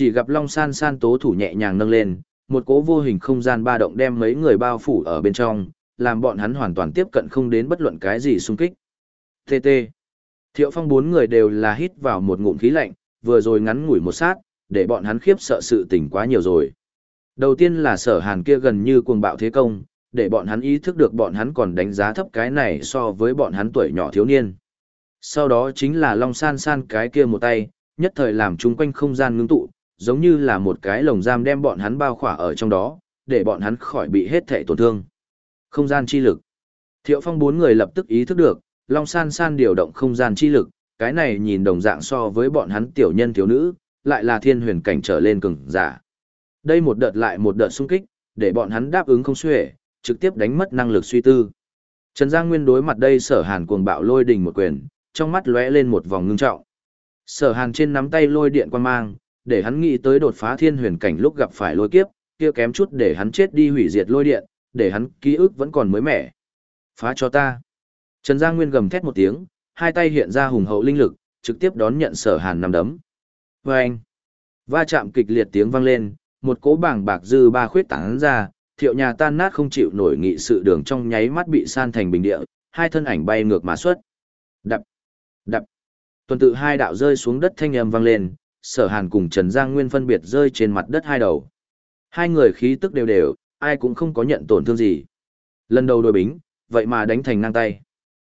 Chỉ gặp Long San San tố thủ nhẹ nhàng nâng lên, một cỗ vô hình không gian ba động đem mấy người bao phủ ở bên trong, làm bọn hắn hoàn toàn tiếp cận không đến bất luận cái gì xung kích. TT. Thiệu Phong bốn người đều là hít vào một ngụm khí lạnh, vừa rồi ngắn ngủi một sát, để bọn hắn khiếp sợ sự tình quá nhiều rồi. Đầu tiên là sở hàn kia gần như cuồng bạo thế công, để bọn hắn ý thức được bọn hắn còn đánh giá thấp cái này so với bọn hắn tuổi nhỏ thiếu niên. Sau đó chính là Long San San cái kia một tay, nhất thời làm chung quanh không gian ngưng tụ, giống như là một cái lồng giam đem bọn hắn bao khỏa ở trong đó, để bọn hắn khỏi bị hết thể tổn thương. Không gian chi lực. Thiệu Phong bốn người lập tức ý thức được, Long San San điều động không gian chi lực, cái này nhìn đồng dạng so với bọn hắn tiểu nhân thiếu nữ, lại là thiên huyền cảnh trở lên cường giả. Đây một đợt lại một đợt xung kích, để bọn hắn đáp ứng không xuể, trực tiếp đánh mất năng lực suy tư. Trần Giang Nguyên đối mặt đây sở hàn cuồng bạo lôi đình một quyền, trong mắt lóe lên một vòng ngưng trọng. Sở hàn trên nắm tay lôi điện quan mang, để hắn nghĩ tới đột phá thiên huyền cảnh lúc gặp phải lôi kiếp, kia kém chút để hắn chết đi hủy diệt lôi điện, để hắn ký ức vẫn còn mới mẻ. Phá cho ta. Trần Giang Nguyên gầm thét một tiếng, hai tay hiện ra hùng hậu linh lực, trực tiếp đón nhận sở hàn nằm đấm. Và anh, va chạm kịch liệt tiếng vang lên, một cỗ bảng bạc dư ba khuyết tán ra, thiệu nhà tan nát không chịu nổi nghị sự đường trong nháy mắt bị san thành bình địa, hai thân ảnh bay ngược mà xuất. Đập, đập. Tuần tự hai đạo rơi xuống đất thanh âm vang lên, sở hàn cùng Trần Giang Nguyên phân biệt rơi trên mặt đất hai đầu. Hai người khí tức đều đều, ai cũng không có nhận tổn thương gì. Lần đầu đối bính, vậy mà đánh thành ngang tay.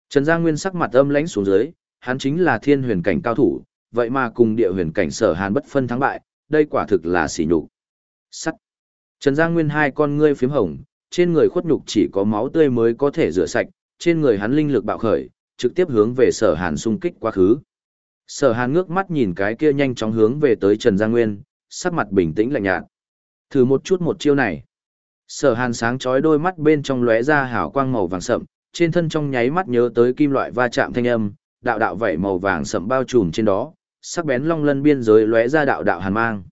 Trần Giang Nguyên sắc mặt âm lãnh xuống dưới, hắn chính là thiên huyền cảnh cao thủ, vậy mà cùng địa huyền cảnh sở hàn bất phân thắng bại, đây quả thực là sỉ nhục. Sắt. Trần Giang Nguyên hai con ngươi phím hồng, trên người khuất nhục chỉ có máu tươi mới có thể rửa sạch, trên người hắn linh lực bạo khởi, trực tiếp hướng về sở hàn xung kích quá khứ. Sở hàn ngước mắt nhìn cái kia nhanh chóng hướng về tới Trần Giang Nguyên, sắc mặt bình tĩnh lạnh nhạt. Thử một chút một chiêu này. Sở hàn sáng chói đôi mắt bên trong lóe ra hào quang màu vàng sậm, trên thân trong nháy mắt nhớ tới kim loại va chạm thanh âm, đạo đạo vảy màu vàng sậm bao trùm trên đó, sắc bén long lân biên giới lóe ra đạo đạo hàn mang.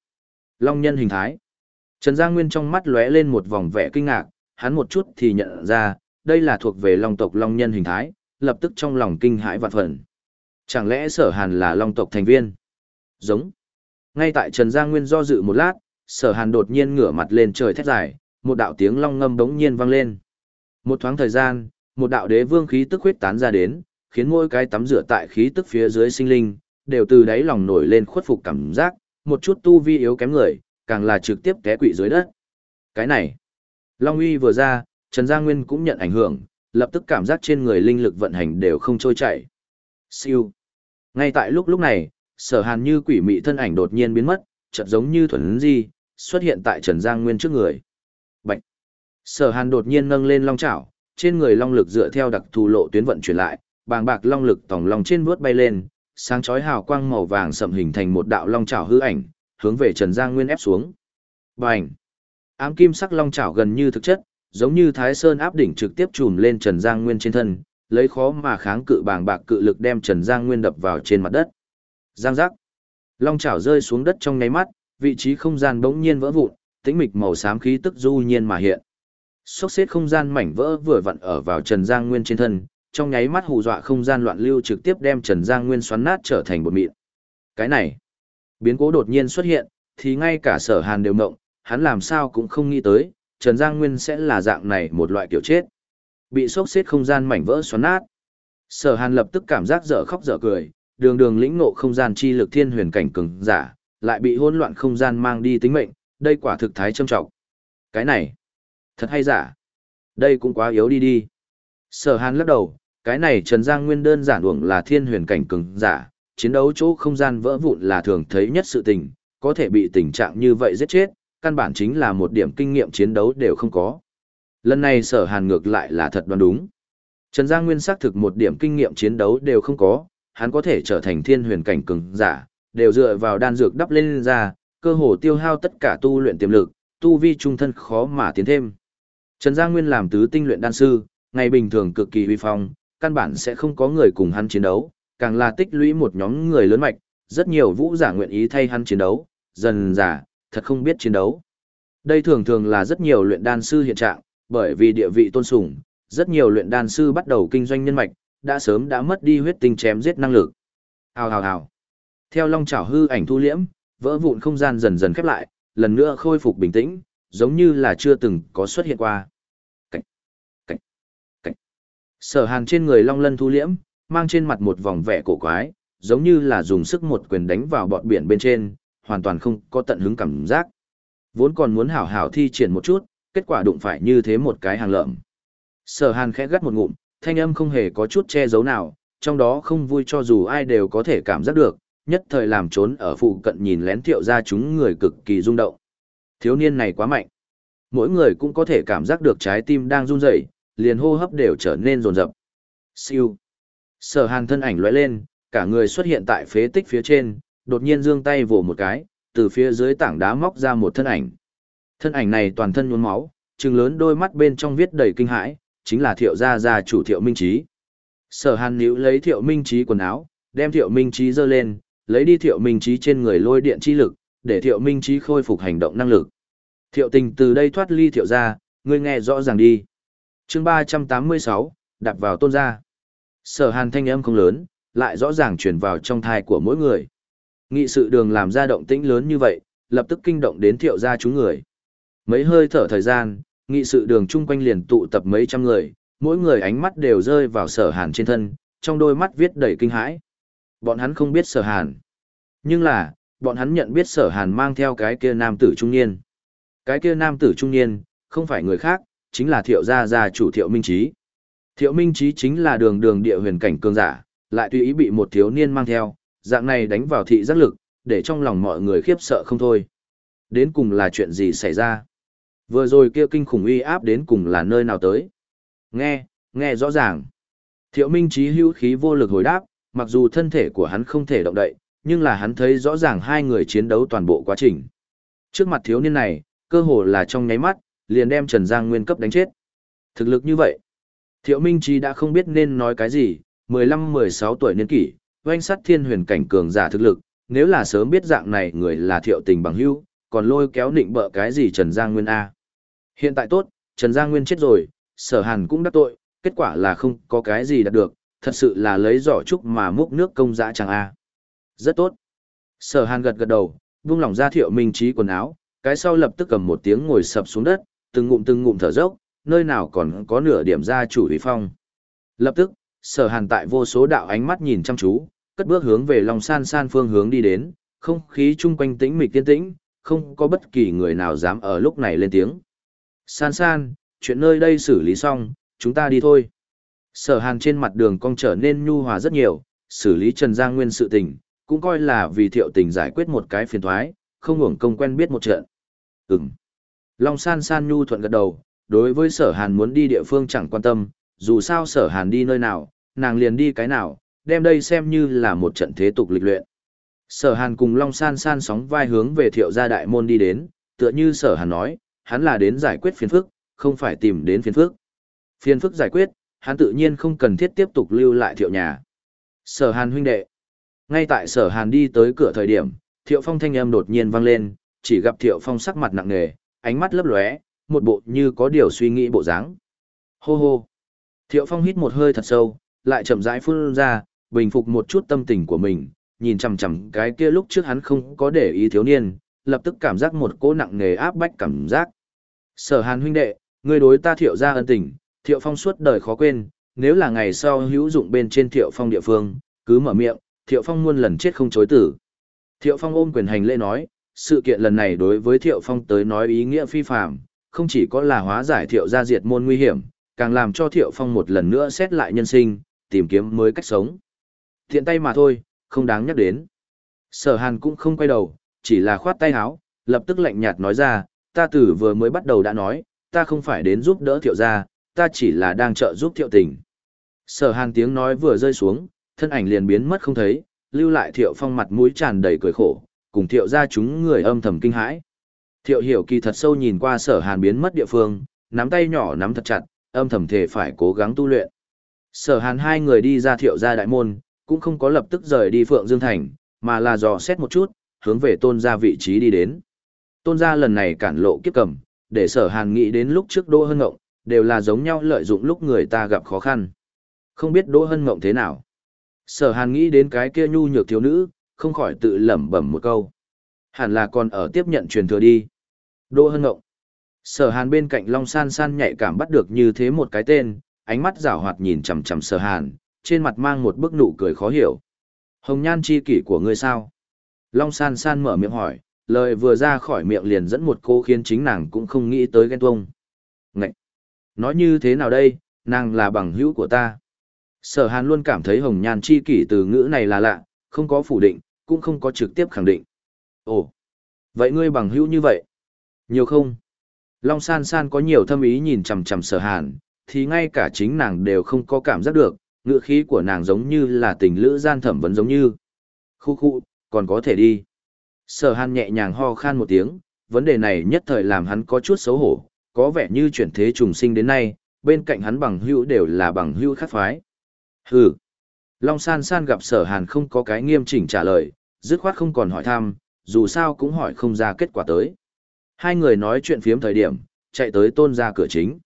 Long nhân hình thái. Trần Giang Nguyên trong mắt lóe lên một vòng vẻ kinh ngạc, hắn một chút thì nhận ra, đây là thuộc về long tộc long nhân hình thái, lập tức trong lòng kinh hãi vạn phần. Chẳng lẽ sở hàn là long tộc thành viên? Giống. Ngay tại Trần Giang Nguyên do dự một lát, sở hàn đột nhiên ngửa mặt lên trời thét dài, một đạo tiếng long ngâm bỗng nhiên vang lên. Một thoáng thời gian, một đạo đế vương khí tức huyết tán ra đến, khiến mỗi cái tắm rửa tại khí tức phía dưới sinh linh, đều từ đáy lòng nổi lên khuất phục cảm giác, một chút tu vi yếu kém người, càng là trực tiếp té quỵ dưới đất. Cái này, Long uy vừa ra, Trần Gia Nguyên cũng nhận ảnh hưởng, lập tức cảm giác trên người linh lực vận hành đều không trôi chảy. Siêu. Ngay tại lúc lúc này, sở hàn như quỷ mị thân ảnh đột nhiên biến mất, chợt giống như thuần di, xuất hiện tại Trần Giang Nguyên trước người. Bạch. Sở hàn đột nhiên nâng lên long chảo, trên người long lực dựa theo đặc thù lộ tuyến vận chuyển lại, bàng bạc long lực tổng long trên vuốt bay lên, sáng chói hào quang màu vàng sậm hình thành một đạo long chảo hư ảnh, hướng về Trần Giang Nguyên ép xuống. Bành! Ám kim sắc long chảo gần như thực chất, giống như Thái Sơn áp đỉnh trực tiếp trùm lên Trần Giang Nguyên trên thân, lấy khó mà kháng cự bàng bạc cự lực đem Trần Giang Nguyên đập vào trên mặt đất. Giang giác! Long chảo rơi xuống đất trong nháy mắt, vị trí không gian bỗng nhiên vỡ vụn, tĩnh mịch màu xám khí tức du nhiên mà hiện. Sốc xếp không gian mảnh vỡ vừa vặn ở vào Trần Giang Nguyên trên thân, trong nháy mắt hù dọa không gian loạn lưu trực tiếp đem Trần Giang Nguyên xoắn nát trở thành bột mịn. Cái này, biến cố đột nhiên xuất hiện, thì ngay cả sở hàn đều mộng, hắn làm sao cũng không nghĩ tới, Trần Giang Nguyên sẽ là dạng này một loại kiểu chết. Bị sốc xếp không gian mảnh vỡ xoắn nát. Sở hàn lập tức cảm giác dở khóc dở cười, đường đường lĩnh ngộ không gian chi lực thiên huyền cảnh cường giả, lại bị hỗn loạn không gian mang đi tính mệnh, đây quả thực thái trâm trọng. Cái này, thật hay giả? Đây cũng quá yếu đi đi. Sở hàn lắc đầu, cái này Trần Giang Nguyên đơn giản uổng là thiên huyền cảnh cường giả, chiến đấu chỗ không gian vỡ vụn là thường thấy nhất sự tình, có thể bị tình trạng như vậy giết chết, căn bản chính là một điểm kinh nghiệm chiến đấu đều không có. Lần này sở hàn ngược lại là thật đoán đúng. Trần Giang Nguyên xác thực một điểm kinh nghiệm chiến đấu đều không có, hắn có thể trở thành thiên huyền cảnh cường giả, đều dựa vào đan dược đắp lên ra, cơ hồ tiêu hao tất cả tu luyện tiềm lực, tu vi trung thân khó mà tiến thêm. Trần Giang Nguyên làm tứ tinh luyện đan sư, ngày bình thường cực kỳ uy phong, căn bản sẽ không có người cùng hắn chiến đấu, càng là tích lũy một nhóm người lớn mạch, rất nhiều vũ giả nguyện ý thay hắn chiến đấu, dần giả, thật không biết chiến đấu. Đây thường thường là rất nhiều luyện đan sư hiện trạng, bởi vì địa vị tôn sùng, rất nhiều luyện đan sư bắt đầu kinh doanh nhân mạch, đã sớm đã mất đi huyết tinh chém giết năng lực. Hào hào hào. Theo long chảo hư ảnh thu liễm, vỡ vụn không gian dần dần khép lại, lần nữa khôi phục bình tĩnh, giống như là chưa từng có xuất hiện qua. Cảnh, cảnh, cảnh. Sở hàn trên người long lân thu liễm, mang trên mặt một vòng vẻ cổ quái, giống như là dùng sức một quyền đánh vào bọt biển bên trên, hoàn toàn không có tận hứng cảm giác. Vốn còn muốn hảo hảo thi triển một chút, kết quả đụng phải như thế một cái hàng lợm. Sở hàn khẽ gắt một ngụm, thanh âm không hề có chút che giấu nào, trong đó không vui cho dù ai đều có thể cảm giác được, nhất thời làm trốn ở phụ cận nhìn lén thiệu ra chúng người cực kỳ rung động. Thiếu niên này quá mạnh. Mỗi người cũng có thể cảm giác được trái tim đang run rẩy, liền hô hấp đều trở nên rồn rập. Siêu. Sở hàn thân ảnh lóe lên, cả người xuất hiện tại phế tích phía trên, đột nhiên giương tay vồ một cái, từ phía dưới tảng đá móc ra một thân ảnh. Thân ảnh này toàn thân nhuốm máu, trừng lớn đôi mắt bên trong viết đầy kinh hãi, chính là thiệu gia gia chủ thiệu minh trí. Sở hàn níu lấy thiệu minh trí quần áo, đem thiệu minh trí giơ lên, lấy đi thiệu minh trí trên người lôi điện chi lực, để thiệu minh trí khôi phục hành động năng lực. Thiệu tình từ đây thoát ly thiệu gia, ngươi nghe rõ ràng đi. chương ba trăm tám mươi sáu đặt vào tôn gia. Sở hàn thanh âm không lớn, lại rõ ràng truyền vào trong thai của mỗi người. Nghị sự đường làm ra động tĩnh lớn như vậy, lập tức kinh động đến thiệu gia chúng người. Mấy hơi thở thời gian, nghị sự đường chung quanh liền tụ tập mấy trăm người, mỗi người ánh mắt đều rơi vào sở hàn trên thân, trong đôi mắt viết đầy kinh hãi. Bọn hắn không biết sở hàn. Nhưng là, bọn hắn nhận biết sở hàn mang theo cái kia nam tử trung niên. Cái kia nam tử trung niên, không phải người khác, chính là thiệu gia gia chủ thiệu minh trí. Thiệu minh trí chính là đường đường địa huyền cảnh cường giả, lại tùy ý bị một thiếu niên mang theo, dạng này đánh vào thị giác lực, để trong lòng mọi người khiếp sợ không thôi. Đến cùng là chuyện gì xảy ra? Vừa rồi kia kinh khủng uy áp đến cùng là nơi nào tới? Nghe, nghe rõ ràng. Thiệu Minh Chí hữu khí vô lực hồi đáp, mặc dù thân thể của hắn không thể động đậy, nhưng là hắn thấy rõ ràng hai người chiến đấu toàn bộ quá trình. Trước mặt thiếu niên này, cơ hồ là trong nháy mắt, liền đem Trần Giang Nguyên cấp đánh chết. Thực lực như vậy, Thiệu Minh Chí đã không biết nên nói cái gì, 15-16 tuổi niên kỷ, oanh sắt thiên huyền cảnh cường giả thực lực, nếu là sớm biết dạng này người là Thiệu Tình bằng hữu, còn lôi kéo định bợ cái gì Trần Giang Nguyên A. Hiện tại tốt, Trần Giang Nguyên chết rồi, sở hàn cũng đắc tội, kết quả là không có cái gì đạt được, thật sự là lấy giỏ trúc mà múc nước công dã chẳng A. Rất tốt. Sở hàn gật gật đầu, vung lòng ra thiệu minh trí quần áo, cái sau lập tức cầm một tiếng ngồi sập xuống đất, từng ngụm từng ngụm thở dốc, nơi nào còn có nửa điểm ra chủ ý phong. Lập tức, sở hàn tại vô số đạo ánh mắt nhìn chăm chú, cất bước hướng về lòng san san phương hướng đi đến, không khí chung quanh tĩnh mịch tiên tĩnh, không có bất kỳ người nào dám ở lúc này lên tiếng. San san, chuyện nơi đây xử lý xong, chúng ta đi thôi. Sở hàn trên mặt đường cong trở nên nhu hòa rất nhiều, xử lý Trần Giang Nguyên sự tình, cũng coi là vì thiệu tình giải quyết một cái phiền thoái, không hưởng công quen biết một trận. Ừm. Long san san nhu thuận gật đầu, đối với sở hàn muốn đi địa phương chẳng quan tâm, dù sao sở hàn đi nơi nào, nàng liền đi cái nào, đem đây xem như là một trận thế tục lịch luyện. Sở hàn cùng Long san san sóng vai hướng về thiệu gia đại môn đi đến, tựa như sở hàn nói, hắn là đến giải quyết phiền phức, không phải tìm đến phiền phức. Phiền phức giải quyết, hắn tự nhiên không cần thiết tiếp tục lưu lại thiệu nhà. Sở hàn huynh đệ. Ngay tại sở hàn đi tới cửa thời điểm, thiệu phong thanh âm đột nhiên vang lên, chỉ gặp thiệu phong sắc mặt nặng nề, ánh mắt lấp lóe, một bộ như có điều suy nghĩ bộ dáng. Hô hô. Thiệu phong hít một hơi thật sâu, lại chậm rãi phun ra, bình phục một chút tâm tình của mình, nhìn chằm chằm cái kia lúc trước hắn không có để ý thiếu niên, lập tức cảm giác một cỗ nặng nề áp bách cảm giác. Sở Hàn huynh đệ, ngươi đối ta Thiệu gia ân tình, Thiệu Phong suốt đời khó quên, nếu là ngày sau hữu dụng bên trên Thiệu Phong địa phương, cứ mở miệng, Thiệu Phong muôn lần chết không chối tử. Thiệu Phong ôm quyền hành lễ nói, sự kiện lần này đối với Thiệu Phong tới nói ý nghĩa phi phàm, không chỉ có là hóa giải Thiệu gia diệt môn nguy hiểm, càng làm cho Thiệu Phong một lần nữa xét lại nhân sinh, tìm kiếm mới cách sống. Thiện tay mà thôi, không đáng nhắc đến. Sở Hàn cũng không quay đầu, chỉ là khoát tay áo, lập tức lạnh nhạt nói ra, ta từ vừa mới bắt đầu đã nói, ta không phải đến giúp đỡ thiệu gia, ta chỉ là đang trợ giúp thiệu tình. Sở hàn tiếng nói vừa rơi xuống, thân ảnh liền biến mất không thấy, lưu lại thiệu phong mặt mũi tràn đầy cười khổ, cùng thiệu gia chúng người âm thầm kinh hãi. Thiệu hiểu kỳ thật sâu nhìn qua sở hàn biến mất địa phương, nắm tay nhỏ nắm thật chặt, âm thầm thể phải cố gắng tu luyện. Sở hàn hai người đi ra thiệu gia đại môn, cũng không có lập tức rời đi Phượng Dương Thành, mà là dò xét một chút, hướng về tôn gia vị trí đi đến. Tôn gia lần này cản lộ kiếp cầm, để sở hàn nghĩ đến lúc trước Đỗ Hân Ngộng, đều là giống nhau lợi dụng lúc người ta gặp khó khăn. Không biết Đỗ Hân Ngộng thế nào. Sở hàn nghĩ đến cái kia nhu nhược thiếu nữ, không khỏi tự lẩm bẩm một câu. Hẳn là còn ở tiếp nhận truyền thừa đi. Đỗ Hân Ngộng. Sở Hàn bên cạnh Long San San nhạy cảm bắt được như thế một cái tên, ánh mắt rảo hoạt nhìn chằm chằm Sở Hàn, trên mặt mang một bức nụ cười khó hiểu. Hồng nhan chi kỷ của ngươi sao? Long San San mở miệng hỏi, lời vừa ra khỏi miệng liền dẫn một cô khiến chính nàng cũng không nghĩ tới ghen tuông. Ngậy! Nói như thế nào đây, nàng là bằng hữu của ta. Sở Hàn luôn cảm thấy hồng nhan chi kỷ từ ngữ này là lạ, không có phủ định, cũng không có trực tiếp khẳng định. Ồ! Vậy ngươi bằng hữu như vậy? Nhiều không? Long San San có nhiều thâm ý nhìn chằm chằm sở hàn, thì ngay cả chính nàng đều không có cảm giác được, ngựa khí của nàng giống như là tình lữ gian thẩm vấn giống như. Khu khu, còn có thể đi. Sở hàn nhẹ nhàng ho khan một tiếng, vấn đề này nhất thời làm hắn có chút xấu hổ, có vẻ như chuyển thế trùng sinh đến nay, bên cạnh hắn bằng hữu đều là bằng hữu khác phái. Hừ. Long san san gặp sở hàn không có cái nghiêm chỉnh trả lời, dứt khoát không còn hỏi thăm, dù sao cũng hỏi không ra kết quả tới. Hai người nói chuyện phiếm thời điểm, chạy tới tôn gia cửa chính.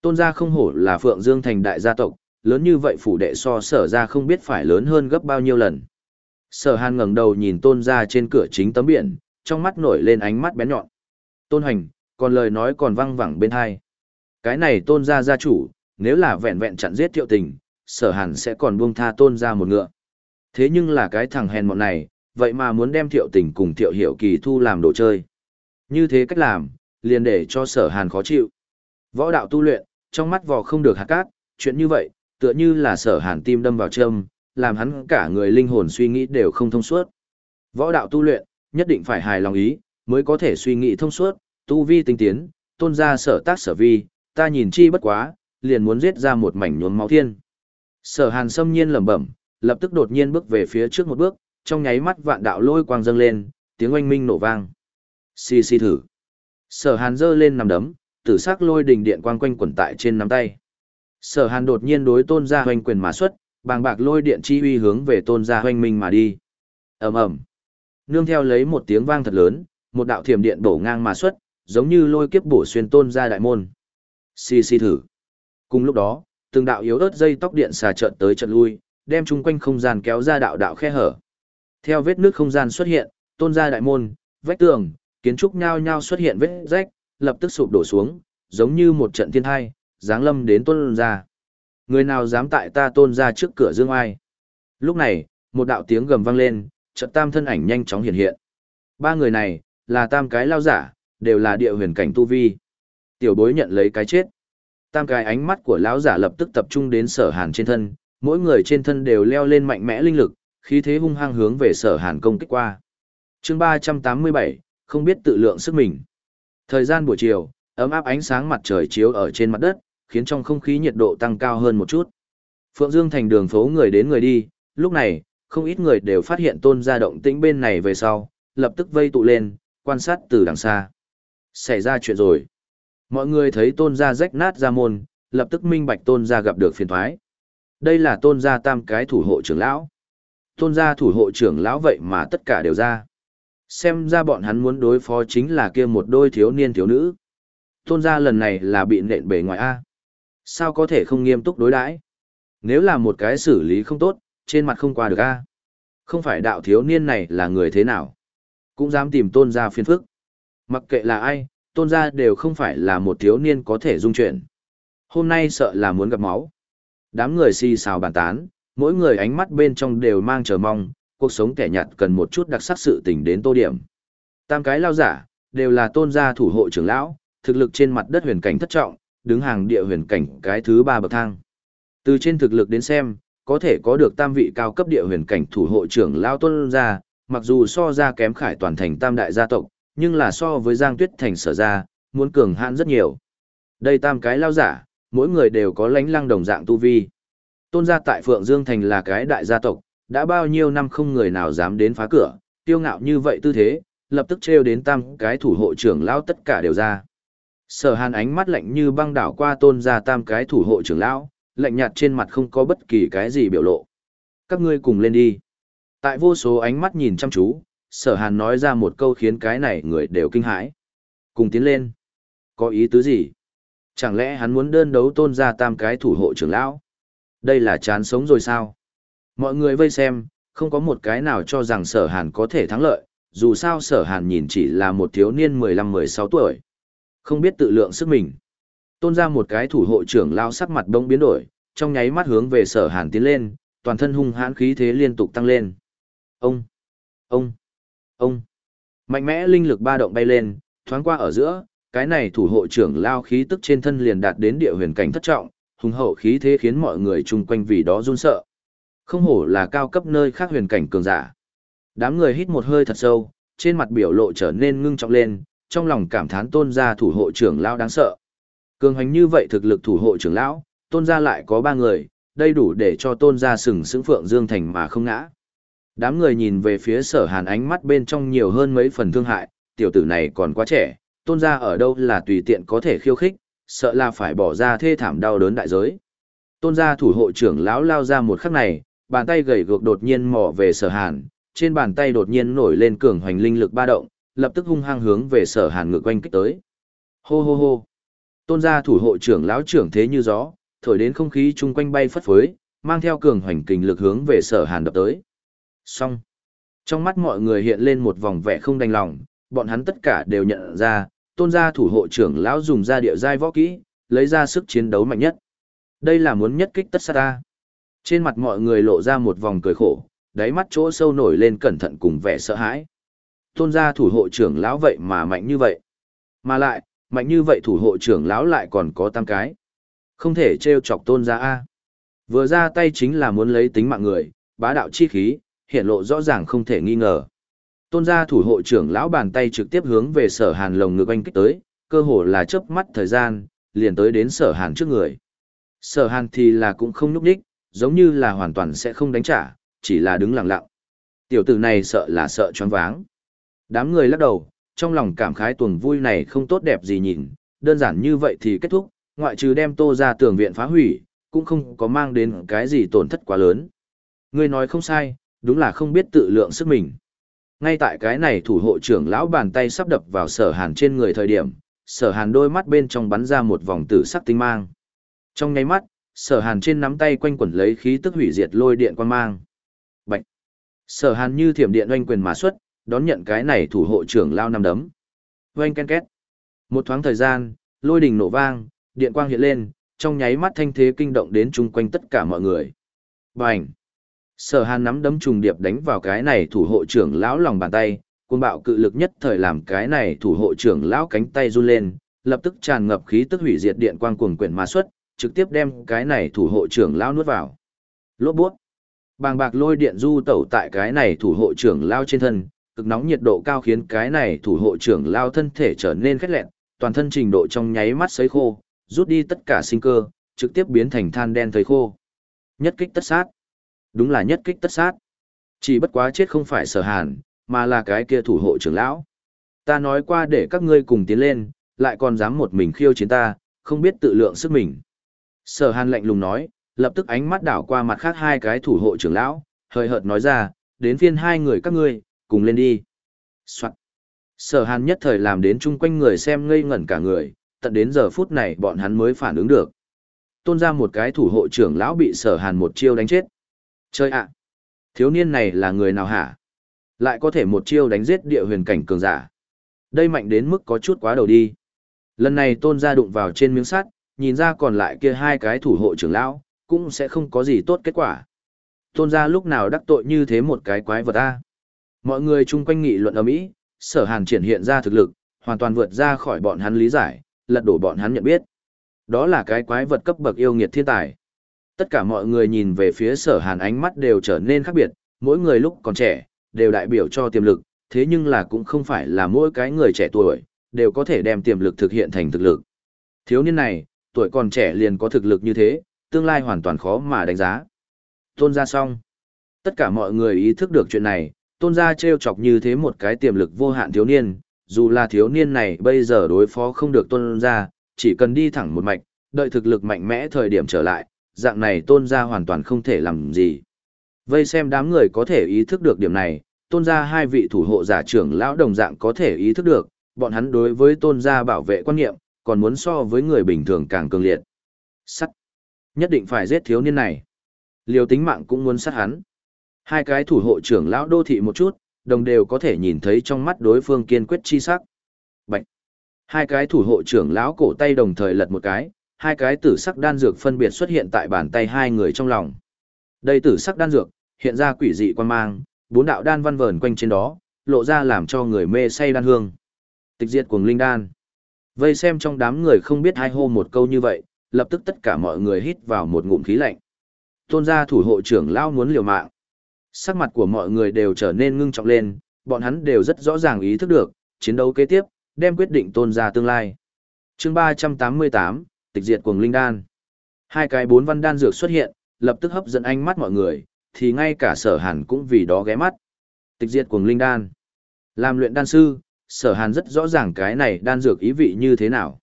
Tôn gia không hổ là Phượng Dương thành đại gia tộc, lớn như vậy phủ đệ so sở ra không biết phải lớn hơn gấp bao nhiêu lần. Sở hàn ngẩng đầu nhìn tôn gia trên cửa chính tấm biển, trong mắt nổi lên ánh mắt bén nhọn. Tôn hành, còn lời nói còn văng vẳng bên hai. Cái này tôn gia gia chủ, nếu là vẹn vẹn chặn giết thiệu tình, sở hàn sẽ còn buông tha tôn gia một ngựa. Thế nhưng là cái thằng hèn mọn này, vậy mà muốn đem thiệu tình cùng thiệu hiểu kỳ thu làm đồ chơi. Như thế cách làm, liền để cho sở hàn khó chịu. Võ đạo tu luyện, trong mắt vò không được hạt cát, chuyện như vậy, tựa như là sở hàn tim đâm vào châm, làm hắn cả người linh hồn suy nghĩ đều không thông suốt. Võ đạo tu luyện, nhất định phải hài lòng ý, mới có thể suy nghĩ thông suốt, tu vi tinh tiến, tôn ra sở tác sở vi, ta nhìn chi bất quá, liền muốn giết ra một mảnh nhuốm máu thiên. Sở hàn xâm nhiên lẩm bẩm, lập tức đột nhiên bước về phía trước một bước, trong nháy mắt vạn đạo lôi quang dâng lên, tiếng oanh minh nổ vang. Xì xì thử. Sở hàn giơ lên nằm đấm, tử sắc lôi đình điện quang quanh quẩn tại trên nắm tay. Sở hàn đột nhiên đối tôn gia hoành quyền mà xuất, bàng bạc lôi điện chi uy hướng về tôn gia hoành minh mà đi. ầm ầm Nương theo lấy một tiếng vang thật lớn, một đạo thiểm điện bổ ngang mà xuất, giống như lôi kiếp bổ xuyên tôn gia đại môn. Xì xì thử. Cùng lúc đó, từng đạo yếu ớt dây tóc điện xà trợn tới trận lui, đem chung quanh không gian kéo ra đạo đạo khe hở. Theo vết nước không gian xuất hiện, tôn gia đại môn, vách tường, kiến trúc nhao nhao xuất hiện vết rách, lập tức sụp đổ xuống, giống như một trận thiên thai, giáng lâm đến tôn gia. Người nào dám tại ta tôn gia trước cửa dương ai? Lúc này, một đạo tiếng gầm vang lên, trận tam thân ảnh nhanh chóng hiện hiện. Ba người này, là tam cái lao giả, đều là địa huyền cảnh tu vi. Tiểu bối nhận lấy cái chết. Tam cái ánh mắt của lão giả lập tức tập trung đến sở hàn trên thân, mỗi người trên thân đều leo lên mạnh mẽ linh lực, khí thế hung hăng hướng về sở hàn công kích qua. chương ba trăm tám mươi bảy không biết tự lượng sức mình. Thời gian buổi chiều, ấm áp ánh sáng mặt trời chiếu ở trên mặt đất, khiến trong không khí nhiệt độ tăng cao hơn một chút. Phượng Dương thành đường phố người đến người đi, lúc này, không ít người đều phát hiện tôn gia động tĩnh bên này về sau, lập tức vây tụ lên, quan sát từ đằng xa. Xảy ra chuyện rồi. Mọi người thấy tôn gia rách nát ra môn, lập tức minh bạch tôn gia gặp được phiền thoái. Đây là tôn gia tam cái thủ hộ trưởng lão. Tôn gia thủ hộ trưởng lão vậy mà tất cả đều ra xem ra bọn hắn muốn đối phó chính là kia một đôi thiếu niên thiếu nữ. Tôn gia lần này là bị nện bề ngoài A. Sao có thể không nghiêm túc đối đãi? Nếu là một cái xử lý không tốt, trên mặt không qua được A. Không phải đạo thiếu niên này là người thế nào? Cũng dám tìm tôn gia phiền phức. Mặc kệ là ai, tôn gia đều không phải là một thiếu niên có thể dung chuyển. Hôm nay sợ là muốn gặp máu. Đám người xì xào bàn tán, mỗi người ánh mắt bên trong đều mang chờ mong, cuộc sống kẻ nhạt cần một chút đặc sắc sự tình đến tô điểm. Tam cái lao giả, đều là tôn gia thủ hộ trưởng lão, thực lực trên mặt đất huyền cảnh thất trọng, đứng hàng địa huyền cảnh cái thứ ba bậc thang. Từ trên thực lực đến xem, có thể có được tam vị cao cấp địa huyền cảnh thủ hộ trưởng lão tôn gia, mặc dù so ra kém khải toàn thành tam đại gia tộc, nhưng là so với Giang Tuyết thành sở gia, muốn cường hãn rất nhiều. Đây tam cái lao giả, mỗi người đều có lãnh lăng đồng dạng tu vi. Tôn gia tại Phượng Dương thành là cái đại gia tộc, đã bao nhiêu năm không người nào dám đến phá cửa, tiêu ngạo như vậy tư thế, lập tức trêu đến tam cái thủ hộ trưởng lão tất cả đều ra. Sở hàn ánh mắt lạnh như băng đảo qua tôn ra tam cái thủ hộ trưởng lão, lạnh nhạt trên mặt không có bất kỳ cái gì biểu lộ. Các ngươi cùng lên đi. Tại vô số ánh mắt nhìn chăm chú, sở hàn nói ra một câu khiến cái này người đều kinh hãi. Cùng tiến lên. Có ý tứ gì? Chẳng lẽ hắn muốn đơn đấu tôn ra tam cái thủ hộ trưởng lão? Đây là chán sống rồi sao? Mọi người vây xem, không có một cái nào cho rằng sở hàn có thể thắng lợi, dù sao sở hàn nhìn chỉ là một thiếu niên 15-16 tuổi. Không biết tự lượng sức mình. Tôn ra một cái thủ hộ trưởng lao sắc mặt bỗng biến đổi, trong nháy mắt hướng về sở hàn tiến lên, toàn thân hung hãn khí thế liên tục tăng lên. Ông! Ông! Ông! Mạnh mẽ linh lực ba động bay lên, thoáng qua ở giữa, cái này thủ hộ trưởng lao khí tức trên thân liền đạt đến địa huyền cảnh thất trọng, hùng hậu khí thế khiến mọi người chung quanh vì đó run sợ. Không hổ là cao cấp nơi khác huyền cảnh cường giả. Đám người hít một hơi thật sâu, trên mặt biểu lộ trở nên ngưng trọng lên, trong lòng cảm thán tôn gia thủ hộ trưởng lão đáng sợ. Cường hành như vậy thực lực thủ hộ trưởng lão, tôn gia lại có ba người, đây đủ để cho tôn gia sừng sững phượng dương thành mà không ngã. Đám người nhìn về phía sở hàn ánh mắt bên trong nhiều hơn mấy phần thương hại, tiểu tử này còn quá trẻ, tôn gia ở đâu là tùy tiện có thể khiêu khích, sợ là phải bỏ ra thê thảm đau đớn đại giới. Tôn gia thủ hộ trưởng lão lao ra một khắc này, bàn tay gầy gược đột nhiên mò về sở hàn, trên bàn tay đột nhiên nổi lên cường hoành linh lực ba động, lập tức hung hăng hướng về sở hàn ngược quanh kích tới. Hô hô hô. Tôn gia thủ hộ trưởng lão trưởng thế như gió, thổi đến không khí chung quanh bay phất phới, mang theo cường hoành kình lực hướng về sở hàn đập tới. Xong. Trong mắt mọi người hiện lên một vòng vẻ không đành lòng, bọn hắn tất cả đều nhận ra, tôn gia thủ hộ trưởng lão dùng ra địa giai võ kỹ, lấy ra sức chiến đấu mạnh nhất. Đây là muốn nhất kích tất sát ta. Trên mặt mọi người lộ ra một vòng cười khổ, đáy mắt chỗ sâu nổi lên cẩn thận cùng vẻ sợ hãi. Tôn gia thủ hộ trưởng lão vậy mà mạnh như vậy. Mà lại, mạnh như vậy thủ hộ trưởng lão lại còn có tam cái. Không thể trêu chọc tôn gia A. Vừa ra tay chính là muốn lấy tính mạng người, bá đạo chi khí, hiện lộ rõ ràng không thể nghi ngờ. Tôn gia thủ hộ trưởng lão bàn tay trực tiếp hướng về sở hàn lồng ngực anh kích tới, cơ hồ là chớp mắt thời gian, liền tới đến sở hàn trước người. Sở hàn thì là cũng không núp đích, giống như là hoàn toàn sẽ không đánh trả, chỉ là đứng lặng lặng. Tiểu tử này sợ là sợ choáng váng. Đám người lắc đầu, trong lòng cảm khái tuần vui này không tốt đẹp gì nhìn, đơn giản như vậy thì kết thúc, ngoại trừ đem tô ra tường viện phá hủy, cũng không có mang đến cái gì tổn thất quá lớn. Ngươi nói không sai, đúng là không biết tự lượng sức mình. Ngay tại cái này thủ hộ trưởng lão bàn tay sắp đập vào sở hàn trên người thời điểm, sở hàn đôi mắt bên trong bắn ra một vòng tử sắc tinh mang. Trong nháy mắt, sở hàn trên nắm tay quanh quẩn lấy khí tức hủy diệt lôi điện quan mang. Bạch! Sở hàn như thiểm điện oanh quyền mà xuất, đón nhận cái này thủ hộ trưởng lao năm đấm. Oanh ken két. Một thoáng thời gian, lôi đình nổ vang, điện quang hiện lên, trong nháy mắt thanh thế kinh động đến chung quanh tất cả mọi người. Bành! Sở hàn nắm đấm trùng điệp đánh vào cái này thủ hộ trưởng lão lòng bàn tay, cuồng bạo cự lực nhất thời làm cái này thủ hộ trưởng lão cánh tay run lên, lập tức tràn ngập khí tức hủy diệt điện quang cuồng quyển mà xuất, trực tiếp đem cái này thủ hộ trưởng lão nuốt vào. Lốt buốt. Bàng bạc lôi điện du tẩu tại cái này thủ hộ trưởng lão trên thân, cực nóng nhiệt độ cao khiến cái này thủ hộ trưởng lao thân thể trở nên khét lẹn, toàn thân trình độ trong nháy mắt sấy khô, rút đi tất cả sinh cơ, trực tiếp biến thành than đen thời khô. Nhất kích tất sát. Đúng là nhất kích tất sát. Chỉ bất quá chết không phải sở hàn, mà là cái kia thủ hộ trưởng lão. Ta nói qua để các ngươi cùng tiến lên, lại còn dám một mình khiêu chiến ta, không biết tự lượng sức mình. Sở hàn lạnh lùng nói, lập tức ánh mắt đảo qua mặt khác hai cái thủ hộ trưởng lão, hơi hợt nói ra, đến phiên hai người các ngươi, cùng lên đi. Soạn. Sở hàn nhất thời làm đến chung quanh người xem ngây ngẩn cả người, tận đến giờ phút này bọn hắn mới phản ứng được. Tôn ra một cái thủ hộ trưởng lão bị sở hàn một chiêu đánh chết. Chơi ạ! thiếu niên này là người nào hả? Lại có thể một chiêu đánh giết địa huyền cảnh cường giả. Đây mạnh đến mức có chút quá đầu đi. Lần này tôn ra đụng vào trên miếng sắt, nhìn ra còn lại kia hai cái thủ hộ trưởng lão, cũng sẽ không có gì tốt kết quả. Tôn ra lúc nào đắc tội như thế một cái quái vật a Mọi người chung quanh nghị luận ở mỹ, sở hàn triển hiện ra thực lực, hoàn toàn vượt ra khỏi bọn hắn lý giải, lật đổ bọn hắn nhận biết. Đó là cái quái vật cấp bậc yêu nghiệt thiên tài. Tất cả mọi người nhìn về phía sở hàn ánh mắt đều trở nên khác biệt, mỗi người lúc còn trẻ, đều đại biểu cho tiềm lực, thế nhưng là cũng không phải là mỗi cái người trẻ tuổi, đều có thể đem tiềm lực thực hiện thành thực lực. Thiếu niên này, tuổi còn trẻ liền có thực lực như thế, tương lai hoàn toàn khó mà đánh giá. Tôn ra xong. Tất cả mọi người ý thức được chuyện này, tôn gia trêu chọc như thế một cái tiềm lực vô hạn thiếu niên, dù là thiếu niên này bây giờ đối phó không được tôn gia, chỉ cần đi thẳng một mạch, đợi thực lực mạnh mẽ thời điểm trở lại, dạng này tôn gia hoàn toàn không thể làm gì. Vây xem đám người có thể ý thức được điểm này, tôn gia hai vị thủ hộ giả trưởng lão đồng dạng có thể ý thức được, bọn hắn đối với tôn gia bảo vệ quan niệm, còn muốn so với người bình thường càng cường liệt. Sắt. Nhất định phải giết thiếu niên này. Liều tính mạng cũng muốn sát hắn. Hai cái thủ hộ trưởng lão đô thị một chút, đồng đều có thể nhìn thấy trong mắt đối phương kiên quyết chi sắc. Bạch. Hai cái thủ hộ trưởng lão cổ tay đồng thời lật một cái, hai cái tử sắc đan dược phân biệt xuất hiện tại bàn tay hai người trong lòng. Đây tử sắc đan dược, hiện ra quỷ dị quan mang, bốn đạo đan văn vờn quanh trên đó, lộ ra làm cho người mê say đan hương. Tịch diệt cuồng linh đan. Vây xem trong đám người không biết hai hô một câu như vậy, lập tức tất cả mọi người hít vào một ngụm khí lạnh. Tôn gia thủ hộ trưởng lão muốn liều mạng. Sắc mặt của mọi người đều trở nên ngưng trọng lên, bọn hắn đều rất rõ ràng ý thức được, chiến đấu kế tiếp, đem quyết định tôn ra tương lai. chương 388, tịch diệt cuồng linh đan. Hai cái bốn văn đan dược xuất hiện, lập tức hấp dẫn ánh mắt mọi người, thì ngay cả sở hàn cũng vì đó ghé mắt. Tịch diệt cuồng linh đan. Làm luyện đan sư, sở hàn rất rõ ràng cái này đan dược ý vị như thế nào.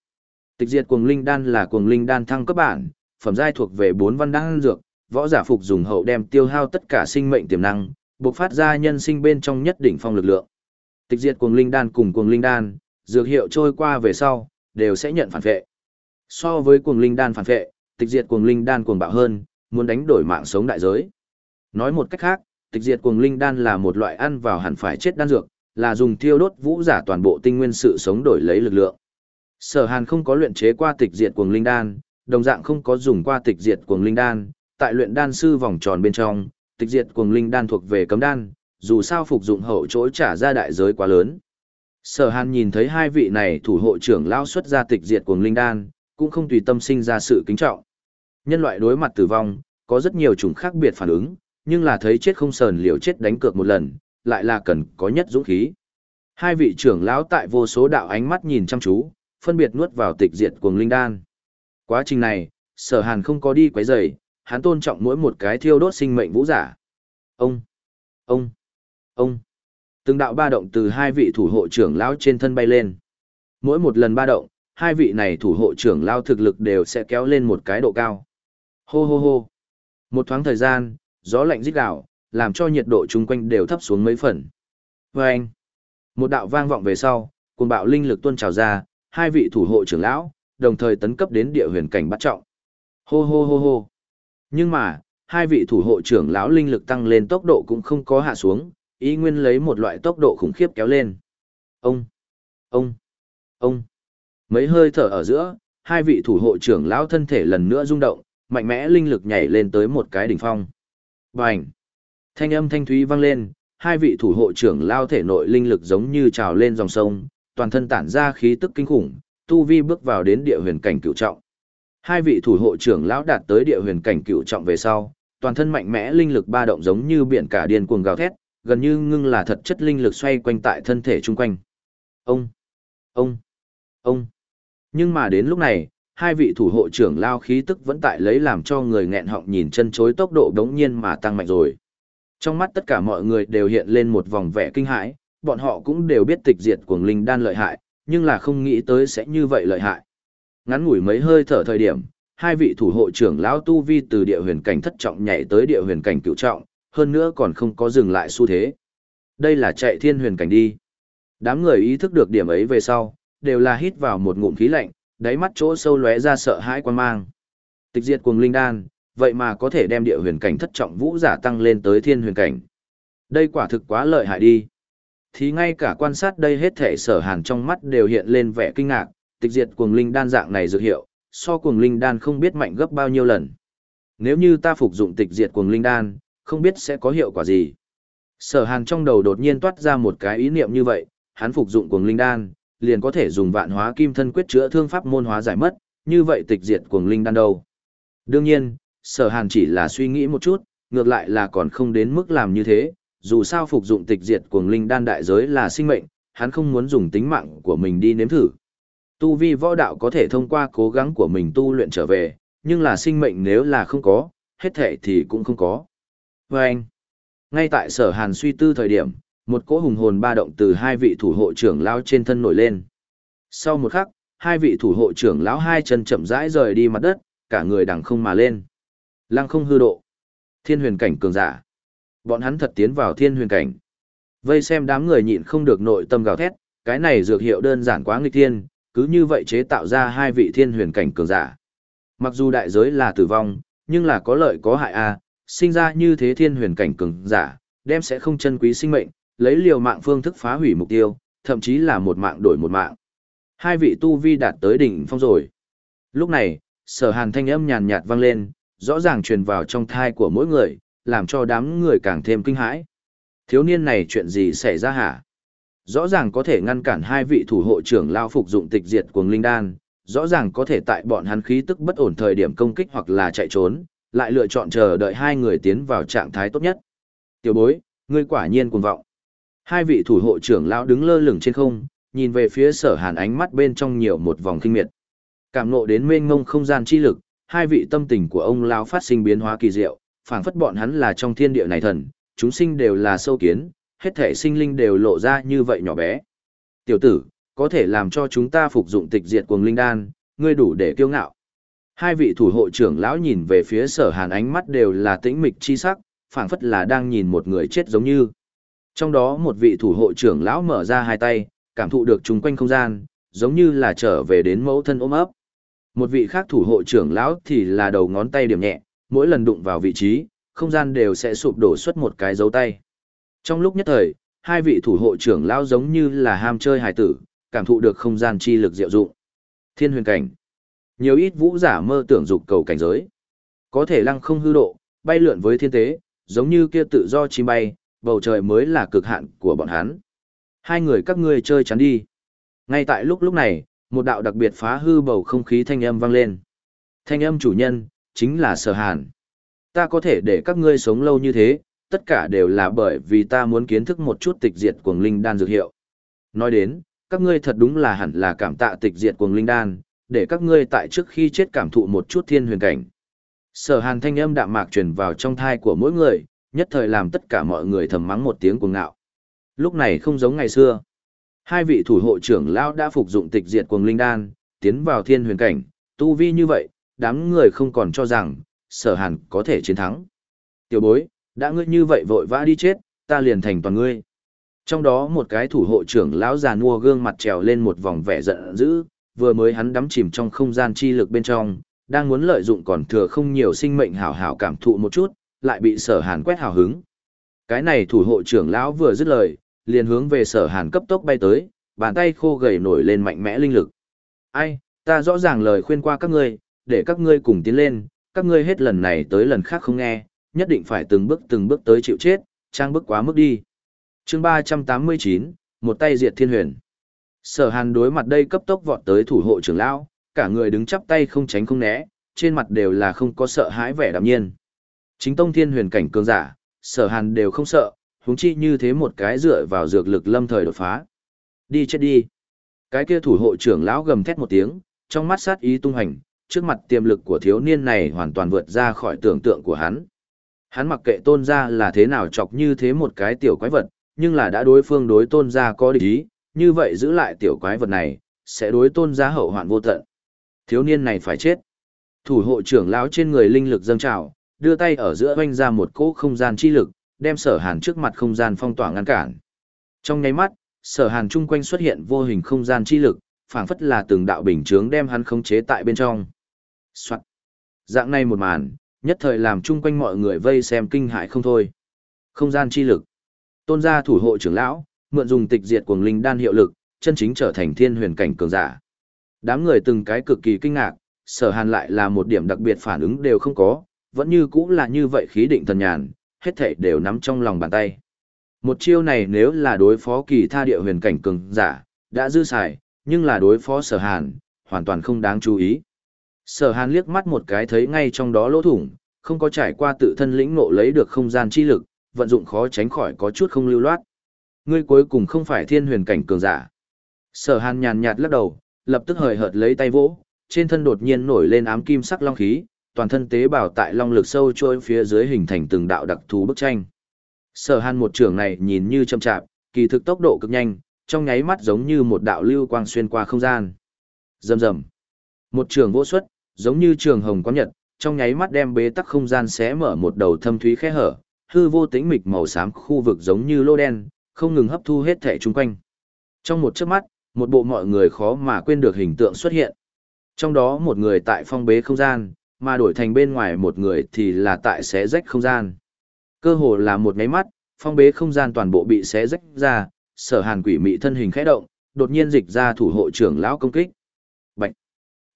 Tịch diệt cuồng linh đan là cuồng linh đan thăng cấp bản, phẩm giai thuộc về bốn văn đan dược, võ giả phục dùng hậu đem tiêu hao tất cả sinh mệnh tiềm năng, bộc phát ra nhân sinh bên trong nhất đỉnh phong lực lượng. Tịch diệt cuồng linh đan cùng cuồng linh đan, dược hiệu trôi qua về sau, đều sẽ nhận phản vệ. So với cuồng linh đan phản vệ, tịch diệt cuồng linh đan cuồng bạo hơn, muốn đánh đổi mạng sống đại giới. Nói một cách khác, tịch diệt cuồng linh đan là một loại ăn vào hẳn phải chết đan dược, là dùng thiêu đốt vũ giả toàn bộ tinh nguyên sự sống đổi lấy lực lượng. Sở Hàn không có luyện chế qua tịch diệt cuồng linh đan, đồng dạng không có dùng qua tịch diệt cuồng linh đan, tại luyện đan sư vòng tròn bên trong, tịch diệt cuồng linh đan thuộc về cấm đan, dù sao phục dụng hậu chỗ trả ra đại giới quá lớn. Sở Hàn nhìn thấy hai vị này thủ hộ trưởng lao xuất ra tịch diệt cuồng linh đan, cũng không tùy tâm sinh ra sự kính trọng. Nhân loại đối mặt tử vong, có rất nhiều chủng khác biệt phản ứng, nhưng là thấy chết không sờn liều chết đánh cược một lần, lại là cần có nhất dũng khí. Hai vị trưởng lão tại vô số đạo ánh mắt nhìn chăm chú, phân biệt nuốt vào tịch diệt cuồng linh đan. Quá trình này, sở hàn không có đi quấy rầy, hắn tôn trọng mỗi một cái thiêu đốt sinh mệnh vũ giả. Ông, ông, ông. Từng đạo ba động từ hai vị thủ hộ trưởng lão trên thân bay lên. Mỗi một lần ba động, hai vị này thủ hộ trưởng lão thực lực đều sẽ kéo lên một cái độ cao. Hô hô hô. Một thoáng thời gian, gió lạnh rít gào, làm cho nhiệt độ chung quanh đều thấp xuống mấy phần. Và anh, một đạo vang vọng về sau, cùng bạo linh lực tuôn trào ra, hai vị thủ hộ trưởng lão, đồng thời tấn cấp đến địa huyền cảnh bắt trọng. Hô hô hô hô. Nhưng mà, hai vị thủ hộ trưởng lão linh lực tăng lên tốc độ cũng không có hạ xuống, ý nguyên lấy một loại tốc độ khủng khiếp kéo lên. Ông, ông, ông. Mấy hơi thở ở giữa, hai vị thủ hộ trưởng lão thân thể lần nữa rung động, mạnh mẽ linh lực nhảy lên tới một cái đỉnh phong. Bành! Thanh âm thanh thúy vang lên, hai vị thủ hộ trưởng lao thể nội linh lực giống như trào lên dòng sông, toàn thân tản ra khí tức kinh khủng, tu vi bước vào đến địa huyền cảnh cửu trọng. Hai vị thủ hộ trưởng lão đạt tới địa huyền cảnh cửu trọng về sau, toàn thân mạnh mẽ linh lực ba động giống như biển cả điên cuồng gào thét, gần như ngưng là thật chất linh lực xoay quanh tại thân thể chung quanh. Ông, ông, ông. Nhưng mà đến lúc này, hai vị thủ hộ trưởng lao khí tức vẫn tại lấy làm cho người nghẹn họng nhìn chân chối tốc độ đống nhiên mà tăng mạnh rồi. Trong mắt tất cả mọi người đều hiện lên một vòng vẻ kinh hãi, bọn họ cũng đều biết tịch diệt cuồng linh đan lợi hại, nhưng là không nghĩ tới sẽ như vậy lợi hại. Ngắn ngủi mấy hơi thở thời điểm, hai vị thủ hộ trưởng lão tu vi từ địa huyền cảnh thất trọng nhảy tới địa huyền cảnh cửu trọng, hơn nữa còn không có dừng lại xu thế. Đây là chạy thiên huyền cảnh đi. Đám người ý thức được điểm ấy về sau, đều là hít vào một ngụm khí lạnh, đáy mắt chỗ sâu lóe ra sợ hãi quan mang. Tịch diệt cuồng linh đan, vậy mà có thể đem địa huyền cảnh thất trọng vũ giả tăng lên tới thiên huyền cảnh. Đây quả thực quá lợi hại đi. Thì ngay cả quan sát đây hết thể sở hàn trong mắt đều hiện lên vẻ kinh ngạc, tịch diệt cuồng linh đan dạng này dược hiệu, so cuồng linh đan không biết mạnh gấp bao nhiêu lần. Nếu như ta phục dụng tịch diệt cuồng linh đan, không biết sẽ có hiệu quả gì. Sở hàn trong đầu đột nhiên toát ra một cái ý niệm như vậy, hắn phục dụng cuồng linh đan, liền có thể dùng vạn hóa kim thân quyết chữa thương pháp môn hóa giải mất, như vậy tịch diệt cuồng linh đan đâu. Đương nhiên, sở hàn chỉ là suy nghĩ một chút, ngược lại là còn không đến mức làm như thế, dù sao phục dụng tịch diệt cuồng linh đan đại giới là sinh mệnh, hắn không muốn dùng tính mạng của mình đi nếm thử. Tu vi võ đạo có thể thông qua cố gắng của mình tu luyện trở về, nhưng là sinh mệnh nếu là không có, hết thể thì cũng không có. Và anh, ngay tại sở hàn suy tư thời điểm, một cỗ hùng hồn ba động từ hai vị thủ hộ trưởng lão trên thân nổi lên. Sau một khắc, hai vị thủ hộ trưởng lão hai chân chậm rãi rời đi mặt đất, cả người đằng không mà lên. Lăng không hư độ. Thiên huyền cảnh cường giả. Bọn hắn thật tiến vào thiên huyền cảnh. Vây xem đám người nhịn không được nội tâm gào thét, cái này dược hiệu đơn giản quá nghịch thiên, cứ như vậy chế tạo ra hai vị thiên huyền cảnh cường giả. Mặc dù đại giới là tử vong, nhưng là có lợi có hại a, sinh ra như thế thiên huyền cảnh cường giả, đem sẽ không chân quý sinh mệnh, lấy liều mạng phương thức phá hủy mục tiêu, thậm chí là một mạng đổi một mạng. Hai vị tu vi đạt tới đỉnh phong rồi. Lúc này, sở hàn thanh âm nhàn nhạt vang lên, rõ ràng truyền vào trong thai của mỗi người, làm cho đám người càng thêm kinh hãi. Thiếu niên này chuyện gì xảy ra hả? Rõ ràng có thể ngăn cản hai vị thủ hộ trưởng lao phục dụng tịch diệt cuồng linh đan, rõ ràng có thể tại bọn hắn khí tức bất ổn thời điểm công kích hoặc là chạy trốn, lại lựa chọn chờ đợi hai người tiến vào trạng thái tốt nhất. Tiểu bối, ngươi quả nhiên cuồng vọng. Hai vị thủ hộ trưởng lão đứng lơ lửng trên không, nhìn về phía sở hàn ánh mắt bên trong nhiều một vòng kinh miệt. Cảm nộ đến mênh ngông không gian chi lực, hai vị tâm tình của ông lão phát sinh biến hóa kỳ diệu, phảng phất bọn hắn là trong thiên địa này thần, chúng sinh đều là sâu kiến, hết thể sinh linh đều lộ ra như vậy nhỏ bé. Tiểu tử, có thể làm cho chúng ta phục dụng tịch diệt cuồng linh đan, ngươi đủ để kiêu ngạo. Hai vị thủ hộ trưởng lão nhìn về phía sở hàn ánh mắt đều là tĩnh mịch chi sắc, phảng phất là đang nhìn một người chết giống như. Trong đó một vị thủ hộ trưởng lão mở ra hai tay, cảm thụ được chung quanh không gian, giống như là trở về đến mẫu thân ôm ấp. Một vị khác thủ hộ trưởng lão thì là đầu ngón tay điểm nhẹ, mỗi lần đụng vào vị trí, không gian đều sẽ sụp đổ xuất một cái dấu tay. Trong lúc nhất thời, hai vị thủ hộ trưởng lão giống như là ham chơi hài tử, cảm thụ được không gian chi lực diệu dụng. Thiên huyền cảnh. Nhiều ít vũ giả mơ tưởng dục cầu cảnh giới. Có thể lăng không hư độ, bay lượn với thiên tế, giống như kia tự do chim bay, bầu trời mới là cực hạn của bọn hắn. Hai người các ngươi chơi chắn đi. Ngay tại lúc lúc này, một đạo đặc biệt phá hư bầu không khí thanh âm vang lên. Thanh âm chủ nhân, chính là sở hàn. Ta có thể để các ngươi sống lâu như thế, tất cả đều là bởi vì ta muốn kiến thức một chút tịch diệt cuồng linh đan dược hiệu. Nói đến, các ngươi thật đúng là hẳn là cảm tạ tịch diệt cuồng linh đan, để các ngươi tại trước khi chết cảm thụ một chút thiên huyền cảnh. Sở hàn thanh âm đạm mạc truyền vào trong thai của mỗi người, nhất thời làm tất cả mọi người thầm mắng một tiếng cuồng ngạo. Lúc này không giống ngày xưa. Hai vị thủ hộ trưởng lão đã phục dụng tịch diệt cuồng linh đan, tiến vào thiên huyền cảnh, tu vi như vậy, đám người không còn cho rằng, sở hàn có thể chiến thắng. Tiểu bối, đã ngươi như vậy vội vã đi chết, ta liền thành toàn ngươi. Trong đó một cái thủ hộ trưởng lão già nua gương mặt trèo lên một vòng vẻ giận dữ, vừa mới hắn đắm chìm trong không gian chi lực bên trong, đang muốn lợi dụng còn thừa không nhiều sinh mệnh hảo hảo cảm thụ một chút, lại bị sở hàn quét hào hứng. Cái này thủ hộ trưởng lão vừa dứt lời, liền hướng về sở hàn cấp tốc bay tới, bàn tay khô gầy nổi lên mạnh mẽ linh lực. Ai, ta rõ ràng lời khuyên qua các ngươi, để các ngươi cùng tiến lên, các ngươi hết lần này tới lần khác không nghe, nhất định phải từng bước từng bước tới chịu chết, trang bước quá mức đi. chương 389, một tay diệt thiên huyền. Sở hàn đối mặt đây cấp tốc vọt tới thủ hộ trưởng lão, cả người đứng chắp tay không tránh không né, trên mặt đều là không có sợ hãi vẻ đạm nhiên. Chính tông thiên huyền cảnh cường giả, sở hàn đều không sợ, huống chi như thế một cái dựa vào dược lực lâm thời đột phá. Đi chết đi. Cái kia thủ hộ trưởng lão gầm thét một tiếng, trong mắt sát ý tung hành, trước mặt tiềm lực của thiếu niên này hoàn toàn vượt ra khỏi tưởng tượng của hắn. Hắn mặc kệ tôn gia là thế nào chọc như thế một cái tiểu quái vật, nhưng là đã đối phương đối tôn gia có địch ý, như vậy giữ lại tiểu quái vật này, sẽ đối tôn gia hậu hoạn vô tận. Thiếu niên này phải chết. Thủ hộ trưởng lão trên người linh lực dâng trào, đưa tay ở giữa oanh ra một cỗ không gian chi lực, đem sở hàn trước mặt không gian phong tỏa ngăn cản. Trong nháy mắt, sở hàn chung quanh xuất hiện vô hình không gian chi lực, phảng phất là từng đạo bình chướng đem hắn khống chế tại bên trong. Soạn. Dạng này một màn, nhất thời làm chung quanh mọi người vây xem kinh hại không thôi. Không gian chi lực. Tôn gia thủ hộ trưởng lão, mượn dùng tịch diệt cuồng linh đan hiệu lực, chân chính trở thành thiên huyền cảnh cường giả. Đám người từng cái cực kỳ kinh ngạc, sở hàn lại là một điểm đặc biệt phản ứng đều không có, vẫn như cũng là như vậy khí định thần nhàn, hết thảy đều nắm trong lòng bàn tay. Một chiêu này nếu là đối phó kỳ tha địa huyền cảnh cường giả, đã dư xài, nhưng là đối phó sở hàn, hoàn toàn không đáng chú ý. Sở hàn liếc mắt một cái thấy ngay trong đó lỗ thủng, không có trải qua tự thân lĩnh ngộ lấy được không gian chi lực, vận dụng khó tránh khỏi có chút không lưu loát. Ngươi cuối cùng không phải thiên huyền cảnh cường giả. Sở hàn nhàn nhạt lắc đầu, lập tức hời hợt lấy tay vỗ, trên thân đột nhiên nổi lên ám kim sắc long khí, toàn thân tế bào tại long lực sâu trôi phía dưới hình thành từng đạo đặc thù bức tranh. Sở Hàn một trường này nhìn như chậm chạp, kỳ thực tốc độ cực nhanh, trong nháy mắt giống như một đạo lưu quang xuyên qua không gian. Rầm rầm. Một trường vô xuất, giống như trường hồng quán nhật, trong nháy mắt đem bế tắc không gian xé mở một đầu thâm thúy khe hở, hư vô tĩnh mịch màu xám khu vực giống như lô đen, không ngừng hấp thu hết thể chung quanh. Trong một chớp mắt, một bộ mọi người khó mà quên được hình tượng xuất hiện. Trong đó một người tại phong bế không gian, mà đổi thành bên ngoài một người thì là tại xé rách không gian. Cơ hồ là một nháy mắt, phong bế không gian toàn bộ bị xé rách ra, sở hàn quỷ mị thân hình khẽ động, đột nhiên dịch ra thủ hộ trưởng lão công kích.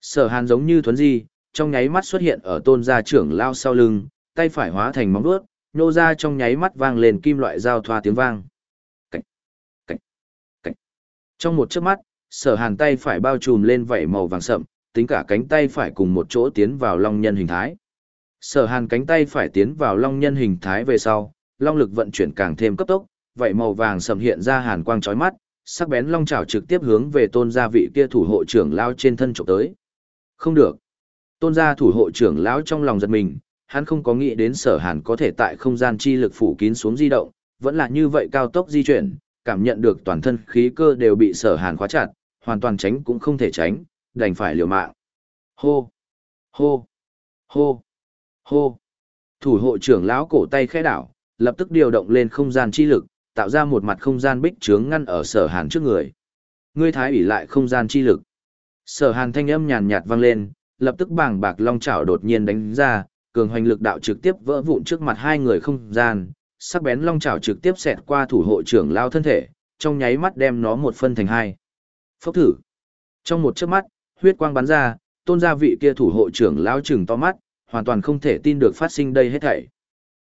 Sở hàn giống như thuấn di, trong nháy mắt xuất hiện ở tôn gia trưởng lao sau lưng, tay phải hóa thành móng vuốt, nô ra trong nháy mắt vang lên kim loại giao thoa tiếng vang. Cảnh! Cảnh! Cảnh! Trong một chớp mắt, sở hàn tay phải bao trùm lên vảy màu vàng sậm, tính cả cánh tay phải cùng một chỗ tiến vào long nhân hình thái. Sở hàn cánh tay phải tiến vào long nhân hình thái về sau, long lực vận chuyển càng thêm cấp tốc, vảy màu vàng sậm hiện ra hàn quang chói mắt, sắc bén long chảo trực tiếp hướng về tôn gia vị kia thủ hộ trưởng lao trên thân trộm tới. Không được. Tôn gia thủ hộ trưởng lão trong lòng giật mình, hắn không có nghĩ đến sở hàn có thể tại không gian chi lực phủ kín xuống di động, vẫn là như vậy cao tốc di chuyển, cảm nhận được toàn thân khí cơ đều bị sở hàn khóa chặt, hoàn toàn tránh cũng không thể tránh, đành phải liều mạng. Hô! Hô! Hô! Hô! Thủ hộ trưởng lão cổ tay khẽ đảo, lập tức điều động lên không gian chi lực, tạo ra một mặt không gian bích trướng ngăn ở sở hàn trước người. Ngươi thái ủy lại không gian chi lực. Sở hàn thanh âm nhàn nhạt vang lên, lập tức bảng bạc long chảo đột nhiên đánh ra, cường hoành lực đạo trực tiếp vỡ vụn trước mặt hai người không gian, sắc bén long chảo trực tiếp xẹt qua thủ hộ trưởng lao thân thể, trong nháy mắt đem nó một phân thành hai. Phốc thử. Trong một chớp mắt, huyết quang bắn ra, tôn gia vị kia thủ hộ trưởng lao trừng to mắt, hoàn toàn không thể tin được phát sinh đây hết thảy.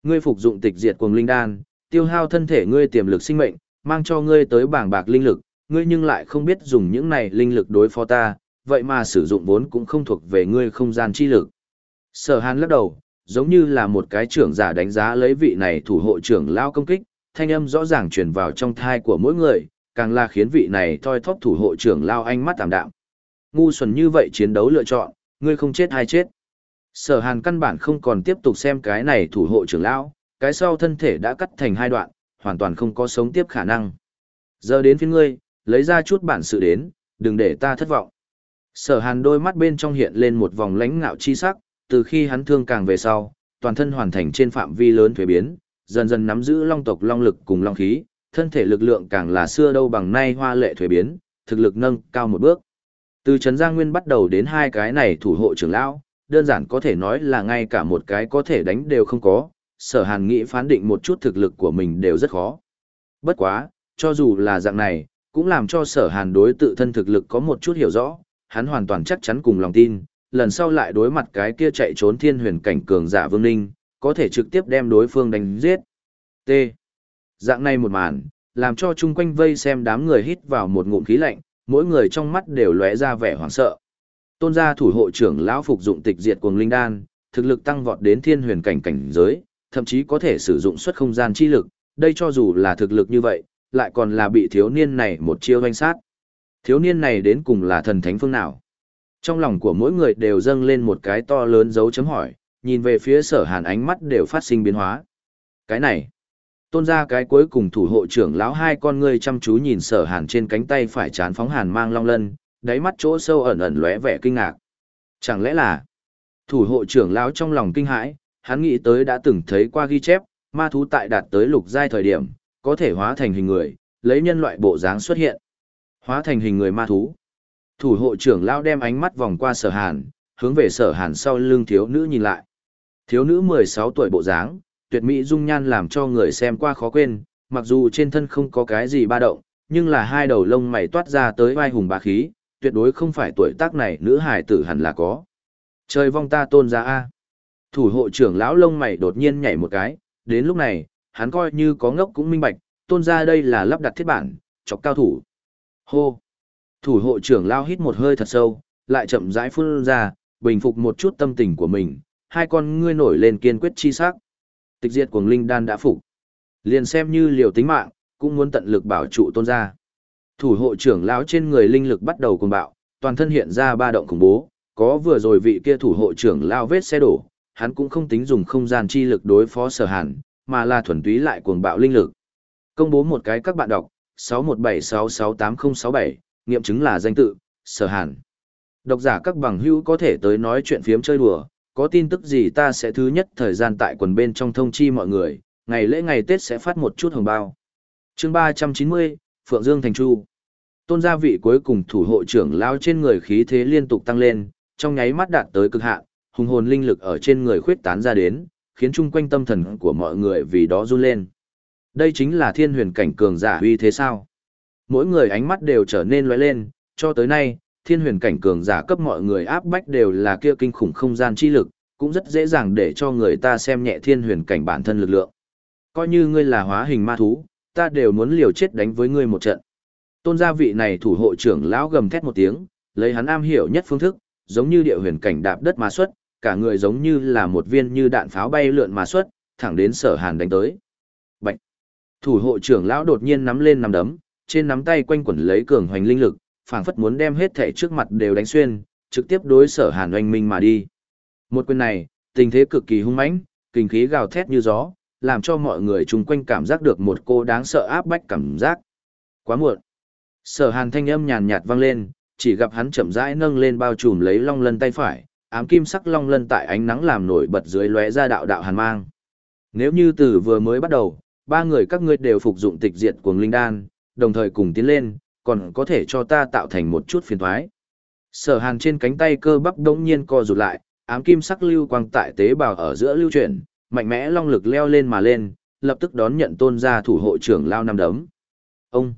Ngươi phục dụng tịch diệt cuồng linh đan, tiêu hao thân thể ngươi tiềm lực sinh mệnh, mang cho ngươi tới bảng bạc linh lực, ngươi nhưng lại không biết dùng những này linh lực đối phó ta, vậy mà sử dụng vốn cũng không thuộc về ngươi không gian chi lực. Sở Hàn lắc đầu, giống như là một cái trưởng giả đánh giá lấy vị này thủ hộ trưởng lao công kích, thanh âm rõ ràng truyền vào trong thai của mỗi người, càng là khiến vị này thoi thóp thủ hộ trưởng lao ánh mắt tạm đạm. Ngu xuẩn như vậy chiến đấu lựa chọn, ngươi không chết hay chết. Sở Hàn căn bản không còn tiếp tục xem cái này thủ hộ trưởng lão, cái sau thân thể đã cắt thành hai đoạn, hoàn toàn không có sống tiếp khả năng. Giờ đến phía ngươi, lấy ra chút bản sự đến, đừng để ta thất vọng. Sở Hàn đôi mắt bên trong hiện lên một vòng lãnh ngạo chi sắc, từ khi hắn thương càng về sau, toàn thân hoàn thành trên phạm vi lớn thuế biến, dần dần nắm giữ long tộc long lực cùng long khí, thân thể lực lượng càng là xưa đâu bằng nay hoa lệ thuế biến, thực lực nâng cao một bước. Từ Trấn Giang Nguyên bắt đầu đến hai cái này thủ hộ trưởng lão, đơn giản có thể nói là ngay cả một cái có thể đánh đều không có, sở hàn nghĩ phán định một chút thực lực của mình đều rất khó. Bất quá, cho dù là dạng này, cũng làm cho sở hàn đối tự thân thực lực có một chút hiểu rõ, hắn hoàn toàn chắc chắn cùng lòng tin, lần sau lại đối mặt cái kia chạy trốn thiên huyền cảnh cường giả vương ninh, có thể trực tiếp đem đối phương đánh giết. T. Dạng này một màn, làm cho chung quanh vây xem đám người hít vào một ngụm khí lạnh, mỗi người trong mắt đều lóe ra vẻ hoảng sợ. Tôn gia thủ hộ trưởng lão phục dụng tịch diệt cuồng linh đan, thực lực tăng vọt đến thiên huyền cảnh cảnh giới, thậm chí có thể sử dụng xuất không gian chi lực, đây cho dù là thực lực như vậy, lại còn là bị thiếu niên này một chiêu doanh sát. Thiếu niên này đến cùng là thần thánh phương nào? Trong lòng của mỗi người đều dâng lên một cái to lớn dấu chấm hỏi, nhìn về phía sở hàn ánh mắt đều phát sinh biến hóa. Cái này, tôn ra cái cuối cùng thủ hộ trưởng lão hai con ngươi chăm chú nhìn sở hàn trên cánh tay phải chán phóng hàn mang long lân, đáy mắt chỗ sâu ẩn ẩn lóe vẻ kinh ngạc. Chẳng lẽ là thủ hộ trưởng lão trong lòng kinh hãi, hắn nghĩ tới đã từng thấy qua ghi chép, ma thú tại đạt tới lục giai thời điểm, có thể hóa thành hình người, lấy nhân loại bộ dáng xuất hiện. Hóa thành hình người ma thú. Thủ hộ trưởng lão đem ánh mắt vòng qua sở hàn, hướng về sở hàn sau lưng thiếu nữ nhìn lại. Thiếu nữ 16 tuổi bộ dáng, tuyệt mỹ dung nhan làm cho người xem qua khó quên, mặc dù trên thân không có cái gì ba động, nhưng là hai đầu lông mày toát ra tới vai hùng bá khí, tuyệt đối không phải tuổi tác này nữ hài tử hẳn là có. Trời vong ta tôn ra A. Thủ hộ trưởng lão lông mày đột nhiên nhảy một cái, đến lúc này, hắn coi như có ngốc cũng minh bạch, tôn ra đây là lắp đặt thiết bản, chọc cao thủ. Hô! Thủ hộ trưởng lao hít một hơi thật sâu, lại chậm rãi phun ra, bình phục một chút tâm tình của mình, hai con ngươi nổi lên kiên quyết chi sắc. Tịch diệt cuồng linh đan đã phục. Liền xem như liều tính mạng, cũng muốn tận lực bảo trụ tôn gia. Thủ hộ trưởng lão trên người linh lực bắt đầu cuồng bạo, toàn thân hiện ra ba động khủng bố, có vừa rồi vị kia thủ hộ trưởng lao vết xe đổ, hắn cũng không tính dùng không gian chi lực đối phó sở hàn, mà là thuần túy lại cuồng bạo linh lực. Công bố một cái các bạn đọc, 617668067, nghiệm chứng là danh tự, sở hàn. Độc giả các bằng hữu có thể tới nói chuyện phiếm chơi đùa, có tin tức gì ta sẽ thứ nhất thời gian tại quần bên trong thông chi mọi người, ngày lễ ngày Tết sẽ phát một chút hồng bao. chương 390, Phượng Dương Thành Chu. Tôn gia vị cuối cùng thủ hộ trưởng lao trên người khí thế liên tục tăng lên, trong nháy mắt đạt tới cực hạn, hùng hồn linh lực ở trên người khuyết tán ra đến, khiến chung quanh tâm thần của mọi người vì đó run lên. Đây chính là thiên huyền cảnh cường giả uy thế sao? Mỗi người ánh mắt đều trở nên lóe lên, cho tới nay, thiên huyền cảnh cường giả cấp mọi người áp bách đều là kia kinh khủng không gian chi lực, cũng rất dễ dàng để cho người ta xem nhẹ thiên huyền cảnh bản thân lực lượng. Coi như ngươi là hóa hình ma thú, ta đều muốn liều chết đánh với ngươi một trận. Tôn gia vị này thủ hộ trưởng lão gầm thét một tiếng, lấy hắn am hiểu nhất phương thức, giống như địa huyền cảnh đạp đất mà xuất, cả người giống như là một viên như đạn pháo bay lượn mà xuất, thẳng đến sở hàn đánh tới. Thủ hộ trưởng lão đột nhiên nắm lên nắm đấm, trên nắm tay quanh quẩn lấy cường hoành linh lực, phảng phất muốn đem hết thể trước mặt đều đánh xuyên, trực tiếp đối sở hàn oanh minh mà đi. Một quyền này, tình thế cực kỳ hung mãnh, kinh khí gào thét như gió, làm cho mọi người chung quanh cảm giác được một cô đáng sợ áp bách cảm giác. Quá muộn. Sở hàn thanh âm nhàn nhạt vang lên, chỉ gặp hắn chậm rãi nâng lên bao trùm lấy long lân tay phải, ám kim sắc long lân tại ánh nắng làm nổi bật dưới lóe ra đạo đạo hàn mang. Nếu như từ vừa mới bắt đầu, ba người các ngươi đều phục dụng tịch diệt cuồng linh đan, đồng thời cùng tiến lên, còn có thể cho ta tạo thành một chút phiền toái. Sở Hàn trên cánh tay cơ bắp đống nhiên co rụt lại, ám kim sắc lưu quang tại tế bào ở giữa lưu chuyển, mạnh mẽ long lực leo lên mà lên, lập tức đón nhận tôn gia thủ hộ trưởng lao năm đấm. Ông!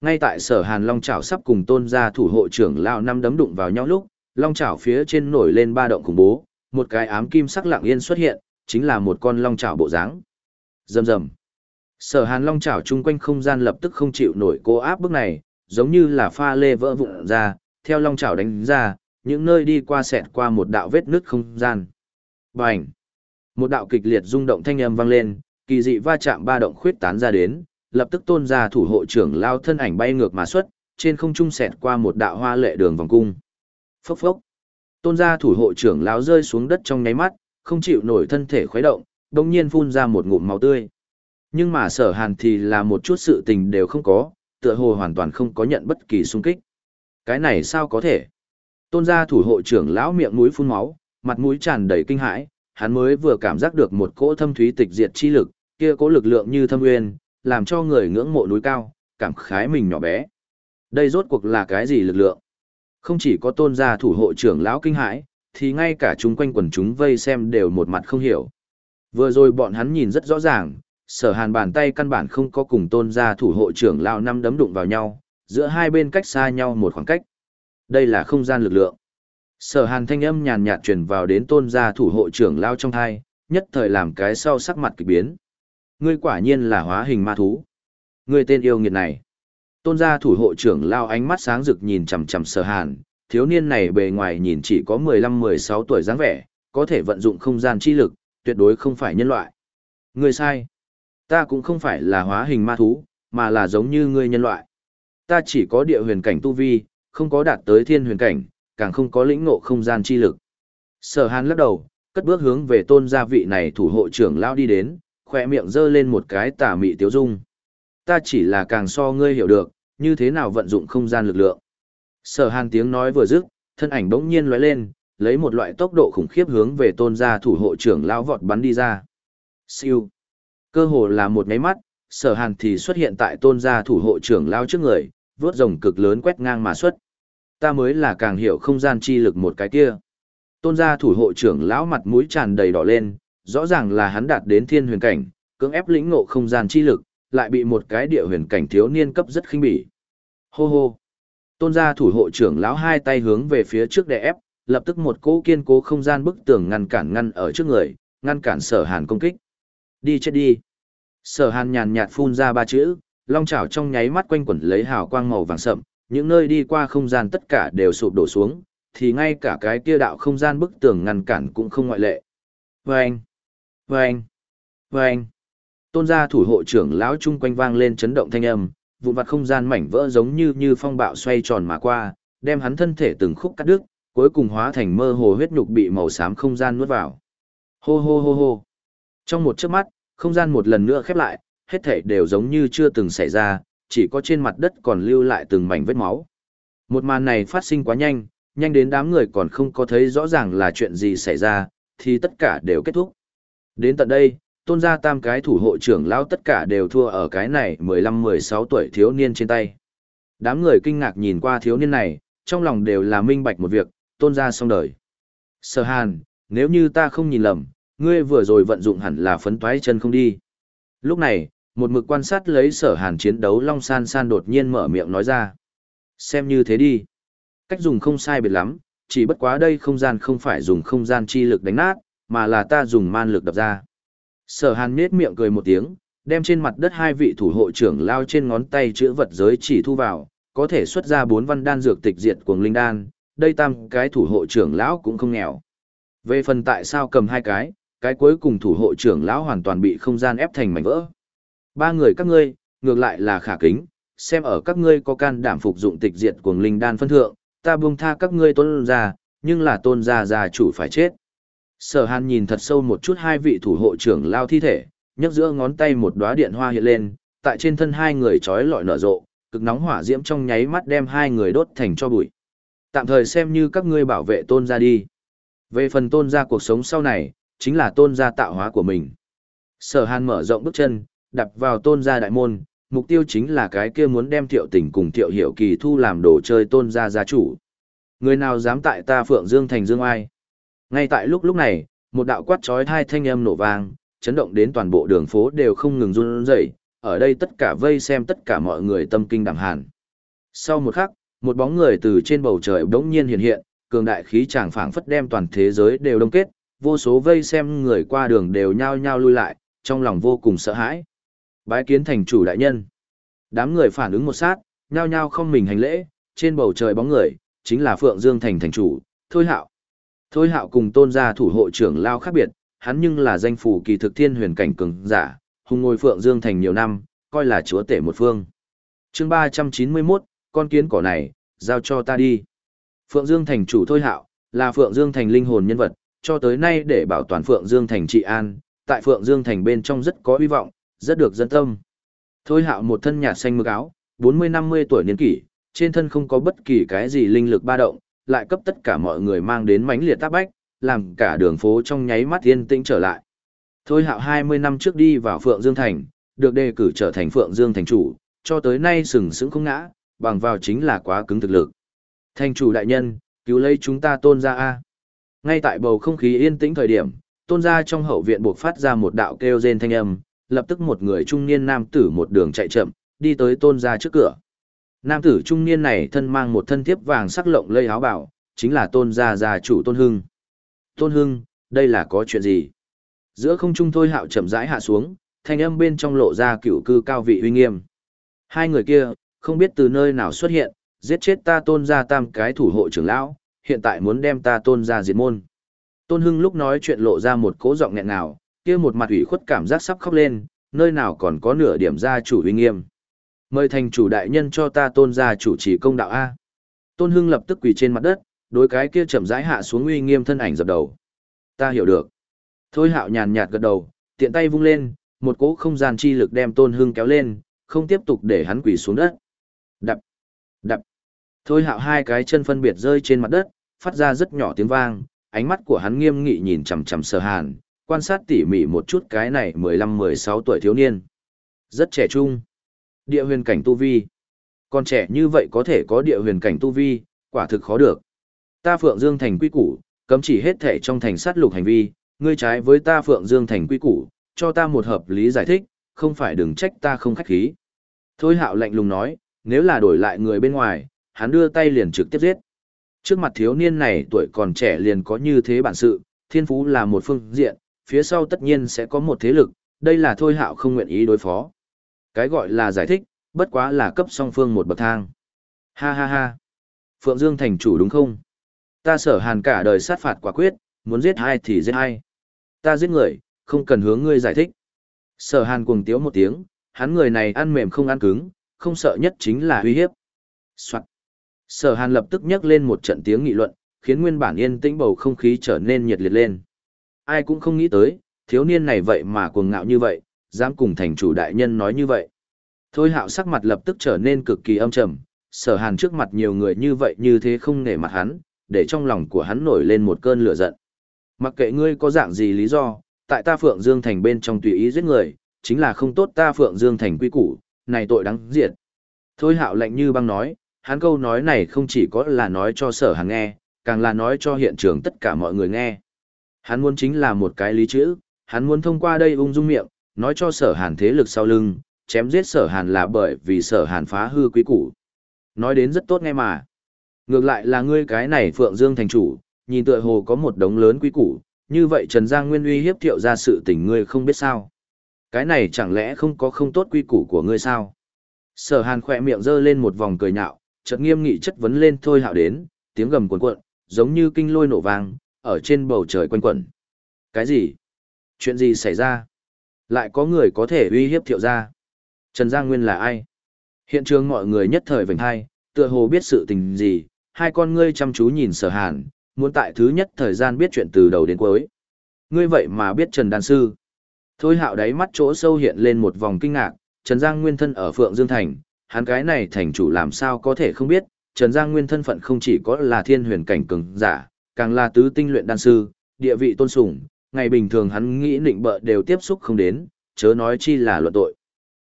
Ngay tại sở hàn long chảo sắp cùng tôn gia thủ hộ trưởng lao năm đấm đụng vào nhau lúc, long chảo phía trên nổi lên ba động khủng bố, một cái ám kim sắc lặng yên xuất hiện, chính là một con long chảo bộ dáng. Rầm rầm. Sở hàn long chảo chung quanh không gian lập tức không chịu nổi cô áp bức này, giống như là pha lê vỡ vụn ra, theo long chảo đánh ra, những nơi đi qua xẹt qua một đạo vết nứt không gian. Bành! Một đạo kịch liệt rung động thanh âm vang lên, kỳ dị va chạm ba động khuyết tán ra đến, lập tức tôn ra thủ hộ trưởng lao thân ảnh bay ngược mà xuất, trên không trung xẹt qua một đạo hoa lệ đường vòng cung. Phốc phốc. Tôn gia thủ hộ trưởng lão rơi xuống đất trong nháy mắt, không chịu nổi thân thể khuấy động, đồng nhiên phun ra một ngụm máu tươi. Nhưng mà sở hàn thì là một chút sự tình đều không có, tựa hồ hoàn toàn không có nhận bất kỳ xung kích. Cái này sao có thể? Tôn gia thủ hộ trưởng lão miệng mũi phun máu, mặt mũi tràn đầy kinh hãi, hắn mới vừa cảm giác được một cỗ thâm thúy tịch diệt chi lực, kia cỗ lực lượng như thâm uyên, làm cho người ngưỡng mộ núi cao, cảm khái mình nhỏ bé. Đây rốt cuộc là cái gì lực lượng? Không chỉ có tôn gia thủ hộ trưởng lão kinh hãi, thì ngay cả chúng quanh quần chúng vây xem đều một mặt không hiểu. Vừa rồi bọn hắn nhìn rất rõ ràng, sở hàn bàn tay căn bản không có cùng tôn gia thủ hộ trưởng lao năm đấm đụng vào nhau, giữa hai bên cách xa nhau một khoảng cách. Đây là không gian lực lượng. Sở hàn thanh âm nhàn nhạt truyền vào đến tôn gia thủ hộ trưởng lao trong thai, nhất thời làm cái sau sắc mặt kịch biến. Ngươi quả nhiên là hóa hình ma thú. Ngươi tên yêu nghiệt này. Tôn gia thủ hộ trưởng lao ánh mắt sáng rực nhìn chằm chằm sở hàn, thiếu niên này bề ngoài nhìn chỉ có 15-16 tuổi dáng vẻ, có thể vận dụng không gian chi lực, tuyệt đối không phải nhân loại. Ngươi sai. Ta cũng không phải là hóa hình ma thú, mà là giống như ngươi nhân loại. Ta chỉ có địa huyền cảnh tu vi, không có đạt tới thiên huyền cảnh, càng không có lĩnh ngộ không gian chi lực. Sở hàn lắc đầu, cất bước hướng về tôn gia vị này thủ hộ trưởng lao đi đến, khỏe miệng giơ lên một cái tà mị tiếu dung. Ta chỉ là càng so ngươi hiểu được, như thế nào vận dụng không gian lực lượng. Sở hàn tiếng nói vừa dứt, thân ảnh bỗng nhiên lóe lên, lấy một loại tốc độ khủng khiếp hướng về tôn gia thủ hộ trưởng lao vọt bắn đi ra. Siêu. Cơ hồ là một nháy mắt, sở hàn thì xuất hiện tại tôn gia thủ hộ trưởng lao trước người, vớt rồng cực lớn quét ngang mà xuất. Ta mới là càng hiểu không gian chi lực một cái kia. Tôn gia thủ hộ trưởng lão mặt mũi tràn đầy đỏ lên, rõ ràng là hắn đạt đến thiên huyền cảnh, cưỡng ép lĩnh ngộ không gian chi lực, lại bị một cái địa huyền cảnh thiếu niên cấp rất khinh bỉ. Hô hô. Tôn gia thủ hộ trưởng lão hai tay hướng về phía trước đè ép, lập tức một cỗ kiên cố không gian bức tường ngăn cản ngăn ở trước người, ngăn cản sở hàn công kích. Đi chết đi. Sở hàn nhàn nhạt phun ra ba chữ, long chảo trong nháy mắt quanh quẩn lấy hào quang màu vàng sậm, những nơi đi qua không gian tất cả đều sụp đổ xuống, thì ngay cả cái kia đạo không gian bức tường ngăn cản cũng không ngoại lệ. Vâng! Vâng! Vâng! Tôn gia thủ hộ trưởng lão chung quanh vang lên chấn động thanh âm, vụn vặt không gian mảnh vỡ giống như như phong bạo xoay tròn mà qua, đem hắn thân thể từng khúc cắt đứt, cuối cùng hóa thành mơ hồ huyết nhục bị màu xám không gian nuốt vào. Hô hô hô hô. Trong một chớp mắt, không gian một lần nữa khép lại, hết thảy đều giống như chưa từng xảy ra, chỉ có trên mặt đất còn lưu lại từng mảnh vết máu. Một màn này phát sinh quá nhanh, nhanh đến đám người còn không có thấy rõ ràng là chuyện gì xảy ra, thì tất cả đều kết thúc. Đến tận đây, tôn gia tam cái thủ hộ trưởng lão tất cả đều thua ở cái này 15-16 tuổi thiếu niên trên tay. Đám người kinh ngạc nhìn qua thiếu niên này, trong lòng đều là minh bạch một việc, tôn gia xong đời. Sở hàn, nếu như ta không nhìn lầm, ngươi vừa rồi vận dụng hẳn là phấn toái chân không đi. Lúc này, Một mực quan sát lấy sở hàn chiến đấu Long San San đột nhiên mở miệng nói ra. Xem như thế đi. Cách dùng không sai biệt lắm, chỉ bất quá đây không gian không phải dùng không gian chi lực đánh nát, mà là ta dùng man lực đập ra. Sở hàn nết miệng cười một tiếng, đem trên mặt đất hai vị thủ hộ trưởng lao trên ngón tay chữ vật giới chỉ thu vào, có thể xuất ra bốn văn đan dược tịch diệt cuồng linh đan, đây tam cái thủ hộ trưởng lão cũng không nghèo. Về phần tại sao cầm hai cái, cái cuối cùng thủ hộ trưởng lão hoàn toàn bị không gian ép thành mảnh vỡ. Ba người các ngươi, ngược lại là khả kính, xem ở các ngươi có can đảm phục dụng tịch diệt cuồng linh đan phân thượng, ta buông tha các ngươi tôn ra, nhưng là tôn gia gia chủ phải chết. Sở Hàn nhìn thật sâu một chút hai vị thủ hộ trưởng lao thi thể, nhấc giữa ngón tay một đóa điện hoa hiện lên, tại trên thân hai người chói lọi nở rộ, cực nóng hỏa diễm trong nháy mắt đem hai người đốt thành cho bụi. Tạm thời xem như các ngươi bảo vệ tôn gia đi. Về phần tôn gia cuộc sống sau này, chính là tôn gia tạo hóa của mình. Sở Hàn mở rộng bước chân, đập vào tôn gia đại môn, mục tiêu chính là cái kia muốn đem thiệu tình cùng thiệu hiểu kỳ thu làm đồ chơi tôn gia gia chủ. Người nào dám tại ta Phượng Dương thành Dương Ai? Ngay tại lúc lúc này, một đạo quát chói hai thanh âm nổ vang, chấn động đến toàn bộ đường phố đều không ngừng run rẩy, ở đây tất cả vây xem tất cả mọi người tâm kinh đẳng hàn. Sau một khắc, một bóng người từ trên bầu trời đống nhiên hiện hiện, cường đại khí tràng phảng phất đem toàn thế giới đều đông kết, vô số vây xem người qua đường đều nhao nhao lui lại, trong lòng vô cùng sợ hãi. Bái kiến thành chủ đại nhân. Đám người phản ứng một sát, nhao nhao không mình hành lễ, trên bầu trời bóng người, chính là Phượng Dương thành thành chủ, Thôi Hạo. Thôi Hạo cùng tôn gia thủ hộ trưởng lao khác biệt, hắn nhưng là danh phủ kỳ thực thiên huyền cảnh cường giả, hùng ngồi Phượng Dương thành nhiều năm, coi là chúa tể một phương. Chương 391, con kiến cỏ này, giao cho ta đi. Phượng Dương thành chủ Thôi Hạo, là Phượng Dương thành linh hồn nhân vật, cho tới nay để bảo toàn Phượng Dương thành trị an, tại Phượng Dương thành bên trong rất có hy vọng, rất được dân tâm. Thôi Hạo một thân nhạt xanh mực áo, 40-50 tuổi niên kỷ, trên thân không có bất kỳ cái gì linh lực ba động, lại cấp tất cả mọi người mang đến mãnh liệt tác bách, làm cả đường phố trong nháy mắt yên tĩnh trở lại. Thôi hạo 20 năm trước đi vào Phượng Dương Thành, được đề cử trở thành Phượng Dương Thành chủ, cho tới nay sừng sững không ngã, bằng vào chính là quá cứng thực lực. Thành chủ đại nhân, cứu lấy chúng ta tôn ra A. Ngay tại bầu không khí yên tĩnh thời điểm, tôn gia trong hậu viện buộc phát ra một đạo kêu rên thanh âm, lập tức một người trung niên nam tử một đường chạy chậm, đi tới tôn gia trước cửa. Nam tử trung niên này thân mang một thân thiếp vàng sắc lộng lây áo bảo, chính là tôn gia gia chủ tôn hưng. Tôn hưng, đây là có chuyện gì? Giữa không trung thôi hạo chậm rãi hạ xuống, thanh âm bên trong lộ ra cửu cư cao vị uy nghiêm. Hai người kia, không biết từ nơi nào xuất hiện, giết chết ta tôn gia tam cái thủ hộ trưởng lão, hiện tại muốn đem ta tôn gia diệt môn. Tôn hưng lúc nói chuyện lộ ra một cố giọng nghẹn nào, kia một mặt ủy khuất cảm giác sắp khóc lên, nơi nào còn có nửa điểm gia chủ uy nghiêm. Mời thành chủ đại nhân cho ta tôn ra chủ trì công đạo A. Tôn Hưng lập tức quỳ trên mặt đất, đối cái kia chậm rãi hạ xuống uy nghiêm thân ảnh dập đầu. Ta hiểu được. Thôi hạo nhàn nhạt gật đầu, tiện tay vung lên, một cỗ không gian chi lực đem Tôn Hưng kéo lên, không tiếp tục để hắn quỳ xuống đất. Đập, đập. Thôi hạo hai cái chân phân biệt rơi trên mặt đất, phát ra rất nhỏ tiếng vang, ánh mắt của hắn nghiêm nghị nhìn chằm chằm sở hàn, quan sát tỉ mỉ một chút cái này 15-16 tuổi thiếu niên. Rất trẻ trung. Địa huyền cảnh tu vi. con trẻ như vậy có thể có địa huyền cảnh tu vi, quả thực khó được. Ta Phượng Dương thành quy củ, cấm chỉ hết thể trong thành sát lục hành vi, ngươi trái với ta Phượng Dương thành quy củ, cho ta một hợp lý giải thích, không phải đừng trách ta không khách khí. Thôi hạo lạnh lùng nói, nếu là đổi lại người bên ngoài, hắn đưa tay liền trực tiếp giết. Trước mặt thiếu niên này tuổi còn trẻ liền có như thế bản sự, thiên phú là một phương diện, phía sau tất nhiên sẽ có một thế lực, đây là thôi hạo không nguyện ý đối phó. Cái gọi là giải thích, bất quá là cấp song phương một bậc thang. Ha ha ha. Phượng Dương thành chủ đúng không? Ta sở hàn cả đời sát phạt quả quyết, muốn giết hai thì giết hai. Ta giết người, không cần hướng ngươi giải thích. Sở hàn cuồng tiếu một tiếng, hắn người này ăn mềm không ăn cứng, không sợ nhất chính là uy hiếp. Soạn. Sở hàn lập tức nhắc lên một trận tiếng nghị luận, khiến nguyên bản yên tĩnh bầu không khí trở nên nhiệt liệt lên. Ai cũng không nghĩ tới, thiếu niên này vậy mà cuồng ngạo như vậy, dám cùng thành chủ đại nhân nói như vậy. Thôi hạo sắc mặt lập tức trở nên cực kỳ âm trầm, sở hàn trước mặt nhiều người như vậy như thế không nể mặt hắn, để trong lòng của hắn nổi lên một cơn lửa giận. Mặc kệ ngươi có dạng gì lý do, tại ta Phượng Dương Thành bên trong tùy ý giết người, chính là không tốt ta Phượng Dương Thành quy củ, này tội đáng diệt. Thôi hạo lạnh như băng nói, hắn câu nói này không chỉ có là nói cho sở hàng nghe, càng là nói cho hiện trường tất cả mọi người nghe. Hắn muốn chính là một cái lý chữ, hắn muốn thông qua đây ung dung miệng, nói cho sở hàn thế lực sau lưng, chém giết sở hàn là bởi vì sở hàn phá hư quý củ. Nói đến rất tốt nghe mà. Ngược lại là ngươi cái này Phượng Dương thành chủ, nhìn tựa hồ có một đống lớn quý củ, như vậy Trần Giang Nguyên uy hiếp thiệu ra sự tình ngươi không biết sao. Cái này chẳng lẽ không có không tốt quy củ của ngươi sao? Sở hàn khỏe miệng giơ lên một vòng cười nhạo, chợt nghiêm nghị chất vấn lên thôi hạo đến, tiếng gầm cuồn cuộn, giống như kinh lôi nổ vang, ở trên bầu trời quanh quẩn. Cái gì? Chuyện gì xảy ra? Lại có người có thể uy hiếp thiệu gia? Trần Giang Nguyên là ai? Hiện trường mọi người nhất thời vành hai, tựa hồ biết sự tình gì, hai con ngươi chăm chú nhìn sở hàn, muốn tại thứ nhất thời gian biết chuyện từ đầu đến cuối. Ngươi vậy mà biết Trần Đan Sư. Thôi hạo đáy mắt chỗ sâu hiện lên một vòng kinh ngạc, Trần Giang Nguyên thân ở Phượng Dương Thành, hắn cái này thành chủ làm sao có thể không biết, Trần Giang Nguyên thân phận không chỉ có là thiên huyền cảnh cường giả, càng là tứ tinh luyện đan sư, địa vị tôn sủng, ngày bình thường hắn nghĩ định bợ đều tiếp xúc không đến, chớ nói chi là luận tội.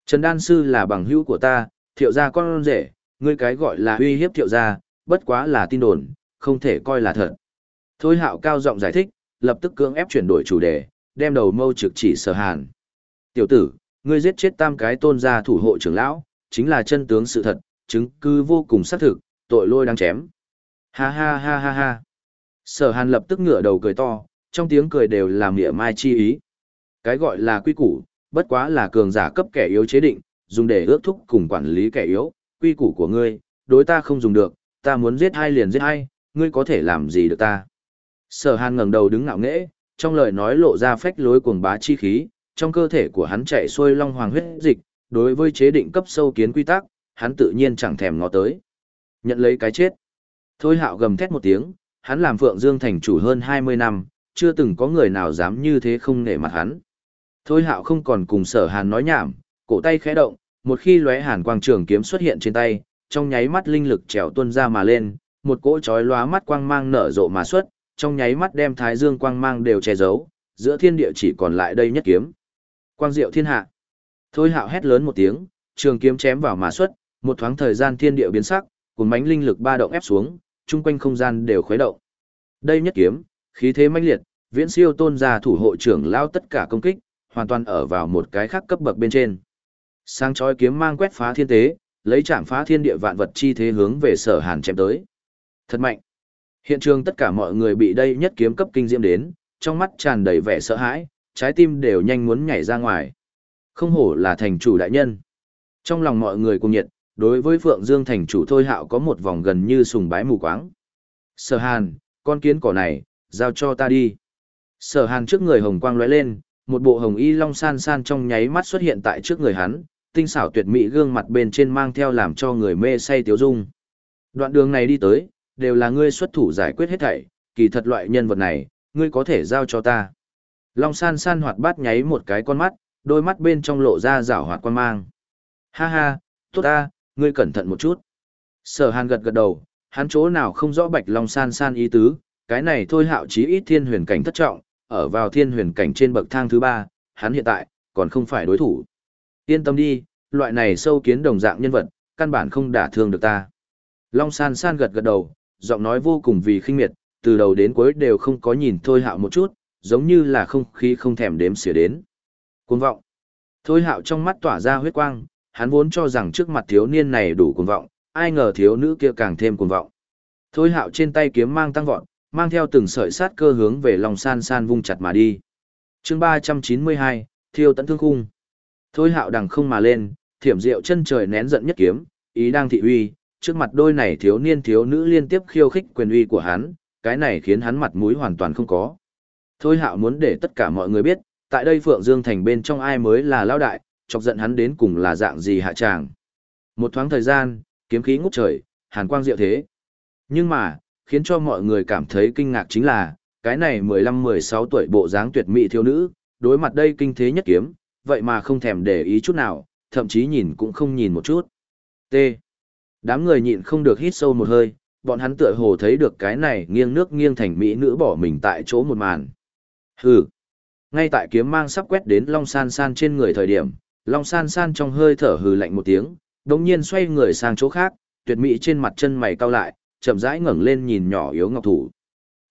Trần Đan Sư là bằng hữu của ta, thiệu gia con rể, ngươi cái gọi là uy hiếp thiệu gia, bất quá là tin đồn, không thể coi là thật. Thôi hạo cao giọng giải thích, lập tức cưỡng ép chuyển đổi chủ đề, đem đầu mâu trực chỉ sở hàn. Tiểu tử, ngươi giết chết tam cái tôn gia thủ hộ trưởng lão, chính là chân tướng sự thật, chứng cứ vô cùng xác thực, tội lôi đang chém. Ha ha ha ha ha. Sở hàn lập tức ngửa đầu cười to, trong tiếng cười đều là mỉa mai chi ý. Cái gọi là quy củ, bất quá là cường giả cấp kẻ yếu chế định, dùng để ước thúc cùng quản lý kẻ yếu, quy củ của ngươi, đối ta không dùng được, ta muốn giết hai liền giết hai, ngươi có thể làm gì được ta. Sở hàn ngẩng đầu đứng ngạo nghễ, trong lời nói lộ ra phách lối cuồng bá chi khí, trong cơ thể của hắn chạy xuôi long hoàng huyết dịch, đối với chế định cấp sâu kiến quy tắc, hắn tự nhiên chẳng thèm ngó tới. Nhận lấy cái chết. Thôi hạo gầm thét một tiếng, hắn làm Phượng Dương thành chủ hơn 20 năm, chưa từng có người nào dám như thế không nể mặt hắn. Thôi hạo không còn cùng sở hàn nói nhảm, cổ tay khẽ động, một khi lóe hàn quang trường kiếm xuất hiện trên tay, trong nháy mắt linh lực trèo tuôn ra mà lên, một cỗ chói lóa mắt quang mang nở rộ mà xuất, trong nháy mắt đem thái dương quang mang đều che giấu, giữa thiên địa chỉ còn lại đây nhất kiếm. Quang diệu thiên hạ. Thôi hạo hét lớn một tiếng, trường kiếm chém vào mà xuất, một thoáng thời gian thiên địa biến sắc, cùng mánh linh lực ba động ép xuống, chung quanh không gian đều khuấy động. Đây nhất kiếm, khí thế mãnh liệt, viễn siêu tôn gia thủ hộ trưởng lao tất cả công kích, hoàn toàn ở vào một cái khác cấp bậc bên trên. Sang chói kiếm mang quét phá thiên tế, lấy chạm phá thiên địa vạn vật chi thế hướng về sở hàn chém tới. Thật mạnh. Hiện trường tất cả mọi người bị đây nhất kiếm cấp kinh diễm đến, trong mắt tràn đầy vẻ sợ hãi, trái tim đều nhanh muốn nhảy ra ngoài. Không hổ là thành chủ đại nhân. Trong lòng mọi người cùng nhiệt, đối với Phượng Dương thành chủ Thôi Hạo có một vòng gần như sùng bái mù quáng. Sở Hàn, con kiến cỏ này, giao cho ta đi. Sở Hàn trước người hồng quang lóe lên, một bộ hồng y long san san trong nháy mắt xuất hiện tại trước người hắn, tinh xảo tuyệt mỹ gương mặt bên trên mang theo làm cho người mê say tiếu dung. Đoạn đường này đi tới, đều là ngươi xuất thủ giải quyết hết thảy, kỳ thật loại nhân vật này, ngươi có thể giao cho ta. Long san san hoạt bát nháy một cái con mắt, đôi mắt bên trong lộ ra rảo hoạt quan mang. Ha ha, tốt ta, ngươi cẩn thận một chút. Sở hàn gật gật đầu, hắn chỗ nào không rõ bạch long san san ý tứ, cái này thôi hạo chí ít thiên huyền cảnh thất trọng, ở vào thiên huyền cảnh trên bậc thang thứ ba, hắn hiện tại, còn không phải đối thủ. Yên tâm đi, loại này sâu kiến đồng dạng nhân vật, căn bản không đả thương được ta. Long san san gật gật đầu, giọng nói vô cùng vì khinh miệt, từ đầu đến cuối đều không có nhìn thôi hạo một chút, giống như là không khí không thèm đếm xỉa đến. Cuồng vọng. Thôi hạo trong mắt tỏa ra huyết quang, hắn vốn cho rằng trước mặt thiếu niên này đủ cuồng vọng, ai ngờ thiếu nữ kia càng thêm cuồng vọng. Thôi hạo trên tay kiếm mang tăng vọt, mang theo từng sợi sát cơ hướng về lòng san san vung chặt mà đi. chương 392, thiêu tận thương khung. Thôi hạo đằng không mà lên, thiểm diệu chân trời nén giận nhất kiếm, ý đang thị uy, trước mặt đôi này thiếu niên thiếu nữ liên tiếp khiêu khích quyền uy của hắn, cái này khiến hắn mặt mũi hoàn toàn không có. Thôi hạo muốn để tất cả mọi người biết, tại đây Phượng Dương Thành bên trong ai mới là lao đại, chọc giận hắn đến cùng là dạng gì hạ tràng. Một thoáng thời gian, kiếm khí ngút trời, hàn quang diệu thế. Nhưng mà, khiến cho mọi người cảm thấy kinh ngạc chính là, cái này 15-16 tuổi bộ dáng tuyệt mỹ thiếu nữ, đối mặt đây kinh thế nhất kiếm, vậy mà không thèm để ý chút nào, thậm chí nhìn cũng không nhìn một chút. T. Đám người nhịn không được hít sâu một hơi, bọn hắn tựa hồ thấy được cái này nghiêng nước nghiêng thành mỹ nữ bỏ mình tại chỗ một màn. Hừ. Ngay tại kiếm mang sắp quét đến Long San San trên người thời điểm, Long San San trong hơi thở hừ lạnh một tiếng, đồng nhiên xoay người sang chỗ khác, tuyệt mỹ trên mặt chân mày cau lại, chậm rãi ngẩng lên nhìn nhỏ yếu ngọc thủ.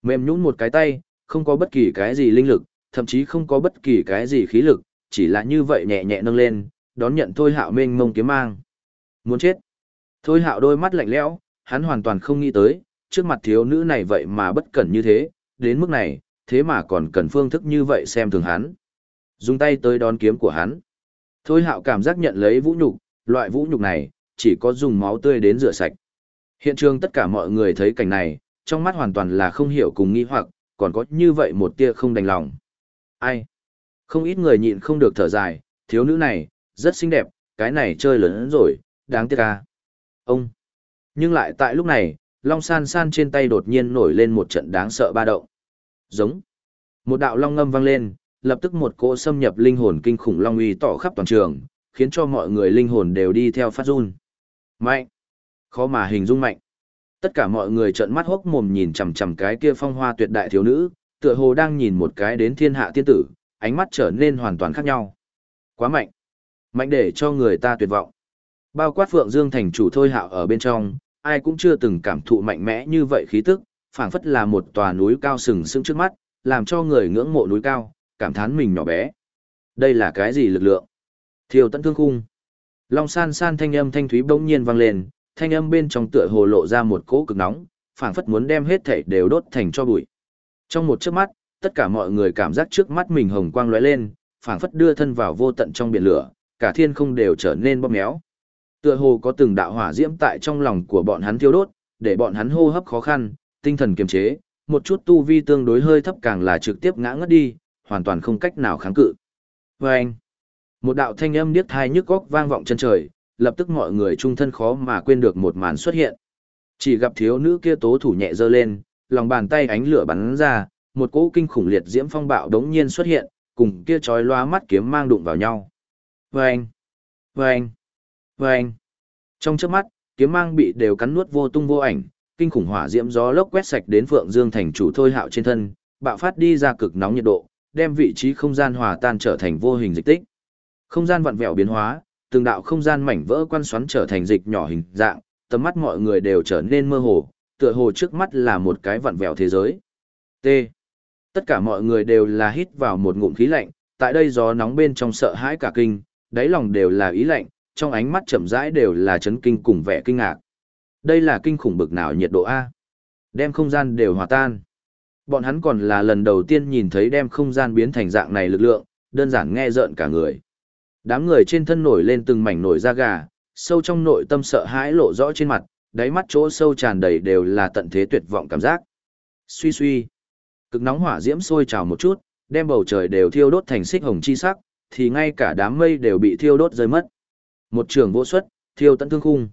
Mềm nhũn một cái tay, không có bất kỳ cái gì linh lực, thậm chí không có bất kỳ cái gì khí lực, chỉ là như vậy nhẹ nhẹ nâng lên, đón nhận thôi hạo mênh mông kiếm mang. Muốn chết. Thôi hạo đôi mắt lạnh lẽo, hắn hoàn toàn không nghĩ tới, trước mặt thiếu nữ này vậy mà bất cẩn như thế, đến mức này, thế mà còn cần phương thức như vậy xem thường hắn. Dùng tay tới đón kiếm của hắn. Thôi hạo cảm giác nhận lấy vũ nhục, loại vũ nhục này, chỉ có dùng máu tươi đến rửa sạch. Hiện trường tất cả mọi người thấy cảnh này, trong mắt hoàn toàn là không hiểu cùng nghi hoặc, còn có như vậy một tia không đành lòng. Ai? Không ít người nhịn không được thở dài, thiếu nữ này, rất xinh đẹp, cái này chơi lớn rồi, đáng tiếc à. Ông! Nhưng lại tại lúc này, Long San San trên tay đột nhiên nổi lên một trận đáng sợ ba động. Giống. Một đạo long ngâm vang lên, lập tức một cỗ xâm nhập linh hồn kinh khủng long uy tỏ khắp toàn trường, khiến cho mọi người linh hồn đều đi theo phát run. Mạnh. Khó mà hình dung mạnh. Tất cả mọi người trợn mắt hốc mồm nhìn chằm chằm cái kia phong hoa tuyệt đại thiếu nữ, tựa hồ đang nhìn một cái đến thiên hạ tiên tử, ánh mắt trở nên hoàn toàn khác nhau. Quá mạnh. Mạnh để cho người ta tuyệt vọng. Bao quát Phượng Dương thành chủ thôi hạo ở bên trong, ai cũng chưa từng cảm thụ mạnh mẽ như vậy khí tức, phảng phất là một tòa núi cao sừng sững trước mắt, làm cho người ngưỡng mộ núi cao, cảm thán mình nhỏ bé. Đây là cái gì lực lượng? Thiêu tận thương khung. Long san san thanh âm thanh thúy bỗng nhiên vang lên, thanh âm bên trong tựa hồ lộ ra một cỗ cực nóng, phảng phất muốn đem hết thảy đều đốt thành cho bụi. Trong một chớp mắt, tất cả mọi người cảm giác trước mắt mình hồng quang lóe lên, phảng phất đưa thân vào vô tận trong biển lửa, cả thiên không đều trở nên bóp méo. Tựa hồ có từng đạo hỏa diễm tại trong lòng của bọn hắn thiêu đốt, để bọn hắn hô hấp khó khăn, tinh thần kiềm chế, một chút tu vi tương đối hơi thấp càng là trực tiếp ngã ngất đi, hoàn toàn không cách nào kháng cự. Và anh, một đạo thanh âm điếc thai nhức góc vang vọng chân trời, lập tức mọi người trung thân khó mà quên được một màn xuất hiện. Chỉ gặp thiếu nữ kia tố thủ nhẹ dơ lên, lòng bàn tay ánh lửa bắn ra, một cỗ kinh khủng liệt diễm phong bạo đống nhiên xuất hiện, cùng kia chói loa mắt kiếm mang đụng vào nhau. Vâng! Vâng! Vâng! Trong chớp mắt, kiếm mang bị đều cắn nuốt vô tung vô ảnh, kinh khủng hỏa diễm gió lốc quét sạch đến Phượng Dương thành chủ thôi hạo trên thân, bạo phát đi ra cực nóng nhiệt độ, đem vị trí không gian hòa tan trở thành vô hình dịch tích. Không gian vặn vẹo biến hóa, từng đạo không gian mảnh vỡ quan xoắn trở thành dịch nhỏ hình dạng, tầm mắt mọi người đều trở nên mơ hồ, tựa hồ trước mắt là một cái vặn vẹo thế giới. T. Tất cả mọi người đều là hít vào một ngụm khí lạnh, tại đây gió nóng bên trong sợ hãi cả kinh, đáy lòng đều là ý lạnh, trong ánh mắt chậm rãi đều là chấn kinh cùng vẻ kinh ngạc. Đây là kinh khủng bực nào nhiệt độ A. Đem không gian đều hòa tan. Bọn hắn còn là lần đầu tiên nhìn thấy đem không gian biến thành dạng này lực lượng, đơn giản nghe rợn cả người. Đám người trên thân nổi lên từng mảnh nổi da gà, sâu trong nội tâm sợ hãi lộ rõ trên mặt, đáy mắt chỗ sâu tràn đầy đều là tận thế tuyệt vọng cảm giác. Suy suy. Cực nóng hỏa diễm sôi trào một chút, đem bầu trời đều thiêu đốt thành xích hồng chi sắc, thì ngay cả đám mây đều bị thiêu đốt rơi mất. Một trường vô xuất, thiêu tận thương khung.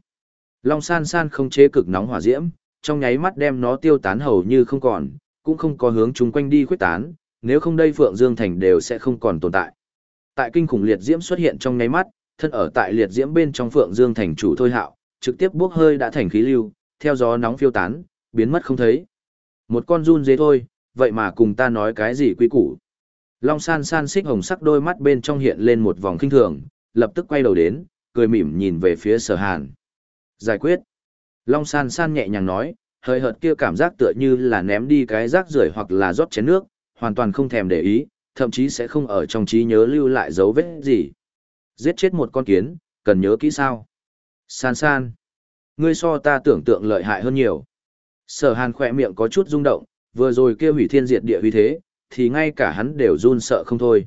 Long san san không chế cực nóng hỏa diễm, trong nháy mắt đem nó tiêu tán hầu như không còn, cũng không có hướng chúng quanh đi khuyết tán, nếu không đây Phượng Dương Thành đều sẽ không còn tồn tại. Tại kinh khủng liệt diễm xuất hiện trong nháy mắt, thân ở tại liệt diễm bên trong Phượng Dương Thành chủ thôi hạo, trực tiếp bốc hơi đã thành khí lưu, theo gió nóng phiêu tán, biến mất không thấy. Một con run dế thôi, vậy mà cùng ta nói cái gì quý củ. Long san san xích hồng sắc đôi mắt bên trong hiện lên một vòng kinh thường, lập tức quay đầu đến, cười mỉm nhìn về phía sở hàn. Giải quyết. Long san san nhẹ nhàng nói, hơi hợt kia cảm giác tựa như là ném đi cái rác rưởi hoặc là rót chén nước, hoàn toàn không thèm để ý, thậm chí sẽ không ở trong trí nhớ lưu lại dấu vết gì. Giết chết một con kiến, cần nhớ kỹ sao. San san. Ngươi so ta tưởng tượng lợi hại hơn nhiều. Sở hàn khỏe miệng có chút rung động, vừa rồi kia hủy thiên diệt địa huy thế, thì ngay cả hắn đều run sợ không thôi.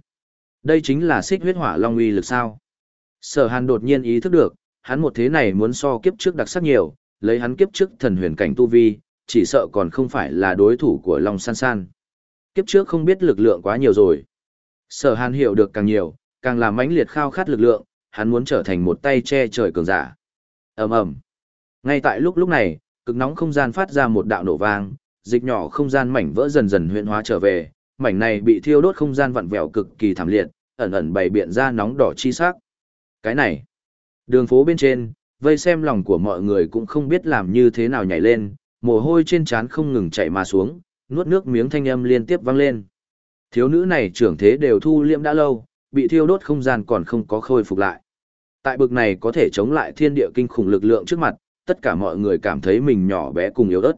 Đây chính là xích huyết hỏa long uy lực sao. Sở hàn đột nhiên ý thức được, hắn một thế này muốn so kiếp trước đặc sắc nhiều, lấy hắn kiếp trước thần huyền cảnh tu vi, chỉ sợ còn không phải là đối thủ của Long San San. Kiếp trước không biết lực lượng quá nhiều rồi. Sở hàn hiểu được càng nhiều, càng làm mãnh liệt khao khát lực lượng, hắn muốn trở thành một tay che trời cường giả. ầm ầm. Ngay tại lúc lúc này, cực nóng không gian phát ra một đạo nổ vang, dịch nhỏ không gian mảnh vỡ dần dần huyện hóa trở về, mảnh này bị thiêu đốt không gian vặn vẹo cực kỳ thảm liệt, ẩn ẩn bày biện ra nóng đỏ chi sắc. Cái này, đường phố bên trên, vây xem lòng của mọi người cũng không biết làm như thế nào nhảy lên, mồ hôi trên trán không ngừng chảy mà xuống, nuốt nước miếng thanh âm liên tiếp vang lên. Thiếu nữ này trưởng thế đều thu liễm đã lâu, bị thiêu đốt không gian còn không có khôi phục lại. Tại bực này có thể chống lại thiên địa kinh khủng lực lượng trước mặt, tất cả mọi người cảm thấy mình nhỏ bé cùng yếu ớt.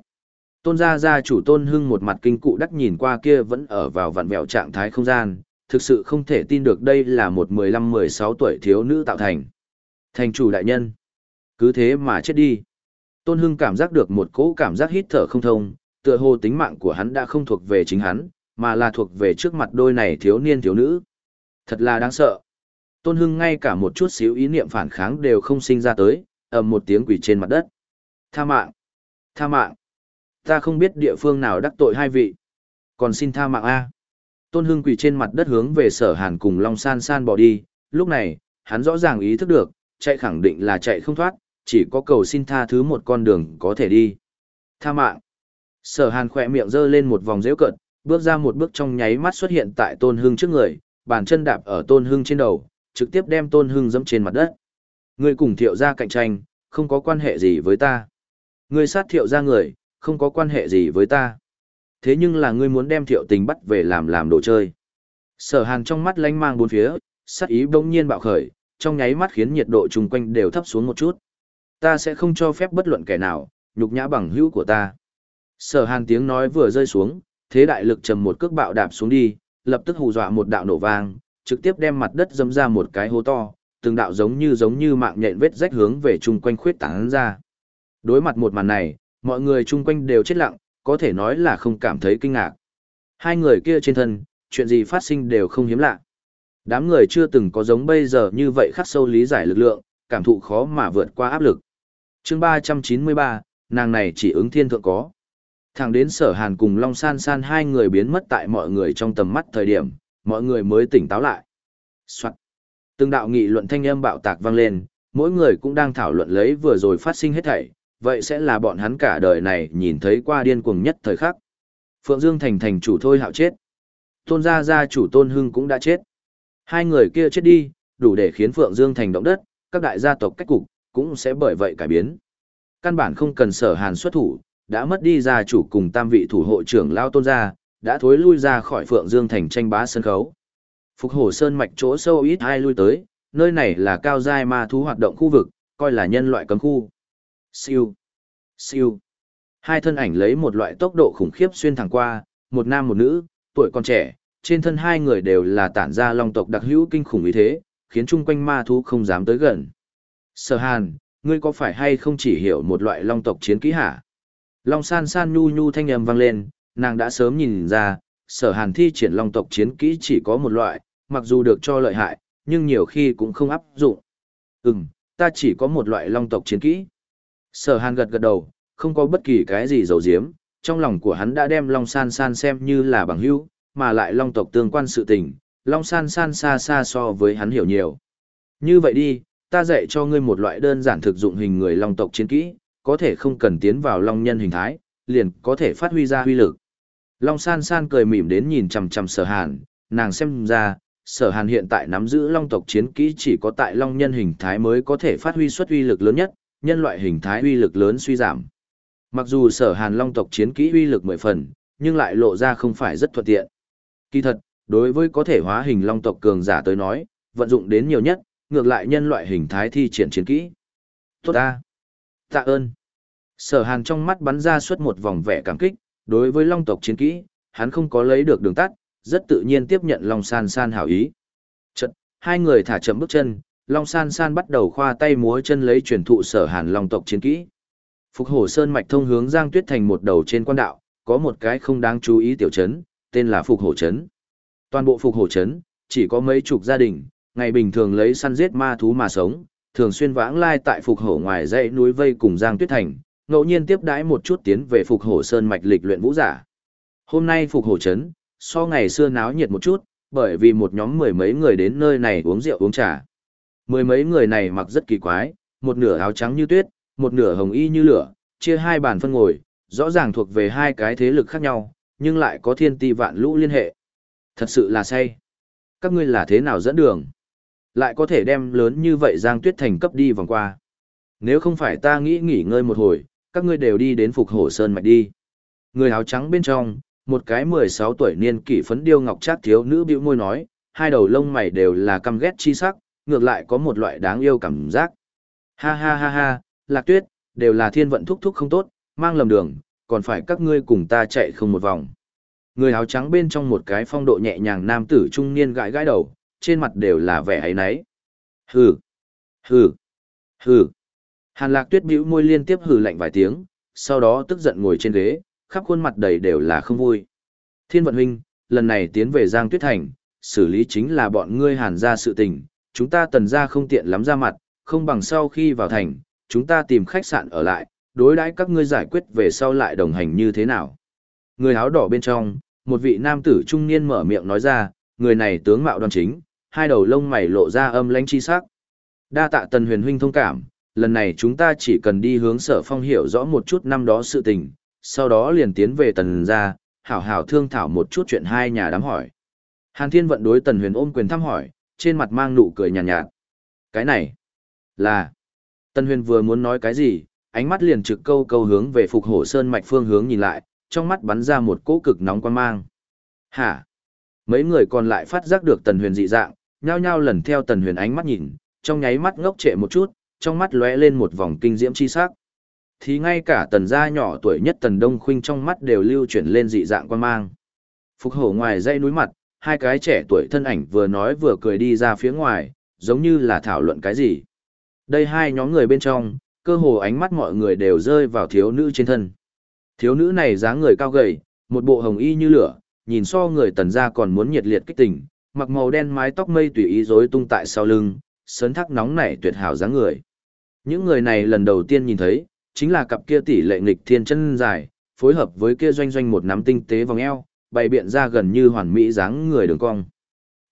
Tôn gia gia chủ tôn hưng một mặt kinh cụ đắc nhìn qua kia vẫn ở vào vặn vẹo trạng thái không gian, thực sự không thể tin được đây là một 15-16 tuổi thiếu nữ tạo thành. Thành chủ đại nhân. Cứ thế mà chết đi. Tôn Hưng cảm giác được một cỗ cảm giác hít thở không thông, tựa hồ tính mạng của hắn đã không thuộc về chính hắn, mà là thuộc về trước mặt đôi này thiếu niên thiếu nữ. Thật là đáng sợ. Tôn Hưng ngay cả một chút xíu ý niệm phản kháng đều không sinh ra tới, ầm một tiếng quỷ trên mặt đất. Tha mạng! Tha mạng! Ta không biết địa phương nào đắc tội hai vị. Còn xin tha mạng A. Tôn Hưng quỷ trên mặt đất hướng về sở hàn cùng Long San San bỏ đi, lúc này, hắn rõ ràng ý thức được, chạy khẳng định là chạy không thoát, chỉ có cầu xin tha thứ một con đường có thể đi. Tha mạng! Sở hàn khỏe miệng giơ lên một vòng rêu cợt, bước ra một bước trong nháy mắt xuất hiện tại Tôn Hưng trước người, bàn chân đạp ở Tôn Hưng trên đầu, trực tiếp đem Tôn Hưng dẫm trên mặt đất. Ngươi cùng thiệu gia cạnh tranh, không có quan hệ gì với ta. Ngươi sát thiệu gia người, không có quan hệ gì với ta. Thế nhưng là ngươi muốn đem thiệu tình bắt về làm làm đồ chơi. Sở hàn trong mắt lánh mang bốn phía, sát ý bỗng nhiên bạo khởi, trong nháy mắt khiến nhiệt độ chung quanh đều thấp xuống một chút. Ta sẽ không cho phép bất luận kẻ nào, nhục nhã bằng hữu của ta. Sở hàn tiếng nói vừa rơi xuống, thế đại lực trầm một cước bạo đạp xuống đi, lập tức hù dọa một đạo nổ vang, trực tiếp đem mặt đất dâm ra một cái hố to, từng đạo giống như giống như mạng nhện vết rách hướng về chung quanh khuyết tán ra. Đối mặt một màn này, mọi người chung quanh đều chết lặng, có thể nói là không cảm thấy kinh ngạc. Hai người kia trên thân, chuyện gì phát sinh đều không hiếm lạ. Đám người chưa từng có giống bây giờ như vậy khắc sâu lý giải lực lượng, cảm thụ khó mà vượt qua áp lực. chương 393, nàng này chỉ ứng thiên thượng có. Thẳng đến sở hàn cùng Long San San hai người biến mất tại mọi người trong tầm mắt thời điểm, mọi người mới tỉnh táo lại. Soạn. Từng đạo nghị luận thanh âm bạo tạc vang lên, mỗi người cũng đang thảo luận lấy vừa rồi phát sinh hết thảy, vậy sẽ là bọn hắn cả đời này nhìn thấy qua điên cuồng nhất thời khắc. Phượng Dương thành thành chủ thôi hạo chết. Tôn gia gia chủ Tôn Hưng cũng đã chết. Hai người kia chết đi, đủ để khiến Phượng Dương thành động đất, các đại gia tộc cách cục cũng sẽ bởi vậy cải biến. Căn bản không cần sở hàn xuất thủ, đã mất đi gia chủ cùng tam vị thủ hộ trưởng lao tôn gia, đã thối lui ra khỏi Phượng Dương thành tranh bá sân khấu. Phục Hổ Sơn mạch chỗ sâu ít ai lui tới, nơi này là cao giai ma thú hoạt động khu vực, coi là nhân loại cấm khu. Siêu, siêu. Hai thân ảnh lấy một loại tốc độ khủng khiếp xuyên thẳng qua, một nam một nữ, tuổi còn trẻ, trên thân hai người đều là tản ra long tộc đặc hữu kinh khủng ý thế, khiến chung quanh ma thú không dám tới gần. Sở Hàn, ngươi có phải hay không chỉ hiểu một loại long tộc chiến kỹ hả? Long san san nhu nhu thanh âm vang lên, nàng đã sớm nhìn ra, sở hàn thi triển long tộc chiến kỹ chỉ có một loại, mặc dù được cho lợi hại, nhưng nhiều khi cũng không áp dụng. Ừm, ta chỉ có một loại long tộc chiến kỹ. Sở hàn gật gật đầu, không có bất kỳ cái gì dầu diếm, trong lòng của hắn đã đem long san san xem như là bằng hữu, mà lại long tộc tương quan sự tình, long san san xa xa so với hắn hiểu nhiều. Như vậy đi, ta dạy cho ngươi một loại đơn giản thực dụng hình người long tộc chiến kỹ, có thể không cần tiến vào long nhân hình thái, liền có thể phát huy ra huy lực. Long san san cười mỉm đến nhìn chằm chằm sở hàn, nàng xem ra, sở hàn hiện tại nắm giữ long tộc chiến kỹ chỉ có tại long nhân hình thái mới có thể phát huy xuất uy lực lớn nhất, nhân loại hình thái uy lực lớn suy giảm. Mặc dù sở hàn long tộc chiến kỹ uy lực mười phần, nhưng lại lộ ra không phải rất thuận tiện. Kỳ thật, đối với có thể hóa hình long tộc cường giả tới nói, vận dụng đến nhiều nhất, ngược lại nhân loại hình thái thi triển chiến kỹ. Tốt ta! Tạ ơn! Sở hàn trong mắt bắn ra suốt một vòng vẻ cảm kích, đối với long tộc chiến kỹ, hắn không có lấy được đường tắt, rất tự nhiên tiếp nhận Long San San hảo ý. Chật, hai người thả chậm bước chân, Long San San bắt đầu khoa tay múa chân lấy truyền thụ sở hàn long tộc chiến kỹ. Phục hổ sơn mạch thông hướng Giang Tuyết thành một đầu trên quan đạo, có một cái không đáng chú ý tiểu trấn, tên là Phục hổ trấn. Toàn bộ Phục hổ trấn, chỉ có mấy chục gia đình, ngày bình thường lấy săn giết ma thú mà sống, thường xuyên vãng lai tại Phục hổ ngoài dãy núi vây cùng Giang Tuyết thành, ngẫu nhiên tiếp đãi một chút tiến về Phục hổ sơn mạch lịch luyện vũ giả. Hôm nay Phục hổ trấn, so ngày xưa náo nhiệt một chút, bởi vì một nhóm mười mấy người đến nơi này uống rượu uống trà. Mười mấy người này mặc rất kỳ quái, một nửa áo trắng như tuyết, một nửa hồng y như lửa, chia hai bàn phân ngồi, rõ ràng thuộc về hai cái thế lực khác nhau, nhưng lại có thiên ti vạn lũ liên hệ. Thật sự là say. Các ngươi là thế nào dẫn đường? Lại có thể đem lớn như vậy Giang Tuyết Thành cấp đi vòng qua. Nếu không phải ta nghĩ nghỉ ngơi một hồi, các ngươi đều đi đến Phục Hổ Sơn mạch đi. Người áo trắng bên trong, một cái 16 tuổi niên kỷ phấn điêu ngọc trác thiếu nữ bĩu môi nói, hai đầu lông mày đều là căm ghét chi sắc, ngược lại có một loại đáng yêu cảm giác. Ha ha ha ha, lạc tuyết, đều là thiên vận thúc thúc không tốt, mang lầm đường, còn phải các ngươi cùng ta chạy không một vòng. Người áo trắng bên trong một cái phong độ nhẹ nhàng nam tử trung niên gãi gãi đầu, trên mặt đều là vẻ ấy nấy. Hừ, hừ, hừ. Hàn lạc tuyết bĩu môi liên tiếp hừ lạnh vài tiếng, sau đó tức giận ngồi trên ghế, khắp khuôn mặt đầy đều là không vui. Thiên vận huynh, lần này tiến về Giang Tuyết Thành, xử lý chính là bọn ngươi hàn ra sự tình, chúng ta tần ra không tiện lắm ra mặt, không bằng sau khi vào thành, chúng ta tìm khách sạn ở lại, đối đãi các ngươi giải quyết về sau lại đồng hành như thế nào. Người áo đỏ bên trong, một vị nam tử trung niên mở miệng nói ra, người này tướng mạo đoan chính, hai đầu lông mày lộ ra âm lãnh chi sắc. Đa tạ tần huyền huynh thông cảm, lần này chúng ta chỉ cần đi hướng sở phong hiểu rõ một chút năm đó sự tình, sau đó liền tiến về tần ra, hảo hảo thương thảo một chút chuyện hai nhà đám hỏi. Hàn Thiên vận đối tần huyền ôm quyền thăm hỏi, trên mặt mang nụ cười nhàn nhạt, nhạt. Cái này là... Tần huyền vừa muốn nói cái gì, ánh mắt liền trực câu câu hướng về phục hổ sơn mạch phương hướng nhìn lại, trong mắt bắn ra một cỗ cực nóng quan mang. Hả? Mấy người còn lại phát giác được tần huyền dị dạng, nhao nhao lần theo tần huyền ánh mắt nhìn, trong nháy mắt ngốc trệ một chút, trong mắt lóe lên một vòng kinh diễm chi sắc. Thì ngay cả tần gia nhỏ tuổi nhất tần đông khuynh trong mắt đều lưu chuyển lên dị dạng quan mang. Phục hổ ngoài dây núi mặt, hai cái trẻ tuổi thân ảnh vừa nói vừa cười đi ra phía ngoài, giống như là thảo luận cái gì. Đây hai nhóm người bên trong, cơ hồ ánh mắt mọi người đều rơi vào thiếu nữ trên thân. Thiếu nữ này dáng người cao gầy, một bộ hồng y như lửa, nhìn so người tần gia còn muốn nhiệt liệt kích tình, mặc màu đen mái tóc mây tùy ý rối tung tại sau lưng, sấn thác nóng nảy tuyệt hảo dáng người. Những người này lần đầu tiên nhìn thấy, chính là cặp kia tỷ lệ nghịch thiên chân dài, phối hợp với kia doanh doanh một nắm tinh tế vòng eo, bày biện ra gần như hoàn mỹ dáng người đường cong.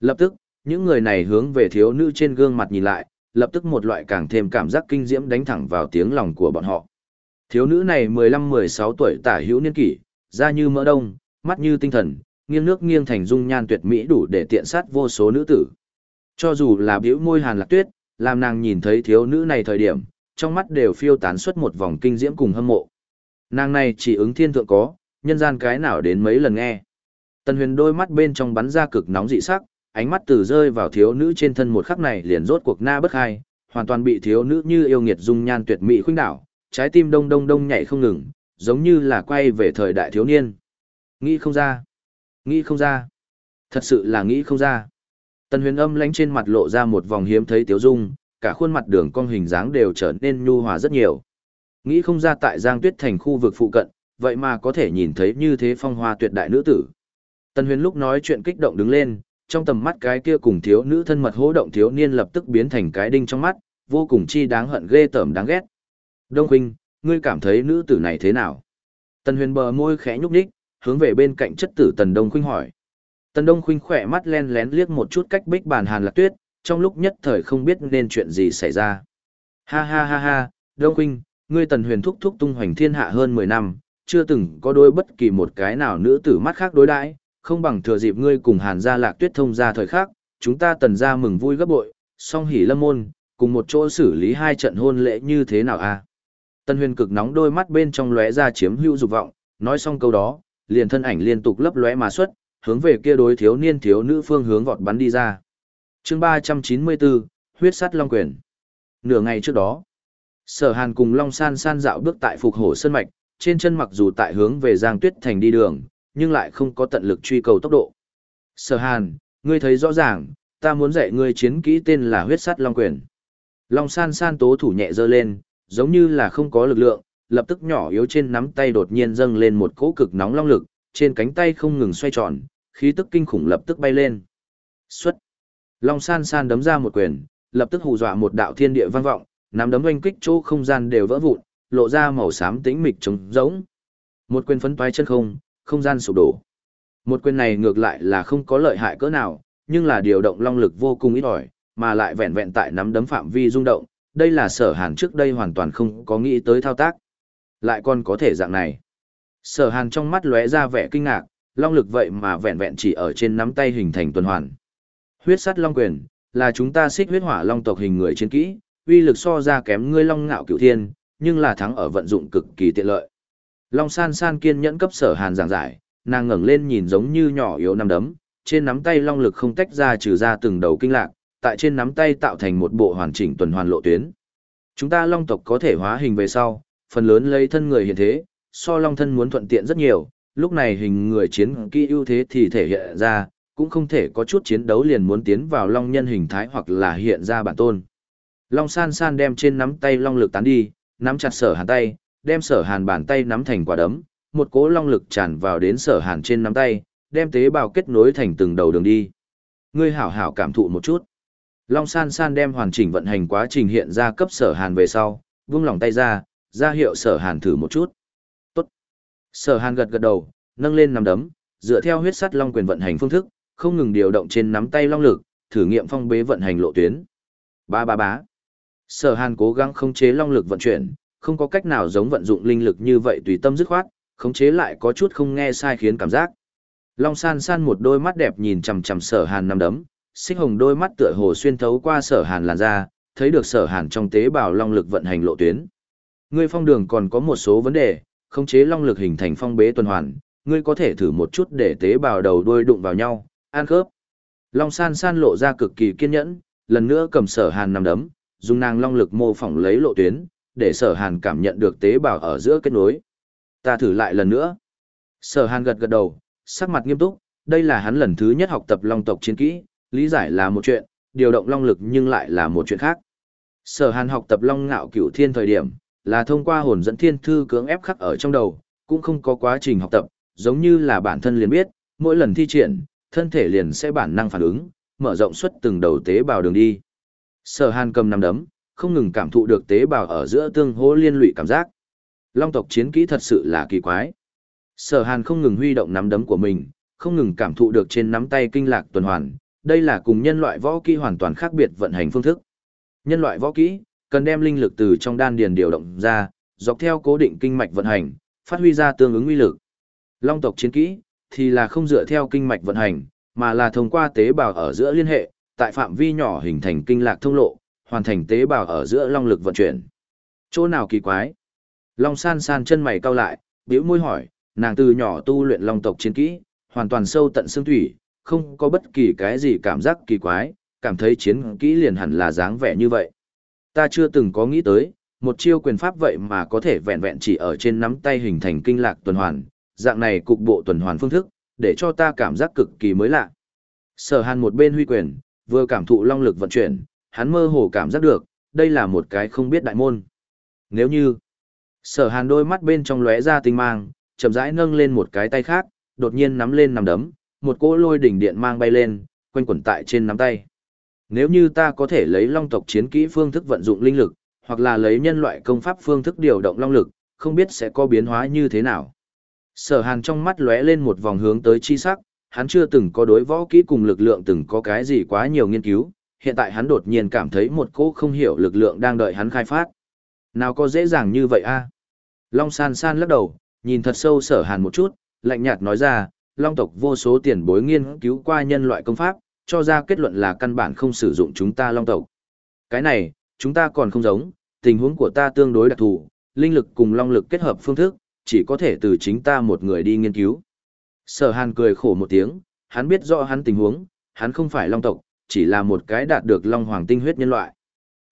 Lập tức, những người này hướng về thiếu nữ trên gương mặt nhìn lại, lập tức một loại càng thêm cảm giác kinh diễm đánh thẳng vào tiếng lòng của bọn họ. Thiếu nữ này 15-16 tuổi tả hữu niên kỷ, da như mỡ đông, mắt như tinh thần, nghiêng nước nghiêng thành dung nhan tuyệt mỹ đủ để tiện sát vô số nữ tử. Cho dù là biểu môi hàn lạc tuyết, làm nàng nhìn thấy thiếu nữ này thời điểm, trong mắt đều phiêu tán xuất một vòng kinh diễm cùng hâm mộ. Nàng này chỉ ứng thiên thượng có, nhân gian cái nào đến mấy lần nghe. Tần huyền đôi mắt bên trong bắn ra cực nóng dị sắc, ánh mắt từ rơi vào thiếu nữ trên thân một khắc này liền rốt cuộc na bất khai, hoàn toàn bị thiếu nữ như yêu nghiệt dung nhan tuyệt mỹ khuynh đảo, trái tim đông đông đông nhảy không ngừng, giống như là quay về thời đại thiếu niên. Nghĩ không ra. Nghĩ không ra. Thật sự là nghĩ không ra. Tần huyền âm lánh trên mặt lộ ra một vòng hiếm thấy tiếu dung, cả khuôn mặt đường cong hình dáng đều trở nên nhu hòa rất nhiều. Nghĩ không ra tại Giang Tuyết Thành khu vực phụ cận, vậy mà có thể nhìn thấy như thế phong hoa tuyệt đại nữ tử. Tần huyền lúc nói chuyện kích động đứng lên, trong tầm mắt cái kia cùng thiếu nữ thân mật hỗ động thiếu niên lập tức biến thành cái đinh trong mắt, vô cùng chi đáng hận ghê tởm đáng ghét. Đông Huynh, ngươi cảm thấy nữ tử này thế nào? Tần huyền bờ môi khẽ nhúc nhích, hướng về bên cạnh chất tử Tần Đông Khuynh hỏi. Tần Đông Khuynh khỏe mắt len lén liếc một chút cách bích bàn hàn lạc tuyết, trong lúc nhất thời không biết nên chuyện gì xảy ra. Ha ha ha ha, Đông Khuynh, ngươi Tần huyền thúc thúc tung hoành thiên hạ hơn 10 năm, chưa từng có đôi bất kỳ một cái nào nữ tử mắt khác đối đãi, không bằng thừa dịp ngươi cùng hàn gia lạc tuyết thông ra thời khắc chúng ta tần gia mừng vui gấp bội, song hỉ lâm môn, cùng một chỗ xử lý hai trận hôn lễ như thế nào a Tân huyền cực nóng đôi mắt bên trong lóe ra chiếm hữu dục vọng, nói xong câu đó, liền thân ảnh liên tục lấp lóe mà xuất, hướng về kia đối thiếu niên thiếu nữ phương hướng vọt bắn đi ra. chương 394, huyết sắt long quyền. Nửa ngày trước đó, sở hàn cùng long san san dạo bước tại phục hổ sơn mạch, trên chân mặc dù tại hướng về giang tuyết thành đi đường, nhưng lại không có tận lực truy cầu tốc độ. Sở hàn, ngươi thấy rõ ràng, ta muốn dạy ngươi chiến kỹ tên là huyết sắt long quyền. Long san san tố thủ nhẹ dơ lên, giống như là không có lực lượng, lập tức nhỏ yếu trên nắm tay đột nhiên dâng lên một cỗ cực nóng long lực, trên cánh tay không ngừng xoay tròn, khí tức kinh khủng lập tức bay lên. Xuất. Long san san đấm ra một quyền, lập tức hù dọa một đạo thiên địa vang vọng, nắm đấm oanh kích chỗ không gian đều vỡ vụn, lộ ra màu xám tĩnh mịch trống rỗng. Một quyền phấn toái chân không, không gian sụp đổ. Một quyền này ngược lại là không có lợi hại cỡ nào, nhưng là điều động long lực vô cùng ít ỏi, mà lại vẹn vẹn tại nắm đấm phạm vi rung động, đây là sở hàn trước đây hoàn toàn không có nghĩ tới thao tác. Lại còn có thể dạng này. Sở hàn trong mắt lóe ra vẻ kinh ngạc, long lực vậy mà vẹn vẹn chỉ ở trên nắm tay hình thành tuần hoàn. Huyết sắt long quyền, là chúng ta xích huyết hỏa long tộc hình người chiến kỹ, uy lực so ra kém ngươi long ngạo cửu thiên, nhưng là thắng ở vận dụng cực kỳ tiện lợi. Long san san kiên nhẫn cấp sở hàn giảng giải, nàng ngẩng lên nhìn giống như nhỏ yếu nắm đấm, trên nắm tay long lực không tách ra trừ ra từng đầu kinh lạc, tại trên nắm tay tạo thành một bộ hoàn chỉnh tuần hoàn lộ tuyến. Chúng ta long tộc có thể hóa hình về sau, phần lớn lấy thân người hiện thế, so long thân muốn thuận tiện rất nhiều, lúc này hình người chiến kỹ ưu thế thì thể hiện ra, cũng không thể có chút chiến đấu liền muốn tiến vào long nhân hình thái hoặc là hiện ra bản tôn. Long san san đem trên nắm tay long lực tán đi, nắm chặt sở hàn tay, đem sở hàn bàn tay nắm thành quả đấm, một cỗ long lực tràn vào đến sở hàn trên nắm tay, đem tế bào kết nối thành từng đầu đường đi. Ngươi hảo hảo cảm thụ một chút. Long san san đem hoàn chỉnh vận hành quá trình hiện ra cấp sở hàn về sau, vung lòng tay ra, ra hiệu sở hàn thử một chút. Tốt. Sở hàn gật gật đầu, nâng lên nắm đấm, dựa theo huyết sắt long quyền vận hành phương thức, không ngừng điều động trên nắm tay long lực, thử nghiệm phong bế vận hành lộ tuyến. Ba ba bá. Sở Hàn cố gắng khống chế long lực vận chuyển, không có cách nào giống vận dụng linh lực như vậy tùy tâm dứt khoát, khống chế lại có chút không nghe sai khiến cảm giác. Long San San một đôi mắt đẹp nhìn chằm chằm Sở Hàn nằm đấm, xích hồng đôi mắt tựa hồ xuyên thấu qua Sở Hàn làn da, thấy được Sở Hàn trong tế bào long lực vận hành lộ tuyến. Ngươi phong đường còn có một số vấn đề, khống chế long lực hình thành phong bế tuần hoàn, ngươi có thể thử một chút để tế bào đầu đuôi đụng vào nhau, an khớp. Long san san lộ ra cực kỳ kiên nhẫn, lần nữa cầm sở hàn nằm đấm, dùng nàng long lực mô phỏng lấy lộ tuyến, để sở hàn cảm nhận được tế bào ở giữa kết nối. Ta thử lại lần nữa. Sở hàn gật gật đầu, sắc mặt nghiêm túc, đây là hắn lần thứ nhất học tập long tộc chiến kỹ, lý giải là một chuyện, điều động long lực nhưng lại là một chuyện khác. Sở hàn học tập long ngạo cửu thiên thời điểm, là thông qua hồn dẫn thiên thư cưỡng ép khắc ở trong đầu, cũng không có quá trình học tập, giống như là bản thân liền biết, mỗi lần thi triển, thân thể liền sẽ bản năng phản ứng, mở rộng suốt từng đầu tế bào đường đi. Sở Hàn cầm nắm đấm, không ngừng cảm thụ được tế bào ở giữa tương hỗ liên lụy cảm giác. Long tộc chiến kỹ thật sự là kỳ quái. Sở Hàn không ngừng huy động nắm đấm của mình, không ngừng cảm thụ được trên nắm tay kinh lạc tuần hoàn, đây là cùng nhân loại võ kỹ hoàn toàn khác biệt vận hành phương thức. Nhân loại võ kỹ cần đem linh lực từ trong đan điền điều động ra, dọc theo cố định kinh mạch vận hành, phát huy ra tương ứng uy lực. Long tộc chiến kỹ thì là không dựa theo kinh mạch vận hành, mà là thông qua tế bào ở giữa liên hệ, tại phạm vi nhỏ hình thành kinh lạc thông lộ, hoàn thành tế bào ở giữa long lực vận chuyển. Chỗ nào kỳ quái? Long san san chân mày cau lại, bĩu môi hỏi, nàng từ nhỏ tu luyện long tộc chiến kỹ, hoàn toàn sâu tận xương thủy, không có bất kỳ cái gì cảm giác kỳ quái, cảm thấy chiến kỹ liền hẳn là dáng vẻ như vậy. Ta chưa từng có nghĩ tới, một chiêu quyền pháp vậy mà có thể vẹn vẹn chỉ ở trên nắm tay hình thành kinh lạc tuần hoàn, dạng này cục bộ tuần hoàn phương thức, để cho ta cảm giác cực kỳ mới lạ. Sở hàn một bên huy quyền, vừa cảm thụ long lực vận chuyển, hắn mơ hồ cảm giác được, đây là một cái không biết đại môn. Nếu như, sở hàn đôi mắt bên trong lóe ra tinh mang, chậm rãi nâng lên một cái tay khác, đột nhiên nắm lên nắm đấm, một cỗ lôi đỉnh điện mang bay lên, quanh quẩn tại trên nắm tay. Nếu như ta có thể lấy long tộc chiến kỹ phương thức vận dụng linh lực, hoặc là lấy nhân loại công pháp phương thức điều động long lực, không biết sẽ có biến hóa như thế nào. Sở hàn trong mắt lóe lên một vòng hướng tới chi sắc, hắn chưa từng có đối võ kỹ cùng lực lượng từng có cái gì quá nhiều nghiên cứu, hiện tại hắn đột nhiên cảm thấy một cỗ không hiểu lực lượng đang đợi hắn khai phát. Nào có dễ dàng như vậy a? À? Long san san lắc đầu, nhìn thật sâu sở hàn một chút, lạnh nhạt nói ra, long tộc vô số tiền bối nghiên cứu qua nhân loại công pháp, cho ra kết luận là căn bản không sử dụng chúng ta long tộc. Cái này, chúng ta còn không giống, tình huống của ta tương đối đặc thù, linh lực cùng long lực kết hợp phương thức, chỉ có thể từ chính ta một người đi nghiên cứu. Sở hàn cười khổ một tiếng, hắn biết rõ hắn tình huống, hắn không phải long tộc, chỉ là một cái đạt được long hoàng tinh huyết nhân loại.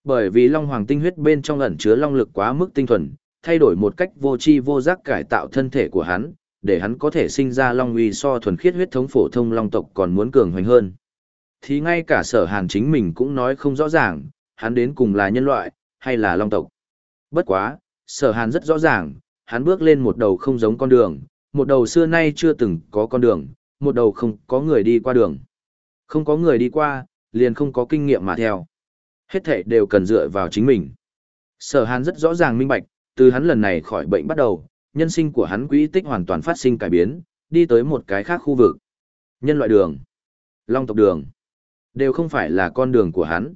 Bởi vì long hoàng tinh huyết bên trong ẩn chứa long lực quá mức tinh thuần, thay đổi một cách vô tri vô giác cải tạo thân thể của hắn, để hắn có thể sinh ra long uy so thuần khiết huyết thống phổ thông long tộc còn muốn cường hoành hơn. Thì ngay cả sở hàn chính mình cũng nói không rõ ràng, hắn đến cùng là nhân loại, hay là long tộc. Bất quá, sở hàn rất rõ ràng, hắn bước lên một đầu không giống con đường, một đầu xưa nay chưa từng có con đường, một đầu không có người đi qua đường. Không có người đi qua, liền không có kinh nghiệm mà theo. Hết thảy đều cần dựa vào chính mình. Sở Hàn rất rõ ràng minh bạch, từ hắn lần này khỏi bệnh bắt đầu, nhân sinh của hắn quỹ tích hoàn toàn phát sinh cải biến, đi tới một cái khác khu vực. Nhân loại đường, long tộc đường, đều không phải là con đường của hắn.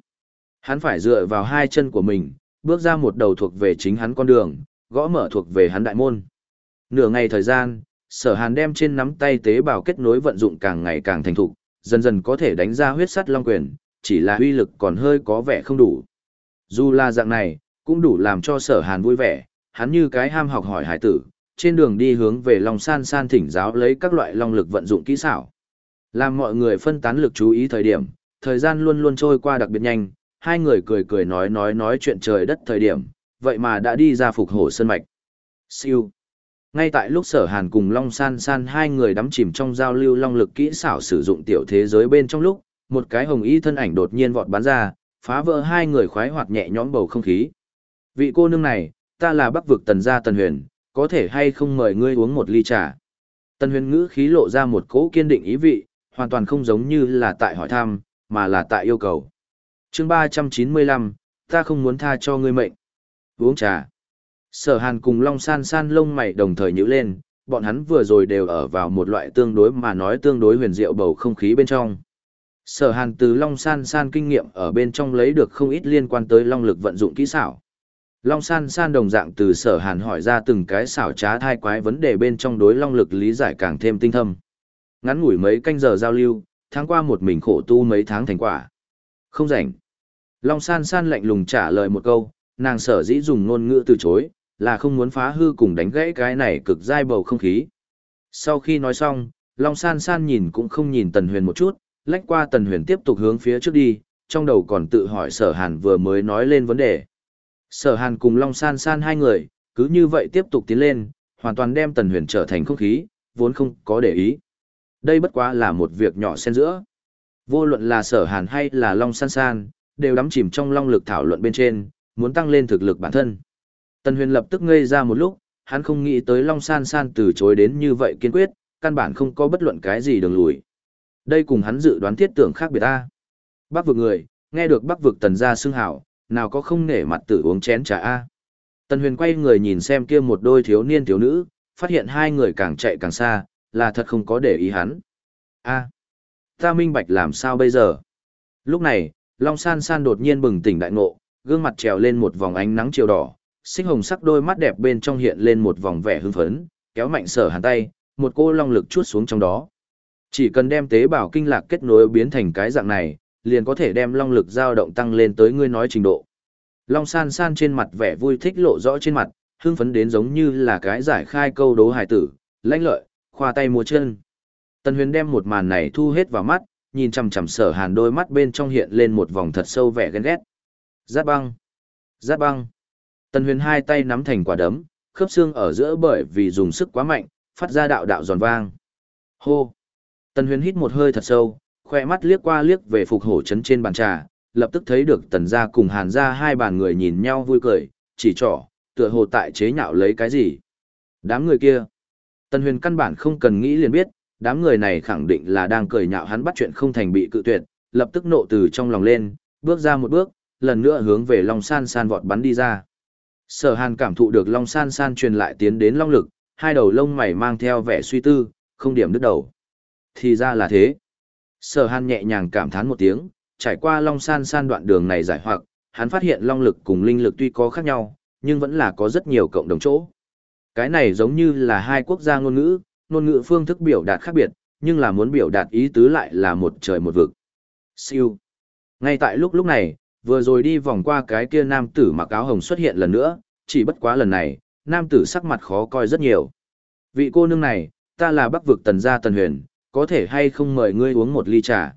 Hắn phải dựa vào hai chân của mình, bước ra một đầu thuộc về chính hắn con đường, gõ mở thuộc về hắn đại môn. Nửa ngày thời gian, sở hàn đem trên nắm tay tế bào kết nối vận dụng càng ngày càng thành thục, dần dần có thể đánh ra huyết sắt long quyền, chỉ là uy lực còn hơi có vẻ không đủ. Dù là dạng này, cũng đủ làm cho sở hàn vui vẻ, hắn như cái ham học hỏi hải tử, trên đường đi hướng về lòng san san thỉnh giáo lấy các loại long lực vận dụng kỹ xảo. Làm mọi người phân tán lực chú ý thời điểm, thời gian luôn luôn trôi qua đặc biệt nhanh, hai người cười cười nói nói nói chuyện trời đất thời điểm, vậy mà đã đi ra phục hổ sơn mạch. Siêu. Ngay tại lúc sở hàn cùng Long San San hai người đắm chìm trong giao lưu long lực kỹ xảo sử dụng tiểu thế giới bên trong lúc, một cái hồng y thân ảnh đột nhiên vọt bắn ra, phá vỡ hai người khoái hoạt nhẹ nhõm bầu không khí. Vị cô nương này, ta là bắc vực tần gia tần huyền, có thể hay không mời ngươi uống một ly trà. Tần huyền ngữ khí lộ ra một cỗ kiên định ý vị, hoàn toàn không giống như là tại hỏi thăm, mà là tại yêu cầu. chương ba trăm chín mươi lăm, ta không muốn tha cho ngươi mệnh. Uống trà. Sở hàn cùng Long San San lông mày đồng thời nhữ lên, bọn hắn vừa rồi đều ở vào một loại tương đối mà nói tương đối huyền diệu bầu không khí bên trong. Sở hàn từ Long San San kinh nghiệm ở bên trong lấy được không ít liên quan tới long lực vận dụng kỹ xảo. Long San San đồng dạng từ sở hàn hỏi ra từng cái xảo trá thai quái vấn đề bên trong đối long lực lý giải càng thêm tinh thâm. Ngắn ngủi mấy canh giờ giao lưu, tháng qua một mình khổ tu mấy tháng thành quả. Không rảnh. Long San San lạnh lùng trả lời một câu, nàng sở dĩ dùng ngôn ngữ từ chối, là không muốn phá hư cùng đánh gãy cái này cực dai bầu không khí. Sau khi nói xong, Long San San nhìn cũng không nhìn Tần Huyền một chút, lách qua Tần Huyền tiếp tục hướng phía trước đi, trong đầu còn tự hỏi Sở Hàn vừa mới nói lên vấn đề. Sở Hàn cùng Long San San hai người, cứ như vậy tiếp tục tiến lên, hoàn toàn đem Tần Huyền trở thành không khí, vốn không có để ý. Đây bất quá là một việc nhỏ xen giữa. Vô luận là Sở Hàn hay là Long San San, đều đắm chìm trong long lực thảo luận bên trên, muốn tăng lên thực lực bản thân. Tần Huyền lập tức ngây ra một lúc, hắn không nghĩ tới Long San San từ chối đến như vậy kiên quyết, căn bản không có bất luận cái gì đường lùi. Đây cùng hắn dự đoán thiết tưởng khác biệt ta. Bắc vực người, nghe được Bắc vực tần gia xưng hảo, nào có không nể mặt tử uống chén trà a. Tần Huyền quay người nhìn xem kia một đôi thiếu niên thiếu nữ, phát hiện hai người càng chạy càng xa, là thật không có để ý hắn. A, ta minh bạch làm sao bây giờ? Lúc này, Long San San đột nhiên bừng tỉnh đại ngộ, gương mặt trèo lên một vòng ánh nắng chiều đỏ, sinh hồng sắc đôi mắt đẹp bên trong hiện lên một vòng vẻ hưng phấn, kéo mạnh sở hàn tay, một cô long lực chuốt xuống trong đó. Chỉ cần đem tế bào kinh lạc kết nối biến thành cái dạng này, liền có thể đem long lực dao động tăng lên tới ngươi nói trình độ. Long san san trên mặt vẻ vui thích lộ rõ trên mặt, hưng phấn đến giống như là cái giải khai câu đố hài tử, lãnh lợi, khoa tay múa chân. Tần huyền đem một màn này thu hết vào mắt, nhìn chằm chằm sở hàn đôi mắt bên trong hiện lên một vòng thật sâu vẻ ghen ghét. Giáp băng! Giáp băng! Tần huyền hai tay nắm thành quả đấm, khớp xương ở giữa bởi vì dùng sức quá mạnh, phát ra đạo đạo giòn vang. Hô! Tần huyền hít một hơi thật sâu, khoe mắt liếc qua liếc về phục hổ chấn trên bàn trà, lập tức thấy được tần gia cùng hàn gia hai bàn người nhìn nhau vui cười, chỉ trỏ, tựa hồ tại chế nhạo lấy cái gì. Đám người kia! Tần huyền căn bản không cần nghĩ liền biết, đám người này khẳng định là đang cười nhạo hắn bắt chuyện không thành bị cự tuyệt, lập tức nộ từ trong lòng lên, bước ra một bước, lần nữa hướng về Long San San vọt bắn đi ra. Sở Hàn cảm thụ được Long San San truyền lại tiến đến Long Lực, hai đầu lông mày mang theo vẻ suy tư, không điểm đứt đầu. Thì ra là thế. Sở Hàn nhẹ nhàng cảm thán một tiếng, trải qua Long San San đoạn đường này giải hoặc, hắn phát hiện Long Lực cùng Linh Lực tuy có khác nhau, nhưng vẫn là có rất nhiều cộng đồng chỗ. Cái này giống như là hai quốc gia ngôn ngữ, ngôn ngữ phương thức biểu đạt khác biệt, nhưng là muốn biểu đạt ý tứ lại là một trời một vực. Siêu. Ngay tại lúc lúc này, vừa rồi đi vòng qua cái kia nam tử mặc áo hồng xuất hiện lần nữa, chỉ bất quá lần này, nam tử sắc mặt khó coi rất nhiều. Vị cô nương này, ta là bắc vực tần gia tần huyền, có thể hay không mời ngươi uống một ly trà?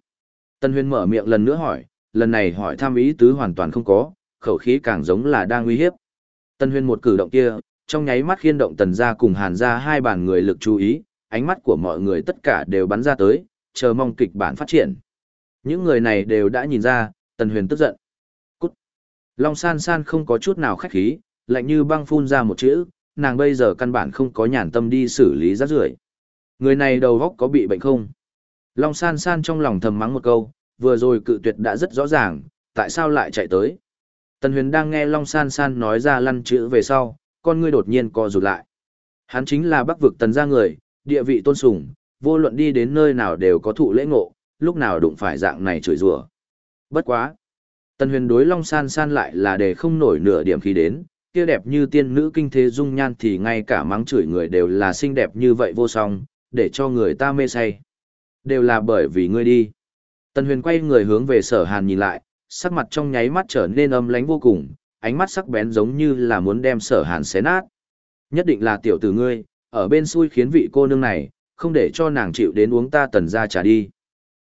Tần huyền mở miệng lần nữa hỏi, lần này hỏi tham ý tứ hoàn toàn không có, khẩu khí càng giống là đang uy hiếp. Tần huyền một cử động kia, trong nháy mắt khiên động tần gia cùng hàn gia hai bàn người lực chú ý, ánh mắt của mọi người tất cả đều bắn ra tới, chờ mong kịch bản phát triển. Những người này đều đã nhìn ra, tần huyền tức giận. Long san san không có chút nào khách khí, lạnh như băng phun ra một chữ, nàng bây giờ căn bản không có nhàn tâm đi xử lý rác rưởi. Người này đầu góc có bị bệnh không? Long san san trong lòng thầm mắng một câu, vừa rồi cự tuyệt đã rất rõ ràng, tại sao lại chạy tới? Tần huyền đang nghe Long san san nói ra lăn chữ về sau, con ngươi đột nhiên co rụt lại. Hắn chính là bắc vực tần gia người, địa vị tôn sùng, vô luận đi đến nơi nào đều có thụ lễ ngộ, lúc nào đụng phải dạng này chửi rủa. Bất quá. Tần huyền đối Long San San lại là để không nổi nửa điểm khi đến, kia đẹp như tiên nữ kinh thế dung nhan thì ngay cả mắng chửi người đều là xinh đẹp như vậy vô song, để cho người ta mê say. Đều là bởi vì ngươi đi. Tần huyền quay người hướng về sở hàn nhìn lại, sắc mặt trong nháy mắt trở nên âm lánh vô cùng, ánh mắt sắc bén giống như là muốn đem sở hàn xé nát. Nhất định là tiểu tử ngươi, ở bên xui khiến vị cô nương này, không để cho nàng chịu đến uống ta tần ra trả đi.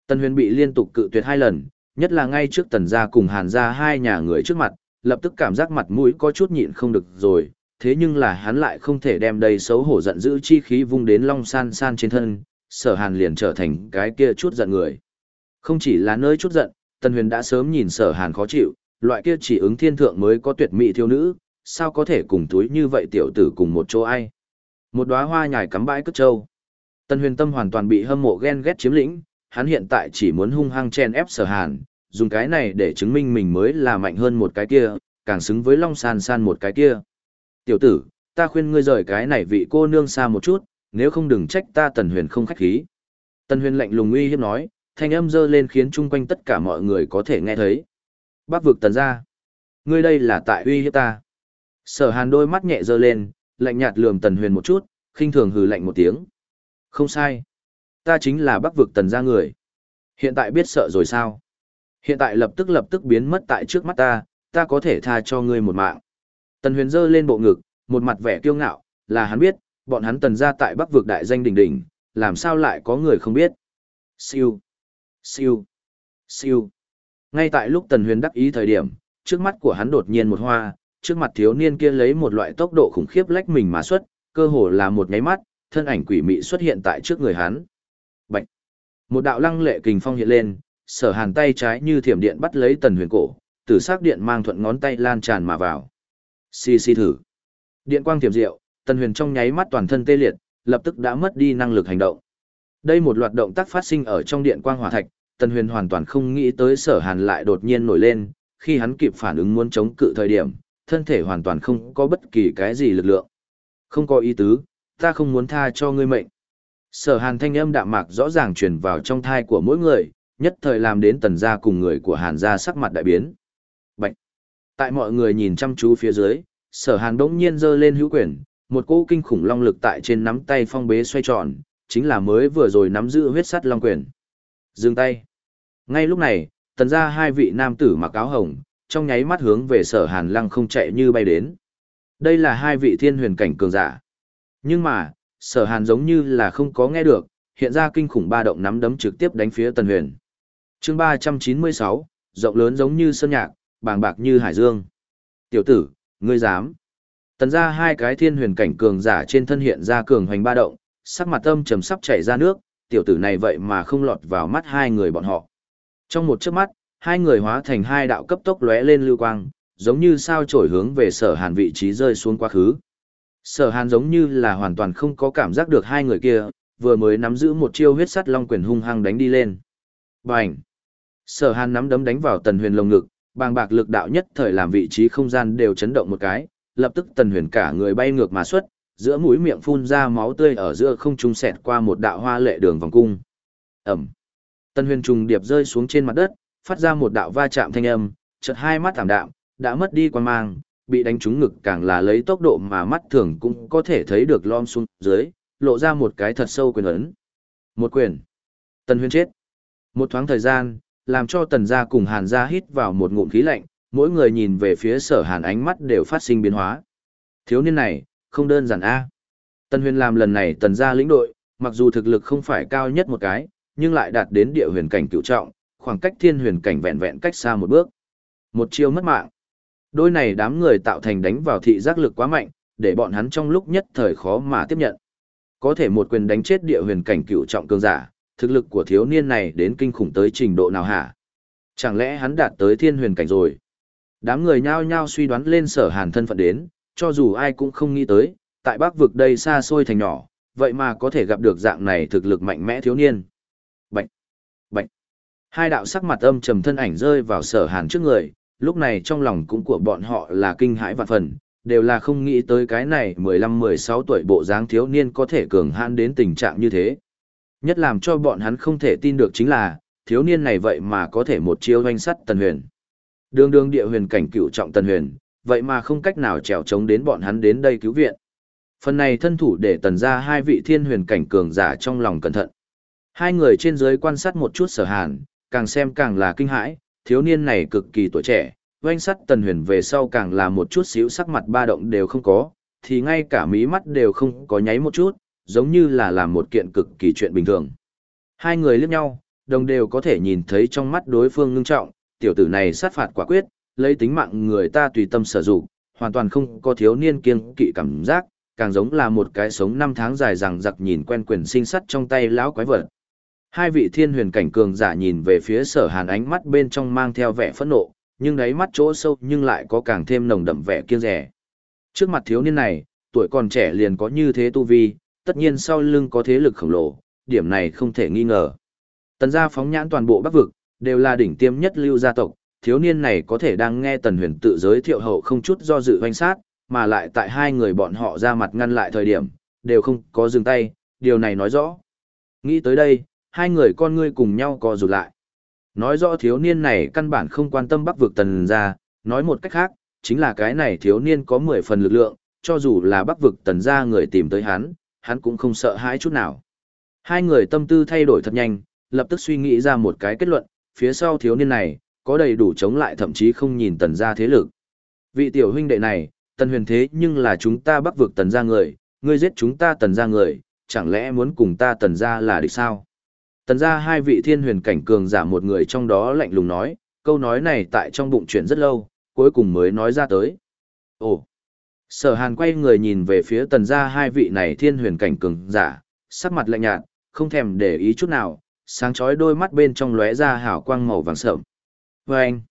Tần huyền bị liên tục cự tuyệt hai lần, nhất là ngay trước tần gia cùng hàn gia hai nhà người trước mặt, lập tức cảm giác mặt mũi có chút nhịn không được rồi, thế nhưng là hắn lại không thể đem đầy xấu hổ giận dữ chi khí vung đến Long San San trên thân, sở hàn liền trở thành cái kia chút giận người. Không chỉ là nơi chút giận, Tần Huyền đã sớm nhìn sở hàn khó chịu, loại kia chỉ ứng thiên thượng mới có tuyệt mỹ thiếu nữ, sao có thể cùng túi như vậy tiểu tử cùng một chỗ ai. Một đóa hoa nhài cắm bãi cất trâu. Tần huyền tâm hoàn toàn bị hâm mộ ghen ghét chiếm lĩnh, hắn hiện tại chỉ muốn hung hăng chen ép sở hàn, dùng cái này để chứng minh mình mới là mạnh hơn một cái kia, càng xứng với long san san một cái kia. Tiểu tử, ta khuyên ngươi rời cái này vị cô nương xa một chút, nếu không đừng trách ta tần huyền không khách khí. Tần huyền lạnh lùng uy hiếp nói, thanh âm dơ lên khiến chung quanh tất cả mọi người có thể nghe thấy. Bác vực tần ra. Ngươi đây là tại uy hiếp ta. Sở hàn đôi mắt nhẹ dơ lên, lạnh nhạt lườm tần huyền một chút, khinh thường hừ lạnh một tiếng. Không sai. Ta chính là bắc vực tần gia người. Hiện tại biết sợ rồi sao? Hiện tại lập tức lập tức biến mất tại trước mắt ta, ta có thể tha cho ngươi một mạng. Tần huyền giơ lên bộ ngực, một mặt vẻ kiêu ngạo, là hắn biết, bọn hắn tần gia tại bắc vực đại danh đỉnh đỉnh, làm sao lại có người không biết. Siêu, siêu, siêu. Ngay tại lúc tần huyền đắc ý thời điểm, trước mắt của hắn đột nhiên một hoa, trước mặt thiếu niên kia lấy một loại tốc độ khủng khiếp lách mình mà xuất, cơ hồ là một nháy mắt, thân ảnh quỷ mị xuất hiện tại trước người hắn. Một đạo lăng lệ kình phong hiện lên, sở hàn tay trái như thiểm điện bắt lấy tần huyền cổ, tử sắc điện mang thuận ngón tay lan tràn mà vào. Xì xì thử. Điện quang thiểm diệu, tần huyền trong nháy mắt toàn thân tê liệt, lập tức đã mất đi năng lực hành động. Đây một loạt động tác phát sinh ở trong điện quang hỏa thạch, tần huyền hoàn toàn không nghĩ tới sở hàn lại đột nhiên nổi lên, khi hắn kịp phản ứng muốn chống cự thời điểm, thân thể hoàn toàn không có bất kỳ cái gì lực lượng. Không có ý tứ, ta không muốn tha cho ngươi mệnh. Sở hàn thanh âm đạm mạc rõ ràng truyền vào trong thai của mỗi người, nhất thời làm đến tần gia cùng người của hàn gia sắc mặt đại biến. Bạch! Tại mọi người nhìn chăm chú phía dưới, sở hàn đống nhiên giơ lên hữu quyền, một cỗ kinh khủng long lực tại trên nắm tay phong bế xoay tròn, chính là mới vừa rồi nắm giữ huyết sắt long quyền. Dừng tay! Ngay lúc này, tần gia hai vị nam tử mặc áo hồng, trong nháy mắt hướng về sở hàn lăng không chạy như bay đến. Đây là hai vị thiên huyền cảnh cường giả. Nhưng mà, sở hàn giống như là không có nghe được, hiện ra kinh khủng ba động nắm đấm trực tiếp đánh phía tần huyền. chương ba trăm chín mươi sáu rộng lớn giống như sơn nhạc, bàng bạc như hải dương. Tiểu tử, ngươi dám. Tần ra hai cái thiên huyền cảnh cường giả trên thân hiện ra cường hoành ba động, sắc mặt âm trầm sắp chảy ra nước, tiểu tử này vậy mà không lọt vào mắt hai người bọn họ. Trong một chớp mắt, hai người hóa thành hai đạo cấp tốc lóe lên lưu quang, giống như sao trổi hướng về sở hàn vị trí rơi xuống quá khứ. Sở hàn giống như là hoàn toàn không có cảm giác được hai người kia, vừa mới nắm giữ một chiêu huyết sắt long quyền hung hăng đánh đi lên. Bành! Sở hàn nắm đấm đánh vào tần huyền lồng ngực, bàng bạc lực đạo nhất thời làm vị trí không gian đều chấn động một cái, lập tức tần huyền cả người bay ngược mà xuất, giữa mũi miệng phun ra máu tươi ở giữa không trung xẹt qua một đạo hoa lệ đường vòng cung. Ẩm! Tần huyền trùng điệp rơi xuống trên mặt đất, phát ra một đạo va chạm thanh âm, chợt hai mắt thảm đạm, đã mất đi quan mang, bị đánh trúng ngực càng là lấy tốc độ mà mắt thường cũng có thể thấy được lom xuống dưới, lộ ra một cái thật sâu quyền ấn. Một quyền. Tần Huyên chết. Một thoáng thời gian, làm cho Tần gia cùng Hàn gia hít vào một ngụm khí lạnh, mỗi người nhìn về phía sở Hàn ánh mắt đều phát sinh biến hóa. Thiếu niên này, không đơn giản a. Tần Huyền làm lần này Tần gia lĩnh đội, mặc dù thực lực không phải cao nhất một cái, nhưng lại đạt đến địa huyền cảnh cửu trọng, khoảng cách thiên huyền cảnh vẹn vẹn cách xa một bước. Một chiêu mất mạng. Đôi này đám người tạo thành đánh vào thị giác lực quá mạnh, để bọn hắn trong lúc nhất thời khó mà tiếp nhận. Có thể một quyền đánh chết địa huyền cảnh cựu trọng cường giả, thực lực của thiếu niên này đến kinh khủng tới trình độ nào hả? Chẳng lẽ hắn đạt tới thiên huyền cảnh rồi? Đám người nhao nhao suy đoán lên sở hàn thân phận đến, cho dù ai cũng không nghĩ tới, tại bắc vực đây xa xôi thành nhỏ, vậy mà có thể gặp được dạng này thực lực mạnh mẽ thiếu niên. bệnh bệnh Hai đạo sắc mặt âm trầm thân ảnh rơi vào sở hàn trước người, lúc này trong lòng cũng của bọn họ là kinh hãi vạn phần, đều là không nghĩ tới cái này 15-16 tuổi bộ dáng thiếu niên có thể cường hãn đến tình trạng như thế. Nhất làm cho bọn hắn không thể tin được chính là, thiếu niên này vậy mà có thể một chiêu hoanh sắt tần huyền. Đường đường địa huyền cảnh cựu trọng tần huyền, vậy mà không cách nào trèo chống đến bọn hắn đến đây cứu viện. Phần này thân thủ để tần ra hai vị thiên huyền cảnh cường giả trong lòng cẩn thận. Hai người trên dưới quan sát một chút sở hàn, càng xem càng là kinh hãi, thiếu niên này cực kỳ tuổi trẻ, oanh sắt tần huyền về sau càng là một chút xíu sắc mặt ba động đều không có, thì ngay cả mí mắt đều không có nháy một chút, giống như là làm một kiện cực kỳ chuyện bình thường. Hai người liếc nhau, đồng đều có thể nhìn thấy trong mắt đối phương ngưng trọng, tiểu tử này sát phạt quả quyết, lấy tính mạng người ta tùy tâm sở dụng, hoàn toàn không có thiếu niên kiêng kỵ cảm giác, càng giống là một cái sống năm tháng dài rằng giặc nhìn quen quyền sinh sắt trong tay lão quái vật. Hai vị thiên huyền cảnh cường giả nhìn về phía sở hàn ánh mắt bên trong mang theo vẻ phẫn nộ, nhưng đáy mắt chỗ sâu nhưng lại có càng thêm nồng đậm vẻ kiêng rẻ. Trước mặt thiếu niên này, tuổi còn trẻ liền có như thế tu vi, tất nhiên sau lưng có thế lực khổng lồ, điểm này không thể nghi ngờ. Tần gia phóng nhãn toàn bộ bắc vực, đều là đỉnh tiêm nhất lưu gia tộc, thiếu niên này có thể đang nghe tần huyền tự giới thiệu hậu không chút do dự hoành sát, mà lại tại hai người bọn họ ra mặt ngăn lại thời điểm, đều không có dừng tay, điều này nói rõ. Nghĩ tới đây, hai người con ngươi cùng nhau co rụt lại. Nói rõ thiếu niên này căn bản không quan tâm bắc vực tần gia, nói một cách khác, chính là cái này thiếu niên có 10 phần lực lượng, cho dù là bắc vực tần gia người tìm tới hắn, hắn cũng không sợ hãi chút nào. Hai người tâm tư thay đổi thật nhanh, lập tức suy nghĩ ra một cái kết luận, phía sau thiếu niên này, có đầy đủ chống lại thậm chí không nhìn tần gia thế lực. Vị tiểu huynh đệ này, tần huyền thế nhưng là chúng ta bắc vực tần gia người, ngươi giết chúng ta tần gia người, chẳng lẽ muốn cùng ta tần gia là địch sao? Tần gia hai vị thiên huyền cảnh cường giả một người trong đó lạnh lùng nói, câu nói này tại trong bụng chuyện rất lâu, cuối cùng mới nói ra tới. Ồ! Sở hàn quay người nhìn về phía tần gia hai vị này thiên huyền cảnh cường giả, sắc mặt lạnh nhạt, không thèm để ý chút nào, sáng chói đôi mắt bên trong lóe ra hào quang màu vàng sợm. Và anh,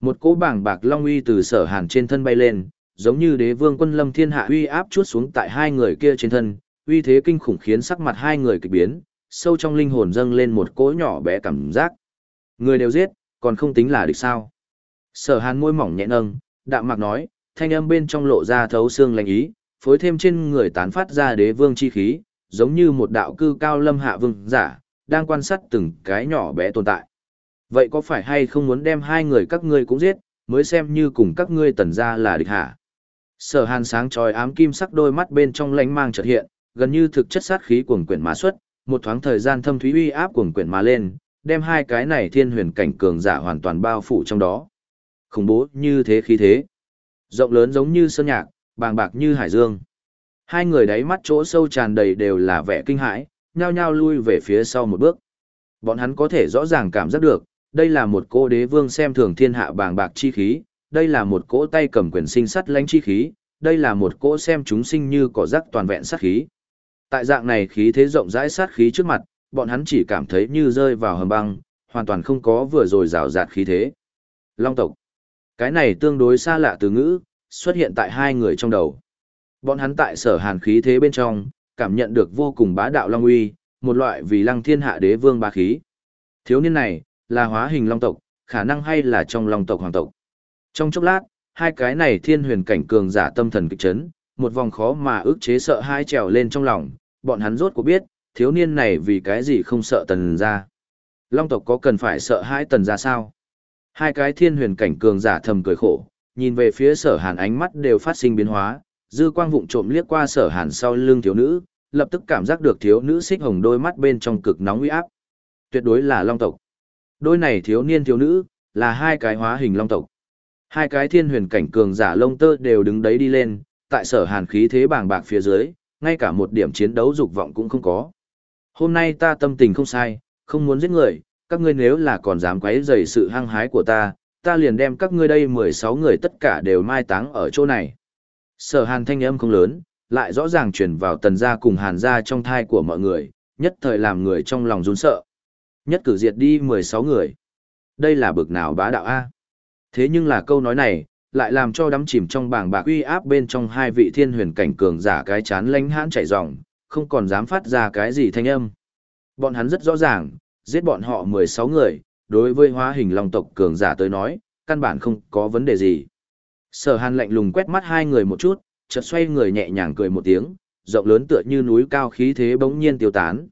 một cỗ bảng bạc long uy từ sở hàn trên thân bay lên, giống như đế vương quân lâm thiên hạ uy áp chút xuống tại hai người kia trên thân, uy thế kinh khủng khiến sắc mặt hai người kịch biến, sâu trong linh hồn dâng lên một cỗ nhỏ bé cảm giác. Người đều giết, còn không tính là địch sao. Sở hàn môi mỏng nhẹ nâng, đạm mạc nói, thanh âm bên trong lộ ra thấu xương lành ý, phối thêm trên người tán phát ra đế vương chi khí, giống như một đạo cư cao lâm hạ vương giả, đang quan sát từng cái nhỏ bé tồn tại. Vậy có phải hay không muốn đem hai người các ngươi cũng giết, mới xem như cùng các ngươi tần ra là địch hả? Sở hàn sáng tròi ám kim sắc đôi mắt bên trong lánh mang chợt hiện, gần như thực chất sát khí cuồng quyển má xuất, một thoáng thời gian thâm thúy uy áp cuồng quyển mà lên, đem hai cái này thiên huyền cảnh cường giả hoàn toàn bao phủ trong đó. Khủng bố như thế khí thế. Rộng lớn giống như sơn nhạc, bàng bạc như hải dương. Hai người đáy mắt chỗ sâu tràn đầy đều là vẻ kinh hãi, nhao nhao lui về phía sau một bước. Bọn hắn có thể rõ ràng cảm giác được, đây là một cô đế vương xem thường thiên hạ bàng bạc chi khí, đây là một cỗ tay cầm quyền sinh sắt lãnh chi khí, đây là một cỗ xem chúng sinh như cỏ rắc toàn vẹn sát khí. Tại dạng này khí thế rộng rãi sát khí trước mặt, bọn hắn chỉ cảm thấy như rơi vào hầm băng, hoàn toàn không có vừa rồi rào rạt khí thế. Long tộc. Cái này tương đối xa lạ từ ngữ, xuất hiện tại hai người trong đầu. Bọn hắn tại sở hàn khí thế bên trong, cảm nhận được vô cùng bá đạo long uy, một loại vì lăng thiên hạ đế vương bá khí. Thiếu niên này, là hóa hình long tộc, khả năng hay là trong long tộc hoàng tộc. Trong chốc lát, hai cái này thiên huyền cảnh cường giả tâm thần kịch chấn, một vòng khó mà ức chế sợ hai trèo lên trong lòng, bọn hắn rốt cuộc biết, thiếu niên này vì cái gì không sợ tần ra. Long tộc có cần phải sợ hai tần ra sao? Hai cái thiên huyền cảnh cường giả thầm cười khổ, nhìn về phía sở hàn ánh mắt đều phát sinh biến hóa, dư quang vụng trộm liếc qua sở hàn sau lưng thiếu nữ, lập tức cảm giác được thiếu nữ xích hồng đôi mắt bên trong cực nóng uy áp. Tuyệt đối là long tộc. Đôi này thiếu niên thiếu nữ, là hai cái hóa hình long tộc. Hai cái thiên huyền cảnh cường giả lông tơ đều đứng đấy đi lên, tại sở hàn khí thế bàng bạc phía dưới, ngay cả một điểm chiến đấu dục vọng cũng không có. Hôm nay ta tâm tình không sai, không muốn giết người, các ngươi nếu là còn dám quấy rầy sự hăng hái của ta, ta liền đem các ngươi đây 16 người tất cả đều mai táng ở chỗ này. Sở hàn thanh âm không lớn, lại rõ ràng truyền vào tần gia cùng hàn gia trong thai của mọi người, nhất thời làm người trong lòng run sợ. Nhất cử diệt đi 16 người. Đây là bực nào bá đạo A. Thế nhưng là câu nói này, lại làm cho đắm chìm trong bảng bạc uy áp bên trong hai vị thiên huyền cảnh cường giả cái chán lánh hãn chảy ròng, không còn dám phát ra cái gì thanh âm. Bọn hắn rất rõ ràng, giết bọn họ 16 người, đối với hóa hình long tộc cường giả tới nói, căn bản không có vấn đề gì. Sở hàn lạnh lùng quét mắt hai người một chút, chợt xoay người nhẹ nhàng cười một tiếng, rộng lớn tựa như núi cao khí thế bỗng nhiên tiêu tán.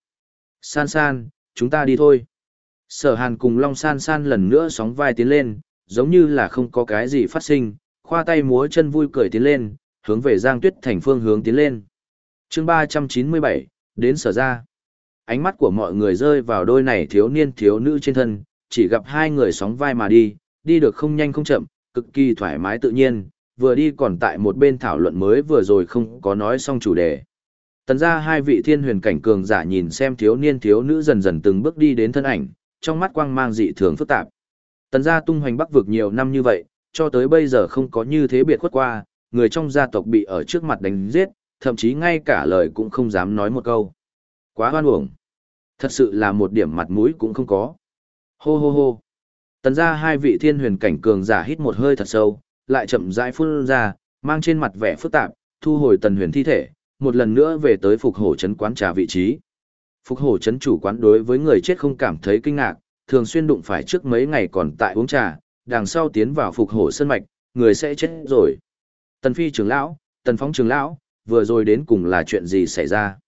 San san, chúng ta đi thôi. Sở hàn cùng Long san san lần nữa sóng vai tiến lên, giống như là không có cái gì phát sinh, khoa tay múa chân vui cười tiến lên, hướng về Giang Tuyết thành phương hướng tiến lên. chương 397, đến sở ra. Ánh mắt của mọi người rơi vào đôi này thiếu niên thiếu nữ trên thân, chỉ gặp hai người sóng vai mà đi, đi được không nhanh không chậm, cực kỳ thoải mái tự nhiên, vừa đi còn tại một bên thảo luận mới vừa rồi không có nói xong chủ đề. Tần ra hai vị thiên huyền cảnh cường giả nhìn xem thiếu niên thiếu nữ dần dần từng bước đi đến thân ảnh, trong mắt quang mang dị thường phức tạp. Tần gia tung hoành bắc vực nhiều năm như vậy, cho tới bây giờ không có như thế biệt khuất qua, người trong gia tộc bị ở trước mặt đánh giết, thậm chí ngay cả lời cũng không dám nói một câu. Quá hoan uổng. Thật sự là một điểm mặt mũi cũng không có. Hô hô hô. Tần ra hai vị thiên huyền cảnh cường giả hít một hơi thật sâu, lại chậm rãi phun ra, mang trên mặt vẻ phức tạp, thu hồi tần huyền thi thể, một lần nữa về tới phục hổ trấn quán trà vị trí. Phục hổ trấn chủ quán đối với người chết không cảm thấy kinh ngạc, thường xuyên đụng phải trước mấy ngày còn tại uống trà, đằng sau tiến vào phục hổ sân mạch, người sẽ chết rồi. Tần phi trưởng lão, tần phóng trưởng lão, vừa rồi đến cùng là chuyện gì xảy ra?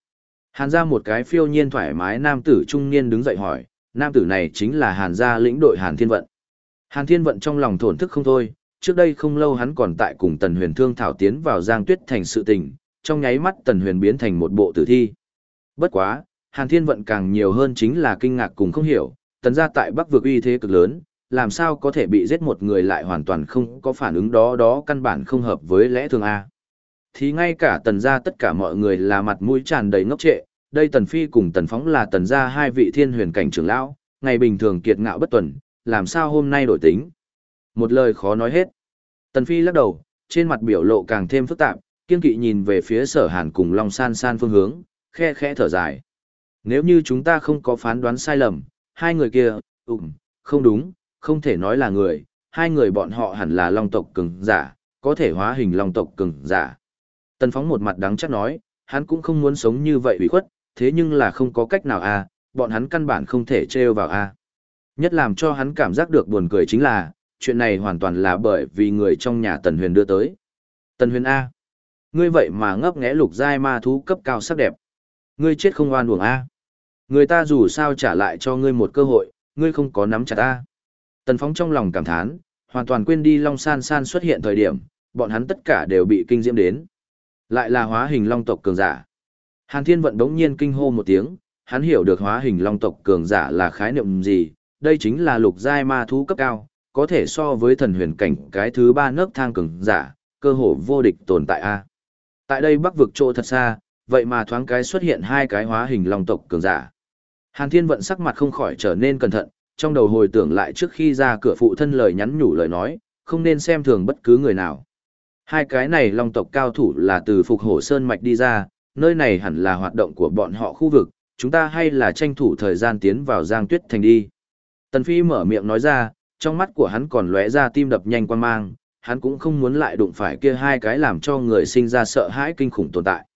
Hàn ra một cái phiêu nhiên thoải mái nam tử trung niên đứng dậy hỏi, nam tử này chính là Hàn gia lĩnh đội Hàn Thiên Vận. Hàn Thiên Vận trong lòng thổn thức không thôi, trước đây không lâu hắn còn tại cùng Tần Huyền thương thảo tiến vào Giang Tuyết thành sự tình, trong nháy mắt Tần Huyền biến thành một bộ tử thi. Bất quá, Hàn Thiên Vận càng nhiều hơn chính là kinh ngạc cùng không hiểu, tần gia tại Bắc vực uy thế cực lớn, làm sao có thể bị giết một người lại hoàn toàn không có phản ứng đó đó căn bản không hợp với lẽ thường A. Thì ngay cả tần gia tất cả mọi người là mặt mũi tràn đầy ngốc trệ, đây tần phi cùng tần phóng là tần gia hai vị thiên huyền cảnh trưởng lão, ngày bình thường kiệt ngạo bất tuần, làm sao hôm nay đổi tính. Một lời khó nói hết. Tần phi lắc đầu, trên mặt biểu lộ càng thêm phức tạp, kiên kỵ nhìn về phía sở hàn cùng long san san phương hướng, khe khẽ thở dài. Nếu như chúng ta không có phán đoán sai lầm, hai người kia, ừm, không đúng, không thể nói là người, hai người bọn họ hẳn là long tộc cường giả, có thể hóa hình long tộc cường giả. Tần phóng một mặt đắng chắc nói, hắn cũng không muốn sống như vậy ủy khuất, thế nhưng là không có cách nào à, bọn hắn căn bản không thể trêu vào a. À. Nhất làm cho hắn cảm giác được buồn cười chính là, chuyện này hoàn toàn là bởi vì người trong nhà Tần Huyền đưa tới. Tần Huyền A. Ngươi vậy mà ngấp nghé lục giai ma thú cấp cao sắc đẹp. Ngươi chết không oan uổng A. Người ta dù sao trả lại cho ngươi một cơ hội, ngươi không có nắm chặt ta. Tần Phong trong lòng cảm thán, hoàn toàn quên đi Long San San xuất hiện thời điểm, bọn hắn tất cả đều bị kinh diễm đến. Lại là hóa hình Long tộc cường giả. Hàn Thiên Vận đống nhiên kinh hô một tiếng, hắn hiểu được hóa hình long tộc cường giả là khái niệm gì, đây chính là lục giai ma thú cấp cao, có thể so với thần huyền cảnh cái thứ ba nấc thang cường giả, cơ hồ vô địch tồn tại a. Tại đây bắc vực chỗ thật xa, vậy mà thoáng cái xuất hiện hai cái hóa hình long tộc cường giả. Hàn Thiên Vận sắc mặt không khỏi trở nên cẩn thận, trong đầu hồi tưởng lại trước khi ra cửa phụ thân lời nhắn nhủ lời nói, không nên xem thường bất cứ người nào. Hai cái này long tộc cao thủ là từ phục hổ sơn mạch đi ra, nơi này hẳn là hoạt động của bọn họ khu vực, chúng ta hay là tranh thủ thời gian tiến vào Giang Tuyết Thành đi. Tần Phi mở miệng nói ra, trong mắt của hắn còn lóe ra tim đập nhanh quan mang, hắn cũng không muốn lại đụng phải kia hai cái làm cho người sinh ra sợ hãi kinh khủng tồn tại.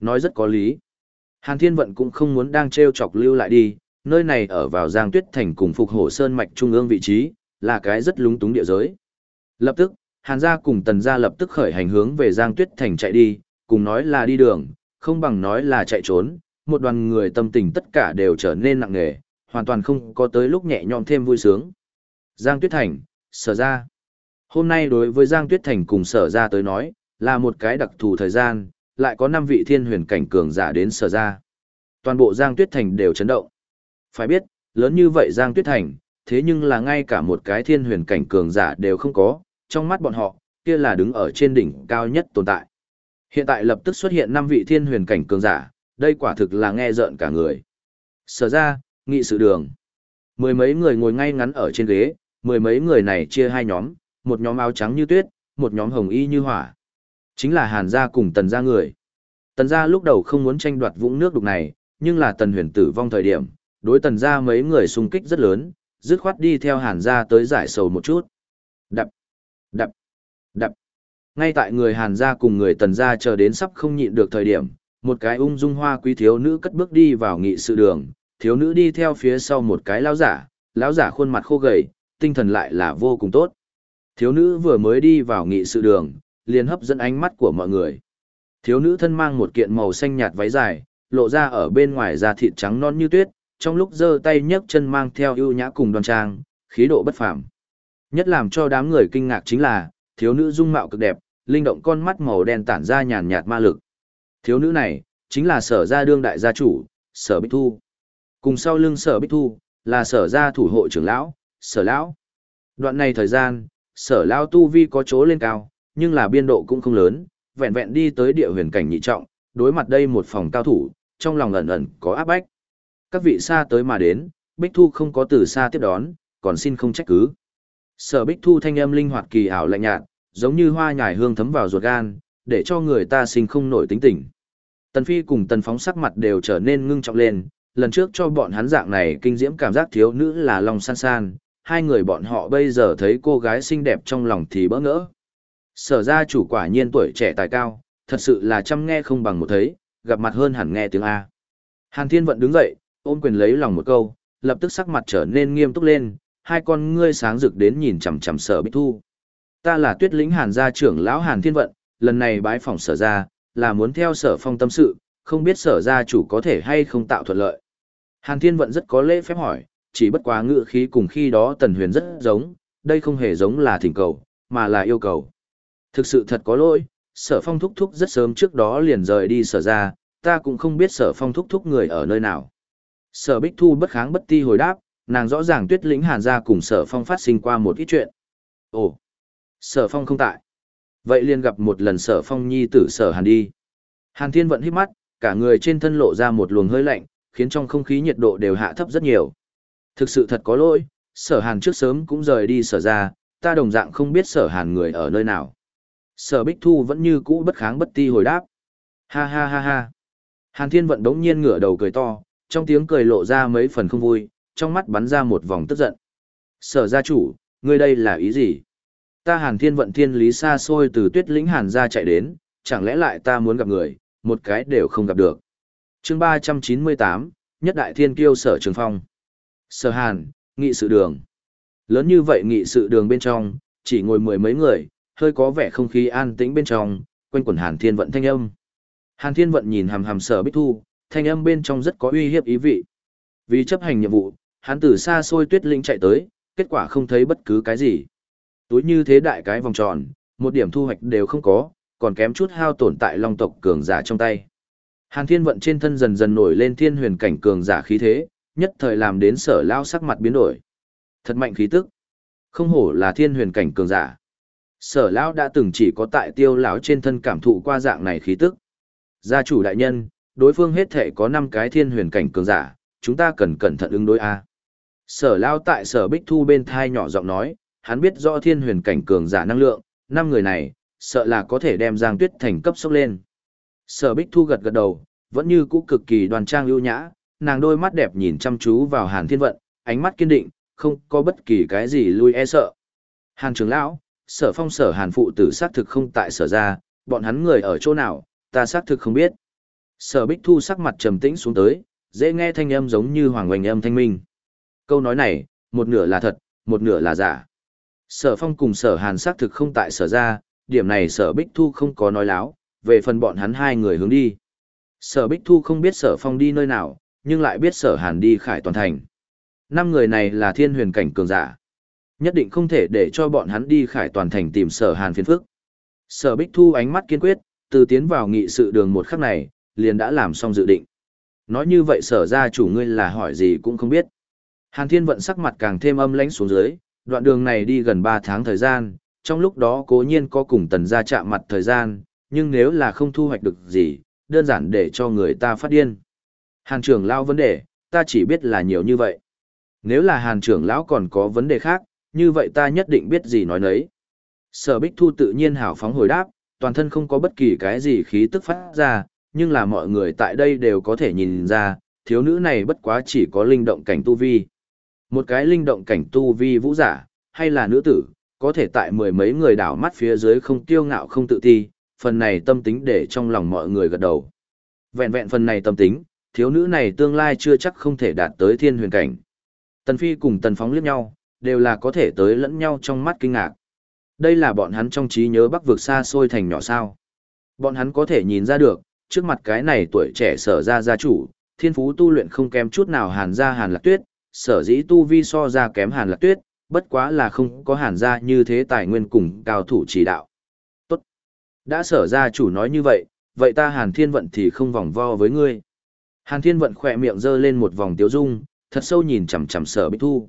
Nói rất có lý. Hàn Thiên Vận cũng không muốn đang treo chọc lưu lại đi, nơi này ở vào Giang Tuyết Thành cùng Phục Hổ Sơn mạch trung ương vị trí, là cái rất lúng túng địa giới. Lập tức, Hàn gia cùng Tần gia lập tức khởi hành hướng về Giang Tuyết Thành chạy đi, cùng nói là đi đường, không bằng nói là chạy trốn, một đoàn người tâm tình tất cả đều trở nên nặng nề, hoàn toàn không có tới lúc nhẹ nhõm thêm vui sướng. Giang Tuyết Thành, sở Gia, Hôm nay đối với Giang Tuyết Thành cùng sở Gia tới nói, là một cái đặc thù thời gian, lại có năm vị thiên huyền cảnh cường giả đến sở ra. Toàn bộ Giang Tuyết Thành đều chấn động. Phải biết, lớn như vậy Giang Tuyết Thành, thế nhưng là ngay cả một cái thiên huyền cảnh cường giả đều không có, trong mắt bọn họ, kia là đứng ở trên đỉnh cao nhất tồn tại. Hiện tại lập tức xuất hiện năm vị thiên huyền cảnh cường giả, đây quả thực là nghe rợn cả người. Sở ra, nghị sự đường. Mười mấy người ngồi ngay ngắn ở trên ghế, mười mấy người này chia hai nhóm, một nhóm áo trắng như tuyết, một nhóm hồng y như hỏa. Chính là Hàn gia cùng Tần gia người. Tần gia lúc đầu không muốn tranh đoạt vũng nước đục này, nhưng là Tần huyền tử vong thời điểm, đối Tần gia mấy người xung kích rất lớn, dứt khoát đi theo Hàn gia tới giải sầu một chút. Đập, đập, đập. Ngay tại người Hàn gia cùng người Tần gia chờ đến sắp không nhịn được thời điểm, một cái ung dung hoa quý thiếu nữ cất bước đi vào nghị sự đường, thiếu nữ đi theo phía sau một cái lão giả, lão giả khuôn mặt khô gầy, tinh thần lại là vô cùng tốt. Thiếu nữ vừa mới đi vào nghị sự đường, liền hấp dẫn ánh mắt của mọi người. Thiếu nữ thân mang một kiện màu xanh nhạt váy dài, lộ ra ở bên ngoài da thịt trắng non như tuyết, trong lúc giơ tay nhấc chân mang theo ưu nhã cùng đoan trang, khí độ bất phàm. Nhất làm cho đám người kinh ngạc chính là, thiếu nữ dung mạo cực đẹp, linh động con mắt màu đen tản ra nhàn nhạt ma lực. Thiếu nữ này, chính là sở gia đương đại gia chủ, sở Bích Thu. Cùng sau lưng sở Bích Thu, là sở gia thủ hộ trưởng lão, sở lão. Đoạn này thời gian, sở lão tu vi có chỗ lên cao, nhưng là biên độ cũng không lớn, vẹn vẹn đi tới địa huyền cảnh nhị trọng, đối mặt đây một phòng cao thủ, trong lòng ẩn ẩn có áp bách. Các vị xa tới mà đến, Bích Thu không có từ xa tiếp đón, còn xin không trách cứ. Sở Bích Thu thanh âm linh hoạt kỳ ảo lạnh nhạt, giống như hoa nhài hương thấm vào ruột gan, để cho người ta sinh không nổi tính tình. Tần Phi cùng Tần Phóng sắc mặt đều trở nên ngưng trọng lên, lần trước cho bọn hắn dạng này kinh diễm cảm giác thiếu nữ là lòng san san, hai người bọn họ bây giờ thấy cô gái xinh đẹp trong lòng thì bỡ ngỡ. Sở ra chủ quả nhiên tuổi trẻ tài cao, thật sự là chăm nghe không bằng một thấy, gặp mặt hơn hẳn nghe tiếng A. Hàn Thiên Vận đứng dậy, ôm quyền lấy lòng một câu, lập tức sắc mặt trở nên nghiêm túc lên, hai con ngươi sáng rực đến nhìn chằm chằm sở bích thu. Ta là tuyết lĩnh Hàn gia trưởng lão Hàn Thiên Vận, lần này bái phỏng sở ra, là muốn theo sở phong tâm sự, không biết sở gia chủ có thể hay không tạo thuận lợi. Hàn Thiên Vận rất có lễ phép hỏi, chỉ bất quá ngữ khí cùng khi đó Tần Huyền rất giống, đây không hề giống là thỉnh cầu, mà là yêu cầu. Thực sự thật có lỗi, sở phong thúc thúc rất sớm trước đó liền rời đi sở ra, ta cũng không biết sở phong thúc thúc người ở nơi nào. Sở Bích Thu bất kháng bất ti hồi đáp, nàng rõ ràng tuyết lĩnh hàn ra cùng sở phong phát sinh qua một ít chuyện. Ồ, sở phong không tại. Vậy liền gặp một lần sở phong nhi tử sở hàn đi. Hàn thiên vận hít mắt, cả người trên thân lộ ra một luồng hơi lạnh, khiến trong không khí nhiệt độ đều hạ thấp rất nhiều. Thực sự thật có lỗi, sở hàn trước sớm cũng rời đi sở ra, ta đồng dạng không biết sở hàn người ở nơi nào. Sở Bích Thu vẫn như cũ bất kháng bất ti hồi đáp. Ha ha ha ha. Hàn Thiên Vận đống nhiên ngửa đầu cười to, trong tiếng cười lộ ra mấy phần không vui, trong mắt bắn ra một vòng tức giận. Sở gia chủ, ngươi đây là ý gì? Ta Hàn Thiên Vận thiên lý xa xôi từ tuyết lĩnh Hàn gia chạy đến, chẳng lẽ lại ta muốn gặp người, một cái đều không gặp được. chương 398, Nhất Đại Thiên Kiêu Sở Trường Phong. Sở Hàn, nghị sự đường. Lớn như vậy nghị sự đường bên trong, chỉ ngồi mười mấy người, hơi có vẻ không khí an tĩnh bên trong, quanh quần Hàn Thiên Vận thanh âm. Hàn Thiên Vận nhìn hàm hàm Sở Bích Thu, thanh âm bên trong rất có uy hiếp ý vị. Vì chấp hành nhiệm vụ, hắn từ xa xôi tuyết linh chạy tới, kết quả không thấy bất cứ cái gì. Túi như thế đại cái vòng tròn, một điểm thu hoạch đều không có, còn kém chút hao tổn tại long tộc cường giả trong tay. Hàn Thiên Vận trên thân dần dần nổi lên thiên huyền cảnh cường giả khí thế, nhất thời làm đến sở lao sắc mặt biến đổi. Thật mạnh khí tức. Không hổ là thiên huyền cảnh cường giả. Sở lão đã từng chỉ có tại tiêu lão trên thân cảm thụ qua dạng này khí tức. Gia chủ đại nhân, đối phương hết thể có 5 cái thiên huyền cảnh cường giả, chúng ta cần cẩn thận ứng đối A. Sở lão tại sở bích thu bên thai nhỏ giọng nói, hắn biết rõ thiên huyền cảnh cường giả năng lượng, năm người này, sợ là có thể đem Giang Tuyết thành cấp sốc lên. Sở bích thu gật gật đầu, vẫn như cũ cực kỳ đoàn trang ưu nhã, nàng đôi mắt đẹp nhìn chăm chú vào Hàn Thiên Vận, ánh mắt kiên định, không có bất kỳ cái gì lui e sợ. Hàn trưởng lão, sở phong sở hàn phụ tử xác thực không tại sở ra, bọn hắn người ở chỗ nào, ta xác thực không biết. Sở bích thu sắc mặt trầm tĩnh xuống tới, dễ nghe thanh âm giống như hoàng Hoành âm thanh minh. Câu nói này, một nửa là thật, một nửa là giả. Sở phong cùng sở hàn xác thực không tại sở ra, điểm này sở bích thu không có nói láo, về phần bọn hắn hai người hướng đi. Sở bích thu không biết sở phong đi nơi nào, nhưng lại biết sở hàn đi khải toàn thành. Năm người này là thiên huyền cảnh cường giả. Nhất định không thể để cho bọn hắn đi khải toàn thành tìm sở hàn phiền phức. Sở Bích Thu ánh mắt kiên quyết, từ tiến vào nghị sự đường một khắc này, liền đã làm xong dự định. Nói như vậy sở ra chủ ngươi là hỏi gì cũng không biết. Hàn Thiên vận sắc mặt càng thêm âm lãnh xuống dưới, đoạn đường này đi gần 3 tháng thời gian, trong lúc đó cố nhiên có cùng tần gia chạm mặt thời gian, nhưng nếu là không thu hoạch được gì, đơn giản để cho người ta phát điên. Hàn trưởng lão vấn đề, ta chỉ biết là nhiều như vậy. Nếu là hàn trưởng lão còn có vấn đề khác, như vậy ta nhất định biết gì nói nấy. Sở Bích Thu tự nhiên hào phóng hồi đáp, toàn thân không có bất kỳ cái gì khí tức phát ra, nhưng là mọi người tại đây đều có thể nhìn ra, thiếu nữ này bất quá chỉ có linh động cảnh tu vi. Một cái linh động cảnh tu vi vũ giả, hay là nữ tử, có thể tại mười mấy người đảo mắt phía dưới không kiêu ngạo không tự ti, phần này tâm tính để trong lòng mọi người gật đầu. Vẹn vẹn phần này tâm tính, thiếu nữ này tương lai chưa chắc không thể đạt tới thiên huyền cảnh. Tần Phi cùng Tần Phóng liếc nhau, đều là có thể tới lẫn nhau trong mắt kinh ngạc. Đây là bọn hắn trong trí nhớ bắc vực xa xôi thành nhỏ sao. Bọn hắn có thể nhìn ra được, trước mặt cái này tuổi trẻ sở ra gia chủ, thiên phú tu luyện không kém chút nào hàn ra hàn lạc tuyết, sở dĩ tu vi so ra kém hàn lạc tuyết, bất quá là không có hàn ra như thế tài nguyên cùng cao thủ chỉ đạo. Tốt. Đã sở gia chủ nói như vậy, vậy ta hàn thiên vận thì không vòng vo với ngươi. Hàn thiên vận khỏe miệng giơ lên một vòng tiếu dung, thật sâu nhìn chằm chằm sở bích thu.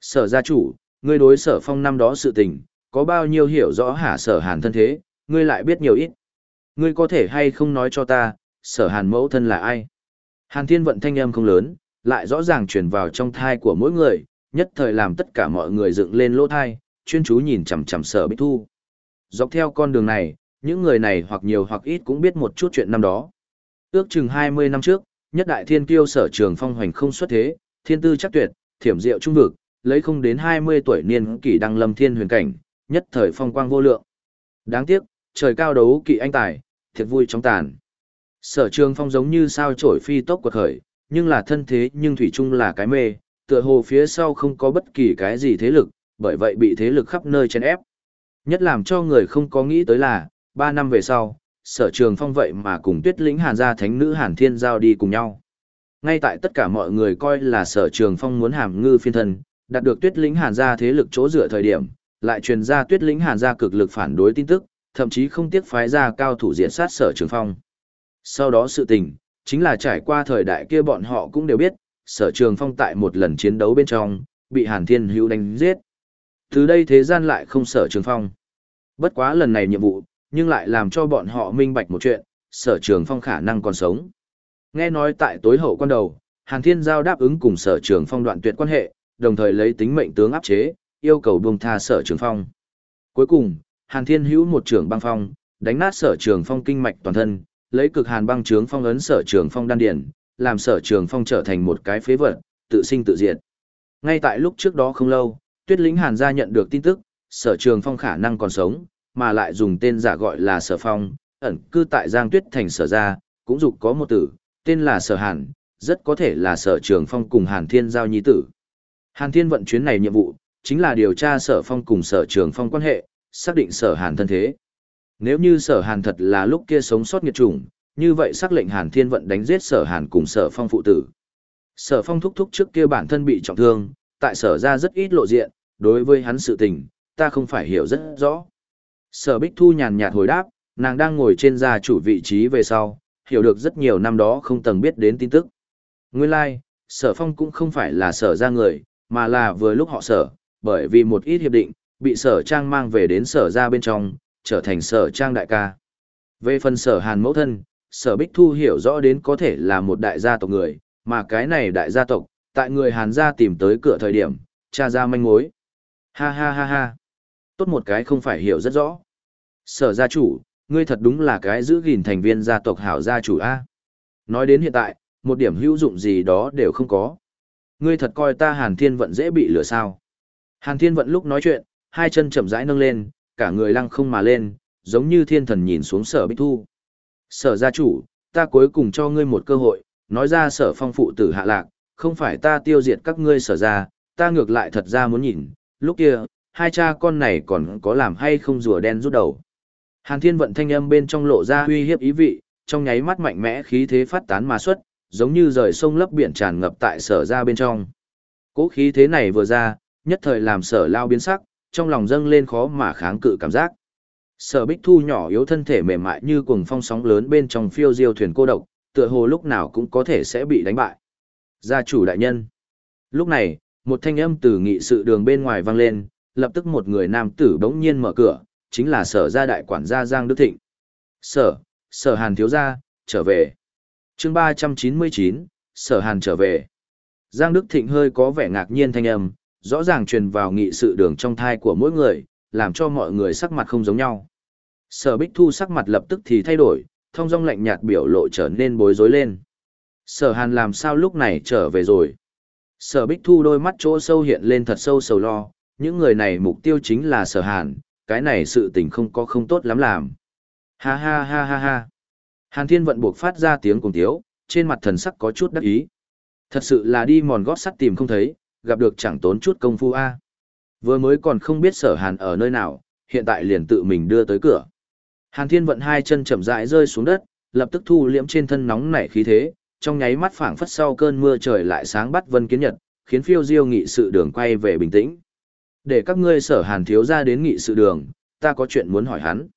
Sở gia chủ, ngươi đối sở phong năm đó sự tình, có bao nhiêu hiểu rõ hả sở hàn thân thế, ngươi lại biết nhiều ít. Ngươi có thể hay không nói cho ta, sở hàn mẫu thân là ai? Hàn thiên vận thanh âm không lớn, lại rõ ràng truyền vào trong thai của mỗi người, nhất thời làm tất cả mọi người dựng lên lỗ thai, chuyên chú nhìn chằm chằm sở bích thu. dọc theo con đường này, những người này hoặc nhiều hoặc ít cũng biết một chút chuyện năm đó. Ước chừng 20 năm trước, nhất đại thiên kiêu sở trường phong hoành không xuất thế, thiên tư chắc tuyệt, thiểm diệu trung vực, lấy không đến 20 tuổi niên kỷ đăng lâm thiên huyền cảnh, nhất thời phong quang vô lượng. Đáng tiếc, trời cao đấu kỵ anh tài, thiệt vui trong tàn. Sở trường phong giống như sao trổi phi tốc quật khởi, nhưng là thân thế nhưng thủy chung là cái mê, tựa hồ phía sau không có bất kỳ cái gì thế lực, bởi vậy bị thế lực khắp nơi chèn ép. Nhất làm cho người không có nghĩ tới là, ba năm về sau, sở trường phong vậy mà cùng tuyết lĩnh hàn gia thánh nữ hàn thiên giao đi cùng nhau. Ngay tại tất cả mọi người coi là sở trường phong muốn hàm ngư phiên thân, đạt được tuyết lĩnh hàn gia thế lực chỗ dựa thời điểm, lại truyền ra tuyết lĩnh hàn gia cực lực phản đối tin tức, thậm chí không tiếc phái ra cao thủ diện sát sở trường phong. Sau đó sự tình, chính là trải qua thời đại kia bọn họ cũng đều biết, sở trường phong tại một lần chiến đấu bên trong, bị hàn thiên hữu đánh giết. Từ đây thế gian lại không sở trường phong. Bất quá lần này nhiệm vụ, nhưng lại làm cho bọn họ minh bạch một chuyện, sở trường phong khả năng còn sống. Nghe nói tại tối hậu quan đầu, Hàn Thiên Giao đáp ứng cùng sở trường phong đoạn tuyệt quan hệ, đồng thời lấy tính mệnh tướng áp chế, yêu cầu buông tha sở trường phong. Cuối cùng, Hàn Thiên hữu một trường băng phong, đánh nát sở trường phong kinh mạch toàn thân, lấy cực hàn băng trướng phong ấn sở trường phong đan điển, làm sở trường phong trở thành một cái phế vật, tự sinh tự diệt. Ngay tại lúc trước đó không lâu, tuyết Lĩnh hàn gia nhận được tin tức, sở trường phong khả năng còn sống, mà lại dùng tên giả gọi là sở phong, ẩn cư tại Giang Tuyết thành sở gia, cũng dục có một tử, tên là sở hàn, rất có thể là sở trường phong cùng hàn thiên giao nhi tử. Hàn thiên vận chuyến này nhiệm vụ, chính là điều tra sở phong cùng sở trường phong quan hệ, xác định sở hàn thân thế. Nếu như sở hàn thật là lúc kia sống sót nghiệt chủng, như vậy xác lệnh hàn thiên vận đánh giết sở hàn cùng sở phong phụ tử. Sở phong thúc thúc trước kia bản thân bị trọng thương, tại sở ra rất ít lộ diện, đối với hắn sự tình, ta không phải hiểu rất rõ. Sở Bích Thu nhàn nhạt hồi đáp, nàng đang ngồi trên gia chủ vị trí về sau, hiểu được rất nhiều năm đó không từng biết đến tin tức. Nguyên lai, like, sở phong cũng không phải là sở ra người, mà là vừa lúc họ sở, bởi vì một ít hiệp định, bị sở trang mang về đến sở ra bên trong, trở thành sở trang đại ca. Về phần sở hàn mẫu thân, sở Bích Thu hiểu rõ đến có thể là một đại gia tộc người, mà cái này đại gia tộc, tại người hàn gia tìm tới cửa thời điểm, cha ra manh mối. Ha ha ha ha. Tốt một cái không phải hiểu rất rõ. Sở gia chủ, ngươi thật đúng là cái giữ gìn thành viên gia tộc hảo gia chủ A. Nói đến hiện tại, một điểm hữu dụng gì đó đều không có. Ngươi thật coi ta Hàn Thiên Vận dễ bị lửa sao. Hàn Thiên Vận lúc nói chuyện, hai chân chậm rãi nâng lên, cả người lăng không mà lên, giống như thiên thần nhìn xuống sở bích thu. Sở gia chủ, ta cuối cùng cho ngươi một cơ hội, nói ra sở phong phụ tử hạ lạc, không phải ta tiêu diệt các ngươi sở ra, ta ngược lại thật ra muốn nhìn, lúc kia, hai cha con này còn có làm hay không rùa đen rút đầu. Hàn thiên vận thanh âm bên trong lộ ra uy hiếp ý vị, trong nháy mắt mạnh mẽ khí thế phát tán mà xuất, giống như rời sông lấp biển tràn ngập tại sở ra bên trong. Cố khí thế này vừa ra, nhất thời làm sở lao biến sắc, trong lòng dâng lên khó mà kháng cự cảm giác. Sở Bích Thu nhỏ yếu thân thể mềm mại như cuồng phong sóng lớn bên trong phiêu diêu thuyền cô độc, tựa hồ lúc nào cũng có thể sẽ bị đánh bại. Gia chủ đại nhân. Lúc này, một thanh âm từ nghị sự đường bên ngoài vang lên, lập tức một người nam tử bỗng nhiên mở cửa, chính là sở gia đại quản gia Giang Đức Thịnh. Sở, sở hàn thiếu gia, trở về chương 399, sở hàn trở về. Giang Đức Thịnh hơi có vẻ ngạc nhiên thanh âm, rõ ràng truyền vào nghị sự đường trong thai của mỗi người, làm cho mọi người sắc mặt không giống nhau. Sở Bích Thu sắc mặt lập tức thì thay đổi, thông dong lạnh nhạt biểu lộ trở nên bối rối lên. Sở Hàn làm sao lúc này trở về rồi? Sở Bích Thu đôi mắt chỗ sâu hiện lên thật sâu sầu lo, những người này mục tiêu chính là Sở Hàn, cái này sự tình không có không tốt lắm làm. Ha ha ha ha ha. Hàn Thiên vận buộc phát ra tiếng cùng tiếu, trên mặt thần sắc có chút đắc ý. Thật sự là đi mòn gót sắt tìm không thấy, gặp được chẳng tốn chút công phu a. Vừa mới còn không biết sở hàn ở nơi nào, hiện tại liền tự mình đưa tới cửa. Hàn thiên vận hai chân chậm rãi rơi xuống đất, lập tức thu liễm trên thân nóng nảy khí thế, trong nháy mắt phảng phất sau cơn mưa trời lại sáng bắt vân kiến nhật, khiến phiêu diêu nghị sự đường quay về bình tĩnh. Để các ngươi sở hàn thiếu ra đến nghị sự đường, ta có chuyện muốn hỏi hắn.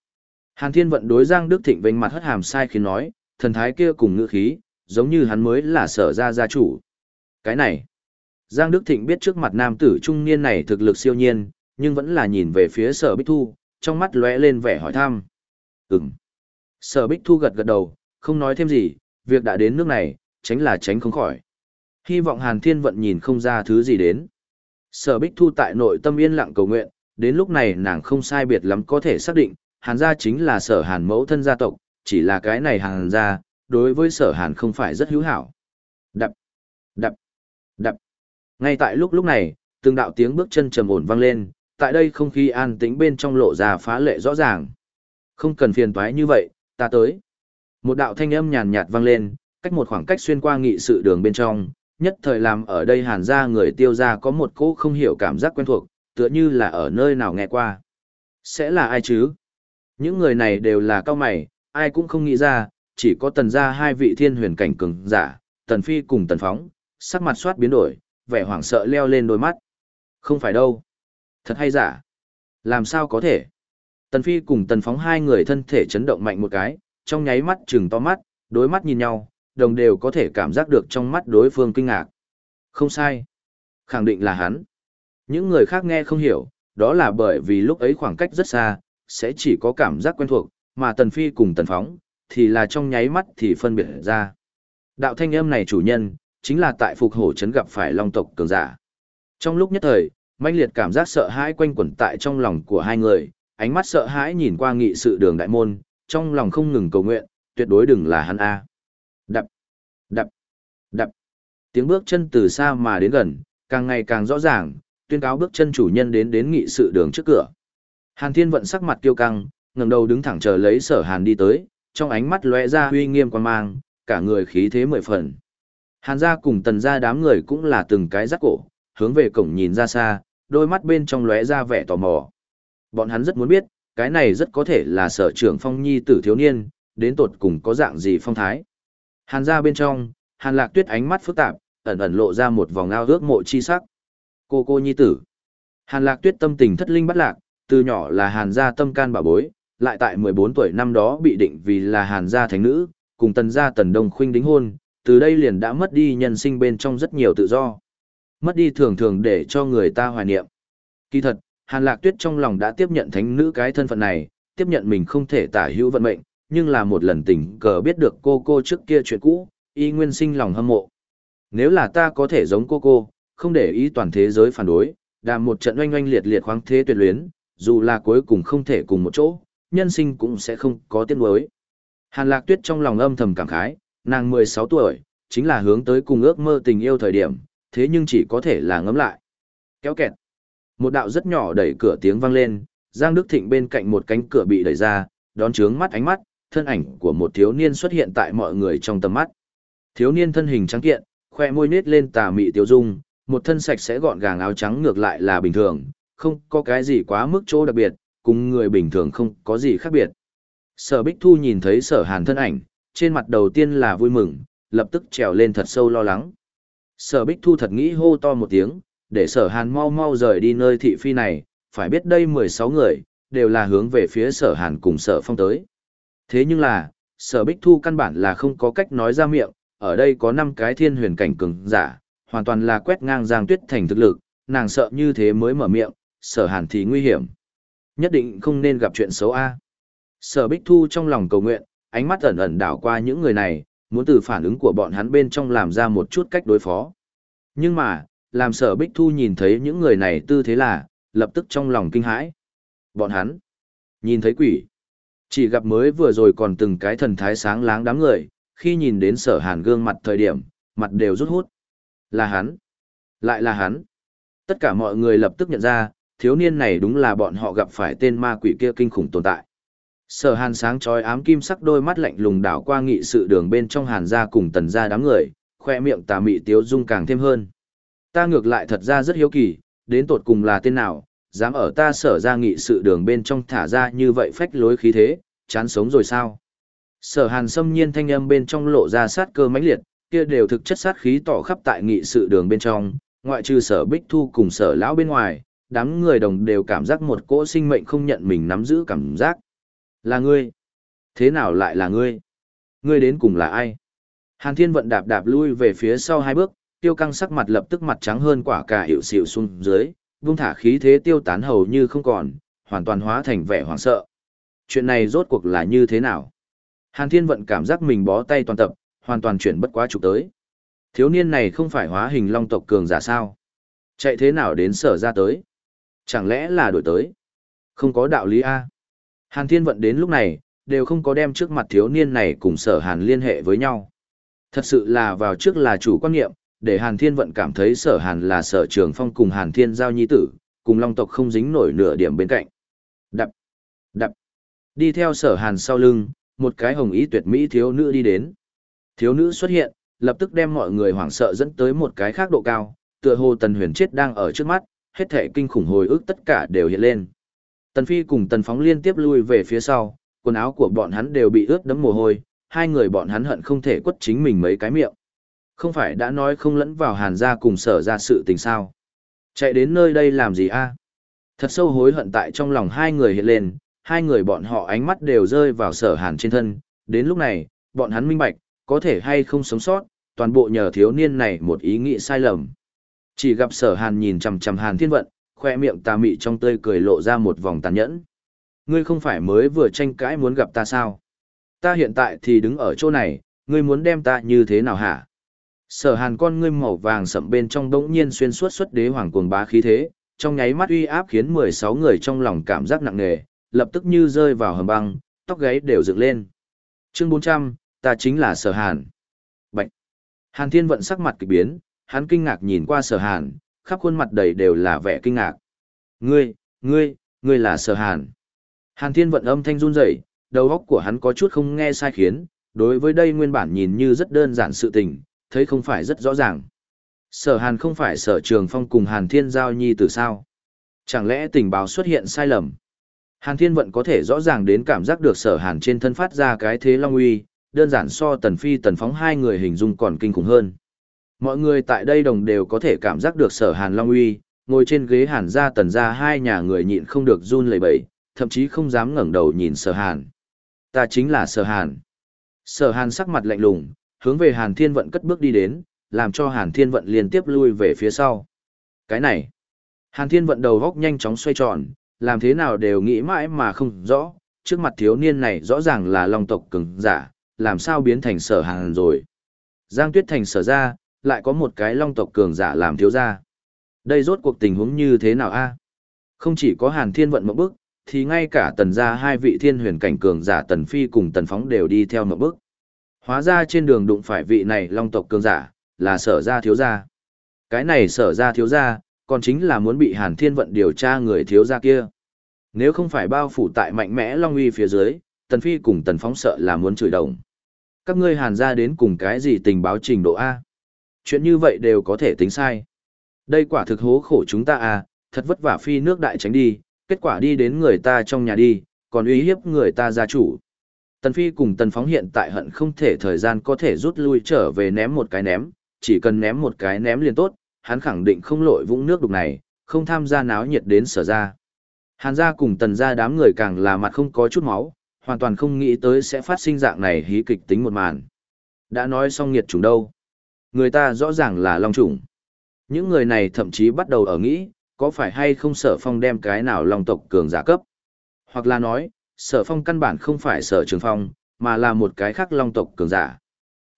Hàn thiên vận đối Giang Đức Thịnh vênh mặt hất hàm sai khiến nói, thần thái kia cùng ngữ khí, giống như hắn mới là sở gia gia chủ. Cái này, Giang Đức Thịnh biết trước mặt nam tử trung niên này thực lực siêu nhiên, nhưng vẫn là nhìn về phía sở Bích Thu, trong mắt lóe lên vẻ hỏi thăm. Ừm. Sở Bích Thu gật gật đầu, không nói thêm gì, việc đã đến nước này, tránh là tránh không khỏi. Hy vọng Hàn Thiên Vận nhìn không ra thứ gì đến. Sở Bích Thu tại nội tâm yên lặng cầu nguyện, đến lúc này nàng không sai biệt lắm có thể xác định, hàn gia chính là sở hàn mẫu thân gia tộc, chỉ là cái này hàn gia, đối với sở hàn không phải rất hữu hảo. Đập, đập, đập. Ngay tại lúc lúc này, từng đạo tiếng bước chân trầm ổn vang lên, tại đây không khí an tĩnh bên trong lộ ra phá lệ rõ ràng. Không cần phiền toái như vậy, ta tới. Một đạo thanh âm nhàn nhạt vang lên, cách một khoảng cách xuyên qua nghị sự đường bên trong, nhất thời làm ở đây hàn ra người tiêu ra có một cỗ không hiểu cảm giác quen thuộc, tựa như là ở nơi nào nghe qua. Sẽ là ai chứ? Những người này đều là cao mày, ai cũng không nghĩ ra, chỉ có tần ra hai vị thiên huyền cảnh cường giả, tần phi cùng tần phóng, sắc mặt soát biến đổi, vẻ hoảng sợ leo lên đôi mắt. Không phải đâu. Thật hay giả? Làm sao có thể? Tần Phi cùng Tần Phóng hai người thân thể chấn động mạnh một cái, trong nháy mắt chừng to mắt, đối mắt nhìn nhau, đồng đều có thể cảm giác được trong mắt đối phương kinh ngạc. Không sai. Khẳng định là hắn. Những người khác nghe không hiểu, đó là bởi vì lúc ấy khoảng cách rất xa, sẽ chỉ có cảm giác quen thuộc, mà Tần Phi cùng Tần Phóng, thì là trong nháy mắt thì phân biệt ra. Đạo thanh âm này chủ nhân, chính là tại phục hổ trấn gặp phải long tộc cường giả. Trong lúc nhất thời, mãnh liệt cảm giác sợ hãi quanh quẩn tại trong lòng của hai người, ánh mắt sợ hãi nhìn qua nghị sự đường đại môn, trong lòng không ngừng cầu nguyện, tuyệt đối đừng là hắn A. Đập, đập, đập. Tiếng bước chân từ xa mà đến gần, càng ngày càng rõ ràng, tuyên cáo bước chân chủ nhân đến đến nghị sự đường trước cửa. Hàn Thiên vận sắc mặt kiêu căng, ngẩng đầu đứng thẳng chờ lấy Sở Hàn đi tới, trong ánh mắt lóe ra uy nghiêm quan mang, cả người khí thế mười phần. Hàn gia cùng Tần gia đám người cũng là từng cái rắc cổ, hướng về cổng nhìn ra xa, đôi mắt bên trong lóe ra vẻ tò mò. Bọn hắn rất muốn biết, cái này rất có thể là sở trưởng phong nhi tử thiếu niên, đến tột cùng có dạng gì phong thái. Hàn Gia bên trong, hàn lạc tuyết ánh mắt phức tạp, ẩn ẩn lộ ra một vòng ao ước mộ chi sắc. Cô cô nhi tử. Hàn lạc tuyết tâm tình thất linh bất lạc, từ nhỏ là hàn gia tâm can bà bối, lại tại 14 tuổi năm đó bị định vì là hàn gia thánh nữ, cùng tần gia tần đông khuynh đính hôn, từ đây liền đã mất đi nhân sinh bên trong rất nhiều tự do. Mất đi thường thường để cho người ta hoài niệm. Kỳ thật, Hàn Lạc Tuyết trong lòng đã tiếp nhận thánh nữ cái thân phận này, tiếp nhận mình không thể tả hữu vận mệnh, nhưng là một lần tình cờ biết được cô cô trước kia chuyện cũ, y nguyên sinh lòng hâm mộ. Nếu là ta có thể giống cô cô, không để ý toàn thế giới phản đối, đàm một trận oanh oanh liệt liệt khoáng thế tuyệt luyến, dù là cuối cùng không thể cùng một chỗ, nhân sinh cũng sẽ không có tiếc nuối. Hàn Lạc Tuyết trong lòng âm thầm cảm khái, nàng 16 tuổi, chính là hướng tới cùng ước mơ tình yêu thời điểm, thế nhưng chỉ có thể là ngấm lại. Kéo kẹt. Một đạo rất nhỏ đẩy cửa tiếng vang lên, Giang Đức Thịnh bên cạnh một cánh cửa bị đẩy ra, đón chướng mắt ánh mắt, thân ảnh của một thiếu niên xuất hiện tại mọi người trong tầm mắt. Thiếu niên thân hình trắng kiện, khoe môi nết lên tà mị tiêu dung, một thân sạch sẽ gọn gàng áo trắng ngược lại là bình thường, không có cái gì quá mức chỗ đặc biệt, cùng người bình thường không có gì khác biệt. Sở Bích Thu nhìn thấy sở hàn thân ảnh, trên mặt đầu tiên là vui mừng, lập tức trèo lên thật sâu lo lắng. Sở Bích Thu thật nghĩ hô to một tiếng, để sở hàn mau mau rời đi nơi thị phi này, phải biết đây 16 người, đều là hướng về phía sở hàn cùng sở phong tới. Thế nhưng là, sở Bích Thu căn bản là không có cách nói ra miệng, ở đây có 5 cái thiên huyền cảnh cường giả, hoàn toàn là quét ngang giang tuyết thành thực lực, nàng sợ như thế mới mở miệng, sở hàn thì nguy hiểm. Nhất định không nên gặp chuyện xấu A. Sở Bích Thu trong lòng cầu nguyện, ánh mắt ẩn ẩn đảo qua những người này, muốn từ phản ứng của bọn hắn bên trong làm ra một chút cách đối phó. Nhưng mà, làm sở Bích Thu nhìn thấy những người này tư thế là, lập tức trong lòng kinh hãi. Bọn hắn, nhìn thấy quỷ. Chỉ gặp mới vừa rồi còn từng cái thần thái sáng láng đám người, khi nhìn đến sở hàn gương mặt thời điểm, mặt đều rút hút. Là hắn. Lại là hắn. Tất cả mọi người lập tức nhận ra, thiếu niên này đúng là bọn họ gặp phải tên ma quỷ kia kinh khủng tồn tại. Sở hàn sáng chói ám kim sắc đôi mắt lạnh lùng đảo qua nghị sự đường bên trong hàn ra cùng tần gia đám người, khoe miệng tà mị tiếu dung càng thêm hơn. Ta ngược lại thật ra rất hiếu kỳ, đến tột cùng là tên nào, dám ở ta sở ra nghị sự đường bên trong thả ra như vậy phách lối khí thế, chán sống rồi sao? Sở hàn xâm nhiên thanh âm bên trong lộ ra sát cơ mãnh liệt, kia đều thực chất sát khí tỏ khắp tại nghị sự đường bên trong, ngoại trừ sở bích thu cùng sở lão bên ngoài, đám người đồng đều cảm giác một cỗ sinh mệnh không nhận mình nắm giữ cảm giác. Là ngươi? Thế nào lại là ngươi? Ngươi đến cùng là ai? Hàn thiên vận đạp đạp lui về phía sau hai bước, tiêu căng sắc mặt lập tức mặt trắng hơn quả cà hiệu xịu xuống dưới, vung thả khí thế tiêu tán hầu như không còn, hoàn toàn hóa thành vẻ hoảng sợ. Chuyện này rốt cuộc là như thế nào? Hàn Thiên Vận cảm giác mình bó tay toàn tập, hoàn toàn chuyển bất quá trục tới. Thiếu niên này không phải hóa hình long tộc cường giả sao? Chạy thế nào đến sở ra tới? Chẳng lẽ là đổi tới? Không có đạo lý A. Hàn Thiên Vận đến lúc này, đều không có đem trước mặt thiếu niên này cùng sở Hàn liên hệ với nhau. Thật sự là vào trước là chủ quan niệm, để Hàn Thiên Vận cảm thấy sở Hàn là sở trường phong cùng Hàn Thiên giao nhi tử, cùng long tộc không dính nổi nửa điểm bên cạnh. Đập, đập, đi theo sở Hàn sau lưng, một cái hồng ý tuyệt mỹ thiếu nữ đi đến. Thiếu nữ xuất hiện, lập tức đem mọi người hoảng sợ dẫn tới một cái khác độ cao, tựa hồ Tần Huyền chết đang ở trước mắt, hết thể kinh khủng hồi ức tất cả đều hiện lên. Tần Phi cùng Tần Phóng liên tiếp lui về phía sau, quần áo của bọn hắn đều bị ướt đẫm mồ hôi, hai người bọn hắn hận không thể quất chính mình mấy cái miệng. Không phải đã nói không lẫn vào hàn gia cùng sở ra sự tình sao. Chạy đến nơi đây làm gì a? Thật sâu hối hận tại trong lòng hai người hiện lên, hai người bọn họ ánh mắt đều rơi vào sở hàn trên thân. Đến lúc này, bọn hắn minh bạch, có thể hay không sống sót, toàn bộ nhờ thiếu niên này một ý nghĩ sai lầm. Chỉ gặp sở hàn nhìn chằm chằm hàn thiên vận, khoe miệng tà mị trong tươi cười lộ ra một vòng tàn nhẫn. Ngươi không phải mới vừa tranh cãi muốn gặp ta sao? Ta hiện tại thì đứng ở chỗ này, ngươi muốn đem ta như thế nào hả? Sở hàn con ngươi màu vàng sậm bên trong đống nhiên xuyên suốt xuất đế hoàng cuồng bá khí thế, trong nháy mắt uy áp khiến 16 người trong lòng cảm giác nặng nề, lập tức như rơi vào hầm băng, tóc gáy đều dựng lên. Chương 400, ta chính là sở hàn. Bạch. Hàn thiên vận sắc mặt kỳ biến, hắn kinh ngạc nhìn qua sở hàn, khắp khuôn mặt đầy đều là vẻ kinh ngạc. Ngươi, ngươi, ngươi là sở hàn. Hàn thiên vận âm thanh run rẩy, đầu óc của hắn có chút không nghe sai khiến, đối với đây nguyên bản nhìn như rất đơn giản sự tình, thấy không phải rất rõ ràng. Sở Hàn không phải sở trường phong cùng Hàn Thiên Giao Nhi từ sao? Chẳng lẽ tình báo xuất hiện sai lầm? Hàn Thiên Vận có thể rõ ràng đến cảm giác được sở Hàn trên thân phát ra cái thế long uy, đơn giản so tần phi tần phóng hai người hình dung còn kinh khủng hơn. Mọi người tại đây đồng đều có thể cảm giác được sở Hàn long uy, ngồi trên ghế Hàn ra tần ra hai nhà người nhịn không được run lẩy bẩy, thậm chí không dám ngẩng đầu nhìn sở Hàn. Ta chính là sở Hàn. Sở Hàn sắc mặt lạnh lùng, hướng về Hàn Thiên Vận cất bước đi đến, làm cho Hàn Thiên Vận liên tiếp lui về phía sau. Cái này, Hàn Thiên Vận đầu góc nhanh chóng xoay tròn, làm thế nào đều nghĩ mãi mà không rõ, trước mặt thiếu niên này rõ ràng là long tộc cường giả, làm sao biến thành sở Hàn rồi. Giang Tuyết Thành sở ra, lại có một cái long tộc cường giả làm thiếu gia. Đây rốt cuộc tình huống như thế nào a? Không chỉ có Hàn Thiên Vận một bước, thì ngay cả tần gia hai vị thiên huyền cảnh cường giả tần phi cùng tần phóng đều đi theo một bước. Hóa ra trên đường đụng phải vị này long tộc cường giả, là sở gia thiếu gia. Cái này sở gia thiếu gia, còn chính là muốn bị Hàn Thiên Vận điều tra người thiếu gia kia. Nếu không phải bao phủ tại mạnh mẽ long uy phía dưới, Tần Phi cùng Tần Phóng sợ là muốn chửi đồng. Các ngươi Hàn gia đến cùng cái gì tình báo trình độ A? Chuyện như vậy đều có thể tính sai. Đây quả thực hố khổ chúng ta à, thật vất vả phi nước đại tránh đi, kết quả đi đến người ta trong nhà đi, còn uy hiếp người ta gia chủ. Tần Phi cùng Tần Phóng hiện tại hận không thể thời gian có thể rút lui trở về ném một cái ném, chỉ cần ném một cái ném liền tốt, hắn khẳng định không lội vũng nước đục này, không tham gia náo nhiệt đến sở ra. Hàn gia cùng Tần gia đám người càng là mặt không có chút máu, hoàn toàn không nghĩ tới sẽ phát sinh dạng này hí kịch tính một màn. Đã nói xong nghiệt chủng đâu. Người ta rõ ràng là long trùng Những người này thậm chí bắt đầu ở nghĩ, có phải hay không sở phong đem cái nào long tộc cường giả cấp. Hoặc là nói, sở phong căn bản không phải sở trường phong, mà là một cái khác long tộc cường giả.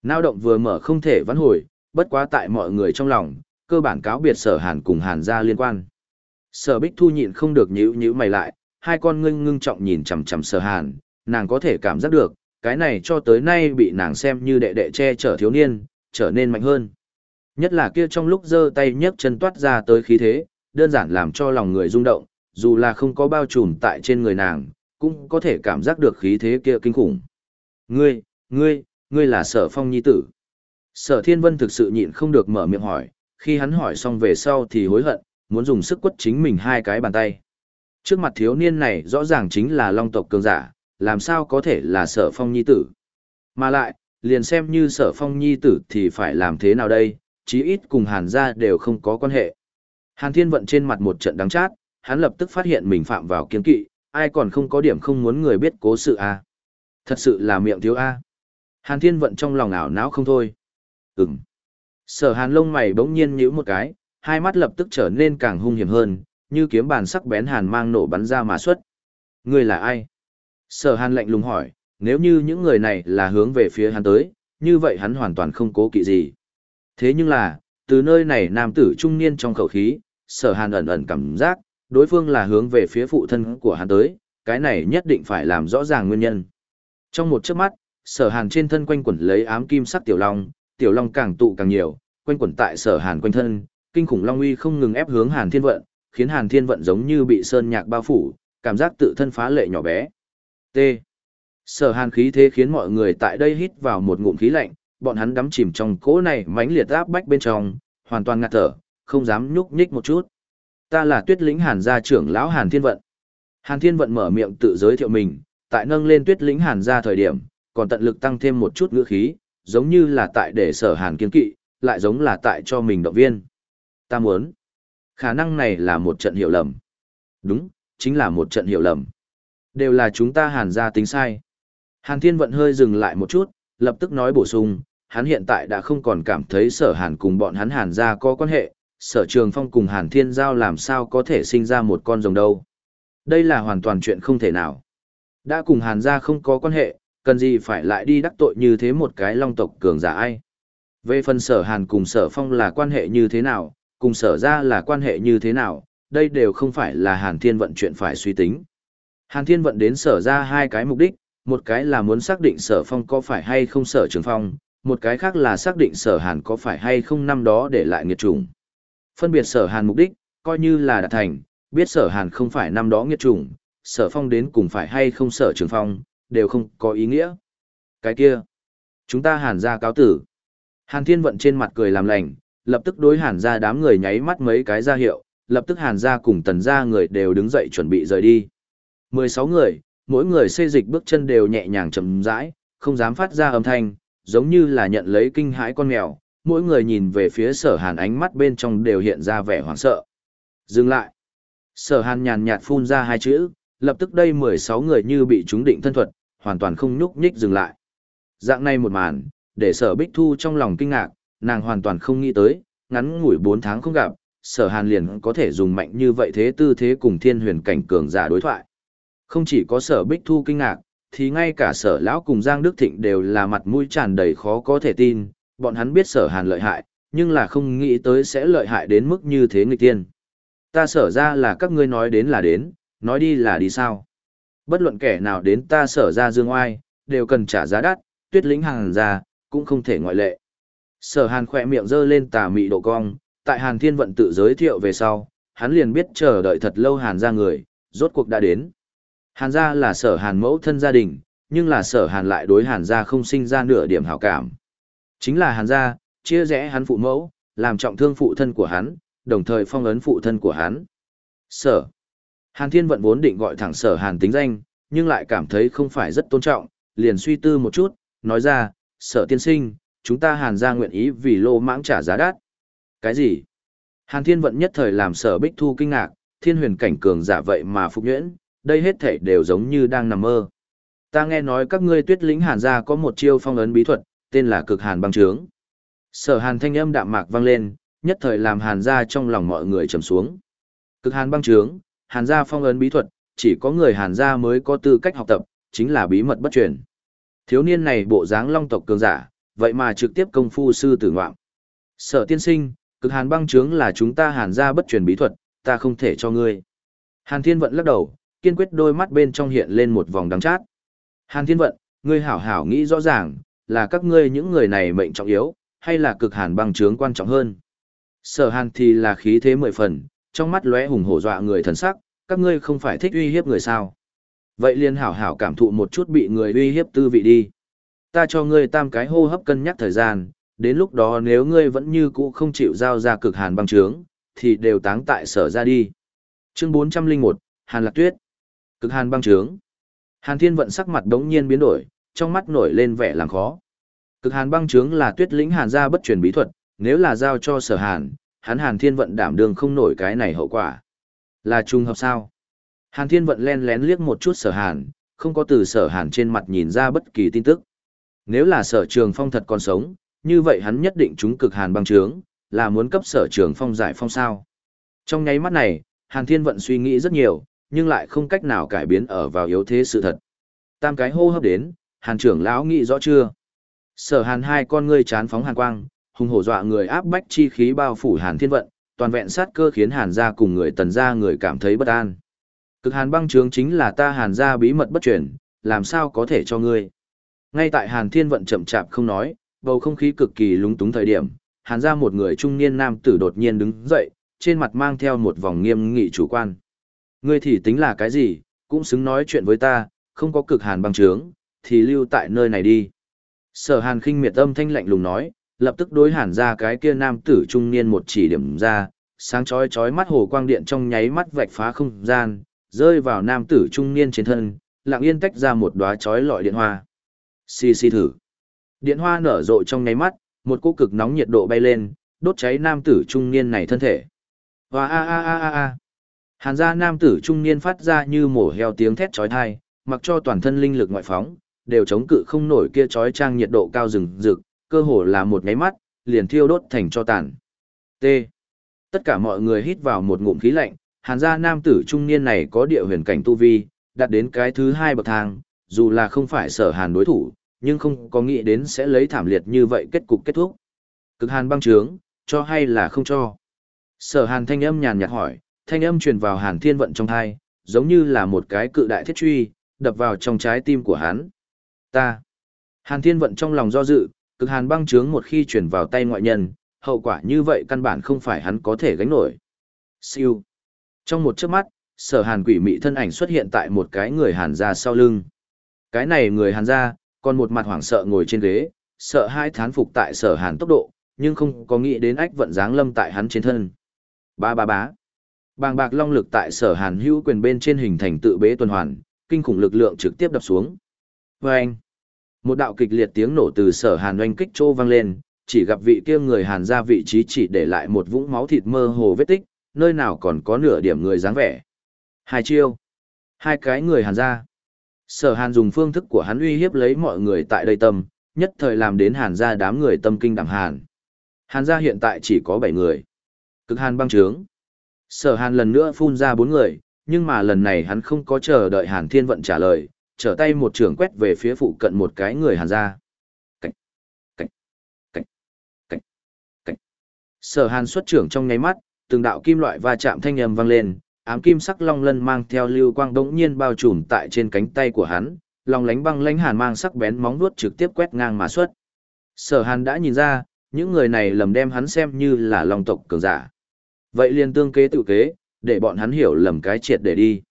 Nao động vừa mở không thể vãn hồi, bất quá tại mọi người trong lòng, cơ bản cáo biệt sở hàn cùng hàn gia liên quan. Sở bích thu nhịn không được nhíu nhíu mày lại, hai con ngưng ngưng trọng nhìn chằm chằm sở hàn, nàng có thể cảm giác được, cái này cho tới nay bị nàng xem như đệ đệ che chở thiếu niên, trở nên mạnh hơn. Nhất là kia trong lúc giơ tay nhấc chân toát ra tới khí thế, đơn giản làm cho lòng người rung động, dù là không có bao trùm tại trên người nàng, cũng có thể cảm giác được khí thế kia kinh khủng. Ngươi, ngươi, ngươi là sở phong nhi tử. Sở thiên vân thực sự nhịn không được mở miệng hỏi, khi hắn hỏi xong về sau thì hối hận, muốn dùng sức quất chính mình hai cái bàn tay. Trước mặt thiếu niên này rõ ràng chính là long tộc cường giả, làm sao có thể là sở phong nhi tử. Mà lại, liền xem như sở phong nhi tử thì phải làm thế nào đây, chí ít cùng hàn gia đều không có quan hệ. Hàn thiên vận trên mặt một trận đắng chát, hắn lập tức phát hiện mình phạm vào kiên kỵ, ai còn không có điểm không muốn người biết cố sự a à? Thật sự là miệng thiếu a Hàn thiên vận trong lòng ảo não không thôi. Ừm. Sở hàn lông mày bỗng nhiên nhíu một cái, hai mắt lập tức trở nên càng hung hiểm hơn, như kiếm bàn sắc bén hàn mang nổ bắn ra mà xuất. Người là ai? Sở hàn lạnh lùng hỏi, nếu như những người này là hướng về phía hắn tới, như vậy hắn hoàn toàn không cố kỵ gì. Thế nhưng là, từ nơi này nam tử trung niên trong khẩu khí, sở hàn ẩn ẩn cảm giác, Đối phương là hướng về phía phụ thân của hắn tới, cái này nhất định phải làm rõ ràng nguyên nhân. Trong một chớp mắt, sở hàn trên thân quanh quẩn lấy ám kim sắc tiểu long, tiểu long càng tụ càng nhiều, quanh quẩn tại sở hàn quanh thân, kinh khủng long uy không ngừng ép hướng hàn thiên vận, khiến hàn thiên vận giống như bị sơn nhạc bao phủ, cảm giác tự thân phá lệ nhỏ bé. T. Sở hàn khí thế khiến mọi người tại đây hít vào một ngụm khí lạnh, bọn hắn đắm chìm trong cỗ này mãnh liệt áp bách bên trong, hoàn toàn ngạt thở, không dám nhúc nhích một chút. Ta là tuyết lĩnh hàn gia trưởng lão hàn thiên vận. Hàn thiên vận mở miệng tự giới thiệu mình, tại nâng lên tuyết lĩnh hàn gia thời điểm, còn tận lực tăng thêm một chút ngữ khí, giống như là tại để sở hàn kiên kỵ, lại giống là tại cho mình động viên. Ta muốn. Khả năng này là một trận hiểu lầm. Đúng, chính là một trận hiểu lầm. Đều là chúng ta hàn gia tính sai. Hàn thiên vận hơi dừng lại một chút, lập tức nói bổ sung, hắn hiện tại đã không còn cảm thấy sở hàn cùng bọn hắn hàn gia có quan hệ, sở trường phong cùng hàn thiên giao làm sao có thể sinh ra một con rồng đâu. Đây là hoàn toàn chuyện không thể nào. Đã cùng hàn gia không có quan hệ, cần gì phải lại đi đắc tội như thế một cái long tộc cường giả ai. Về phần sở hàn cùng sở phong là quan hệ như thế nào, cùng sở ra là quan hệ như thế nào, đây đều không phải là hàn thiên vận chuyện phải suy tính. Hàn thiên vận đến sở ra hai cái mục đích, một cái là muốn xác định sở phong có phải hay không sở trường phong, một cái khác là xác định sở hàn có phải hay không năm đó để lại nghiệt chủng. Phân biệt sở hàn mục đích, coi như là đạt thành, biết sở hàn không phải năm đó nghiệt chủng, sở phong đến cùng phải hay không sở trường phong, đều không có ý nghĩa. Cái kia, chúng ta hàn ra cáo tử. Hàn thiên vận trên mặt cười làm lành, lập tức đối hàn ra đám người nháy mắt mấy cái ra hiệu, lập tức hàn ra cùng tần ra người đều đứng dậy chuẩn bị rời đi. 16 người, mỗi người xê dịch bước chân đều nhẹ nhàng chậm rãi, không dám phát ra âm thanh, giống như là nhận lấy kinh hãi con mèo, mỗi người nhìn về phía sở hàn ánh mắt bên trong đều hiện ra vẻ hoảng sợ. Dừng lại. Sở hàn nhàn nhạt phun ra hai chữ, lập tức đây 16 người như bị trúng định thân thuật, hoàn toàn không nhúc nhích dừng lại. Dạng này một màn, để sở bích thu trong lòng kinh ngạc, nàng hoàn toàn không nghĩ tới, ngắn ngủi 4 tháng không gặp, sở hàn liền có thể dùng mạnh như vậy thế tư thế cùng thiên huyền cảnh cường giả đối thoại. Không chỉ có sở bích thu kinh ngạc, thì ngay cả sở lão cùng Giang Đức Thịnh đều là mặt mũi tràn đầy khó có thể tin, bọn hắn biết sở hàn lợi hại, nhưng là không nghĩ tới sẽ lợi hại đến mức như thế nghịch tiên. Ta sở ra là các ngươi nói đến là đến, nói đi là đi sao. Bất luận kẻ nào đến ta sở ra dương oai, đều cần trả giá đắt, tuyết lĩnh hàng ra, cũng không thể ngoại lệ. Sở hàn khỏe miệng dơ lên tà mị độ cong, tại hàn thiên vận tự giới thiệu về sau, hắn liền biết chờ đợi thật lâu hàn ra người, rốt cuộc đã đến. Hàn gia là sở hàn mẫu thân gia đình, nhưng là sở hàn lại đối hàn gia không sinh ra nửa điểm hảo cảm. Chính là hàn gia, chia rẽ hắn phụ mẫu, làm trọng thương phụ thân của hắn, đồng thời phong ấn phụ thân của hắn. Sở. Hàn thiên vận vốn định gọi thẳng sở hàn tính danh, nhưng lại cảm thấy không phải rất tôn trọng, liền suy tư một chút, nói ra, sở tiên sinh, chúng ta hàn gia nguyện ý vì lô mãng trả giá đắt. Cái gì? Hàn thiên vận nhất thời làm sở bích thu kinh ngạc, thiên huyền cảnh cường giả vậy mà phục nhuyễn, đây hết thảy đều giống như đang nằm mơ. Ta nghe nói các ngươi tuyết lĩnh hàn gia có một chiêu phong ấn bí thuật, tên là cực hàn băng trướng. Sở hàn thanh âm đạm mạc vang lên, nhất thời làm hàn gia trong lòng mọi người trầm xuống. Cực hàn băng trướng, hàn gia phong ấn bí thuật, chỉ có người hàn gia mới có tư cách học tập, chính là bí mật bất truyền. Thiếu niên này bộ dáng long tộc cường giả, vậy mà trực tiếp công phu sư tử ngoạm. Sở tiên sinh, cực hàn băng trướng là chúng ta hàn gia bất truyền bí thuật, ta không thể cho ngươi. Hàn thiên vận lắc đầu, kiên quyết đôi mắt bên trong hiện lên một vòng đắng chát. Hàn Thiên Vận, ngươi hảo hảo nghĩ rõ ràng, là các ngươi những người này mệnh trọng yếu, hay là cực hàn băng trướng quan trọng hơn. Sở hàn thì là khí thế mười phần, trong mắt lóe hùng hổ dọa người thần sắc, các ngươi không phải thích uy hiếp người sao. Vậy liền hảo hảo cảm thụ một chút bị người uy hiếp tư vị đi. Ta cho ngươi tam cái hô hấp cân nhắc thời gian, đến lúc đó nếu ngươi vẫn như cũ không chịu giao ra cực hàn băng trướng, thì đều táng tại sở ra đi. Chương 401, Hàn Lạc Tuyết Cực hàn băng trướng. Hàn Thiên vận sắc mặt đống nhiên biến đổi, trong mắt nổi lên vẻ làm khó. Cực hàn băng trướng là tuyết lĩnh hàn gia bất truyền bí thuật, nếu là giao cho sở hàn, hắn Hàn Thiên vận đảm đương không nổi cái này hậu quả. Là trùng hợp sao? Hàn Thiên vận len lén liếc một chút sở hàn, không có từ sở hàn trên mặt nhìn ra bất kỳ tin tức. Nếu là sở trường phong thật còn sống, như vậy hắn nhất định chúng cực hàn băng trướng, là muốn cấp sở trường phong giải phong sao. Trong nháy mắt này, Hàn Thiên vận suy nghĩ rất nhiều, nhưng lại không cách nào cải biến ở vào yếu thế sự thật. Tam cái hô hấp đến, hàn trưởng lão nghĩ rõ chưa? Sở hàn hai con ngươi chán phóng hàn quang, hùng hổ dọa người áp bách chi khí bao phủ hàn thiên vận, toàn vẹn sát cơ khiến hàn gia cùng người tần gia người cảm thấy bất an. Cực hàn băng trướng chính là ta hàn gia bí mật bất chuyển, làm sao có thể cho ngươi. Ngay tại hàn thiên vận chậm chạp không nói, bầu không khí cực kỳ lúng túng thời điểm, hàn gia một người trung niên nam tử đột nhiên đứng dậy, trên mặt mang theo một vòng nghiêm nghị chủ quan. Ngươi thì tính là cái gì, cũng xứng nói chuyện với ta, không có cực hàn bằng trướng, thì lưu tại nơi này đi. Sở hàn khinh miệt âm thanh lạnh lùng nói, lập tức đối hàn ra cái kia nam tử trung niên một chỉ điểm ra, sáng chói chói mắt hồ quang điện trong nháy mắt vạch phá không gian, rơi vào nam tử trung niên trên thân, lặng yên tách ra một đóa chói lọi điện hoa. Xì xì thử. Điện hoa nở rộ trong nháy mắt, một cỗ cực nóng nhiệt độ bay lên, đốt cháy nam tử trung niên này thân thể. Và a a a a a. Hàn gia nam tử trung niên phát ra như mổ heo tiếng thét chói tai, mặc cho toàn thân linh lực ngoại phóng, đều chống cự không nổi kia chói trang nhiệt độ cao rừng rực, cơ hồ là một nháy mắt, liền thiêu đốt thành cho tàn. T. Tất cả mọi người hít vào một ngụm khí lạnh, hàn gia nam tử trung niên này có địa huyền cảnh tu vi, đạt đến cái thứ hai bậc thang, dù là không phải sở hàn đối thủ, nhưng không có nghĩ đến sẽ lấy thảm liệt như vậy kết cục kết thúc. Cực hàn băng trướng, cho hay là không cho? Sở hàn thanh âm nhàn nhạt hỏi, thanh âm truyền vào hàn thiên vận trong thai, giống như là một cái cự đại thiết truy, đập vào trong trái tim của hắn. Ta. Hàn thiên vận trong lòng do dự, cực hàn băng trướng một khi chuyển vào tay ngoại nhân, hậu quả như vậy căn bản không phải hắn có thể gánh nổi. Siêu. Trong một chớp mắt, sở hàn quỷ mị thân ảnh xuất hiện tại một cái người hàn ra sau lưng. Cái này người hàn ra, còn một mặt hoảng sợ ngồi trên ghế, sợ hai thán phục tại sở hàn tốc độ, nhưng không có nghĩ đến ách vận dáng lâm tại hắn trên thân. Ba ba bá. Bàng bạc long lực tại sở hàn hữu quyền bên trên hình thành tự bế tuần hoàn, kinh khủng lực lượng trực tiếp đập xuống. vê anh. Một đạo kịch liệt tiếng nổ từ sở hàn oanh kích trô vang lên, chỉ gặp vị kia người hàn ra vị trí chỉ để lại một vũng máu thịt mơ hồ vết tích, nơi nào còn có nửa điểm người dáng vẻ. Hai chiêu. Hai cái người hàn ra. Sở hàn dùng phương thức của hắn uy hiếp lấy mọi người tại đây tâm, nhất thời làm đến hàn ra đám người tâm kinh đảm hàn. Hàn ra hiện tại chỉ có bảy người. Cực hàn băng trướng. Sở hàn lần nữa phun ra bốn người, nhưng mà lần này hắn không có chờ đợi hàn thiên vận trả lời, trở tay một trường quét về phía phụ cận một cái người hàn ra. Cảnh, cảnh, cảnh, cảnh, cảnh. Sở hàn xuất trưởng trong nháy mắt, từng đạo kim loại va chạm thanh âm vang lên, ám kim sắc long lân mang theo lưu quang đống nhiên bao trùm tại trên cánh tay của hắn, lòng lánh băng lánh hàn mang sắc bén móng vuốt trực tiếp quét ngang mà xuất. Sở hàn đã nhìn ra, những người này lầm đem hắn xem như là long tộc cường giả. Vậy liền tương kế tự kế, để bọn hắn hiểu lầm cái triệt để đi.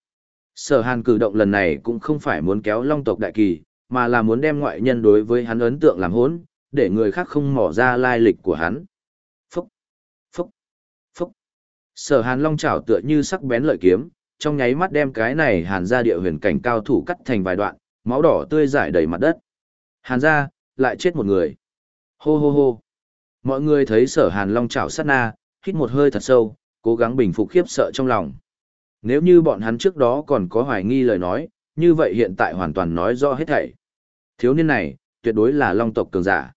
Sở hàn cử động lần này cũng không phải muốn kéo long tộc đại kỳ, mà là muốn đem ngoại nhân đối với hắn ấn tượng làm hốn, để người khác không mỏ ra lai lịch của hắn. Phúc, phúc, phúc. Sở hàn long chảo tựa như sắc bén lợi kiếm, trong nháy mắt đem cái này hàn ra địa huyền cảnh cao thủ cắt thành vài đoạn, máu đỏ tươi rải đầy mặt đất. Hàn ra, lại chết một người. Hô hô hô. Mọi người thấy sở hàn long chảo sát na, hít một hơi thật sâu, cố gắng bình phục khiếp sợ trong lòng. Nếu như bọn hắn trước đó còn có hoài nghi lời nói, như vậy hiện tại hoàn toàn nói rõ hết thảy. Thiếu niên này, tuyệt đối là long tộc cường giả.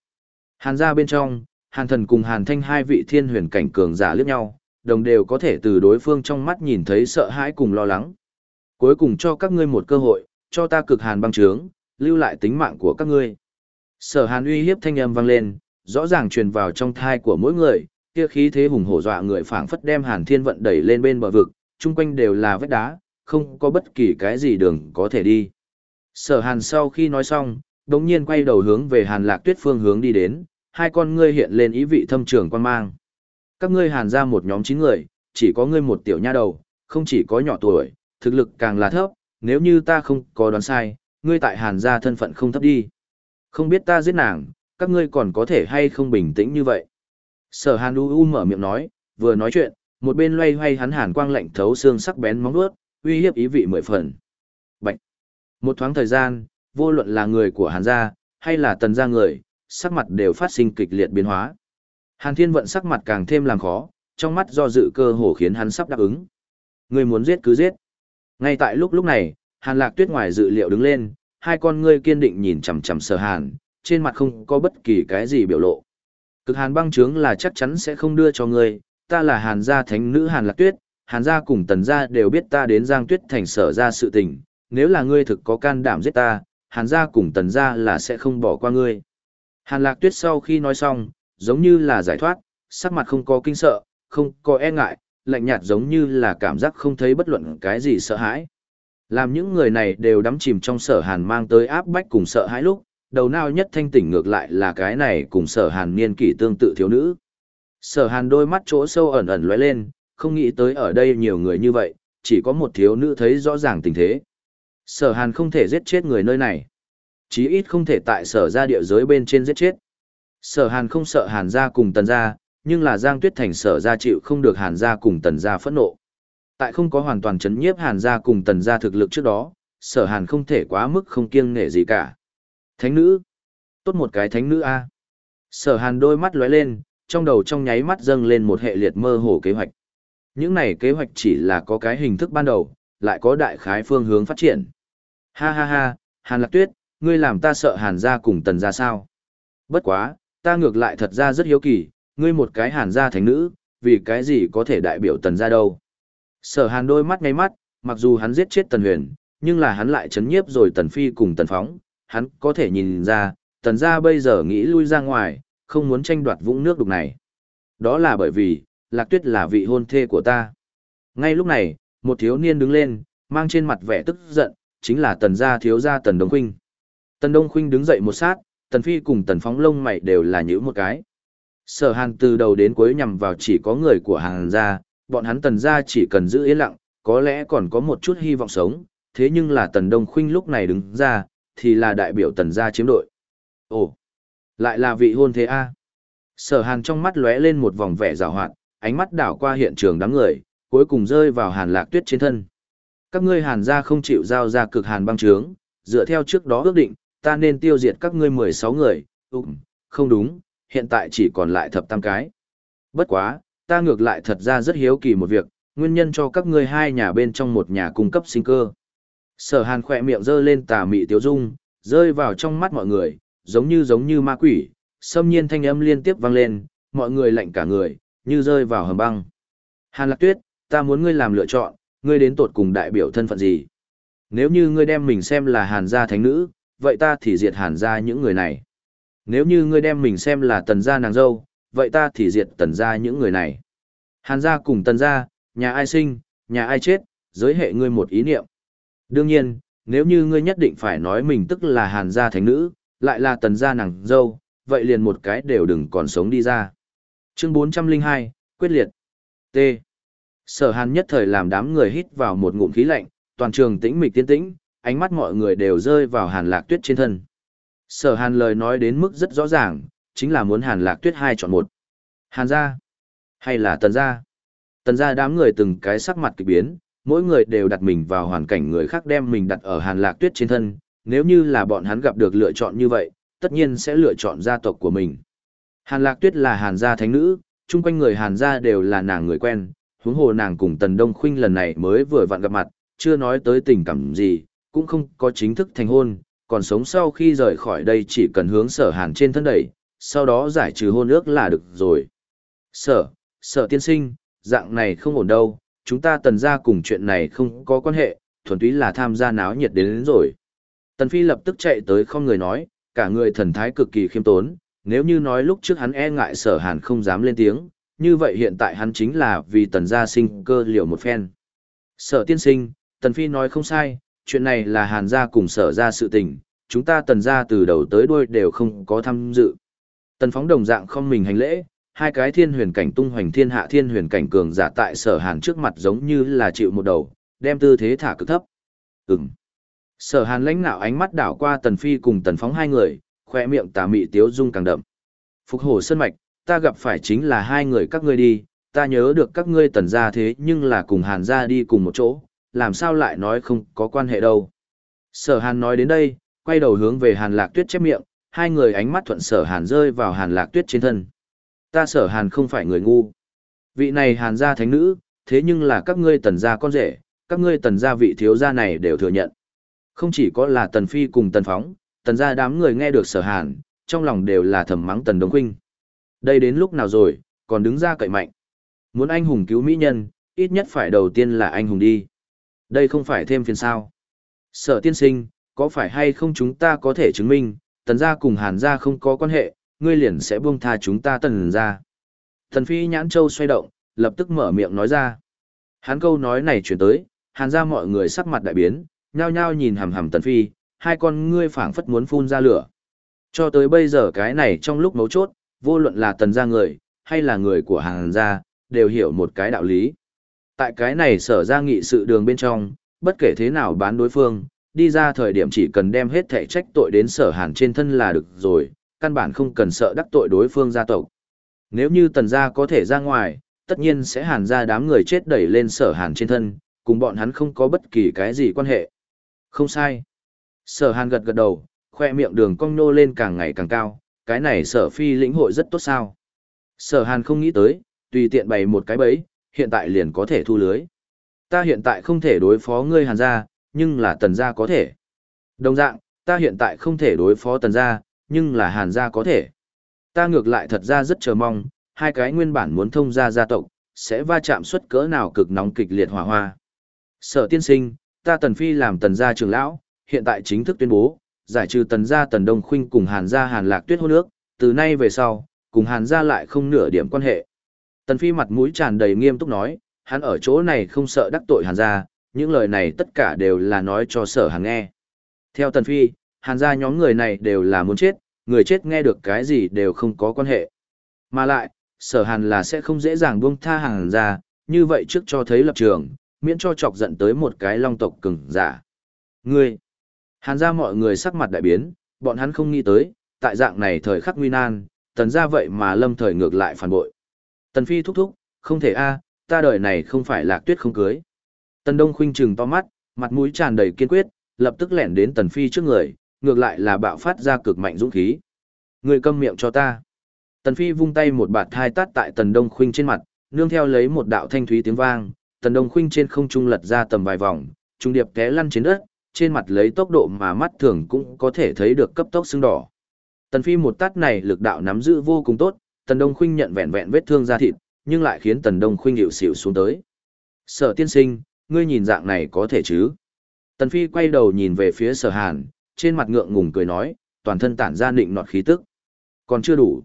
Hàn gia bên trong, Hàn thần cùng Hàn thanh hai vị thiên huyền cảnh cường giả liếc nhau, đồng đều có thể từ đối phương trong mắt nhìn thấy sợ hãi cùng lo lắng. Cuối cùng cho các ngươi một cơ hội, cho ta cực hàn băng trướng, lưu lại tính mạng của các ngươi. Sở hàn uy hiếp thanh âm vang lên, rõ ràng truyền vào trong thai của mỗi người, kia khí thế hùng hổ dọa người phảng phất đem hàn thiên vận đẩy lên bên bờ vực, chung quanh đều là vách đá, không có bất kỳ cái gì đường có thể đi. Sở hàn sau khi nói xong, đống nhiên quay đầu hướng về hàn lạc tuyết phương hướng đi đến, hai con ngươi hiện lên ý vị thâm trường quan mang. Các ngươi hàn ra một nhóm chín người, chỉ có ngươi một tiểu nha đầu, không chỉ có nhỏ tuổi, thực lực càng là thấp, nếu như ta không có đoán sai, ngươi tại hàn gia thân phận không thấp đi. Không biết ta giết nàng, các ngươi còn có thể hay không bình tĩnh như vậy. Sở hàn u u mở miệng nói, vừa nói chuyện, một bên loay hoay hắn hàn quang lạnh thấu xương sắc bén móng vuốt, uy hiếp ý vị mười phần. Bạch. Một thoáng thời gian, vô luận là người của Hàn gia hay là Tần gia người, sắc mặt đều phát sinh kịch liệt biến hóa. Hàn Thiên vận sắc mặt càng thêm làm khó, trong mắt do dự cơ hồ khiến hắn sắp đáp ứng. Người muốn giết cứ giết. Ngay tại lúc lúc này, Hàn Lạc Tuyết ngoài dự liệu đứng lên, hai con ngươi kiên định nhìn chằm chằm Sở Hàn, trên mặt không có bất kỳ cái gì biểu lộ. Cực Hàn băng trướng là chắc chắn sẽ không đưa cho ngươi, ta là hàn gia thánh nữ hàn lạc tuyết, hàn gia cùng tần gia đều biết ta đến giang tuyết thành sở ra sự tình, nếu là ngươi thực có can đảm giết ta, hàn gia cùng tần gia là sẽ không bỏ qua ngươi. Hàn lạc tuyết sau khi nói xong, giống như là giải thoát, sắc mặt không có kinh sợ, không có e ngại, lạnh nhạt giống như là cảm giác không thấy bất luận cái gì sợ hãi. Làm những người này đều đắm chìm trong sở hàn mang tới áp bách cùng sợ hãi lúc, đầu nao nhất thanh tỉnh ngược lại là cái này cùng sở hàn niên kỷ tương tự thiếu nữ. Sở hàn đôi mắt chỗ sâu ẩn ẩn lóe lên, không nghĩ tới ở đây nhiều người như vậy, chỉ có một thiếu nữ thấy rõ ràng tình thế. Sở hàn không thể giết chết người nơi này. Chí ít không thể tại sở ra địa giới bên trên giết chết. Sở hàn không sợ hàn ra cùng tần ra, nhưng là Giang Tuyết Thành sở ra chịu không được hàn ra cùng tần ra phẫn nộ. Tại không có hoàn toàn chấn nhiếp hàn ra cùng tần ra thực lực trước đó, sở hàn không thể quá mức không kiêng nể gì cả. Thánh nữ. Tốt một cái thánh nữ A. Sở hàn đôi mắt lóe lên, trong đầu trong nháy mắt dâng lên một hệ liệt mơ hồ kế hoạch. Những này kế hoạch chỉ là có cái hình thức ban đầu, lại có đại khái phương hướng phát triển. Ha ha ha, Hàn Lạc Tuyết, ngươi làm ta sợ Hàn gia cùng Tần gia sao? Bất quá, ta ngược lại thật ra rất hiếu kỳ, ngươi một cái Hàn gia thánh nữ, vì cái gì có thể đại biểu Tần gia đâu? Sở Hàn đôi mắt ngay mắt, mặc dù hắn giết chết Tần Huyền, nhưng là hắn lại chấn nhiếp rồi Tần Phi cùng Tần Phóng, hắn có thể nhìn ra, Tần gia bây giờ nghĩ lui ra ngoài, không muốn tranh đoạt vũng nước đục này. Đó là bởi vì, Lạc Tuyết là vị hôn thê của ta. Ngay lúc này, một thiếu niên đứng lên, mang trên mặt vẻ tức giận, chính là tần gia thiếu gia tần Đông Khuynh. Tần Đông Khuynh đứng dậy một sát, tần phi cùng tần phóng lông mày đều là nhữ một cái. Sở hàn từ đầu đến cuối nhằm vào chỉ có người của hàng gia, bọn hắn tần gia chỉ cần giữ yên lặng, có lẽ còn có một chút hy vọng sống, thế nhưng là tần Đông Khuynh lúc này đứng ra, thì là đại biểu tần gia chiếm đội. Ồ, lại là vị hôn thế a Sở hàn trong mắt lóe lên một vòng vẻ giảo hoạt, ánh mắt đảo qua hiện trường đám người, cuối cùng rơi vào hàn lạc tuyết trên thân. Các ngươi hàn gia không chịu giao ra cực hàn băng trướng, dựa theo trước đó ước định, ta nên tiêu diệt các ngươi 16 người, Ừm, không đúng, hiện tại chỉ còn lại thập tam cái. Bất quá, ta ngược lại thật ra rất hiếu kỳ một việc, nguyên nhân cho các ngươi hai nhà bên trong một nhà cung cấp sinh cơ. Sở hàn khỏe miệng giơ lên tà mị tiếu dung, rơi vào trong mắt mọi người, giống như giống như ma quỷ, xâm nhiên thanh âm liên tiếp vang lên, mọi người lạnh cả người, như rơi vào hầm băng. Hàn Lạc Tuyết, ta muốn ngươi làm lựa chọn, ngươi đến tột cùng đại biểu thân phận gì? Nếu như ngươi đem mình xem là Hàn gia thánh nữ, vậy ta thì diệt Hàn gia những người này. Nếu như ngươi đem mình xem là Tần gia nàng dâu, vậy ta thì diệt Tần gia những người này. Hàn gia cùng Tần gia, nhà ai sinh, nhà ai chết, giới hệ ngươi một ý niệm. Đương nhiên, nếu như ngươi nhất định phải nói mình tức là Hàn gia thánh nữ, lại là Tần gia nàng dâu, vậy liền một cái đều đừng còn sống đi ra. Chương 402, quyết liệt. T. Sở hàn nhất thời làm đám người hít vào một ngụm khí lạnh, toàn trường tĩnh mịch tiên tĩnh, ánh mắt mọi người đều rơi vào hàn lạc tuyết trên thân. Sở hàn lời nói đến mức rất rõ ràng, chính là muốn hàn lạc tuyết hai chọn một. Hàn gia, hay là tần gia. Tần gia đám người từng cái sắc mặt kỳ biến, mỗi người đều đặt mình vào hoàn cảnh người khác đem mình đặt ở hàn lạc tuyết trên thân. Nếu như là bọn hắn gặp được lựa chọn như vậy, tất nhiên sẽ lựa chọn gia tộc của mình. Hàn lạc tuyết là hàn gia thánh nữ, chung quanh người hàn gia đều là nàng người quen, huống hồ nàng cùng Tần Đông Khuynh lần này mới vừa vặn gặp mặt, chưa nói tới tình cảm gì, cũng không có chính thức thành hôn, còn sống sau khi rời khỏi đây chỉ cần hướng sở hàn trên thân đẩy, sau đó giải trừ hôn ước là được rồi. Sở, sở tiên sinh, dạng này không ổn đâu, chúng ta tần ra cùng chuyện này không có quan hệ, thuần túy là tham gia náo nhiệt đến, đến rồi. Tần Phi lập tức chạy tới không người nói, cả người thần thái cực kỳ khiêm tốn, nếu như nói lúc trước hắn e ngại sở hàn không dám lên tiếng, như vậy hiện tại hắn chính là vì tần gia sinh cơ liệu một phen. Sở tiên sinh, tần phi nói không sai, chuyện này là hàn gia cùng sở gia sự tình, chúng ta tần gia từ đầu tới đuôi đều không có tham dự. Tần phóng đồng dạng không mình hành lễ, hai cái thiên huyền cảnh tung hoành thiên hạ thiên huyền cảnh cường giả tại sở hàn trước mặt giống như là chịu một đầu, đem tư thế thả cực thấp. Ừm. Sở hàn lãnh nạo ánh mắt đảo qua tần phi cùng tần phóng hai người, khoe miệng tà mị tiếu dung càng đậm. Phục hổ sơn mạch, ta gặp phải chính là hai người các ngươi đi, ta nhớ được các ngươi tần gia thế nhưng là cùng hàn gia đi cùng một chỗ, làm sao lại nói không có quan hệ đâu. Sở hàn nói đến đây, quay đầu hướng về hàn lạc tuyết chép miệng, hai người ánh mắt thuận sở hàn rơi vào hàn lạc tuyết trên thân. Ta sở hàn không phải người ngu. Vị này hàn gia thánh nữ, thế nhưng là các ngươi tần gia con rể, các ngươi tần gia vị thiếu gia này đều thừa nhận. Không chỉ có là tần phi cùng tần phóng, tần gia đám người nghe được sở hàn, trong lòng đều là thầm mắng tần đông huynh. Đây đến lúc nào rồi, còn đứng ra cậy mạnh. Muốn anh hùng cứu mỹ nhân, ít nhất phải đầu tiên là anh hùng đi. Đây không phải thêm phiền sao. Sở tiên sinh, có phải hay không chúng ta có thể chứng minh, tần gia cùng hàn gia không có quan hệ, ngươi liền sẽ buông tha chúng ta tần gia. Thần phi nhãn châu xoay động, lập tức mở miệng nói ra. Hắn câu nói này chuyển tới, hàn ra mọi người sắc mặt đại biến, nhao nhao nhìn hầm hầm tần phi, hai con ngươi phảng phất muốn phun ra lửa. Cho tới bây giờ cái này trong lúc mấu chốt, vô luận là tần gia người, hay là người của hàn gia, đều hiểu một cái đạo lý. Tại cái này sở ra nghị sự đường bên trong, bất kể thế nào bán đối phương, đi ra thời điểm chỉ cần đem hết thể trách tội đến sở hàn trên thân là được rồi, căn bản không cần sợ đắc tội đối phương gia tộc. Nếu như tần gia có thể ra ngoài, tất nhiên sẽ hàn ra đám người chết đẩy lên sở hàn trên thân, cùng bọn hắn không có bất kỳ cái gì quan hệ. Không sai. Sở hàn gật gật đầu, khoe miệng đường cong nô lên càng ngày càng cao, cái này sở phi lĩnh hội rất tốt sao. Sở hàn không nghĩ tới, tùy tiện bày một cái bẫy, hiện tại liền có thể thu lưới. Ta hiện tại không thể đối phó ngươi hàn gia, nhưng là tần gia có thể. Đồng dạng, ta hiện tại không thể đối phó tần gia, nhưng là hàn gia có thể. Ta ngược lại thật ra rất chờ mong, hai cái nguyên bản muốn thông gia gia tộc, sẽ va chạm suất cỡ nào cực nóng kịch liệt hỏa hoa. Sở tiên sinh, ta tần phi làm tần gia trưởng lão, hiện tại chính thức tuyên bố, giải trừ tần gia tần đông khuynh cùng hàn gia hàn lạc tuyết hôn nước, từ nay về sau, cùng hàn gia lại không nửa điểm quan hệ. Tần phi mặt mũi tràn đầy nghiêm túc nói, hắn ở chỗ này không sợ đắc tội hàn gia, những lời này tất cả đều là nói cho sở hàn nghe. Theo tần phi, hàn gia nhóm người này đều là muốn chết, người chết nghe được cái gì đều không có quan hệ. Mà lại, sở hàn là sẽ không dễ dàng buông tha hàn gia, như vậy trước cho thấy lập trường, miễn cho chọc giận tới một cái long tộc cứng giả. Ngươi, hàn gia mọi người sắc mặt đại biến, bọn hắn không nghĩ tới, tại dạng này thời khắc nguy nan, tần gia vậy mà lâm thời ngược lại phản bội. Tần phi thúc thúc, không thể a, à, ta đời này không phải lạc tuyết không cưới. Tần đông khuynh trừng to mắt, mặt mũi tràn đầy kiên quyết, lập tức lẻn đến tần phi trước người, ngược lại là bạo phát ra cực mạnh dũng khí. Người câm miệng cho ta. Tần Phi vung tay một bạt hai tát tại Tần Đông Khuynh trên mặt, nương theo lấy một đạo thanh thúy tiếng vang, Tần Đông Khuynh trên không trung lật ra tầm vài vòng, trung điệp té lăn trên đất, trên mặt lấy tốc độ mà mắt thường cũng có thể thấy được cấp tốc sưng đỏ. Tần Phi một tát này lực đạo nắm giữ vô cùng tốt, Tần Đông Khuynh nhận vẹn vẹn vết thương da thịt, nhưng lại khiến Tần Đông Khuynh hiệu xỉu xuống tới. Sở tiên sinh, ngươi nhìn dạng này có thể chứ? Tần Phi quay đầu nhìn về phía sở hàn, trên mặt ngượng ngùng cười nói, toàn thân tản ra nịnh nọt khí tức. Còn chưa đủ.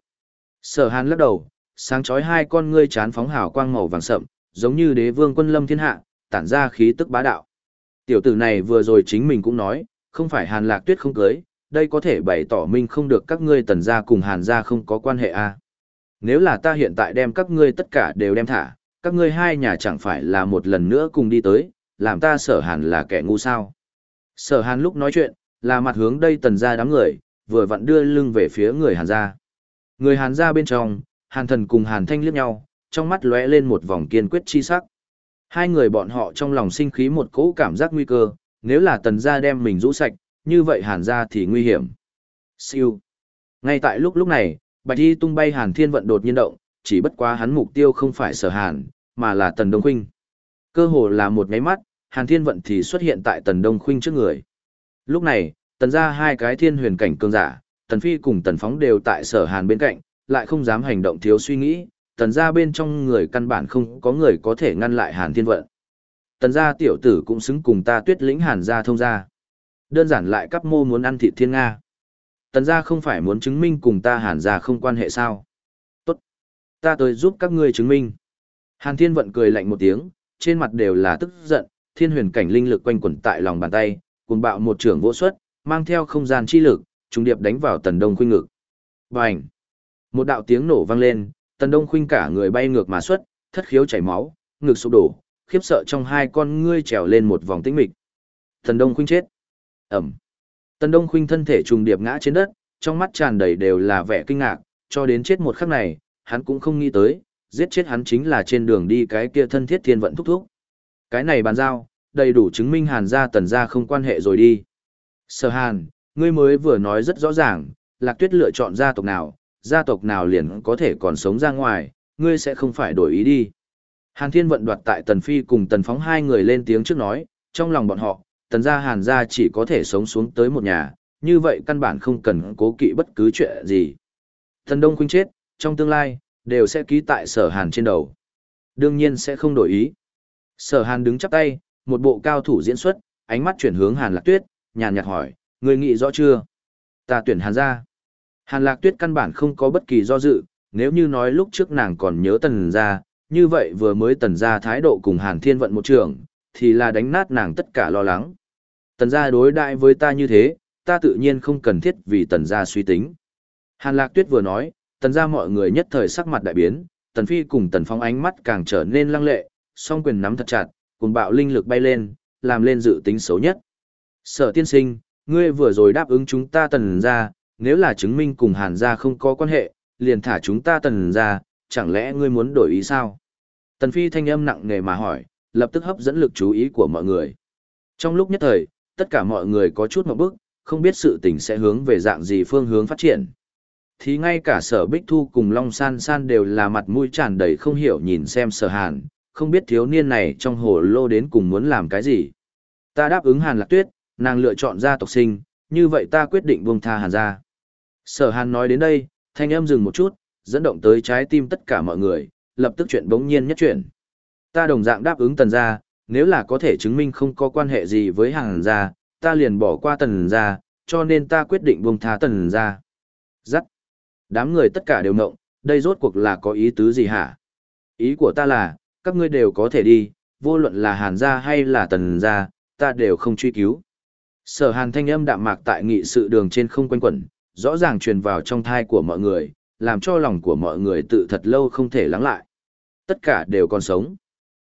Sở hàn lắc đầu, sáng chói hai con ngươi chán phóng hào quang màu vàng sậm, giống như đế vương quân lâm thiên hạ, tản ra khí tức bá đạo. Tiểu tử này vừa rồi chính mình cũng nói, không phải hàn lạc tuyết không cưới, đây có thể bày tỏ minh không được các ngươi tần gia cùng hàn gia không có quan hệ a. À. Nếu là ta hiện tại đem các ngươi tất cả đều đem thả, các ngươi hai nhà chẳng phải là một lần nữa cùng đi tới, làm ta sở hàn là kẻ ngu sao. Sở hàn lúc nói chuyện, là mặt hướng đây tần gia đám người, vừa vặn đưa lưng về phía người hàn gia. Người hàn gia bên trong, hàn thần cùng hàn thanh liếc nhau, trong mắt lóe lên một vòng kiên quyết chi sắc. Hai người bọn họ trong lòng sinh khí một cỗ cảm giác nguy cơ, nếu là tần gia đem mình rũ sạch, như vậy hàn gia thì nguy hiểm. Siêu. Ngay tại lúc lúc này, bạch y tung bay hàn thiên vận đột nhiên động, chỉ bất quá hắn mục tiêu không phải sở hàn, mà là tần đông khuynh. Cơ hồ là một máy mắt, hàn thiên vận thì xuất hiện tại tần đông khuynh trước người. Lúc này, tần ra hai cái thiên huyền cảnh cường giả, tần phi cùng tần phóng đều tại sở hàn bên cạnh, lại không dám hành động thiếu suy nghĩ, tần ra bên trong người căn bản không có người có thể ngăn lại hàn thiên vận. Tần gia tiểu tử cũng xứng cùng ta tuyết lĩnh hàn gia thông gia. Đơn giản lại cấp mô muốn ăn thịt thiên Nga. Tần gia không phải muốn chứng minh cùng ta hàn gia không quan hệ sao. Tốt. Ta tới giúp các ngươi chứng minh. Hàn thiên vận cười lạnh một tiếng, trên mặt đều là tức giận, thiên huyền cảnh linh lực quanh quẩn tại lòng bàn tay, cùng bạo một trưởng vỗ xuất, mang theo không gian chi lực, trùng điệp đánh vào Tần Đông Khuynh ngực. Bành! Một đạo tiếng nổ vang lên, Tần Đông Khuynh cả người bay ngược mà xuất, thất khiếu chảy máu, ngực sụp đổ, khiếp sợ trong hai con ngươi trèo lên một vòng tĩnh mịch. Tần Đông Khuynh chết. Ẩm. Tần Đông Khuynh thân thể trùng điệp ngã trên đất, trong mắt tràn đầy đều là vẻ kinh ngạc, cho đến chết một khắc này, hắn cũng không nghĩ tới, giết chết hắn chính là trên đường đi cái kia thân thiết thiên vận thúc thúc. Cái này bàn giao, đầy đủ chứng minh hàn gia tần gia không quan hệ rồi đi. Sở hàn, ngươi mới vừa nói rất rõ ràng, lạc tuyết lựa chọn gia tộc nào, gia tộc nào liền có thể còn sống ra ngoài, ngươi sẽ không phải đổi ý đi. Hàn thiên vận đoạt tại tần phi cùng tần phóng hai người lên tiếng trước nói, trong lòng bọn họ, tần gia hàn gia chỉ có thể sống xuống tới một nhà, như vậy căn bản không cần cố kỵ bất cứ chuyện gì. Tần đông khuynh chết, trong tương lai, đều sẽ ký tại sở hàn trên đầu. Đương nhiên sẽ không đổi ý. Sở hàn đứng chắp tay, một bộ cao thủ diễn xuất, ánh mắt chuyển hướng Hàn Lạc Tuyết, nhàn nhạt hỏi, người nghĩ rõ chưa? Ta tuyển Hàn ra. Hàn Lạc Tuyết căn bản không có bất kỳ do dự, nếu như nói lúc trước nàng còn nhớ tần ra, như vậy vừa mới tần ra thái độ cùng Hàn Thiên Vận một trường, thì là đánh nát nàng tất cả lo lắng. Tần gia đối đại với ta như thế, ta tự nhiên không cần thiết vì tần gia suy tính. Hàn Lạc Tuyết vừa nói, tần gia mọi người nhất thời sắc mặt đại biến, tần phi cùng tần phong ánh mắt càng trở nên lăng lệ, song quyền nắm thật chặt, cùng bạo linh lực bay lên, làm lên dự tính xấu nhất. Sở tiên sinh, ngươi vừa rồi đáp ứng chúng ta tần gia, nếu là chứng minh cùng hàn gia không có quan hệ, liền thả chúng ta tần gia, chẳng lẽ ngươi muốn đổi ý sao? Tần phi thanh âm nặng nề mà hỏi, lập tức hấp dẫn lực chú ý của mọi người. Trong lúc nhất thời, tất cả mọi người có chút một bước không biết sự tình sẽ hướng về dạng gì phương hướng phát triển. Thì ngay cả sở Bích Thu cùng Long San San đều là mặt mũi tràn đầy không hiểu nhìn xem sở hàn, không biết thiếu niên này trong hồ lô đến cùng muốn làm cái gì. Ta đáp ứng hàn lạc tuyết, nàng lựa chọn gia tộc sinh, như vậy ta quyết định buông tha hàn ra. Sở hàn nói đến đây, thanh âm dừng một chút, dẫn động tới trái tim tất cả mọi người, lập tức chuyện bỗng nhiên nhất chuyển. Ta đồng dạng đáp ứng tần gia, nếu là có thể chứng minh không có quan hệ gì với Hàn gia, ta liền bỏ qua tần gia, cho nên ta quyết định buông tha tần gia. Dắt. Đám người tất cả đều ngộng, đây rốt cuộc là có ý tứ gì hả? Ý của ta là, các ngươi đều có thể đi, vô luận là hàn gia hay là tần gia, ta đều không truy cứu. Sở hàn thanh âm đạm mạc tại nghị sự đường trên không quanh quẩn, rõ ràng truyền vào trong thai của mọi người, làm cho lòng của mọi người tự thật lâu không thể lắng lại. Tất cả đều còn sống.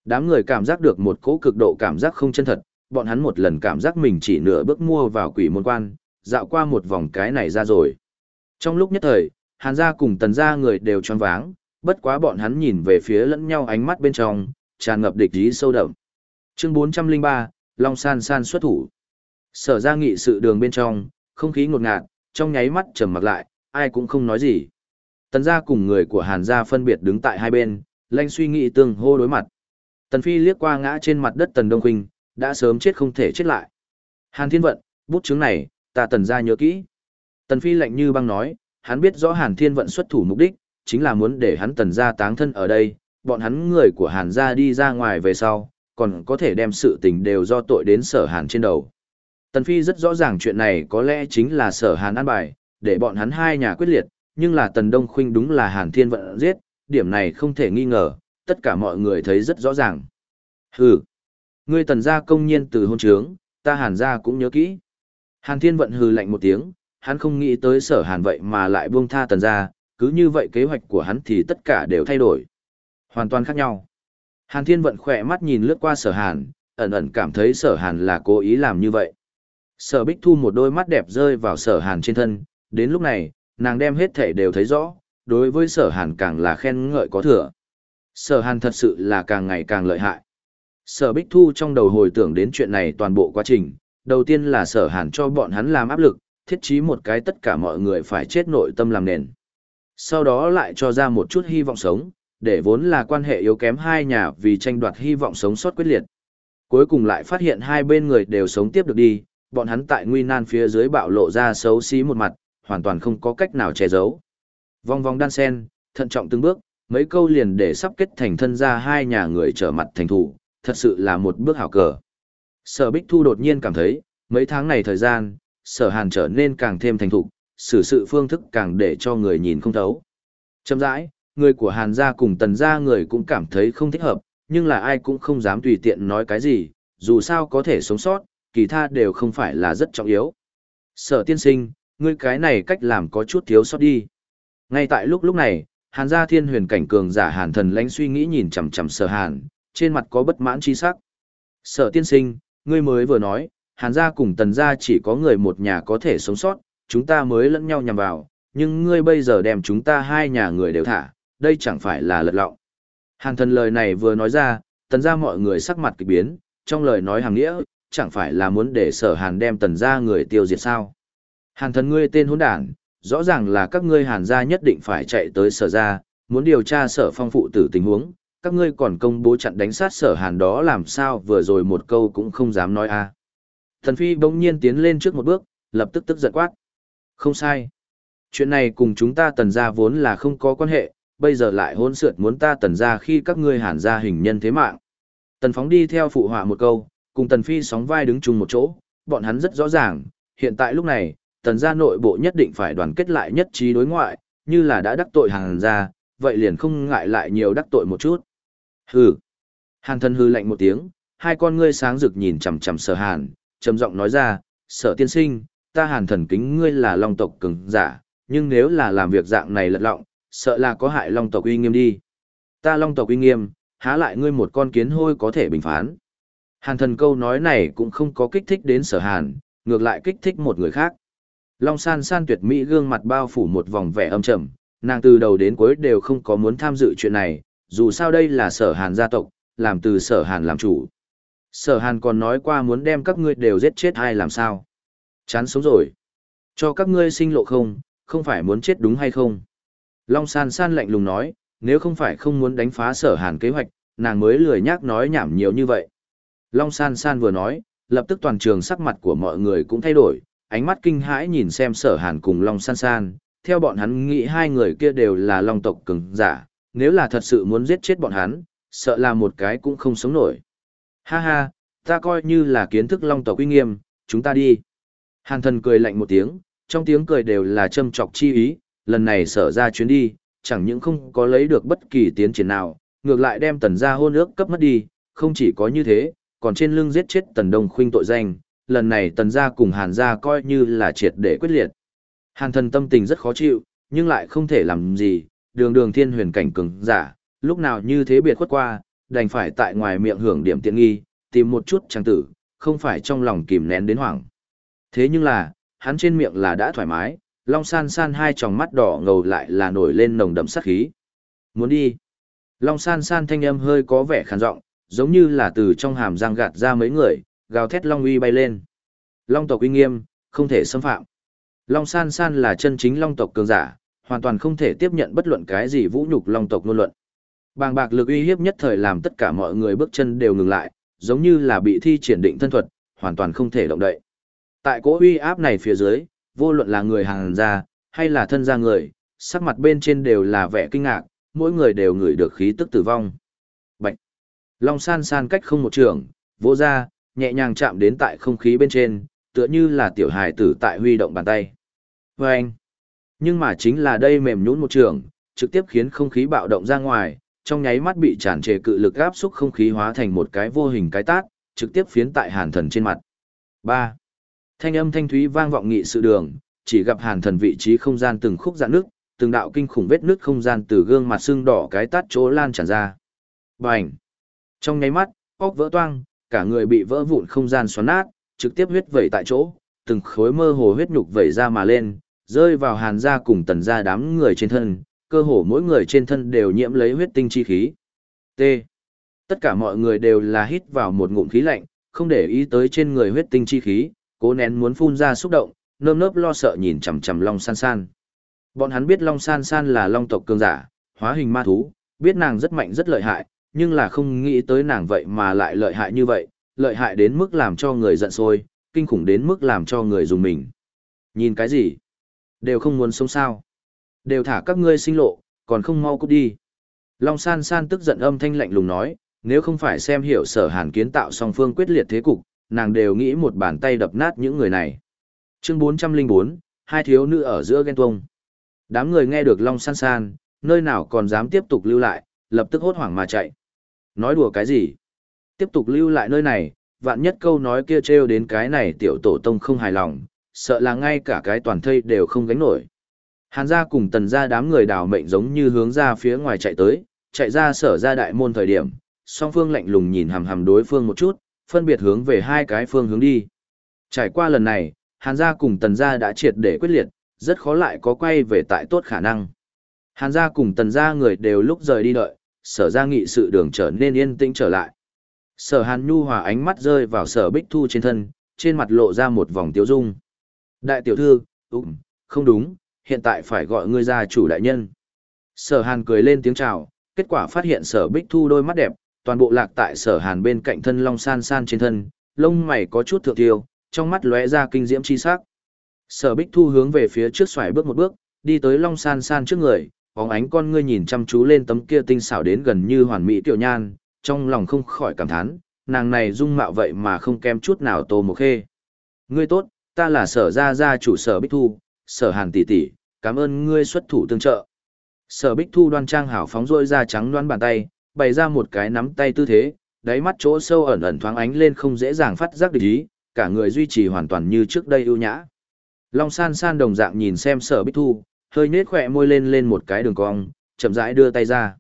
Đám người cảm giác được một cỗ cực độ cảm giác không chân thật, bọn hắn một lần cảm giác mình chỉ nửa bước mua vào quỷ môn quan, dạo qua một vòng cái này ra rồi. Trong lúc nhất thời, hàn gia cùng tần gia người đều choáng váng, bất quá bọn hắn nhìn về phía lẫn nhau ánh mắt bên trong, tràn ngập địch ý sâu đậm. Chương 403, Long San San xuất thủ. Sở ra nghị sự đường bên trong, không khí ngột ngạt, trong nháy mắt trầm mặc lại, ai cũng không nói gì. Tần gia cùng người của Hàn gia phân biệt đứng tại hai bên, lanh suy nghĩ tương hô đối mặt. Tần Phi liếc qua ngã trên mặt đất Tần Đông Quỳnh, đã sớm chết không thể chết lại. Hàn Thiên Vận, bút chứng này, ta Tần gia nhớ kỹ. Tần Phi lạnh như băng nói, hắn biết rõ Hàn Thiên Vận xuất thủ mục đích, chính là muốn để hắn Tần gia táng thân ở đây, bọn hắn người của Hàn gia đi ra ngoài về sau, còn có thể đem sự tình đều do tội đến sở Hàn trên đầu. Tần Phi rất rõ ràng chuyện này có lẽ chính là sở Hàn an bài, để bọn hắn hai nhà quyết liệt, nhưng là Tần Đông Khuynh đúng là Hàn Thiên Vận giết, điểm này không thể nghi ngờ, tất cả mọi người thấy rất rõ ràng. Hừ, ngươi tần gia công nhiên từ hôn trướng, ta hàn gia cũng nhớ kỹ. Hàn thiên vận hừ lạnh một tiếng, hắn không nghĩ tới sở hàn vậy mà lại buông tha tần gia, cứ như vậy kế hoạch của hắn thì tất cả đều thay đổi. Hoàn toàn khác nhau. Hàn thiên vận khỏe mắt nhìn lướt qua sở hàn, ẩn ẩn cảm thấy sở hàn là cố ý làm như vậy. Sở bích thu một đôi mắt đẹp rơi vào sở hàn trên thân, đến lúc này, nàng đem hết thể đều thấy rõ, đối với sở hàn càng là khen ngợi có thừa. Sở hàn thật sự là càng ngày càng lợi hại. Sở Bích Thu trong đầu hồi tưởng đến chuyện này toàn bộ quá trình, đầu tiên là sở hàn cho bọn hắn làm áp lực, thiết trí một cái tất cả mọi người phải chết nội tâm làm nền. Sau đó lại cho ra một chút hy vọng sống, để vốn là quan hệ yếu kém hai nhà vì tranh đoạt hy vọng sống sót quyết liệt. Cuối cùng lại phát hiện hai bên người đều sống tiếp được đi, bọn hắn tại nguy nan phía dưới bạo lộ ra xấu xí một mặt, hoàn toàn không có cách nào che giấu. Vòng vòng đan sen, thận trọng từng bước, mấy câu liền để sắp kết thành thân ra hai nhà người trở mặt thành thủ, thật sự là một bước hảo cờ. Sở Bích Thu đột nhiên cảm thấy, mấy tháng này thời gian, sở hàn trở nên càng thêm thành thục, xử sự phương thức càng để cho người nhìn không thấu. Chậm rãi, người của hàn gia cùng tần gia người cũng cảm thấy không thích hợp, nhưng là ai cũng không dám tùy tiện nói cái gì, dù sao có thể sống sót, kỳ tha đều không phải là rất trọng yếu. Sở tiên sinh, ngươi cái này cách làm có chút thiếu sót đi. Ngay tại lúc lúc này, hàn gia thiên huyền cảnh cường giả hàn thần lãnh suy nghĩ nhìn chằm chằm sở hàn, trên mặt có bất mãn chi sắc. Sở tiên sinh, ngươi mới vừa nói, hàn gia cùng tần gia chỉ có người một nhà có thể sống sót, chúng ta mới lẫn nhau nhằm vào, nhưng ngươi bây giờ đem chúng ta hai nhà người đều thả, đây chẳng phải là lật lọng. Hàn thần lời này vừa nói ra, tần gia mọi người sắc mặt kỳ biến, trong lời nói hàng nghĩa, chẳng phải là muốn để sở hàn đem tần gia người tiêu diệt sao. Hàn thần ngươi tên hỗn đản, rõ ràng là các ngươi hàn gia nhất định phải chạy tới sở gia, muốn điều tra sở phong phụ tử tình huống, các ngươi còn công bố chặn đánh sát sở hàn đó làm sao vừa rồi một câu cũng không dám nói a thần phi bỗng nhiên tiến lên trước một bước lập tức tức giận quát không sai. Chuyện này cùng chúng ta tần gia vốn là không có quan hệ bây giờ lại hôn sượt muốn ta tần gia khi các ngươi hàn gia hình nhân thế mạng. Tần phóng đi theo phụ họa một câu cùng tần phi sóng vai đứng chung một chỗ bọn hắn rất rõ ràng hiện tại lúc này tần gia nội bộ nhất định phải đoàn kết lại nhất trí đối ngoại như là đã đắc tội hàn gia, vậy liền không ngại lại nhiều đắc tội một chút. Hừ. Hàn thân hư lạnh một tiếng, hai con ngươi sáng rực nhìn chằm chằm sở hàn, trầm giọng nói ra, sở tiên sinh, ta hàn thần kính ngươi là long tộc cường giả, nhưng nếu là làm việc dạng này lật lọng, sợ là có hại long tộc uy nghiêm đi. Ta long tộc uy nghiêm, há lại ngươi một con kiến hôi có thể bình phán. Hàn thần câu nói này cũng không có kích thích đến sở hàn, ngược lại kích thích một người khác. Long san san tuyệt mỹ gương mặt bao phủ một vòng vẻ âm trầm, nàng từ đầu đến cuối đều không có muốn tham dự chuyện này, dù sao đây là sở hàn gia tộc, làm từ sở hàn làm chủ. Sở hàn còn nói qua muốn đem các ngươi đều giết chết hay làm sao. Chán sống rồi. Cho các ngươi sinh lộ không, không phải muốn chết đúng hay không. Long san san lạnh lùng nói, nếu không phải không muốn đánh phá sở hàn kế hoạch, nàng mới lười nhác nói nhảm nhiều như vậy. Long san san vừa nói, lập tức toàn trường sắc mặt của mọi người cũng thay đổi, ánh mắt kinh hãi nhìn xem sở hàn cùng Long san san, theo bọn hắn nghĩ hai người kia đều là Long tộc cường giả, nếu là thật sự muốn giết chết bọn hắn, sợ là một cái cũng không sống nổi. Ha ha, ta coi như là kiến thức Long tộc uy nghiêm, chúng ta đi. Hàn thần cười lạnh một tiếng, trong tiếng cười đều là châm chọc chi ý, lần này sở ra chuyến đi, chẳng những không có lấy được bất kỳ tiến triển nào, ngược lại đem tần gia hôn ước cấp mất đi, không chỉ có như thế, còn trên lưng giết chết tần đông khuynh tội danh, lần này tần gia cùng hàn gia coi như là triệt để quyết liệt. Hàn thần tâm tình rất khó chịu, nhưng lại không thể làm gì, đường đường thiên huyền cảnh cường giả, lúc nào như thế biệt khuất qua, đành phải tại ngoài miệng hưởng điểm tiện nghi, tìm một chút trang tử, không phải trong lòng kìm nén đến hoảng. Thế nhưng là, hắn trên miệng là đã thoải mái, Long San San hai tròng mắt đỏ ngầu lại là nổi lên nồng đậm sát khí. Muốn đi. Long San San thanh âm hơi có vẻ khàn giọng, giống như là từ trong hàm răng gạt ra mấy người, gào thét Long uy bay lên. Long tộc uy nghiêm, không thể xâm phạm. Long San San là chân chính Long tộc cường giả, hoàn toàn không thể tiếp nhận bất luận cái gì vũ nhục Long tộc ngôn luận. Bàng bạc lực uy hiếp nhất thời làm tất cả mọi người bước chân đều ngừng lại, giống như là bị thi triển định thân thuật, hoàn toàn không thể động đậy. Tại cỗ uy áp này phía dưới, vô luận là người hàng gia, hay là thân gia người, sắc mặt bên trên đều là vẻ kinh ngạc, mỗi người đều ngửi được khí tức tử vong. Bạch! Long san san cách không một trường, vỗ ra, nhẹ nhàng chạm đến tại không khí bên trên, tựa như là tiểu hài tử tại huy động bàn tay. Và anh! Nhưng mà chính là đây mềm nhũn một trường, trực tiếp khiến không khí bạo động ra ngoài, trong nháy mắt bị tràn trề cự lực áp xúc không khí hóa thành một cái vô hình cái tát, trực tiếp phiến tại hàn thần trên mặt. 3. Thanh âm thanh thúy vang vọng nghị sự đường, chỉ gặp hàn thần vị trí không gian từng khúc dạn nước, từng đạo kinh khủng vết nước không gian từ gương mặt xương đỏ cái tát chỗ lan tràn ra. Bành! Trong nháy mắt, óc vỡ toang, cả người bị vỡ vụn không gian xoắn nát, trực tiếp huyết vẩy tại chỗ, từng khối mơ hồ huyết nhục vẩy ra mà lên, rơi vào hàn gia cùng tần gia đám người trên thân, cơ hồ mỗi người trên thân đều nhiễm lấy huyết tinh chi khí. T. Tất cả mọi người đều là hít vào một ngụm khí lạnh, không để ý tới trên người huyết tinh chi khí, cố nén muốn phun ra xúc động, nơm nớp lo sợ nhìn chằm chằm Long San San. Bọn hắn biết Long San San là Long tộc cường giả, hóa hình ma thú, biết nàng rất mạnh rất lợi hại, nhưng là không nghĩ tới nàng vậy mà lại lợi hại như vậy, lợi hại đến mức làm cho người giận sôi, kinh khủng đến mức làm cho người dùng mình. Nhìn cái gì? Đều không muốn sống sao? Đều thả các ngươi sinh lộ, còn không mau cút đi. Long San San tức giận âm thanh lạnh lùng nói, nếu không phải xem hiểu sở hàn kiến tạo song phương quyết liệt thế cục, nàng đều nghĩ một bàn tay đập nát những người này. Chương 404, hai thiếu nữ ở giữa ghen tuông. Đám người nghe được Long San San, nơi nào còn dám tiếp tục lưu lại, lập tức hốt hoảng mà chạy. Nói đùa cái gì? Tiếp tục lưu lại nơi này, vạn nhất câu nói kia trêu đến cái này tiểu tổ tông không hài lòng, sợ là ngay cả cái toàn thây đều không gánh nổi. Hàn gia cùng tần gia đám người đào mệnh giống như hướng ra phía ngoài chạy tới, chạy ra sở ra đại môn thời điểm, song phương lạnh lùng nhìn hằm hằm đối phương một chút, phân biệt hướng về hai cái phương hướng đi. Trải qua lần này, Hàn gia cùng Tần gia đã triệt để quyết liệt, rất khó lại có quay về tại tốt khả năng. Hàn gia cùng Tần gia người đều lúc rời đi đợi, sở ra nghị sự đường trở nên yên tĩnh trở lại. Sở Hàn Nhu hòa ánh mắt rơi vào sở Bích Thu trên thân, trên mặt lộ ra một vòng tiêu dung. Đại tiểu thư, ụng, không đúng, hiện tại phải gọi ngươi ra chủ đại nhân. Sở Hàn cười lên tiếng chào, kết quả phát hiện sở Bích Thu đôi mắt đẹp, toàn bộ lạc tại sở hàn bên cạnh thân long san san trên thân, lông mày có chút thượng tiêu, trong mắt lóe ra kinh diễm chi sắc. Sở Bích Thu hướng về phía trước xoài bước một bước, đi tới long san san trước người, bóng ánh con ngươi nhìn chăm chú lên tấm kia tinh xảo đến gần như hoàn mỹ tiểu nhan, trong lòng không khỏi cảm thán, nàng này dung mạo vậy mà không kém chút nào Tô Mộc Khê. Ngươi tốt, ta là sở gia gia chủ sở Bích Thu, sở hàn tỷ tỷ, cảm ơn ngươi xuất thủ tương trợ. Sở Bích Thu đoan trang hảo phóng rôi ra trắng đoan bàn tay, bày ra một cái nắm tay tư thế, đáy mắt chỗ sâu ẩn ẩn thoáng ánh lên không dễ dàng phát giác được ý, cả người duy trì hoàn toàn như trước đây ưu nhã. Long san san đồng dạng nhìn xem sở bích thu, hơi nết khỏe môi lên lên một cái đường cong, chậm rãi đưa tay ra.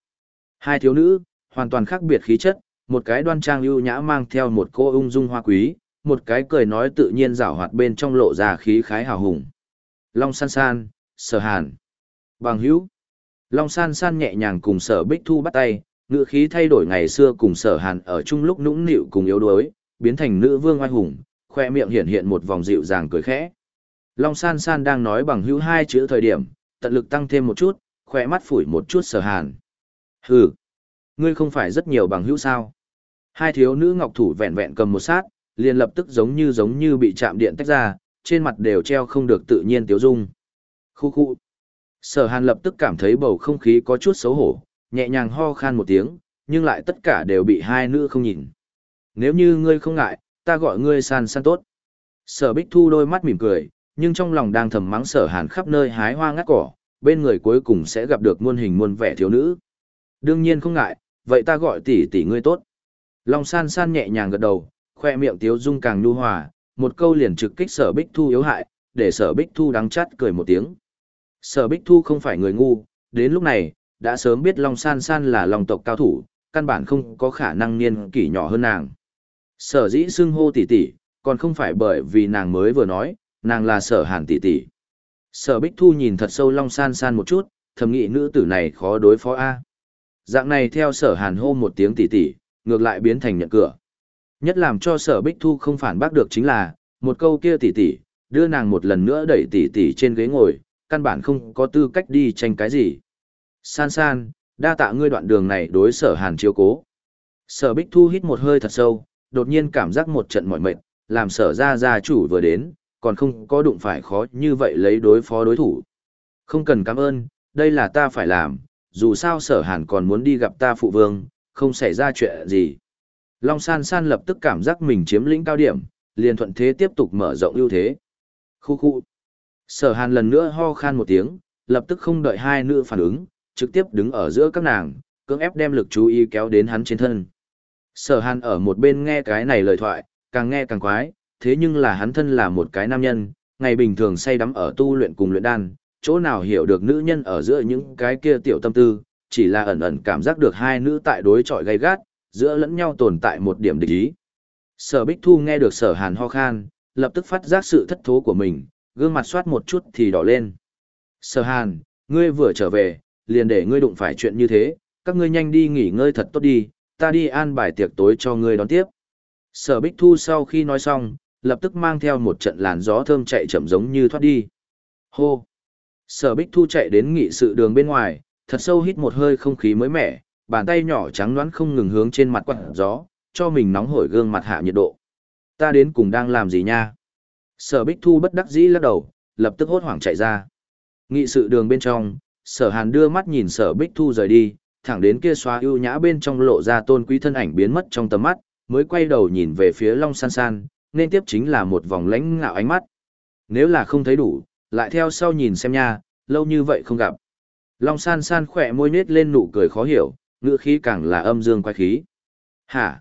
Hai thiếu nữ, hoàn toàn khác biệt khí chất, một cái đoan trang ưu nhã mang theo một cô ung dung hoa quý, một cái cười nói tự nhiên rảo hoạt bên trong lộ ra khí khái hào hùng. Long san san, sở hàn. Bằng hữu. Long san san nhẹ nhàng cùng sở bích thu bắt tay, ngữ khí thay đổi ngày xưa cùng sở hàn ở chung lúc nũng nịu cùng yếu đuối, biến thành nữ vương oai hùng, khoe miệng hiện hiện một vòng dịu dàng cười khẽ. Long san san đang nói bằng hữu hai chữ thời điểm, tận lực tăng thêm một chút, khoe mắt phủi một chút sở hàn. Hừ, ngươi không phải rất nhiều bằng hữu sao? Hai thiếu nữ ngọc thủ vẹn vẹn cầm một sát, liền lập tức giống như giống như bị chạm điện tách ra, trên mặt đều treo không được tự nhiên tiếu dung. Khu khu. Sở hàn lập tức cảm thấy bầu không khí có chút xấu hổ, nhẹ nhàng ho khan một tiếng, nhưng lại tất cả đều bị hai nữ không nhìn. Nếu như ngươi không ngại, ta gọi ngươi san san tốt. Sở bích thu đôi mắt mỉm cười, nhưng trong lòng đang thầm mắng sở hàn khắp nơi hái hoa ngắt cỏ, bên người cuối cùng sẽ gặp được muôn hình muôn vẻ thiếu nữ. Đương nhiên không ngại, vậy ta gọi tỷ tỷ ngươi tốt. Long san san nhẹ nhàng gật đầu, khoe miệng tiếu dung càng nhu hòa, một câu liền trực kích sở bích thu yếu hại, để sở bích thu đắng chát cười một tiếng. Sở bích thu không phải người ngu, đến lúc này, đã sớm biết Long san san là lòng tộc cao thủ, căn bản không có khả năng niên kỷ nhỏ hơn nàng. Sở dĩ xưng hô tỷ tỷ, còn không phải bởi vì nàng mới vừa nói, nàng là sở hàn tỷ tỷ. Sở bích thu nhìn thật sâu Long san san một chút, thầm nghĩ nữ tử này khó đối phó A. Dạng này theo sở hàn hô một tiếng tỷ tỷ, ngược lại biến thành nhận cửa. Nhất làm cho sở bích thu không phản bác được chính là, một câu kia tỷ tỷ, đưa nàng một lần nữa đẩy tỷ tỷ trên ghế ngồi, căn bản không có tư cách đi tranh cái gì. San san, đa tạ ngươi đoạn đường này đối sở hàn chiếu cố. Sở bích thu hít một hơi thật sâu, đột nhiên cảm giác một trận mỏi mệt, làm sở ra gia chủ vừa đến, còn không có đụng phải khó như vậy lấy đối phó đối thủ. Không cần cảm ơn, đây là ta phải làm, dù sao sở hàn còn muốn đi gặp ta phụ vương, không xảy ra chuyện gì. Long san san lập tức cảm giác mình chiếm lĩnh cao điểm, liền thuận thế tiếp tục mở rộng ưu thế. Khu khu. Sở hàn lần nữa ho khan một tiếng, lập tức không đợi hai nữ phản ứng, trực tiếp đứng ở giữa các nàng, cưỡng ép đem lực chú ý kéo đến hắn trên thân. Sở hàn ở một bên nghe cái này lời thoại, càng nghe càng quái, thế nhưng là hắn thân là một cái nam nhân, ngày bình thường say đắm ở tu luyện cùng luyện đan, chỗ nào hiểu được nữ nhân ở giữa những cái kia tiểu tâm tư, chỉ là ẩn ẩn cảm giác được hai nữ tại đối chọi gay gắt, giữa lẫn nhau tồn tại một điểm địch ý. Sở Bích Thu nghe được sở hàn ho khan, lập tức phát giác sự thất thố của mình, gương mặt soát một chút thì đỏ lên. Sở hàn, ngươi vừa trở về, liền để ngươi đụng phải chuyện như thế, các ngươi nhanh đi nghỉ ngơi thật tốt đi, ta đi an bài tiệc tối cho ngươi đón tiếp. Sở Bích Thu sau khi nói xong, lập tức mang theo một trận làn gió thơm chạy chậm giống như thoát đi. Hô! Sở Bích Thu chạy đến nghị sự đường bên ngoài, thật sâu hít một hơi không khí mới mẻ, bàn tay nhỏ trắng đoán không ngừng hướng trên mặt quạt gió, cho mình nóng hổi gương mặt hạ nhiệt độ. Ta đến cùng đang làm gì nha? Sở Bích Thu bất đắc dĩ lắc đầu, lập tức hốt hoảng chạy ra. Nghị sự đường bên trong, sở hàn đưa mắt nhìn sở Bích Thu rời đi, thẳng đến kia xóa ưu nhã bên trong lộ ra tôn quý thân ảnh biến mất trong tầm mắt, mới quay đầu nhìn về phía Long San San, nên tiếp chính là một vòng lãnh ngạo ánh mắt. Nếu là không thấy đủ, lại theo sau nhìn xem nha, lâu như vậy không gặp. Long san san khỏe môi nết lên nụ cười khó hiểu, ngữ khí càng là âm dương quay khí. Hả?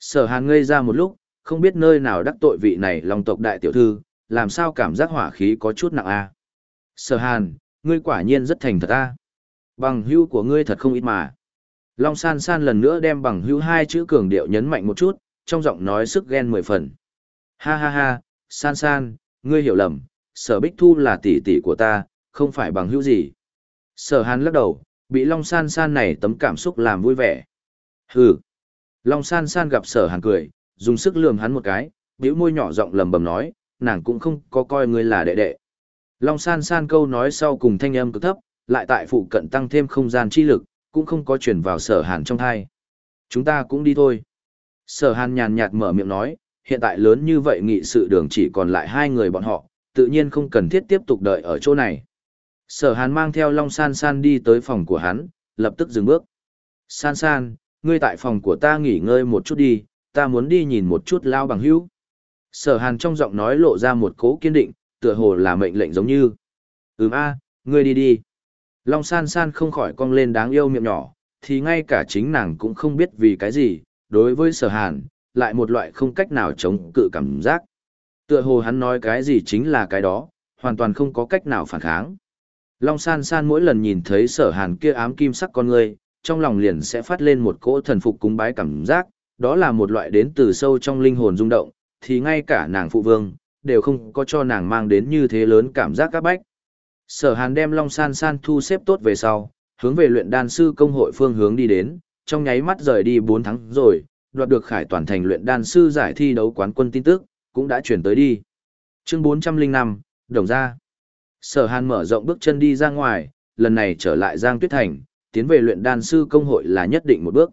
Sở hàn ngây ra một lúc, không biết nơi nào đắc tội vị này long tộc đại tiểu thư, làm sao cảm giác hỏa khí có chút nặng a Sở hàn, ngươi quả nhiên rất thành thật ta. Bằng hưu của ngươi thật không ít mà. Long san san lần nữa đem bằng hưu hai chữ cường điệu nhấn mạnh một chút, trong giọng nói sức ghen mười phần. Ha ha ha, san san, ngươi hiểu lầm, sở bích thu là tỷ tỷ của ta, không phải bằng hữu gì. Sở hàn lắc đầu, bị Long San San này tấm cảm xúc làm vui vẻ. Hừ. Long San San gặp sở hàn cười, dùng sức lườm hắn một cái, bĩu môi nhỏ giọng lầm bầm nói, nàng cũng không có coi ngươi là đệ đệ. Long San San câu nói sau cùng thanh âm cực thấp, lại tại phụ cận tăng thêm không gian chi lực, cũng không có chuyển vào sở hàn trong thai. Chúng ta cũng đi thôi. Sở hàn nhàn nhạt mở miệng nói, hiện tại lớn như vậy nghị sự đường chỉ còn lại hai người bọn họ, tự nhiên không cần thiết tiếp tục đợi ở chỗ này. Sở hàn mang theo Long San San đi tới phòng của hắn, lập tức dừng bước. San San, ngươi tại phòng của ta nghỉ ngơi một chút đi, ta muốn đi nhìn một chút lao bằng hữu. Sở hàn trong giọng nói lộ ra một cố kiên định, tựa hồ là mệnh lệnh giống như. Ừm a, ngươi đi đi. Long San San không khỏi cong lên đáng yêu miệng nhỏ, thì ngay cả chính nàng cũng không biết vì cái gì, đối với sở hàn, lại một loại không cách nào chống cự cảm giác. Tựa hồ hắn nói cái gì chính là cái đó, hoàn toàn không có cách nào phản kháng. Long san san mỗi lần nhìn thấy sở hàn kia ám kim sắc con người, trong lòng liền sẽ phát lên một cỗ thần phục cúng bái cảm giác, đó là một loại đến từ sâu trong linh hồn rung động, thì ngay cả nàng phụ vương, đều không có cho nàng mang đến như thế lớn cảm giác các bách. Sở hàn đem Long san san thu xếp tốt về sau, hướng về luyện đan sư công hội phương hướng đi đến, trong nháy mắt rời đi 4 tháng rồi, đoạt được khải toàn thành luyện đan sư giải thi đấu quán quân tin tức, cũng đã chuyển tới đi. Chương 405, Đồng gia. Sở Hàn mở rộng bước chân đi ra ngoài, lần này trở lại Giang Tuyết Thành, tiến về luyện đan sư công hội là nhất định một bước.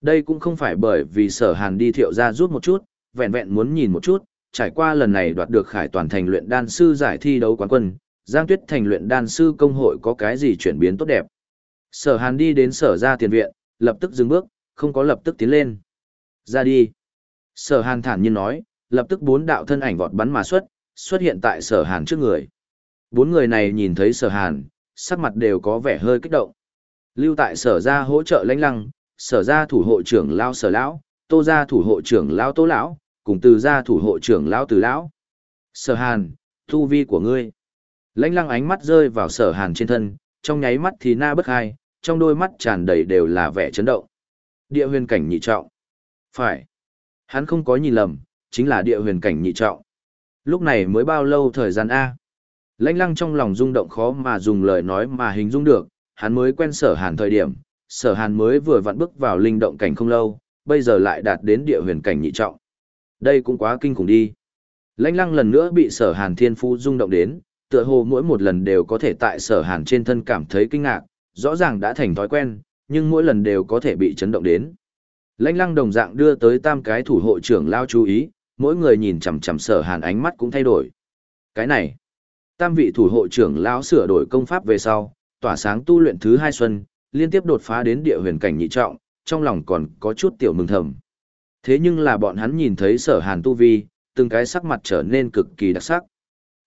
Đây cũng không phải bởi vì Sở Hàn đi thiệu ra rút một chút, vẹn vẹn muốn nhìn một chút, trải qua lần này đoạt được khải toàn thành luyện đan sư giải thi đấu quán quân, Giang Tuyết Thành luyện đan sư công hội có cái gì chuyển biến tốt đẹp. Sở Hàn đi đến sở ra tiền viện, lập tức dừng bước, không có lập tức tiến lên. Ra đi. Sở Hàn thản nhiên nói, lập tức bốn đạo thân ảnh vọt bắn mà xuất, xuất hiện tại sở Hàn trước người. Bốn người này nhìn thấy sở Hàn, sắc mặt đều có vẻ hơi kích động. Lưu tại sở ra hỗ trợ lãnh lăng, sở ra thủ hộ trưởng lao sở lão, tô ra thủ hộ trưởng lao tô lão, cùng từ gia thủ hộ trưởng lão từ lão. Sở Hàn, thu vi của ngươi. Lãnh lăng ánh mắt rơi vào sở Hàn trên thân, trong nháy mắt thì na bất hai, trong đôi mắt tràn đầy đều là vẻ chấn động. Địa huyền cảnh nhị trọng. Phải. Hắn không có nhìn lầm, chính là địa huyền cảnh nhị trọng. Lúc này mới bao lâu thời gian A. Lãnh lăng trong lòng rung động khó mà dùng lời nói mà hình dung được, hắn mới quen sở hàn thời điểm, sở hàn mới vừa vặn bước vào linh động cảnh không lâu, bây giờ lại đạt đến địa huyền cảnh nhị trọng. Đây cũng quá kinh khủng đi. Lãnh lăng lần nữa bị sở hàn thiên phú rung động đến, tựa hồ mỗi một lần đều có thể tại sở hàn trên thân cảm thấy kinh ngạc, rõ ràng đã thành thói quen, nhưng mỗi lần đều có thể bị chấn động đến. Lãnh lăng đồng dạng đưa tới tam cái thủ hộ trưởng lao chú ý, mỗi người nhìn chằm chằm sở hàn ánh mắt cũng thay đổi. Cái này, tam vị thủ hộ trưởng lão sửa đổi công pháp về sau, tỏa sáng tu luyện thứ hai xuân, liên tiếp đột phá đến địa huyền cảnh nhị trọng, trong lòng còn có chút tiểu mừng thầm. Thế nhưng là bọn hắn nhìn thấy sở hàn tu vi, từng cái sắc mặt trở nên cực kỳ đặc sắc.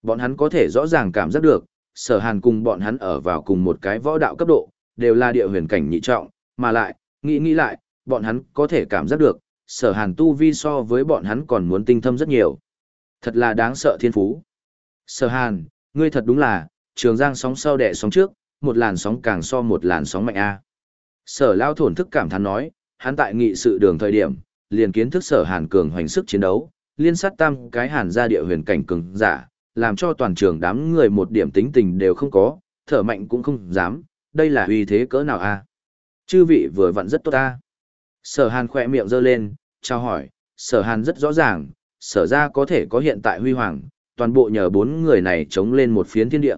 Bọn hắn có thể rõ ràng cảm giác được, sở hàn cùng bọn hắn ở vào cùng một cái võ đạo cấp độ, đều là địa huyền cảnh nhị trọng, mà lại, nghĩ nghĩ lại, bọn hắn có thể cảm giác được, sở hàn tu vi so với bọn hắn còn muốn tinh thâm rất nhiều. Thật là đáng sợ thiên phú. Sở hàn, ngươi thật đúng là, trường giang sóng sau đẻ sóng trước, một làn sóng càng so một làn sóng mạnh a. Sở lao thổn thức cảm thán nói, hắn tại nghị sự đường thời điểm, liền kiến thức sở hàn cường hoành sức chiến đấu, liên sát tam cái hàn ra địa huyền cảnh cường giả, làm cho toàn trường đám người một điểm tính tình đều không có, thở mạnh cũng không dám, đây là uy thế cỡ nào a? Chư vị vừa vặn rất tốt ta Sở Hàn khỏe miệng giơ lên, trao hỏi, Sở Hàn rất rõ ràng, sở ra có thể có hiện tại huy hoàng, toàn bộ nhờ bốn người này chống lên một phiến thiên địa.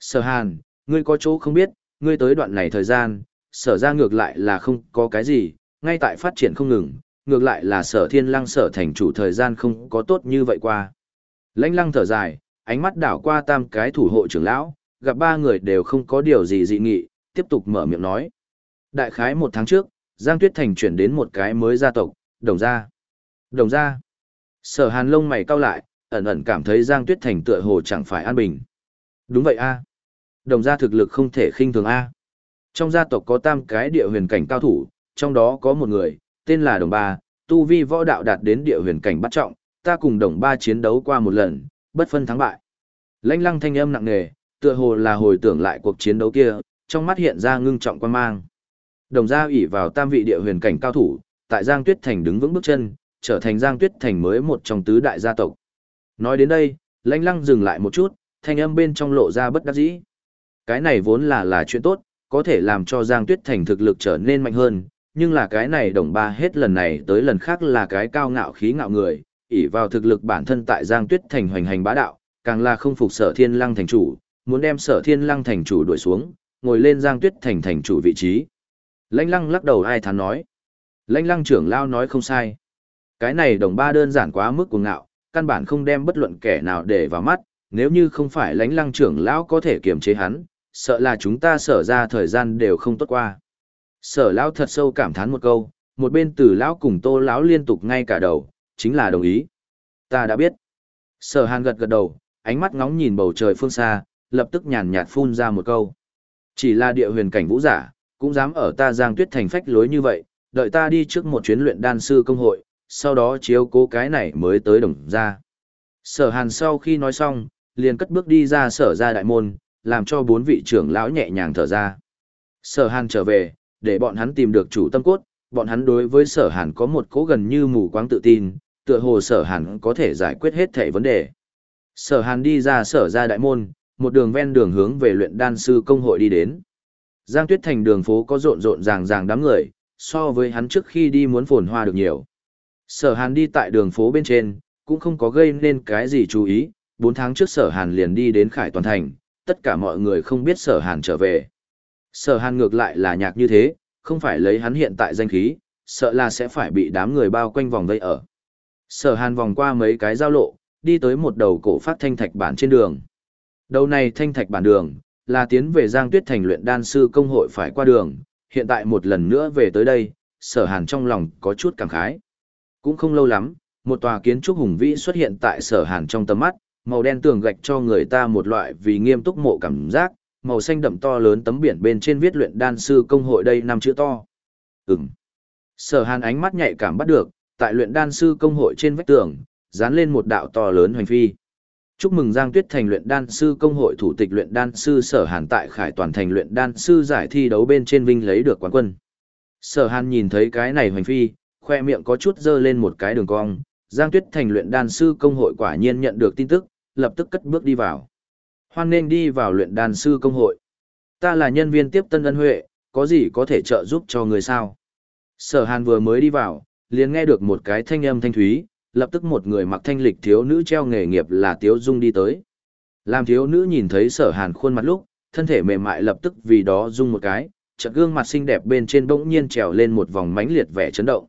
Sở Hàn, ngươi có chỗ không biết, ngươi tới đoạn này thời gian, sở ra ngược lại là không có cái gì, ngay tại phát triển không ngừng, ngược lại là sở thiên lăng sở thành chủ thời gian không có tốt như vậy qua. Lãnh lăng thở dài, ánh mắt đảo qua tam cái thủ hộ trưởng lão, gặp ba người đều không có điều gì dị nghị, tiếp tục mở miệng nói. Đại khái một tháng trước, Giang Tuyết Thành chuyển đến một cái mới gia tộc, Đồng Gia. Đồng Gia. Sở hàn lông mày cau lại, ẩn ẩn cảm thấy Giang Tuyết Thành tựa hồ chẳng phải an bình. Đúng vậy a Đồng Gia thực lực không thể khinh thường a Trong gia tộc có tam cái địa huyền cảnh cao thủ, trong đó có một người, tên là Đồng Ba, tu vi võ đạo đạt đến địa huyền cảnh bắt trọng, ta cùng Đồng Ba chiến đấu qua một lần, bất phân thắng bại. Lãnh lăng thanh âm nặng nề, tựa hồ là hồi tưởng lại cuộc chiến đấu kia, trong mắt hiện ra ngưng trọng quan mang. Đồng gia ủy vào tam vị địa huyền cảnh cao thủ, tại Giang Tuyết Thành đứng vững bước chân, trở thành Giang Tuyết Thành mới một trong tứ đại gia tộc. Nói đến đây, lãnh lăng dừng lại một chút, thanh âm bên trong lộ ra bất đắc dĩ. Cái này vốn là là chuyện tốt, có thể làm cho Giang Tuyết Thành thực lực trở nên mạnh hơn, nhưng là cái này đồng ba hết lần này tới lần khác là cái cao ngạo khí ngạo người, ỷ vào thực lực bản thân tại Giang Tuyết Thành hoành hành bá đạo, càng là không phục sở thiên lăng thành chủ, muốn đem sở thiên lăng thành chủ đuổi xuống, ngồi lên Giang Tuyết Thành thành chủ vị trí. Lãnh lăng lắc đầu ai thán nói. Lãnh lăng trưởng lao nói không sai. Cái này đồng ba đơn giản quá mức cuồng ngạo, căn bản không đem bất luận kẻ nào để vào mắt, nếu như không phải lãnh lăng trưởng lão có thể kiềm chế hắn, sợ là chúng ta sở ra thời gian đều không tốt qua. Sở lão thật sâu cảm thán một câu, một bên tử lão cùng tô lão liên tục ngay cả đầu, chính là đồng ý. Ta đã biết. Sở hàn gật gật đầu, ánh mắt ngóng nhìn bầu trời phương xa, lập tức nhàn nhạt phun ra một câu. Chỉ là địa huyền cảnh vũ giả, cũng dám ở ta giang tuyết thành phách lối như vậy, đợi ta đi trước một chuyến luyện đan sư công hội, sau đó chiếu cố cái này mới tới đồng ra. Sở hàn sau khi nói xong, liền cất bước đi ra sở ra đại môn, làm cho bốn vị trưởng lão nhẹ nhàng thở ra. Sở hàn trở về, để bọn hắn tìm được chủ tâm cốt, bọn hắn đối với sở hàn có một cố gần như mù quáng tự tin, tựa hồ sở hàn có thể giải quyết hết thảy vấn đề. Sở hàn đi ra sở ra đại môn, một đường ven đường hướng về luyện đan sư công hội đi đến. Giang tuyết thành đường phố có rộn rộn ràng ràng đám người, so với hắn trước khi đi muốn phồn hoa được nhiều. Sở hàn đi tại đường phố bên trên, cũng không có gây nên cái gì chú ý, 4 tháng trước sở hàn liền đi đến khải toàn thành, tất cả mọi người không biết sở hàn trở về. Sở hàn ngược lại là nhạc như thế, không phải lấy hắn hiện tại danh khí, sợ là sẽ phải bị đám người bao quanh vòng vây ở. Sở hàn vòng qua mấy cái giao lộ, đi tới một đầu cổ phát thanh thạch bản trên đường. Đầu này thanh thạch bản đường, là tiến về Giang Tuyết Thành luyện đan sư công hội phải qua đường, hiện tại một lần nữa về tới đây, sở hàn trong lòng có chút cảm khái. Cũng không lâu lắm, một tòa kiến trúc hùng vĩ xuất hiện tại sở hàn trong tầm mắt, màu đen tường gạch cho người ta một loại vì nghiêm túc mộ cảm giác, màu xanh đậm to lớn tấm biển bên trên viết luyện đan sư công hội đây năm chữ to. Ừm. Sở hàn ánh mắt nhạy cảm bắt được, tại luyện đan sư công hội trên vách tường, dán lên một đạo to lớn hoành phi. Chúc mừng Giang Tuyết thành luyện đan sư công hội thủ tịch luyện đan sư Sở Hàn tại Khải Toàn thành luyện đan sư giải thi đấu bên trên vinh lấy được quán quân. Sở Hàn nhìn thấy cái này hoành phi, khoe miệng có chút dơ lên một cái đường cong, Giang Tuyết thành luyện đan sư công hội quả nhiên nhận được tin tức, lập tức cất bước đi vào. Hoan nên đi vào luyện đan sư công hội. Ta là nhân viên tiếp tân ân huệ, có gì có thể trợ giúp cho người sao? Sở Hàn vừa mới đi vào, liền nghe được một cái thanh âm thanh thúy, lập tức một người mặc thanh lịch thiếu nữ treo nghề nghiệp là Tiếu Dung đi tới. Làm thiếu nữ nhìn thấy sở hàn khuôn mặt lúc, thân thể mềm mại lập tức vì đó rung một cái, chợt gương mặt xinh đẹp bên trên bỗng nhiên trèo lên một vòng mãnh liệt vẻ chấn động.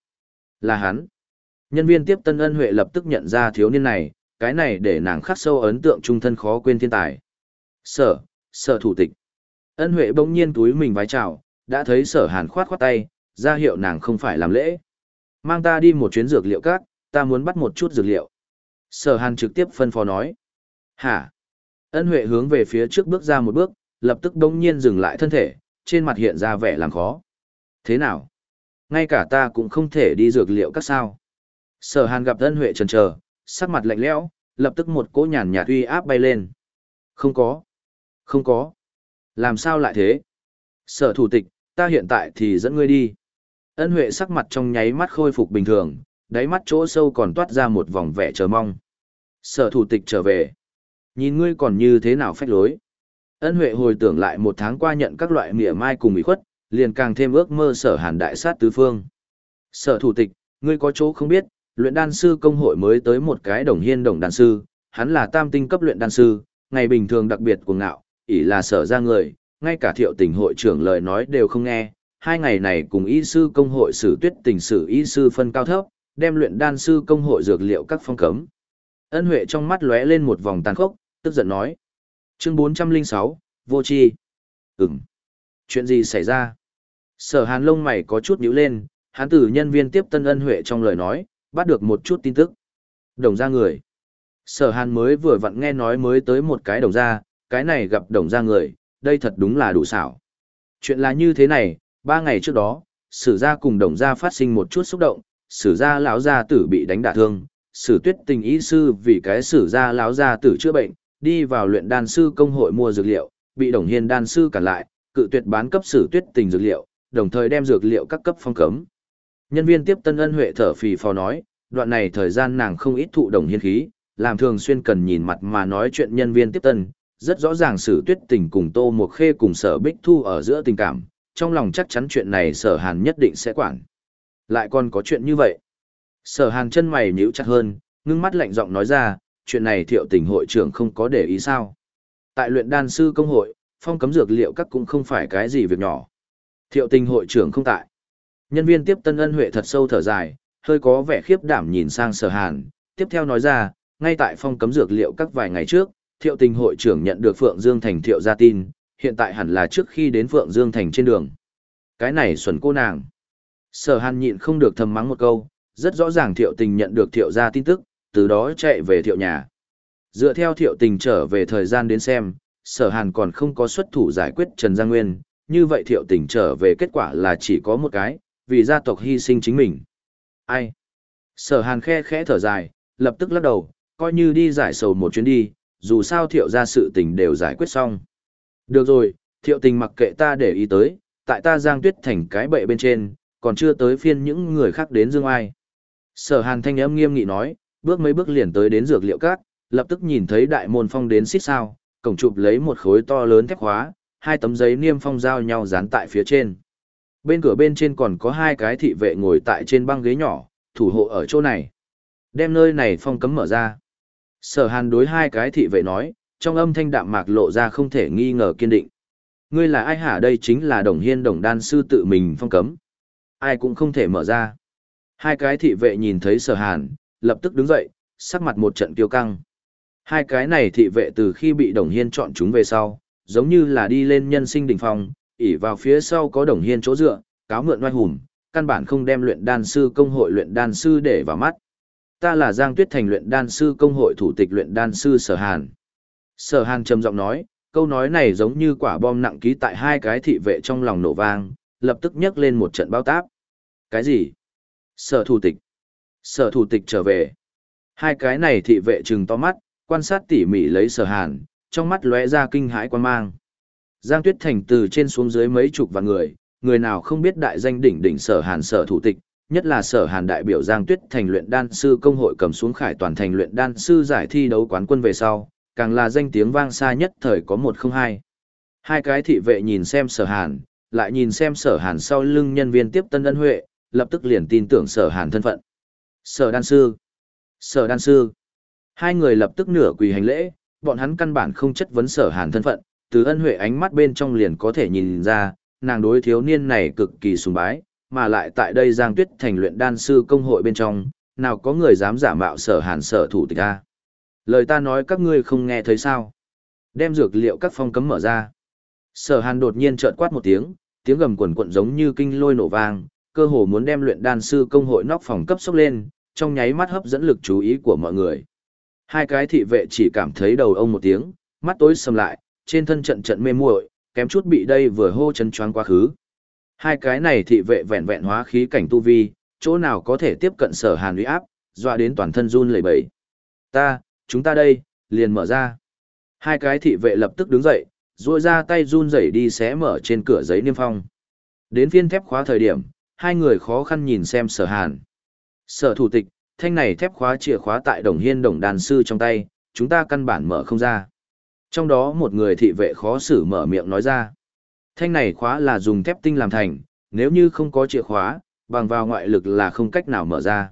Là hắn. Nhân viên tiếp tân ân huệ lập tức nhận ra thiếu niên này, cái này để nàng khắc sâu ấn tượng trung thân khó quên thiên tài. Sở, sở thủ tịch. Ân huệ bỗng nhiên túi mình vái chào, đã thấy sở hàn khoát khoát tay, ra hiệu nàng không phải làm lễ. Mang ta đi một chuyến dược liệu các, ta muốn bắt một chút dược liệu. Sở hàn trực tiếp phân phó nói. Hả? Ân Huệ hướng về phía trước bước ra một bước, lập tức đông nhiên dừng lại thân thể, trên mặt hiện ra vẻ làm khó. Thế nào? Ngay cả ta cũng không thể đi dược liệu các sao. Sở hàn gặp ân Huệ trần trờ, sắc mặt lạnh lẽo, lập tức một cỗ nhàn nhạt uy áp bay lên. Không có. Không có. Làm sao lại thế? Sở thủ tịch, ta hiện tại thì dẫn ngươi đi. Ân Huệ sắc mặt trong nháy mắt khôi phục bình thường, đáy mắt chỗ sâu còn toát ra một vòng vẻ chờ mong. Sở thủ tịch trở về. Nhìn ngươi còn như thế nào phách lối. Ân Huệ hồi tưởng lại một tháng qua nhận các loại mỉa mai cùng ủy khuất, liền càng thêm ước mơ sở hàn đại sát tứ phương. Sở thủ tịch, ngươi có chỗ không biết, luyện đan sư công hội mới tới một cái đồng hiên đồng đan sư, hắn là tam tinh cấp luyện đan sư, ngày bình thường đặc biệt cuồng ngạo, ỷ là sở ra người, ngay cả thiệu tình hội trưởng lời nói đều không nghe. Hai ngày này cùng y sư công hội sử tuyết tình sử y sư phân cao thấp, đem luyện đan sư công hội dược liệu các phong cấm. Ân Huệ trong mắt lóe lên một vòng tàn khốc, tức giận nói. Chương 406, vô chi. Ừm. Chuyện gì xảy ra? Sở hàn lông mày có chút nhíu lên, hán tử nhân viên tiếp tân ân Huệ trong lời nói, bắt được một chút tin tức. Đồng ra người. Sở hàn mới vừa vặn nghe nói mới tới một cái đồng ra, cái này gặp đồng ra người, đây thật đúng là đủ xảo. Chuyện là như thế này, ba ngày trước đó, sử gia cùng đồng gia phát sinh một chút xúc động, sử gia lão gia tử bị đánh đả thương, sử tuyết tình ý sư vì cái sử gia lão gia tử chữa bệnh, đi vào luyện đan sư công hội mua dược liệu, bị đồng hiên đan sư cản lại, cự tuyệt bán cấp sử tuyết tình dược liệu, đồng thời đem dược liệu các cấp phong cấm. Nhân viên tiếp tân ân huệ thở phì phò nói, đoạn này thời gian nàng không ít thụ đồng hiên khí, làm thường xuyên cần nhìn mặt mà nói chuyện nhân viên tiếp tân, rất rõ ràng sử tuyết tình cùng tô một khê cùng sở bích thu ở giữa tình cảm, trong lòng chắc chắn chuyện này sở hàn nhất định sẽ quản. Lại còn có chuyện như vậy. Sở hàn chân mày nhíu chặt hơn, ngưng mắt lạnh giọng nói ra, chuyện này thiệu tình hội trưởng không có để ý sao. Tại luyện đan sư công hội, phong cấm dược liệu các cũng không phải cái gì việc nhỏ. Thiệu tình hội trưởng không tại. Nhân viên tiếp tân ân huệ thật sâu thở dài, hơi có vẻ khiếp đảm nhìn sang sở hàn, tiếp theo nói ra, ngay tại phong cấm dược liệu các vài ngày trước, thiệu tình hội trưởng nhận được Phượng Dương Thành thiệu gia tin, hiện tại hẳn là trước khi đến Phượng Dương Thành trên đường. Cái này xuẩn cô nàng. Sở hàn nhịn không được thầm mắng một câu, rất rõ ràng thiệu tình nhận được thiệu ra tin tức, từ đó chạy về thiệu nhà. Dựa theo thiệu tình trở về thời gian đến xem, sở hàn còn không có xuất thủ giải quyết Trần Gia Nguyên, như vậy thiệu tình trở về kết quả là chỉ có một cái, vì gia tộc hy sinh chính mình. Ai? Sở hàn khe khẽ thở dài, lập tức lắc đầu, coi như đi giải sầu một chuyến đi, dù sao thiệu ra sự tình đều giải quyết xong. Được rồi, thiệu tình mặc kệ ta để ý tới, tại ta giang tuyết thành cái bệ bên trên, còn chưa tới phiên những người khác đến dương ai. Sở hàn thanh âm nghiêm nghị nói, bước mấy bước liền tới đến dược liệu cát, lập tức nhìn thấy đại môn phong đến xít sao, cổng chụp lấy một khối to lớn thép khóa, hai tấm giấy niêm phong giao nhau dán tại phía trên. Bên cửa bên trên còn có hai cái thị vệ ngồi tại trên băng ghế nhỏ, thủ hộ ở chỗ này. Đem nơi này phong cấm mở ra. Sở hàn đối hai cái thị vệ nói, trong âm thanh đạm mạc lộ ra không thể nghi ngờ kiên định. Ngươi là ai hả đây chính là đồng hiên đồng đan sư tự mình phong cấm. Ai cũng không thể mở ra. Hai cái thị vệ nhìn thấy sở hàn, lập tức đứng dậy, sắc mặt một trận kiêu căng. Hai cái này thị vệ từ khi bị đồng hiên chọn chúng về sau, giống như là đi lên nhân sinh đỉnh phong, ỉ vào phía sau có đồng hiên chỗ dựa, cáo mượn oai hùng, căn bản không đem luyện đan sư công hội luyện đan sư để vào mắt. Ta là Giang Tuyết Thành luyện đan sư công hội thủ tịch luyện đan sư Sở Hàn. Sở Hàn trầm giọng nói, câu nói này giống như quả bom nặng ký tại hai cái thị vệ trong lòng nổ vang, lập tức nhấc lên một trận bao táp. Cái gì? Sở thủ tịch. Sở thủ tịch trở về. Hai cái này thị vệ trừng to mắt, quan sát tỉ mỉ lấy sở hàn, trong mắt lóe ra kinh hãi quan mang. Giang Tuyết Thành từ trên xuống dưới mấy chục vạn người, người nào không biết đại danh đỉnh đỉnh sở hàn sở thủ tịch, nhất là sở hàn đại biểu Giang Tuyết Thành luyện đan sư công hội cầm xuống khải toàn thành luyện đan sư giải thi đấu quán quân về sau, càng là danh tiếng vang xa nhất thời có một không hai. Hai cái thị vệ nhìn xem sở hàn, lại nhìn xem sở hàn sau lưng nhân viên tiếp tân ân huệ, lập tức liền tin tưởng sở hàn thân phận. Sở đan sư, sở đan sư, Hai người lập tức nửa quỳ hành lễ, bọn hắn căn bản không chất vấn sở hàn thân phận, từ ân huệ ánh mắt bên trong liền có thể nhìn ra, nàng đối thiếu niên này cực kỳ sùng bái, mà lại tại đây Giang Tuyết thành luyện đan sư công hội bên trong, nào có người dám giả mạo sở hàn sở thủ tịch a. Lời ta nói các ngươi không nghe thấy sao? Đem dược liệu các phong cấm mở ra. Sở hàn đột nhiên trợn quát một tiếng, tiếng gầm quần quận giống như kinh lôi nổ vang, cơ hồ muốn đem luyện đan sư công hội nóc phòng cấp sốc lên, trong nháy mắt hấp dẫn lực chú ý của mọi người. Hai cái thị vệ chỉ cảm thấy đầu ông một tiếng, mắt tối sầm lại, trên thân trận trận mê muội, kém chút bị đây vừa hô chân choáng quá khứ. Hai cái này thị vệ vẹn vẹn hóa khí cảnh tu vi, chỗ nào có thể tiếp cận sở hàn uy áp, dọa đến toàn thân run lẩy bẩy. Ta, chúng ta đây, liền mở ra. Hai cái thị vệ lập tức đứng dậy, duỗi ra tay run rẩy đi xé mở trên cửa giấy niêm phong. Đến phiên thép khóa thời điểm, hai người khó khăn nhìn xem sở hàn. Sở thủ tịch, thanh này thép khóa chìa khóa tại đồng hiên đồng đàn sư trong tay, chúng ta căn bản mở không ra. Trong đó một người thị vệ khó xử mở miệng nói ra. Thanh này khóa là dùng thép tinh làm thành, nếu như không có chìa khóa, bằng vào ngoại lực là không cách nào mở ra.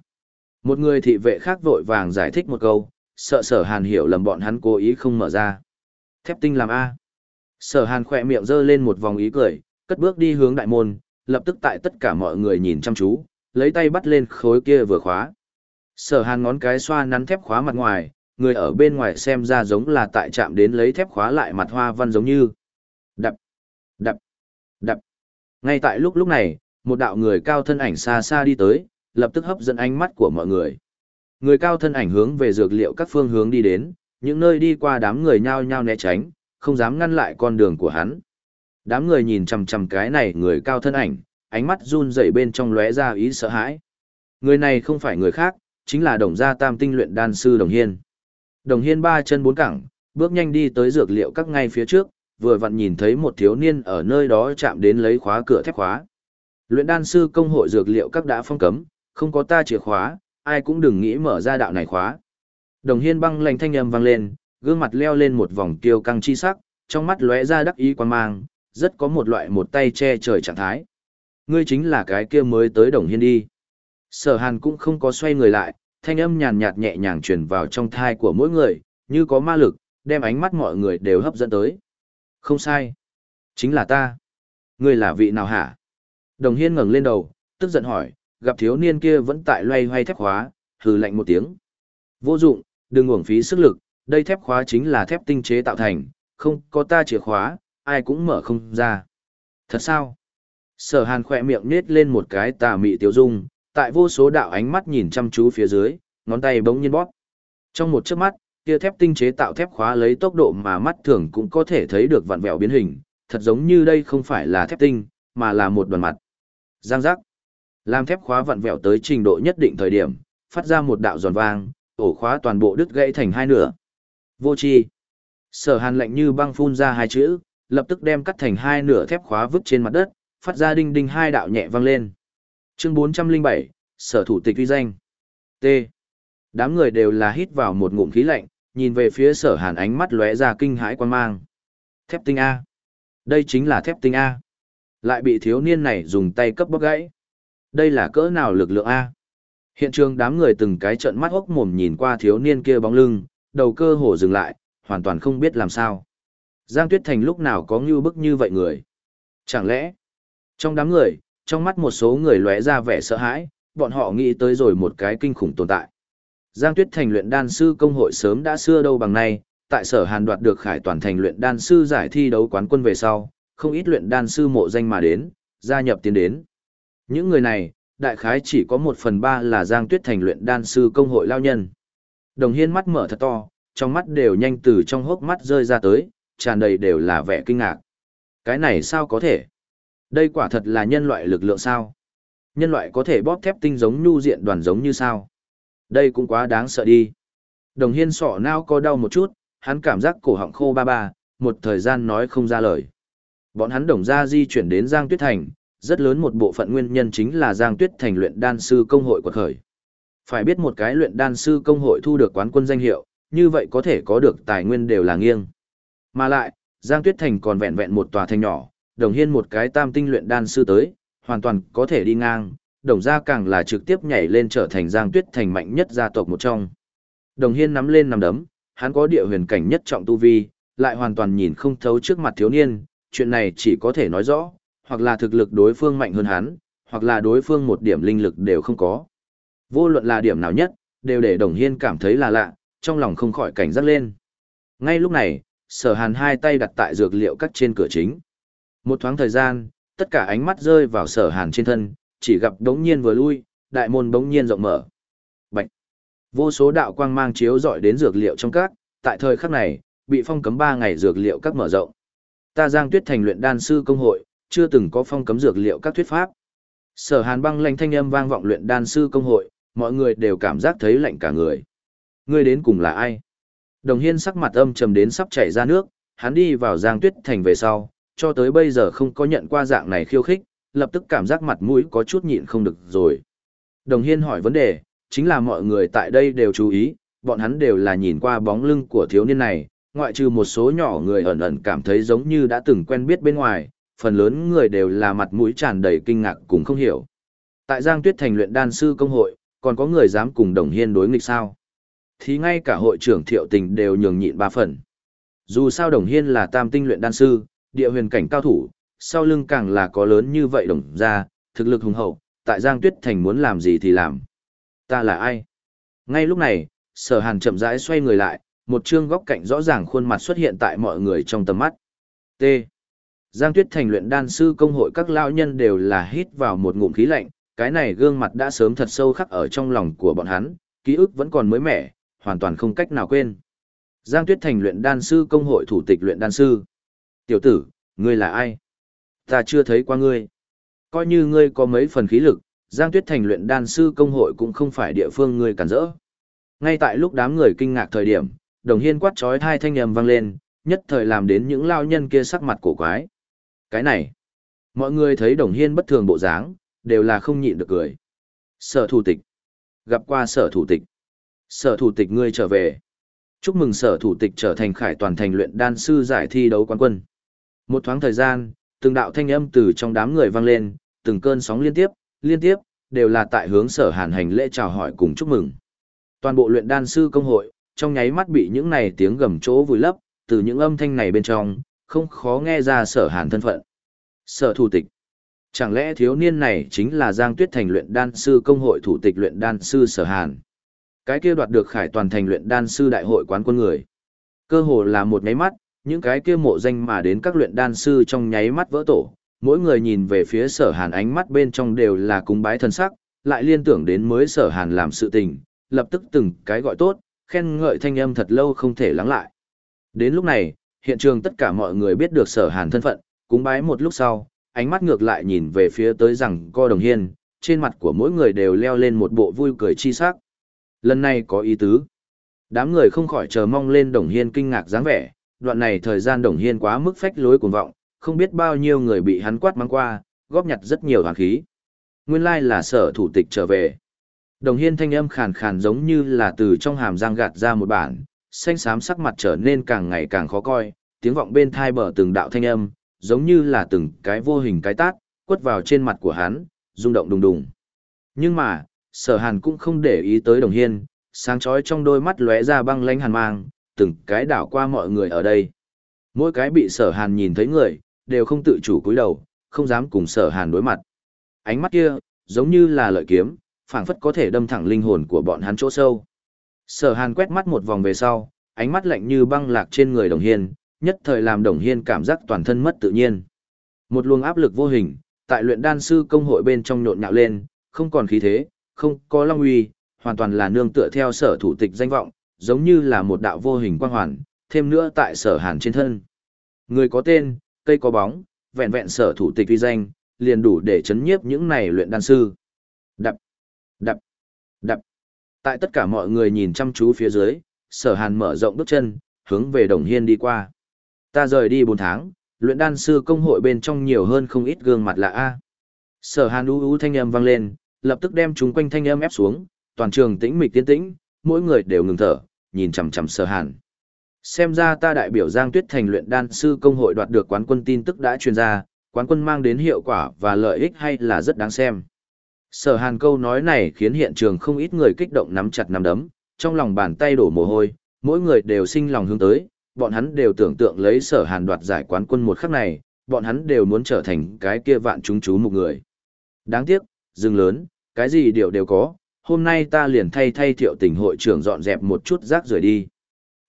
Một người thị vệ khác vội vàng giải thích một câu, sợ sở hàn hiểu lầm bọn hắn cố ý không mở ra. Thép tinh làm A. Sở hàn khỏe miệng giơ lên một vòng ý cười, cất bước đi hướng đại môn, lập tức tại tất cả mọi người nhìn chăm chú, lấy tay bắt lên khối kia vừa khóa. Sở hàn ngón cái xoa nắn thép khóa mặt ngoài, người ở bên ngoài xem ra giống là tại chạm đến lấy thép khóa lại mặt hoa văn giống như. Đập, đập, đập. Ngay tại lúc lúc này, một đạo người cao thân ảnh xa xa đi tới, lập tức hấp dẫn ánh mắt của mọi người. Người cao thân ảnh hướng về dược liệu các phương hướng đi đến, những nơi đi qua đám người nhao nhao né tránh, không dám ngăn lại con đường của hắn. Đám người nhìn chằm chằm cái này người cao thân ảnh, ánh mắt run rẩy bên trong lóe ra ý sợ hãi. Người này không phải người khác, chính là đồng gia tam tinh luyện đan sư Đồng Hiên. Đồng Hiên ba chân bốn cẳng, bước nhanh đi tới dược liệu các ngay phía trước, vừa vặn nhìn thấy một thiếu niên ở nơi đó chạm đến lấy khóa cửa thép khóa. Luyện đan sư công hội dược liệu các đã phong cấm, không có ta chìa khóa, ai cũng đừng nghĩ mở ra đạo này khóa. Đồng Hiên băng lạnh thanh âm vang lên, gương mặt leo lên một vòng kiêu căng chi sắc, trong mắt lóe ra đắc ý quan mang, rất có một loại một tay che trời trạng thái. Ngươi chính là cái kia mới tới Đồng Hiên đi. Sở Hàn cũng không có xoay người lại, thanh âm nhàn nhạt nhẹ nhàng truyền vào trong thai của mỗi người, như có ma lực, đem ánh mắt mọi người đều hấp dẫn tới. Không sai. Chính là ta. Ngươi là vị nào hả? Đồng Hiên ngẩng lên đầu, tức giận hỏi, gặp thiếu niên kia vẫn tại loay hoay thép khóa, hừ lạnh một tiếng. Vô dụng, đừng uổng phí sức lực, đây thép khóa chính là thép tinh chế tạo thành, không có ta chìa khóa, ai cũng mở không ra. Thật sao? Sở hàn khỏe miệng nết lên một cái tà mị tiêu dung, tại vô số đạo ánh mắt nhìn chăm chú phía dưới, ngón tay bỗng nhiên bóp. Trong một chớp mắt, kia thép tinh chế tạo thép khóa lấy tốc độ mà mắt thường cũng có thể thấy được vặn vẹo biến hình, thật giống như đây không phải là thép tinh, mà là một đoàn mặt. Giang giác. Làm thép khóa vặn vẹo tới trình độ nhất định thời điểm, phát ra một đạo giòn vang, ổ khóa toàn bộ đứt gãy thành hai nửa. Vô chi. Sở hàn lạnh như băng phun ra hai chữ, lập tức đem cắt thành hai nửa thép khóa vứt trên mặt đất, phát ra đinh đinh hai đạo nhẹ vang lên. Chương 407, Sở thủ tịch uy danh. T. Đám người đều là hít vào một ngụm khí lạnh, nhìn về phía sở hàn ánh mắt lóe ra kinh hãi quan mang. Thép tinh A. Đây chính là thép tinh A. Lại bị thiếu niên này dùng tay cấp bóc gãy. Đây là cỡ nào lực lượng A. Hiện trường đám người từng cái trận mắt hốc mồm nhìn qua thiếu niên kia bóng lưng, đầu cơ hổ dừng lại, hoàn toàn không biết làm sao. Giang Tuyết Thành lúc nào có ngưu bức như vậy người? Chẳng lẽ, trong đám người, trong mắt một số người lóe ra vẻ sợ hãi, bọn họ nghĩ tới rồi một cái kinh khủng tồn tại. Giang Tuyết Thành luyện đan sư công hội sớm đã xưa đâu bằng nay, tại sở Hàn đoạt được khải toàn thành luyện đan sư giải thi đấu quán quân về sau, không ít luyện đan sư mộ danh mà đến, gia nhập tiến đến. Những người này, đại khái chỉ có một phần ba là Giang Tuyết Thành luyện đan sư công hội lao nhân. Đồng Hiên mắt mở thật to, trong mắt đều nhanh từ trong hốc mắt rơi ra tới, tràn đầy đều là vẻ kinh ngạc. Cái này sao có thể? Đây quả thật là nhân loại lực lượng sao? Nhân loại có thể bóp thép tinh giống nhu diện đoàn giống như sao? Đây cũng quá đáng sợ đi. Đồng hiên sọ nao có đau một chút, hắn cảm giác cổ họng khô ba ba, một thời gian nói không ra lời. Bọn hắn đồng ra di chuyển đến Giang Tuyết Thành, rất lớn một bộ phận nguyên nhân chính là Giang Tuyết Thành luyện đan sư công hội quật khởi. Phải biết một cái luyện đan sư công hội thu được quán quân danh hiệu, như vậy có thể có được tài nguyên đều là nghiêng. Mà lại, Giang Tuyết Thành còn vẹn vẹn một tòa thành nhỏ, đồng hiên một cái tam tinh luyện đan sư tới, hoàn toàn có thể đi ngang, đồng gia càng là trực tiếp nhảy lên trở thành Giang Tuyết Thành mạnh nhất gia tộc một trong. Đồng hiên nắm lên nằm đấm, hắn có địa huyền cảnh nhất trọng tu vi, lại hoàn toàn nhìn không thấu trước mặt thiếu niên, chuyện này chỉ có thể nói rõ, hoặc là thực lực đối phương mạnh hơn hắn, hoặc là đối phương một điểm linh lực đều không có. Vô luận là điểm nào nhất, đều để đồng hiên cảm thấy là lạ, trong lòng không khỏi cảnh giác lên. Ngay lúc này, sở hàn hai tay đặt tại dược liệu cắt trên cửa chính. Một thoáng thời gian, tất cả ánh mắt rơi vào sở hàn trên thân, chỉ gặp đống nhiên vừa lui, đại môn đống nhiên rộng mở. Bạch! Vô số đạo quang mang chiếu dọi đến dược liệu trong các, tại thời khắc này, bị phong cấm 3 ngày dược liệu các mở rộng. Ta Giang Tuyết thành luyện đan sư công hội, chưa từng có phong cấm dược liệu các thuyết pháp. Sở Hàn băng lạnh thanh âm vang vọng luyện đan sư công hội, mọi người đều cảm giác thấy lạnh cả người. Ngươi đến cùng là ai? Đồng Hiên sắc mặt âm trầm đến sắp chảy ra nước, hắn đi vào Giang Tuyết thành về sau, cho tới bây giờ không có nhận qua dạng này khiêu khích, lập tức cảm giác mặt mũi có chút nhịn không được rồi. Đồng Hiên hỏi vấn đề, chính là mọi người tại đây đều chú ý, bọn hắn đều là nhìn qua bóng lưng của thiếu niên này, ngoại trừ một số nhỏ người ẩn ẩn cảm thấy giống như đã từng quen biết bên ngoài, phần lớn người đều là mặt mũi tràn đầy kinh ngạc cùng không hiểu. Tại Giang Tuyết Thành luyện đan sư công hội, còn có người dám cùng Đồng Hiên đối nghịch sao? Thì ngay cả hội trưởng Thiệu Tình đều nhường nhịn ba phần. Dù sao Đồng Hiên là tam tinh luyện đan sư, địa huyền cảnh cao thủ, sau lưng càng là có lớn như vậy đồng ra, thực lực hùng hậu, tại Giang Tuyết Thành muốn làm gì thì làm. Ta là ai? Ngay lúc này, sở hàn chậm rãi xoay người lại, một chương góc cạnh rõ ràng khuôn mặt xuất hiện tại mọi người trong tầm mắt. T. Giang Tuyết Thành luyện đan sư công hội các lão nhân đều là hít vào một ngụm khí lạnh, cái này gương mặt đã sớm thật sâu khắc ở trong lòng của bọn hắn, ký ức vẫn còn mới mẻ, hoàn toàn không cách nào quên. Giang Tuyết Thành luyện đan sư công hội thủ tịch luyện đan sư. Tiểu tử, ngươi là ai? Ta chưa thấy qua ngươi. Coi như ngươi có mấy phần khí lực, Giang Tuyết Thành luyện đan sư công hội cũng không phải địa phương ngươi cản rỡ. Ngay tại lúc đám người kinh ngạc thời điểm, đồng hiên quát trói hai thanh âm vang lên, nhất thời làm đến những lao nhân kia sắc mặt cổ quái. Cái này, mọi người thấy đồng hiên bất thường bộ dáng, đều là không nhịn được cười. Sở thủ tịch. Gặp qua sở thủ tịch. Sở thủ tịch ngươi trở về. Chúc mừng sở thủ tịch trở thành khải toàn thành luyện đan sư giải thi đấu quán quân. Một thoáng thời gian, từng đạo thanh âm từ trong đám người vang lên, từng cơn sóng liên tiếp, liên tiếp, đều là tại hướng sở hàn hành lễ chào hỏi cùng chúc mừng. Toàn bộ luyện đan sư công hội, trong nháy mắt bị những này tiếng gầm chỗ vùi lấp, từ những âm thanh này bên trong, không khó nghe ra sở hàn thân phận. Sở thủ tịch. Chẳng lẽ thiếu niên này chính là Giang Tuyết Thành luyện đan sư công hội thủ tịch luyện đan sư sở hàn? Cái kia đoạt được khải toàn thành luyện đan sư đại hội quán quân người. Cơ hồ là một nháy mắt, những cái kia mộ danh mà đến các luyện đan sư trong nháy mắt vỡ tổ, mỗi người nhìn về phía sở hàn ánh mắt bên trong đều là cúng bái thân sắc, lại liên tưởng đến mới sở hàn làm sự tình, lập tức từng cái gọi tốt, khen ngợi thanh âm thật lâu không thể lắng lại. Đến lúc này, hiện trường tất cả mọi người biết được sở hàn thân phận, cúng bái một lúc sau, ánh mắt ngược lại nhìn về phía tới rằng co đồng hiên, trên mặt của mỗi người đều leo lên một bộ vui cười chi sắc. Lần này có ý tứ. Đám người không khỏi chờ mong lên đồng hiên kinh ngạc dáng vẻ, đoạn này thời gian đồng hiên quá mức phách lối cuồng vọng, không biết bao nhiêu người bị hắn quát mang qua, góp nhặt rất nhiều hoàng khí. Nguyên lai là sở thủ tịch trở về. Đồng hiên thanh âm khàn khàn giống như là từ trong hàm răng gạt ra một bản, xanh xám sắc mặt trở nên càng ngày càng khó coi, tiếng vọng bên thai bờ từng đạo thanh âm, giống như là từng cái vô hình cái tát, quất vào trên mặt của hắn, rung động đùng đùng. Nhưng mà, sở hàn cũng không để ý tới đồng hiên, sáng chói trong đôi mắt lóe ra băng lánh hàn mang, từng cái đảo qua mọi người ở đây. Mỗi cái bị sở hàn nhìn thấy người, đều không tự chủ cúi đầu, không dám cùng sở hàn đối mặt. Ánh mắt kia, giống như là lợi kiếm, phảng phất có thể đâm thẳng linh hồn của bọn hắn chỗ sâu. Sở hàn quét mắt một vòng về sau, ánh mắt lạnh như băng lạc trên người đồng hiên, nhất thời làm đồng hiên cảm giác toàn thân mất tự nhiên. Một luồng áp lực vô hình, tại luyện đan sư công hội bên trong nhộn nhạo lên, không còn khí thế, không có long uy, hoàn toàn là nương tựa theo sở thủ tịch danh vọng, giống như là một đạo vô hình quang hoàn, thêm nữa tại sở hàn trên thân. Người có tên, cây có bóng, vẹn vẹn sở thủ tịch uy danh, liền đủ để chấn nhiếp những này luyện đan sư. Đập, đập, đập. Tại tất cả mọi người nhìn chăm chú phía dưới, sở hàn mở rộng bước chân, hướng về đồng hiên đi qua. Ta rời đi 4 tháng, luyện đan sư công hội bên trong nhiều hơn không ít gương mặt lạ a. Sở Hàn u u thanh âm vang lên, lập tức đem chúng quanh thanh âm ép xuống, toàn trường tĩnh mịch tiến tĩnh, mỗi người đều ngừng thở, nhìn chằm chằm Sở Hàn. Xem ra ta đại biểu Giang Tuyết thành luyện đan sư công hội đoạt được quán quân tin tức đã truyền ra, quán quân mang đến hiệu quả và lợi ích hay là rất đáng xem. Sở Hàn câu nói này khiến hiện trường không ít người kích động nắm chặt nắm đấm, trong lòng bàn tay đổ mồ hôi, mỗi người đều sinh lòng hướng tới, bọn hắn đều tưởng tượng lấy sở hàn đoạt giải quán quân một khắc này, bọn hắn đều muốn trở thành cái kia vạn chúng chú một người. Đáng tiếc, rừng lớn, cái gì điều đều có, hôm nay ta liền thay thay thiệu tình hội trưởng dọn dẹp một chút rác rưởi đi.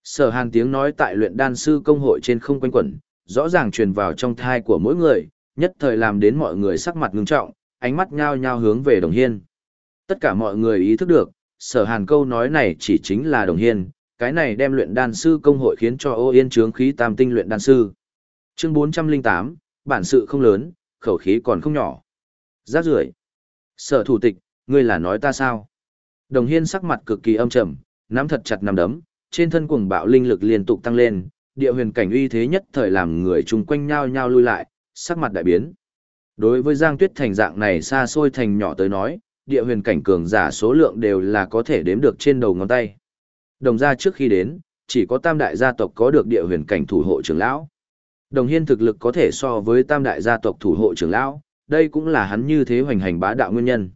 Sở hàn tiếng nói tại luyện đan sư công hội trên không quanh quẩn, rõ ràng truyền vào trong thai của mỗi người, nhất thời làm đến mọi người sắc mặt ngưng trọng, ánh mắt nhao nhao hướng về đồng hiên. Tất cả mọi người ý thức được, sở hàn câu nói này chỉ chính là đồng hiên, cái này đem luyện đan sư công hội khiến cho ô yên trướng khí tam tinh luyện đan sư. Chương 408, bản sự không lớn, khẩu khí còn không nhỏ. Giác rưởi. Sở thủ tịch, ngươi là nói ta sao? Đồng hiên sắc mặt cực kỳ âm trầm, nắm thật chặt nắm đấm, trên thân cuồng bạo linh lực liên tục tăng lên, địa huyền cảnh uy thế nhất thời làm người chung quanh nhau nhau lui lại, sắc mặt đại biến. Đối với Giang Tuyết thành dạng này xa xôi thành nhỏ tới nói, địa huyền cảnh cường giả số lượng đều là có thể đếm được trên đầu ngón tay đồng gia trước khi đến, chỉ có tam đại gia tộc có được địa huyền cảnh thủ hộ trưởng lão. Đồng hiên thực lực có thể so với tam đại gia tộc thủ hộ trưởng lão, đây cũng là hắn như thế hoành hành bá đạo nguyên nhân.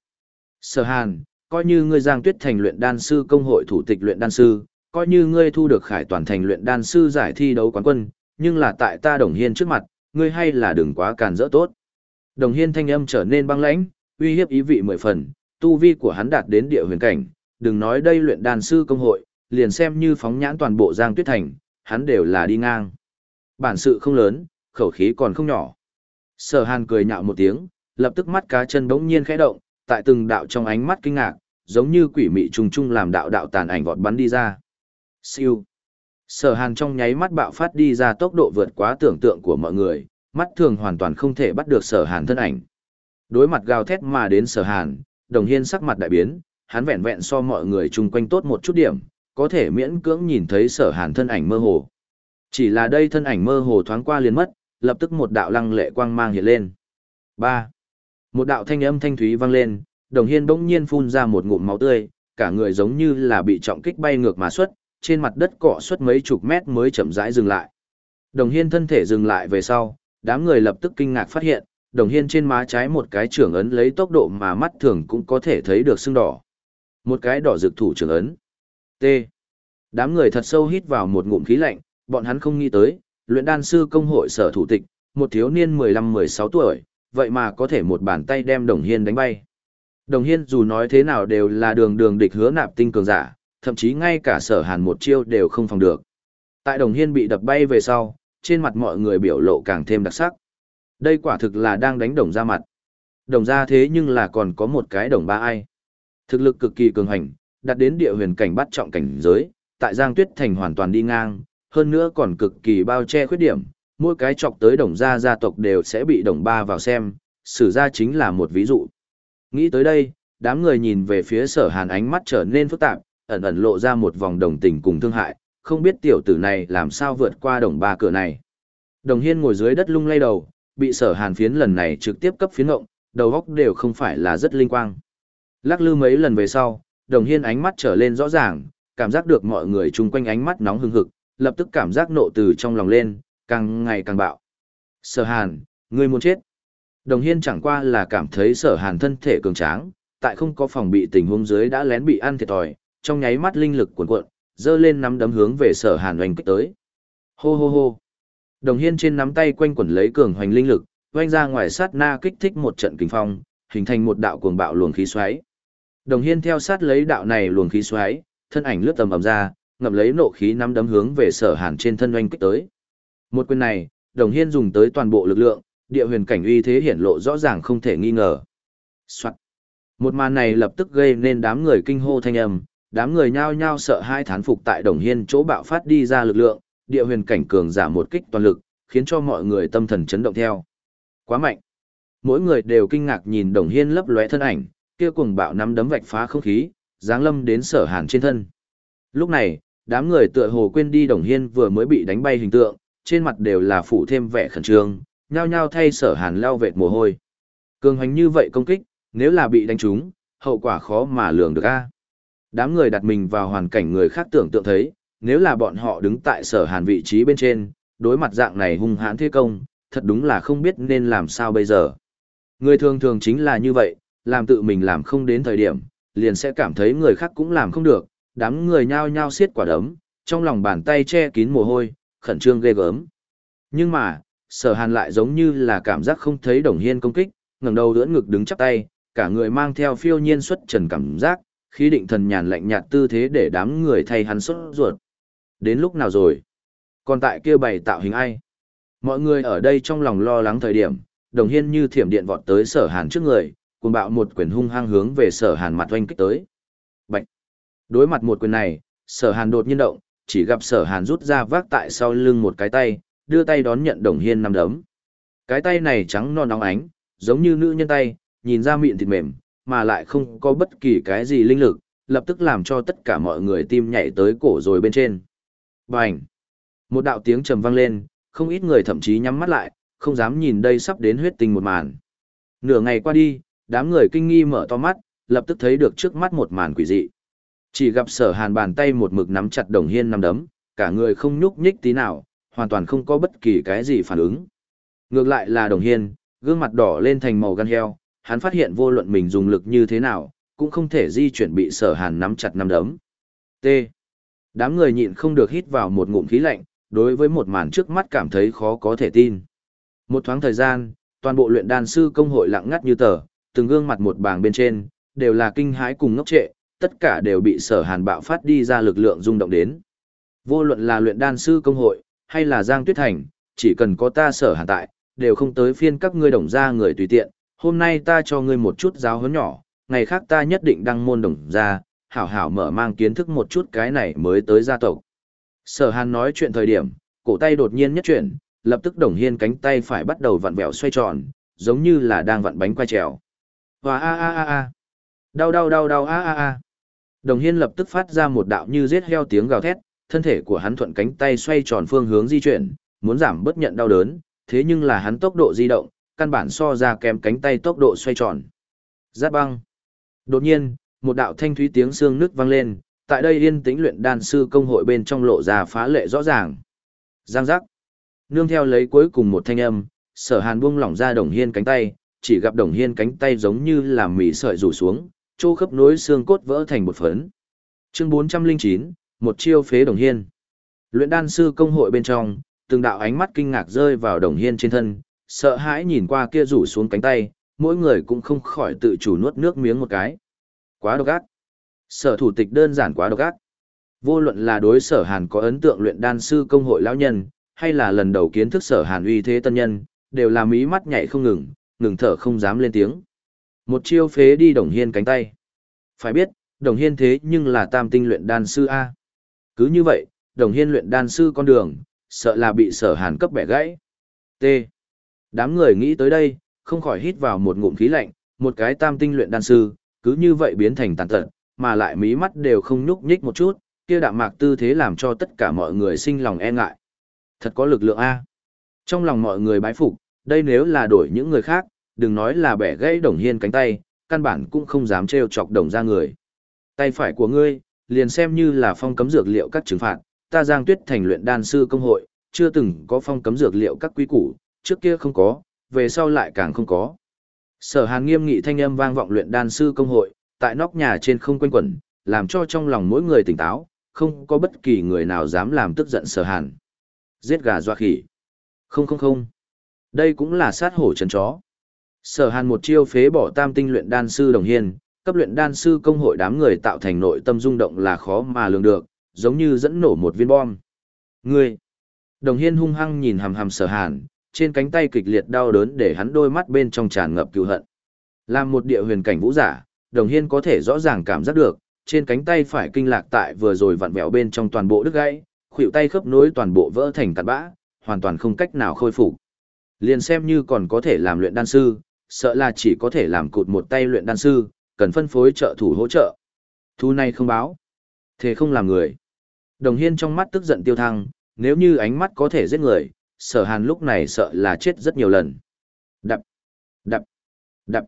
Sở Hàn, coi như ngươi Giang Tuyết thành luyện đan sư công hội thủ tịch luyện đan sư, coi như ngươi thu được khải toàn thành luyện đan sư giải thi đấu quán quân, nhưng là tại ta Đồng Hiên trước mặt, ngươi hay là đừng quá càn rỡ tốt. Đồng Hiên thanh âm trở nên băng lãnh, uy hiếp ý vị mười phần, tu vi của hắn đạt đến địa huyền cảnh, đừng nói đây luyện đan sư công hội, liền xem như phóng nhãn toàn bộ Giang Tuyết Thành, hắn đều là đi ngang. Bản sự không lớn, khẩu khí còn không nhỏ. Sở Hàn cười nhạo một tiếng, lập tức mắt cá chân bỗng nhiên khẽ động, tại từng đạo trong ánh mắt kinh ngạc, giống như quỷ mị trùng trùng làm đạo đạo tàn ảnh vọt bắn đi ra. Siêu. Sở Hàn trong nháy mắt bạo phát đi ra tốc độ vượt quá tưởng tượng của mọi người, mắt thường hoàn toàn không thể bắt được Sở Hàn thân ảnh. Đối mặt gào thét mà đến Sở Hàn, Đồng Hiên sắc mặt đại biến, hắn vẹn vẹn so mọi người chung quanh tốt một chút điểm, có thể miễn cưỡng nhìn thấy sở hàn thân ảnh mơ hồ. Chỉ là đây thân ảnh mơ hồ thoáng qua liền mất, lập tức một đạo lăng lệ quang mang hiện lên. 3. Một đạo thanh âm thanh thúy vang lên, đồng hiên bỗng nhiên phun ra một ngụm máu tươi, cả người giống như là bị trọng kích bay ngược mà xuất, trên mặt đất cọ xuất mấy chục mét mới chậm rãi dừng lại. Đồng hiên thân thể dừng lại về sau, đám người lập tức kinh ngạc phát hiện, đồng hiên trên má trái một cái trưởng ấn lấy tốc độ mà mắt thường cũng có thể thấy được sưng đỏ. Một cái đỏ rực thủ trưởng ấn. T. Đám người thật sâu hít vào một ngụm khí lạnh, bọn hắn không nghĩ tới, luyện đan sư công hội sở thủ tịch, một thiếu niên 15-16 tuổi, vậy mà có thể một bàn tay đem Đồng Hiên đánh bay. Đồng Hiên dù nói thế nào đều là đường đường địch hứa nạp tinh cường giả, thậm chí ngay cả sở hàn một chiêu đều không phòng được. Tại Đồng Hiên bị đập bay về sau, trên mặt mọi người biểu lộ càng thêm đặc sắc. Đây quả thực là đang đánh đồng ra mặt. Đồng ra thế nhưng là còn có một cái đồng ba ai. Thực lực cực kỳ cường hành, đạt đến địa huyền cảnh bắt trọng cảnh giới, tại Giang Tuyết Thành hoàn toàn đi ngang, hơn nữa còn cực kỳ bao che khuyết điểm, mỗi cái chọc tới đồng gia gia tộc đều sẽ bị đồng ba vào xem, sử gia chính là một ví dụ. Nghĩ tới đây, đám người nhìn về phía sở hàn ánh mắt trở nên phức tạp, ẩn ẩn lộ ra một vòng đồng tình cùng thương hại, không biết tiểu tử này làm sao vượt qua đồng ba cửa này. Đồng hiên ngồi dưới đất lung lay đầu, bị sở hàn phiến lần này trực tiếp cấp phiến ngộng, đầu góc đều không phải là rất linh quang. Lắc lư mấy lần về sau, đồng hiên ánh mắt trở lên rõ ràng, cảm giác được mọi người chung quanh ánh mắt nóng hừng hực, lập tức cảm giác nộ từ trong lòng lên, càng ngày càng bạo. Sở hàn, ngươi muốn chết. Đồng hiên chẳng qua là cảm thấy sở hàn thân thể cường tráng, tại không có phòng bị tình huống dưới đã lén bị ăn thiệt thòi, trong nháy mắt linh lực cuộn cuộn, dơ lên nắm đấm hướng về sở hàn oanh kích tới. Hô hô hô. Đồng hiên trên nắm tay quanh quẩn lấy cường hoành linh lực, oanh ra ngoài sát na kích thích một trận kinh phong, hình thành một đạo cuồng bạo luồng khí xoáy. Đồng hiên theo sát lấy đạo này luồng khí xoáy, thân ảnh lướt tầm ầm ra, ngập lấy nộ khí nắm đấm hướng về sở hàn trên thân oanh kích tới. Một quyền này, đồng hiên dùng tới toàn bộ lực lượng, địa huyền cảnh uy thế hiển lộ rõ ràng không thể nghi ngờ. Soạn. Một màn này lập tức gây nên đám người kinh hô thanh âm, đám người nhao nhao sợ hai thán phục tại đồng hiên chỗ bạo phát đi ra lực lượng, địa huyền cảnh cường giả một kích toàn lực, khiến cho mọi người tâm thần chấn động theo. Quá mạnh. Mỗi người đều kinh ngạc nhìn đồng hiên lấp lóe thân ảnh, kia cuồng bạo nắm đấm vạch phá không khí, giáng lâm đến sở hàn trên thân. Lúc này, đám người tựa hồ quên đi đồng hiên vừa mới bị đánh bay hình tượng, trên mặt đều là phủ thêm vẻ khẩn trương, nhao nhao thay sở hàn lao vệt mồ hôi. Cường hành như vậy công kích, nếu là bị đánh trúng, hậu quả khó mà lường được a. Đám người đặt mình vào hoàn cảnh người khác tưởng tượng thấy, nếu là bọn họ đứng tại sở hàn vị trí bên trên, đối mặt dạng này hung hãn thế công, thật đúng là không biết nên làm sao bây giờ. Người thường thường chính là như vậy, làm tự mình làm không đến thời điểm, liền sẽ cảm thấy người khác cũng làm không được, đám người nhao nhao xiết quả đấm, trong lòng bàn tay che kín mồ hôi, khẩn trương ghê gớm. Nhưng mà, sở hàn lại giống như là cảm giác không thấy đồng hiên công kích, ngẩng đầu đỡ ngực đứng chắp tay, cả người mang theo phiêu nhiên xuất trần cảm giác, khí định thần nhàn lạnh nhạt tư thế để đám người thay hắn xuất ruột. Đến lúc nào rồi? Còn tại kia bày tạo hình ai? Mọi người ở đây trong lòng lo lắng thời điểm, đồng hiên như thiểm điện vọt tới sở hàn trước người, cùng bạo một quyền hung hăng hướng về sở hàn mặt oanh kích tới. Bạch! Đối mặt một quyền này, sở hàn đột nhiên động, chỉ gặp sở hàn rút ra vác tại sau lưng một cái tay, đưa tay đón nhận đồng hiên nằm đấm. Cái tay này trắng non nóng ánh, giống như nữ nhân tay, nhìn ra mịn thịt mềm, mà lại không có bất kỳ cái gì linh lực, lập tức làm cho tất cả mọi người tim nhảy tới cổ rồi bên trên. Bành! Một đạo tiếng trầm vang lên, không ít người thậm chí nhắm mắt lại, không dám nhìn đây sắp đến huyết tình một màn. Nửa ngày qua đi, đám người kinh nghi mở to mắt, lập tức thấy được trước mắt một màn quỷ dị. Chỉ gặp sở hàn bàn tay một mực nắm chặt đồng hiên nằm đấm, cả người không nhúc nhích tí nào, hoàn toàn không có bất kỳ cái gì phản ứng. Ngược lại là đồng hiên, gương mặt đỏ lên thành màu gan heo, hắn phát hiện vô luận mình dùng lực như thế nào, cũng không thể di chuyển bị sở hàn nắm chặt nắm đấm. T. Đám người nhịn không được hít vào một ngụm khí lạnh, đối với một màn trước mắt cảm thấy khó có thể tin. Một thoáng thời gian, toàn bộ luyện đan sư công hội lặng ngắt như tờ, từng gương mặt một bảng bên trên, đều là kinh hãi cùng ngốc trệ, tất cả đều bị sở hàn bạo phát đi ra lực lượng rung động đến. Vô luận là luyện đan sư công hội, hay là Giang Tuyết Thành, chỉ cần có ta sở hàn tại, đều không tới phiên các ngươi đồng ra người tùy tiện, hôm nay ta cho ngươi một chút giáo huấn nhỏ, ngày khác ta nhất định đăng môn đồng ra, hảo hảo mở mang kiến thức một chút cái này mới tới gia tộc. Sở hàn nói chuyện thời điểm, cổ tay đột nhiên nhất chuyển, lập tức đồng hiên cánh tay phải bắt đầu vặn vẹo xoay tròn, giống như là đang vặn bánh quay trèo. Và a a a a. Đau đau đau đau a a a. Đồng hiên lập tức phát ra một đạo như giết heo tiếng gào thét, thân thể của hắn thuận cánh tay xoay tròn phương hướng di chuyển, muốn giảm bớt nhận đau đớn, thế nhưng là hắn tốc độ di động, căn bản so ra kém cánh tay tốc độ xoay tròn. Giáp băng. Đột nhiên, một đạo thanh thúy tiếng xương nứt vang lên, tại đây yên tĩnh luyện đan sư công hội bên trong lộ ra phá lệ rõ ràng. Giang giác. Nương theo lấy cuối cùng một thanh âm, sở hàn buông lỏng ra đồng hiên cánh tay, chỉ gặp đồng hiên cánh tay giống như là mỉ sợi rủ xuống, chỗ khớp nối xương cốt vỡ thành một phấn. Chương 409, một chiêu phế đồng hiên. Luyện đan sư công hội bên trong, từng đạo ánh mắt kinh ngạc rơi vào đồng hiên trên thân, sợ hãi nhìn qua kia rủ xuống cánh tay, mỗi người cũng không khỏi tự chủ nuốt nước miếng một cái. Quá độc ác. Sở thủ tịch đơn giản quá độc ác. Vô luận là đối sở hàn có ấn tượng luyện đan sư công hội lão nhân, hay là lần đầu kiến thức sở hàn uy thế tân nhân, đều là mí mắt nhảy không ngừng, ngừng thở không dám lên tiếng. Một chiêu phế đi đồng hiên cánh tay. Phải biết, đồng hiên thế nhưng là tam tinh luyện đan sư A. Cứ như vậy, đồng hiên luyện đan sư con đường, sợ là bị sở hàn cấp bẻ gãy. T. Đám người nghĩ tới đây, không khỏi hít vào một ngụm khí lạnh, một cái tam tinh luyện đan sư, cứ như vậy biến thành tàn tật, mà lại mí mắt đều không nhúc nhích một chút, kia đạm mạc tư thế làm cho tất cả mọi người sinh lòng e ngại. Thật có lực lượng A. Trong lòng mọi người bái phục, đây nếu là đổi những người khác, đừng nói là bẻ gãy đồng hiên cánh tay, căn bản cũng không dám trêu chọc đồng ra người. Tay phải của ngươi, liền xem như là phong cấm dược liệu các trừng phạt, ta giang tuyết thành luyện đan sư công hội, chưa từng có phong cấm dược liệu các quý củ, trước kia không có, về sau lại càng không có. Sở Hàn nghiêm nghị thanh âm vang vọng luyện đan sư công hội, tại nóc nhà trên không quanh quẩn, làm cho trong lòng mỗi người tỉnh táo, không có bất kỳ người nào dám làm tức giận Sở Hàn. Giết gà doa khỉ. Không không không. Đây cũng là sát hổ chân chó. Sở Hàn một chiêu phế bỏ tam tinh luyện đan sư Đồng Hiên, cấp luyện đan sư công hội đám người tạo thành nội tâm rung động là khó mà lường được, giống như dẫn nổ một viên bom. Ngươi! Đồng Hiên hung hăng nhìn hằm hằm Sở Hàn, trên cánh tay kịch liệt đau đớn để hắn đôi mắt bên trong tràn ngập cừu hận. Làm một địa huyền cảnh vũ giả, Đồng Hiên có thể rõ ràng cảm giác được, trên cánh tay phải kinh lạc tại vừa rồi vặn vẹo bên trong toàn bộ đứt gãy, khuỷu tay khớp nối toàn bộ vỡ thành cát bã, hoàn toàn không cách nào khôi phục. Liền xem như còn có thể làm luyện đan sư, sợ là chỉ có thể làm cụt một tay luyện đan sư, cần phân phối trợ thủ hỗ trợ. Thu này không báo, thế không làm người. Đồng Hiên trong mắt tức giận tiêu thăng, nếu như ánh mắt có thể giết người, sở hàn lúc này sợ là chết rất nhiều lần. Đập, đập, đập.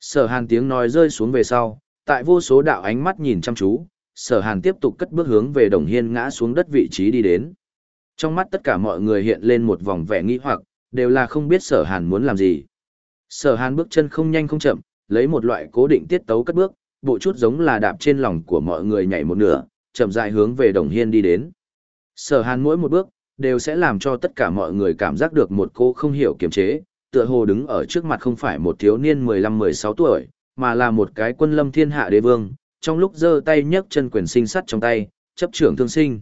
Sở hàn tiếng nói rơi xuống về sau, tại vô số đạo ánh mắt nhìn chăm chú, sở hàn tiếp tục cất bước hướng về đồng hiên ngã xuống đất vị trí đi đến. Trong mắt tất cả mọi người hiện lên một vòng vẻ nghi hoặc, đều là không biết sở hàn muốn làm gì. Sở hàn bước chân không nhanh không chậm, lấy một loại cố định tiết tấu cất bước, bộ chút giống là đạp trên lòng của mọi người nhảy một nửa, chậm rãi hướng về đồng hiên đi đến. Sở hàn mỗi một bước, đều sẽ làm cho tất cả mọi người cảm giác được một cô không hiểu kiềm chế, tựa hồ đứng ở trước mặt không phải một thiếu niên 15-16 tuổi, mà là một cái quân lâm thiên hạ đế vương, trong lúc giơ tay nhấc chân quyền sinh sắt trong tay, chấp trưởng thương sinh.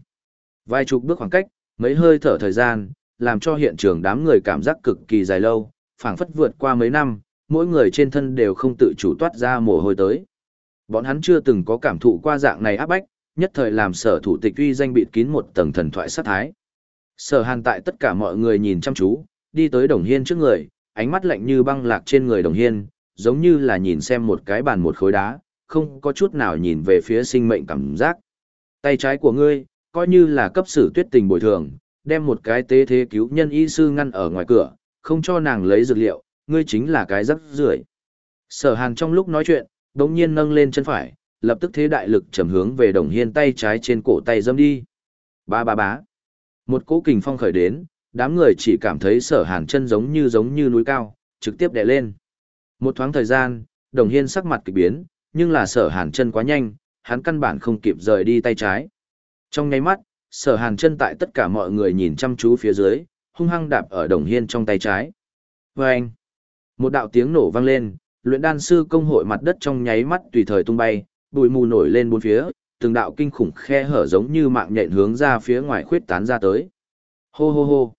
Vài chục bước khoảng cách, mấy hơi thở thời gian, làm cho hiện trường đám người cảm giác cực kỳ dài lâu, phảng phất vượt qua mấy năm, mỗi người trên thân đều không tự chủ toát ra mồ hôi tới. Bọn hắn chưa từng có cảm thụ qua dạng này áp bách, nhất thời làm sở thủ tịch uy danh bịt kín một tầng thần thoại sát thái. Sở hàn tại tất cả mọi người nhìn chăm chú, đi tới đồng hiên trước người, ánh mắt lạnh như băng lạc trên người đồng hiên, giống như là nhìn xem một cái bàn một khối đá, không có chút nào nhìn về phía sinh mệnh cảm giác. Tay trái của ngươi, coi như là cấp sử tuyết tình bồi thường, đem một cái tế thế cứu nhân y sư ngăn ở ngoài cửa, không cho nàng lấy dược liệu, ngươi chính là cái rắc rưởi. Sở hàn trong lúc nói chuyện, đống nhiên nâng lên chân phải, lập tức thế đại lực trầm hướng về đồng hiên tay trái trên cổ tay dâm đi. Ba ba bá. Một cỗ kình phong khởi đến, đám người chỉ cảm thấy sở hàn chân giống như giống như núi cao, trực tiếp đè lên. Một thoáng thời gian, đồng hiên sắc mặt kỳ biến, nhưng là sở hàn chân quá nhanh, hắn căn bản không kịp rời đi tay trái. Trong nháy mắt, sở hàn chân tại tất cả mọi người nhìn chăm chú phía dưới, hung hăng đạp ở đồng hiên trong tay trái. Vâng! Một đạo tiếng nổ vang lên, luyện đan sư công hội mặt đất trong nháy mắt tùy thời tung bay, bụi mù nổi lên bốn phía, từng đạo kinh khủng khe hở giống như mạng nhện hướng ra phía ngoài khuyết tán ra tới. Hô hô hô!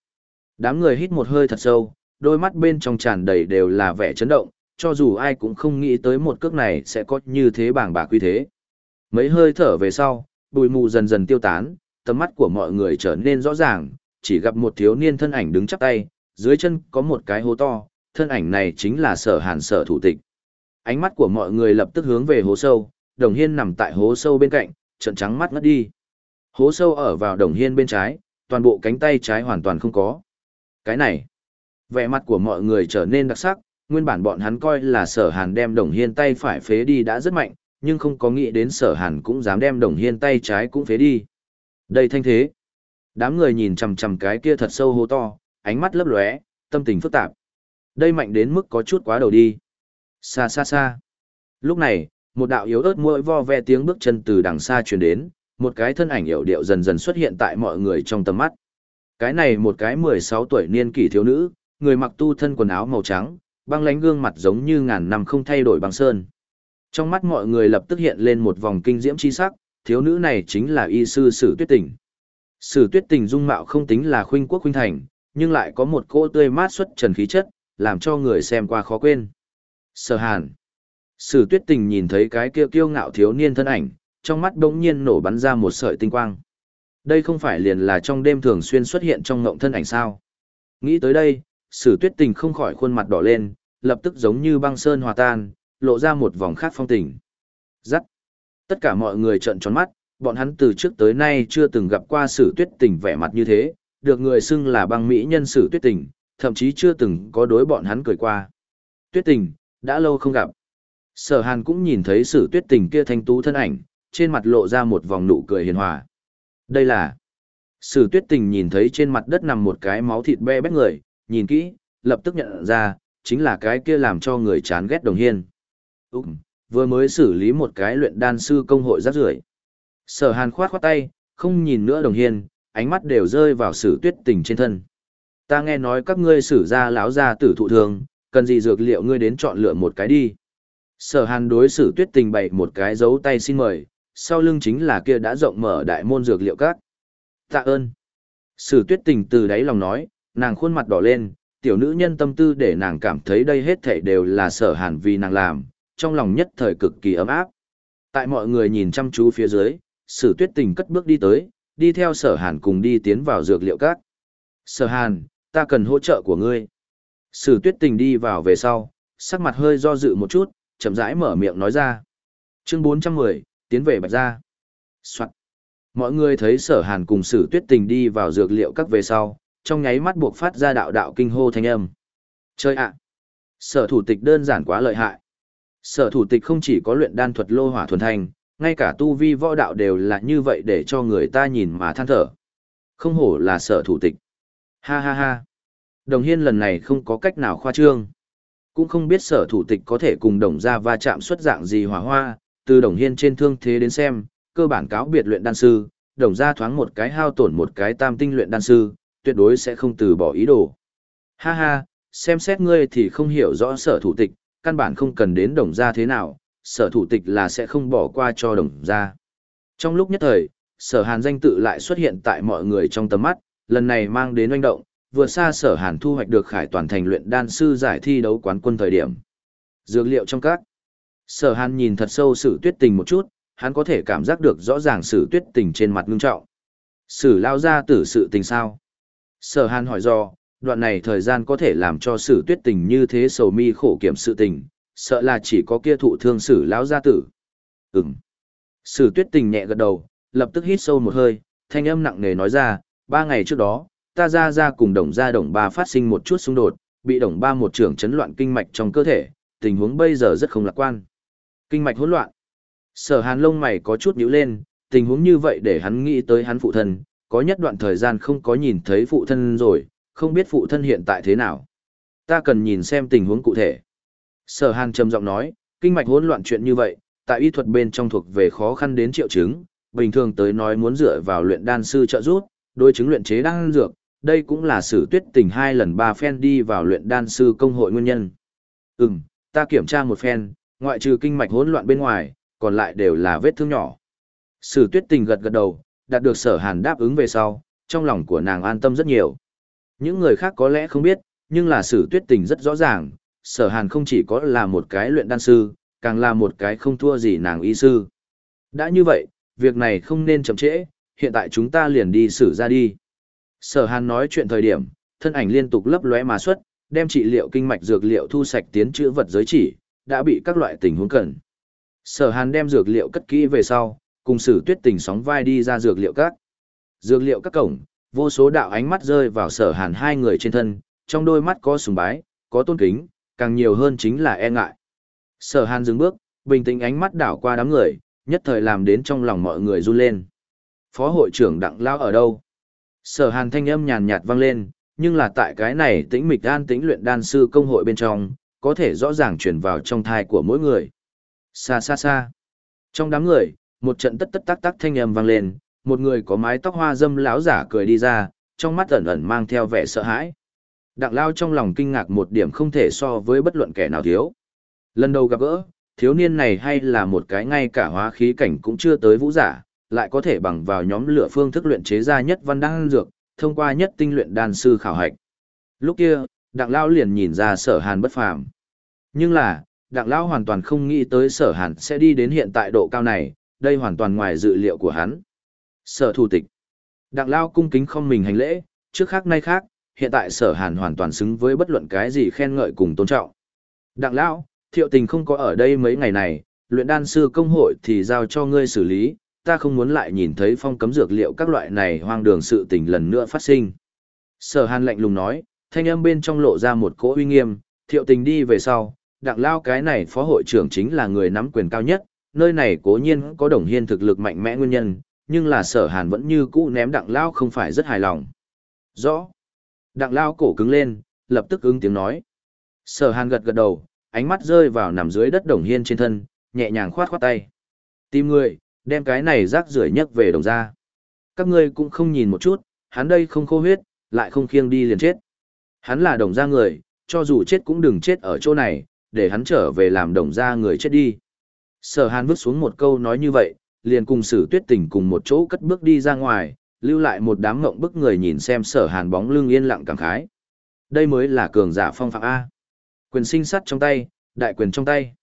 Đám người hít một hơi thật sâu, đôi mắt bên trong tràn đầy đều là vẻ chấn động, cho dù ai cũng không nghĩ tới một cước này sẽ có như thế bảng bạc quy thế. Mấy hơi thở về sau, bụi mù dần dần tiêu tán, tầm mắt của mọi người trở nên rõ ràng, chỉ gặp một thiếu niên thân ảnh đứng chắp tay, dưới chân có một cái hố to, thân ảnh này chính là sở hàn sở thủ tịch. Ánh mắt của mọi người lập tức hướng về hố sâu, đồng hiên nằm tại hố sâu bên cạnh, trận trắng mắt ngất đi. Hố sâu ở vào đồng hiên bên trái, toàn bộ cánh tay trái hoàn toàn không có. Cái này, vẻ mặt của mọi người trở nên đặc sắc, nguyên bản bọn hắn coi là sở hàn đem đồng hiên tay phải phế đi đã rất mạnh, nhưng không có nghĩ đến sở hàn cũng dám đem đồng hiên tay trái cũng phế đi. Đây thanh thế. Đám người nhìn chằm chằm cái kia thật sâu hố to, ánh mắt lấp lóe, tâm tình phức tạp. Đây mạnh đến mức có chút quá đầu đi. Xa xa xa. Lúc này, một đạo yếu ớt mũi vo ve tiếng bước chân từ đằng xa truyền đến, một cái thân ảnh hiểu điệu dần dần xuất hiện tại mọi người trong tầm mắt. Cái này một cái 16 tuổi niên kỷ thiếu nữ, người mặc tu thân quần áo màu trắng, băng lánh gương mặt giống như ngàn năm không thay đổi băng sơn. Trong mắt mọi người lập tức hiện lên một vòng kinh diễm chi sắc, thiếu nữ này chính là y sư Sử Tuyết Tình. Sử Tuyết Tình dung mạo không tính là khuynh quốc khuynh thành, nhưng lại có một cỗ tươi mát xuất trần khí chất, làm cho người xem qua khó quên. Sở Hàn. Sử Tuyết Tình nhìn thấy cái kia kiêu ngạo thiếu niên thân ảnh, trong mắt bỗng nhiên nổ bắn ra một sợi tinh quang. Đây không phải liền là trong đêm thường xuyên xuất hiện trong ngộng thân ảnh sao? Nghĩ tới đây, sử tuyết tình không khỏi khuôn mặt đỏ lên, lập tức giống như băng sơn hòa tan, lộ ra một vòng khác phong tình. Giắt. Tất cả mọi người trợn tròn mắt, bọn hắn từ trước tới nay chưa từng gặp qua sử tuyết tình vẻ mặt như thế, được người xưng là băng mỹ nhân sử tuyết tình, thậm chí chưa từng có đối bọn hắn cười qua. Tuyết tình, đã lâu không gặp. Sở hàn cũng nhìn thấy sử tuyết tình kia thanh tú thân ảnh, trên mặt lộ ra một vòng nụ cười hiền hòa. Đây là... Sử tuyết tình nhìn thấy trên mặt đất nằm một cái máu thịt be bét người, nhìn kỹ, lập tức nhận ra, chính là cái kia làm cho người chán ghét đồng hiên. Úc, vừa mới xử lý một cái luyện đan sư công hội rác rưởi. Sở hàn khoát khoát tay, không nhìn nữa đồng hiên, ánh mắt đều rơi vào sử tuyết tình trên thân. Ta nghe nói các ngươi sử ra láo ra tử thụ thường, cần gì dược liệu ngươi đến chọn lựa một cái đi. Sở hàn đối xử tuyết tình bày một cái dấu tay xin mời, sau lưng chính là kia đã rộng mở đại môn dược liệu các. Tạ ơn. Sử tuyết tình từ đáy lòng nói, nàng khuôn mặt đỏ lên, tiểu nữ nhân tâm tư để nàng cảm thấy đây hết thảy đều là sở hàn vì nàng làm, trong lòng nhất thời cực kỳ ấm áp. Tại mọi người nhìn chăm chú phía dưới, sử tuyết tình cất bước đi tới, đi theo sở hàn cùng đi tiến vào dược liệu các. Sở hàn, ta cần hỗ trợ của ngươi. Sử tuyết tình đi vào về sau, sắc mặt hơi do dự một chút, chậm rãi mở miệng nói ra. Chương 410, tiến về bạch gia. Soạn. Mọi người thấy sở hàn cùng sử tuyết tình đi vào dược liệu các về sau, trong nháy mắt buộc phát ra đạo đạo kinh hô thanh âm. Chơi ạ! Sở thủ tịch đơn giản quá lợi hại. Sở thủ tịch không chỉ có luyện đan thuật lô hỏa thuần thành, ngay cả tu vi võ đạo đều là như vậy để cho người ta nhìn mà than thở. Không hổ là sở thủ tịch. Ha ha ha. Đồng Hiên lần này không có cách nào khoa trương. Cũng không biết sở thủ tịch có thể cùng đồng gia va chạm xuất dạng gì hỏa hoa, từ đồng Hiên trên thương thế đến xem, cơ bản cáo biệt luyện đan sư, đồng gia thoáng một cái hao tổn một cái tam tinh luyện đan sư, tuyệt đối sẽ không từ bỏ ý đồ. Ha ha, xem xét ngươi thì không hiểu rõ sở thủ tịch, căn bản không cần đến đồng gia thế nào, sở thủ tịch là sẽ không bỏ qua cho đồng gia. Trong lúc nhất thời, sở hàn danh tự lại xuất hiện tại mọi người trong tầm mắt, lần này mang đến oanh động, vừa xa sở hàn thu hoạch được khải toàn thành luyện đan sư giải thi đấu quán quân thời điểm. Dược liệu trong các. Sở hàn nhìn thật sâu sự tuyết tình một chút, hắn có thể cảm giác được rõ ràng sự tuyết tình trên mặt ngưng trọng. Sử lao ra tử sự tình sao? Sở hàn hỏi do, đoạn này thời gian có thể làm cho sự tuyết tình như thế sầu mi khổ kiểm sự tình, sợ là chỉ có kia thụ thương sử lão gia tử. Ừm. Sử tuyết tình nhẹ gật đầu, lập tức hít sâu một hơi, thanh âm nặng nề nói ra, ba ngày trước đó, ta ra ra cùng đồng gia đồng ba phát sinh một chút xung đột, bị đồng ba một trưởng chấn loạn kinh mạch trong cơ thể, tình huống bây giờ rất không lạc quan. Kinh mạch hỗn loạn. Sở hàn lông mày có chút nhíu lên, tình huống như vậy để hắn nghĩ tới hắn phụ thân, có nhất đoạn thời gian không có nhìn thấy phụ thân rồi, không biết phụ thân hiện tại thế nào. Ta cần nhìn xem tình huống cụ thể. Sở hàn trầm giọng nói, kinh mạch hỗn loạn chuyện như vậy, tại y thuật bên trong thuộc về khó khăn đến triệu chứng, bình thường tới nói muốn dựa vào luyện đan sư trợ giúp, đối chứng luyện chế đan dược, đây cũng là sử tuyết tình hai lần ba phen đi vào luyện đan sư công hội nguyên nhân. Ừm, ta kiểm tra một phen, ngoại trừ kinh mạch hỗn loạn bên ngoài, còn lại đều là vết thương nhỏ. Sử tuyết tình gật gật đầu, đạt được sở hàn đáp ứng về sau, trong lòng của nàng an tâm rất nhiều. Những người khác có lẽ không biết, nhưng là sử tuyết tình rất rõ ràng, sở hàn không chỉ có là một cái luyện đan sư, càng là một cái không thua gì nàng y sư. Đã như vậy, việc này không nên chậm trễ, hiện tại chúng ta liền đi xử ra đi. Sở hàn nói chuyện thời điểm, thân ảnh liên tục lấp lóe mà xuất, đem trị liệu kinh mạch dược liệu thu sạch tiến chữ vật giới chỉ, đã bị các loại tình huống cần. Sở hàn đem dược liệu cất kỹ về sau, cùng sử tuyết tình sóng vai đi ra dược liệu các. Dược liệu các cổng, vô số đạo ánh mắt rơi vào sở hàn hai người trên thân, trong đôi mắt có sùng bái, có tôn kính, càng nhiều hơn chính là e ngại. Sở hàn dừng bước, bình tĩnh ánh mắt đảo qua đám người, nhất thời làm đến trong lòng mọi người run lên. Phó hội trưởng đặng lao ở đâu? Sở hàn thanh âm nhàn nhạt vang lên, nhưng là tại cái này tĩnh mịch an tĩnh luyện đan sư công hội bên trong, có thể rõ ràng chuyển vào trong thai của mỗi người. Xa xa xa. Trong đám người, một trận tất tất tắc tắc thanh âm vang lên, một người có mái tóc hoa dâm láo giả cười đi ra, trong mắt ẩn ẩn mang theo vẻ sợ hãi. Đặng lao trong lòng kinh ngạc một điểm không thể so với bất luận kẻ nào thiếu. Lần đầu gặp gỡ, thiếu niên này hay là một cái ngay cả hóa khí cảnh cũng chưa tới vũ giả, lại có thể bằng vào nhóm lửa phương thức luyện chế ra nhất văn đan dược, thông qua nhất tinh luyện đan sư khảo hạch. Lúc kia, Đặng Lao liền nhìn ra sở hàn bất phàm. Nhưng là, Đặng Lao hoàn toàn không nghĩ tới sở hàn sẽ đi đến hiện tại độ cao này, đây hoàn toàn ngoài dự liệu của hắn. Sở thủ tịch. Đặng Lao cung kính không mình hành lễ, trước khác nay khác, hiện tại sở hàn hoàn toàn xứng với bất luận cái gì khen ngợi cùng tôn trọng. Đặng lão, thiệu tình không có ở đây mấy ngày này, luyện đan sư công hội thì giao cho ngươi xử lý, ta không muốn lại nhìn thấy phong cấm dược liệu các loại này hoang đường sự tình lần nữa phát sinh. Sở hàn lạnh lùng nói, thanh âm bên trong lộ ra một cỗ uy nghiêm, thiệu tình đi về sau, đặng lao cái này phó hội trưởng chính là người nắm quyền cao nhất, nơi này cố nhiên có đồng hiên thực lực mạnh mẽ nguyên nhân, nhưng là sở hàn vẫn như cũ ném đặng lao không phải rất hài lòng. Rõ. Đặng lao cổ cứng lên, lập tức ứng tiếng nói. Sở hàn gật gật đầu, ánh mắt rơi vào nằm dưới đất đồng hiên trên thân, nhẹ nhàng khoát khoát tay. Tìm người, đem cái này rác rưởi nhấc về đồng ra. Các ngươi cũng không nhìn một chút, hắn đây không khô huyết, lại không khiêng đi liền chết. Hắn là đồng ra người, cho dù chết cũng đừng chết ở chỗ này, để hắn trở về làm đồng ra người chết đi. Sở hàn vứt xuống một câu nói như vậy, liền cùng sử tuyết tình cùng một chỗ cất bước đi ra ngoài, lưu lại một đám ngộng bức người nhìn xem sở hàn bóng lưng yên lặng cảm khái. Đây mới là cường giả phong phạm A. Quyền sinh sắt trong tay, đại quyền trong tay.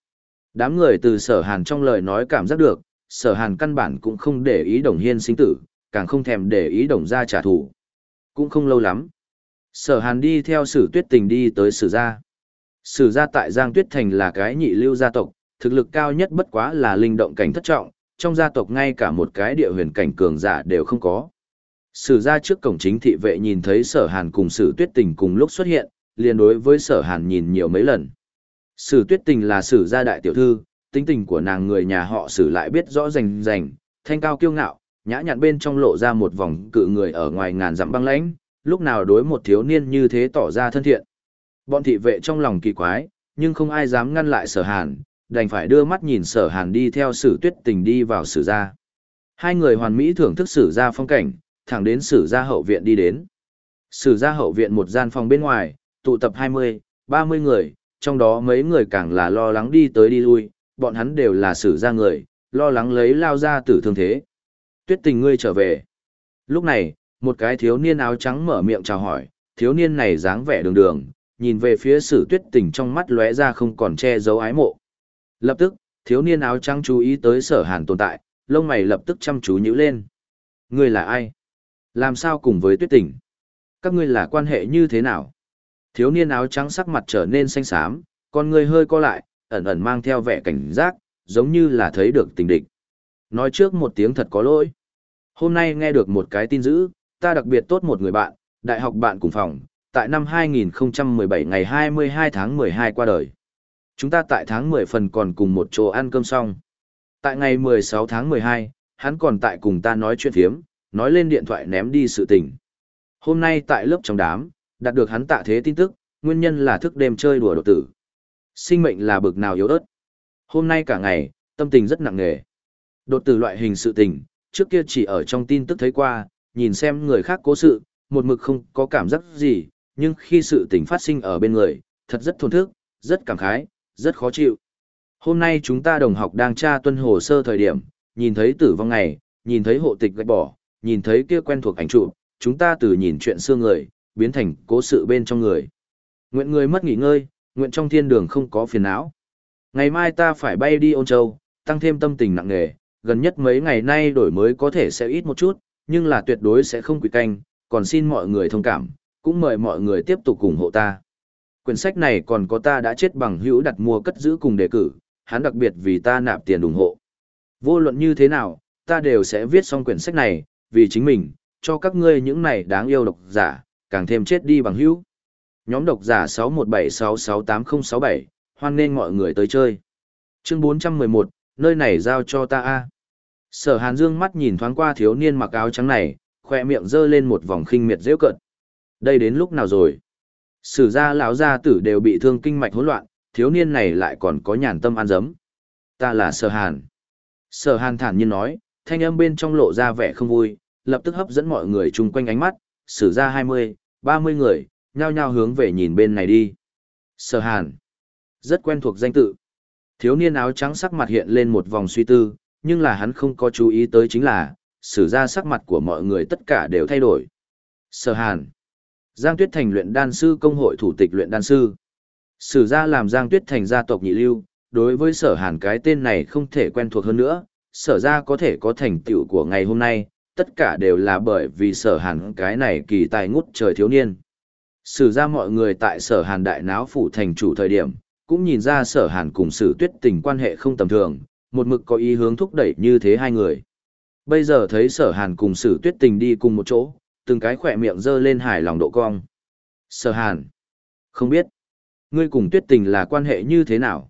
Đám người từ sở hàn trong lời nói cảm giác được, sở hàn căn bản cũng không để ý đồng hiên sinh tử, càng không thèm để ý đồng gia trả thù. Cũng không lâu lắm. Sở hàn đi theo sử tuyết tình đi tới sử gia. Sử gia tại Giang Tuyết Thành là cái nhị lưu gia tộc, thực lực cao nhất bất quá là linh động cảnh thất trọng, trong gia tộc ngay cả một cái địa huyền cảnh cường giả đều không có. Sử gia trước cổng chính thị vệ nhìn thấy sở hàn cùng sử tuyết tình cùng lúc xuất hiện, liền đối với sở hàn nhìn nhiều mấy lần. Sử tuyết tình là sử gia đại tiểu thư, tính tình của nàng người nhà họ sử lại biết rõ rành rành, thanh cao kiêu ngạo, nhã nhặn bên trong lộ ra một vòng cự người ở ngoài ngàn dặm băng lãnh, lúc nào đối một thiếu niên như thế tỏ ra thân thiện. Bọn thị vệ trong lòng kỳ quái, nhưng không ai dám ngăn lại sở hàn, đành phải đưa mắt nhìn sở hàn đi theo sử tuyết tình đi vào sử gia. Hai người hoàn mỹ thưởng thức sử gia phong cảnh, thẳng đến sử gia hậu viện đi đến. Sử gia hậu viện một gian phòng bên ngoài, tụ tập 20, 30 người, trong đó mấy người càng là lo lắng đi tới đi lui, bọn hắn đều là sử gia người, lo lắng lấy lao ra tử thương thế. Tuyết tình ngươi trở về. Lúc này, một cái thiếu niên áo trắng mở miệng chào hỏi, thiếu niên này dáng vẻ đường đường, nhìn về phía sử tuyết tình trong mắt lóe ra không còn che giấu ái mộ. Lập tức, thiếu niên áo trắng chú ý tới sở hàn tồn tại, lông mày lập tức chăm chú nhíu lên. Ngươi là ai? Làm sao cùng với tuyết tình? Các ngươi là quan hệ như thế nào? Thiếu niên áo trắng sắc mặt trở nên xanh xám, con ngươi hơi co lại, ẩn ẩn mang theo vẻ cảnh giác, giống như là thấy được tình địch. Nói trước một tiếng thật có lỗi. Hôm nay nghe được một cái tin dữ, ta đặc biệt tốt một người bạn, đại học bạn cùng phòng, tại năm 2017 ngày 22 tháng 12 qua đời. Chúng ta tại tháng 10 phần còn cùng một chỗ ăn cơm xong. Tại ngày 16 tháng 12, hắn còn tại cùng ta nói chuyện thiếm, nói lên điện thoại ném đi sự tình. Hôm nay tại lớp trong đám, đạt được hắn tạ thế tin tức, nguyên nhân là thức đêm chơi đùa đột tử. Sinh mệnh là bực nào yếu ớt. Hôm nay cả ngày, tâm tình rất nặng nề. Đột tử loại hình sự tình, trước kia chỉ ở trong tin tức thấy qua, nhìn xem người khác cố sự, một mực không có cảm giác gì, nhưng khi sự tình phát sinh ở bên người, thật rất thổn thức, rất cảm khái, rất khó chịu. Hôm nay chúng ta đồng học đang tra tuân hồ sơ thời điểm, nhìn thấy tử vong ngày, nhìn thấy hộ tịch gạch bỏ, nhìn thấy kia quen thuộc ảnh trụ chúng ta từ nhìn chuyện xưa người, biến thành cố sự bên trong người. Nguyện người mất nghỉ ngơi, nguyện trong thiên đường không có phiền não. Ngày mai ta phải bay đi ôn châu, tăng thêm tâm tình nặng nề, gần nhất mấy ngày nay đổi mới có thể sẽ ít một chút, nhưng là tuyệt đối sẽ không quỷ canh, còn xin mọi người thông cảm, cũng mời mọi người tiếp tục ủng hộ ta. Quyển sách này còn có ta đã chết bằng hữu đặt mua cất giữ cùng đề cử, hắn đặc biệt vì ta nạp tiền ủng hộ. Vô luận như thế nào, ta đều sẽ viết xong quyển sách này, vì chính mình, cho các ngươi những này đáng yêu độc giả, càng thêm chết đi bằng hữu. Nhóm độc giả 617668067, hoan nên mọi người tới chơi. Chương 411, nơi này giao cho ta a. Sở Hàn Dương mắt nhìn thoáng qua thiếu niên mặc áo trắng này, khoe miệng giơ lên một vòng khinh miệt giễu cợt. Đây đến lúc nào rồi? Sử gia lão gia tử đều bị thương kinh mạch hỗn loạn, thiếu niên này lại còn có nhàn tâm ăn dấm. Ta là Sở Hàn. Sở Hàn thản nhiên nói, thanh âm bên trong lộ ra vẻ không vui, lập tức hấp dẫn mọi người chung quanh ánh mắt, xử ra 20, 30 người, nhao nhao hướng về nhìn bên này đi. Sở Hàn. Rất quen thuộc danh tự. Thiếu niên áo trắng sắc mặt hiện lên một vòng suy tư, nhưng là hắn không có chú ý tới chính là, sử ra sắc mặt của mọi người tất cả đều thay đổi. Sở Hàn. Giang Tuyết Thành luyện đan sư công hội thủ tịch luyện đan sư. Sử ra làm Giang Tuyết Thành gia tộc nhị lưu, đối với sở hàn cái tên này không thể quen thuộc hơn nữa, sở ra có thể có thành tựu của ngày hôm nay, tất cả đều là bởi vì sở hàn cái này kỳ tài ngút trời thiếu niên. Sử ra mọi người tại sở hàn đại náo phủ thành chủ thời điểm, cũng nhìn ra sở hàn cùng sử tuyết tình quan hệ không tầm thường, một mực có ý hướng thúc đẩy như thế hai người. Bây giờ thấy sở hàn cùng sử tuyết tình đi cùng một chỗ, từng cái khỏe miệng dơ lên hài lòng độ cong. Sở hàn. Không biết. Ngươi cùng tuyết tình là quan hệ như thế nào?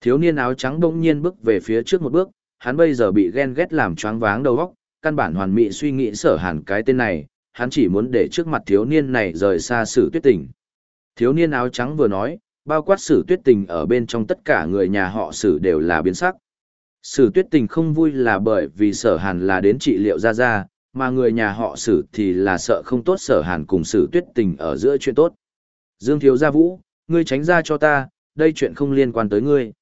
Thiếu niên áo trắng đông nhiên bước về phía trước một bước, hắn bây giờ bị ghen ghét làm choáng váng đầu óc, căn bản hoàn mỹ suy nghĩ sở hàn cái tên này, hắn chỉ muốn để trước mặt thiếu niên này rời xa sử tuyết tình. Thiếu niên áo trắng vừa nói, bao quát sử tuyết tình ở bên trong tất cả người nhà họ sử đều là biến sắc. Sử tuyết tình không vui là bởi vì sở hàn là đến trị liệu ra ra, mà người nhà họ sử thì là sợ không tốt sở hàn cùng sử tuyết tình ở giữa chuyện tốt. Dương thiếu gia vũ, ngươi tránh ra cho ta, đây chuyện không liên quan tới ngươi.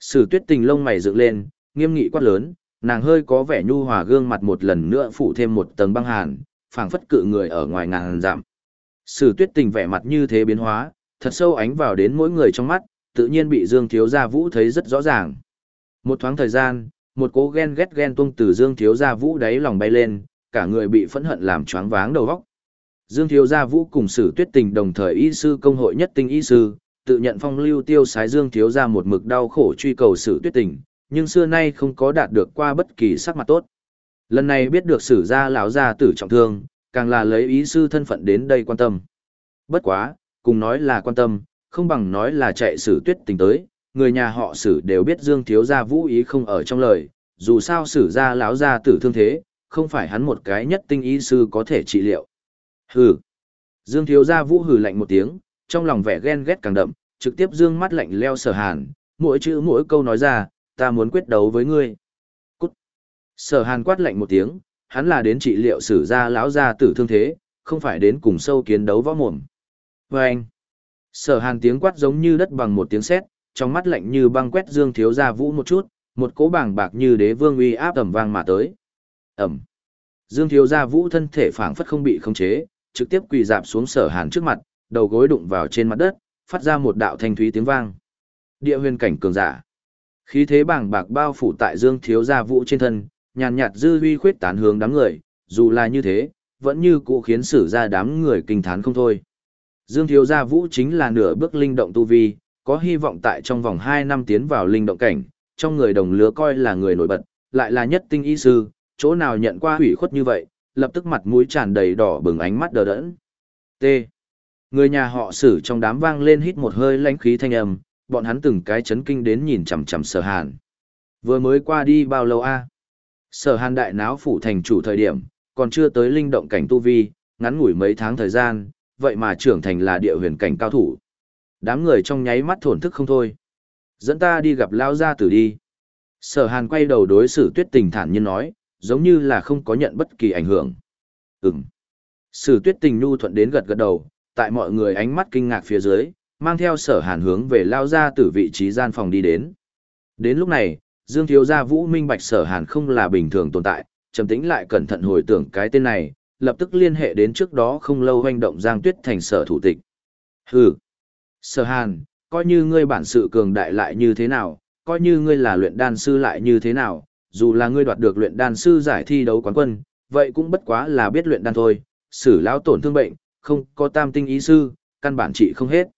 Sử tuyết tình lông mày dựng lên, nghiêm nghị quát lớn, nàng hơi có vẻ nhu hòa gương mặt một lần nữa phủ thêm một tầng băng hàn, phảng phất cự người ở ngoài ngàn giảm. Sử tuyết tình vẻ mặt như thế biến hóa, thật sâu ánh vào đến mỗi người trong mắt, tự nhiên bị Dương Thiếu Gia Vũ thấy rất rõ ràng. Một thoáng thời gian, một cố ghen ghét ghen tuông từ Dương Thiếu Gia Vũ đáy lòng bay lên, cả người bị phẫn hận làm choáng váng đầu óc. Dương Thiếu Gia Vũ cùng Sử Tuyết Tình đồng thời y sư công hội nhất tinh y sư, tự nhận phong lưu tiêu sái Dương Thiếu Gia một mực đau khổ truy cầu Sử Tuyết Tình, nhưng xưa nay không có đạt được qua bất kỳ sắc mặt tốt. Lần này biết được Sử gia lão gia tử trọng thương, càng là lấy ý sư thân phận đến đây quan tâm. Bất quá, cùng nói là quan tâm, không bằng nói là chạy Sử Tuyết Tình tới, người nhà họ Sử đều biết Dương Thiếu Gia Vũ ý không ở trong lời, dù sao Sử gia lão gia tử thương thế, không phải hắn một cái nhất tinh ý sư có thể trị liệu. Hừ. Dương Thiếu Gia Vũ hừ lạnh một tiếng, trong lòng vẻ ghen ghét càng đậm, trực tiếp dương mắt lạnh leo sở hàn, mỗi chữ mỗi câu nói ra, ta muốn quyết đấu với ngươi. Cút. Sở hàn quát lạnh một tiếng, hắn là đến trị liệu sử gia lão gia tử thương thế, không phải đến cùng sâu kiến đấu võ mồm. Và anh. Sở hàn tiếng quát giống như đất bằng một tiếng sét, trong mắt lạnh như băng quét Dương Thiếu Gia Vũ một chút, một cỗ bảng bạc như đế vương uy áp ẩm vang mà tới. Ẩm. Dương Thiếu Gia Vũ thân thể phảng phất không bị khống chế, trực tiếp quỳ dạp xuống sở hàn trước mặt, đầu gối đụng vào trên mặt đất, phát ra một đạo thanh thúy tiếng vang. Địa huyền cảnh cường giả. Khí thế bảng bạc bao phủ tại Dương Thiếu Gia Vũ trên thân, nhàn nhạt dư huy khuyết tán hướng đám người, dù là như thế, vẫn như cũ khiến sử ra đám người kinh thán không thôi. Dương Thiếu Gia Vũ chính là nửa bước linh động tu vi, có hy vọng tại trong vòng 2 năm tiến vào linh động cảnh, trong người đồng lứa coi là người nổi bật, lại là nhất tinh y sư, chỗ nào nhận qua hủy khuất như vậy, lập tức mặt mũi tràn đầy đỏ bừng ánh mắt đờ đẫn. T. Người nhà họ sử trong đám vang lên hít một hơi lãnh khí thanh âm, bọn hắn từng cái chấn kinh đến nhìn chằm chằm sở hàn. Vừa mới qua đi bao lâu a? Sở hàn đại náo phủ thành chủ thời điểm, còn chưa tới linh động cảnh tu vi, ngắn ngủi mấy tháng thời gian, vậy mà trưởng thành là địa huyền cảnh cao thủ. Đám người trong nháy mắt thổn thức không thôi. Dẫn ta đi gặp lao gia tử đi. Sở hàn quay đầu đối xử tuyết tình thản nhiên nói, giống như là không có nhận bất kỳ ảnh hưởng. Ừm. Sử tuyết tình nhu thuận đến gật gật đầu, tại mọi người ánh mắt kinh ngạc phía dưới, mang theo sở hàn hướng về lao ra từ vị trí gian phòng đi đến. Đến lúc này, Dương Thiếu Gia Vũ minh bạch sở hàn không là bình thường tồn tại, trầm tĩnh lại cẩn thận hồi tưởng cái tên này, lập tức liên hệ đến trước đó không lâu hoành động Giang Tuyết thành sở thủ tịch. Hừ! Sở hàn, coi như ngươi bản sự cường đại lại như thế nào, coi như ngươi là luyện đan sư lại như thế nào, dù là ngươi đoạt được luyện đan sư giải thi đấu quán quân, vậy cũng bất quá là biết luyện đan thôi, xử lão tổn thương bệnh, không có tam tinh ý sư, căn bản trị không hết.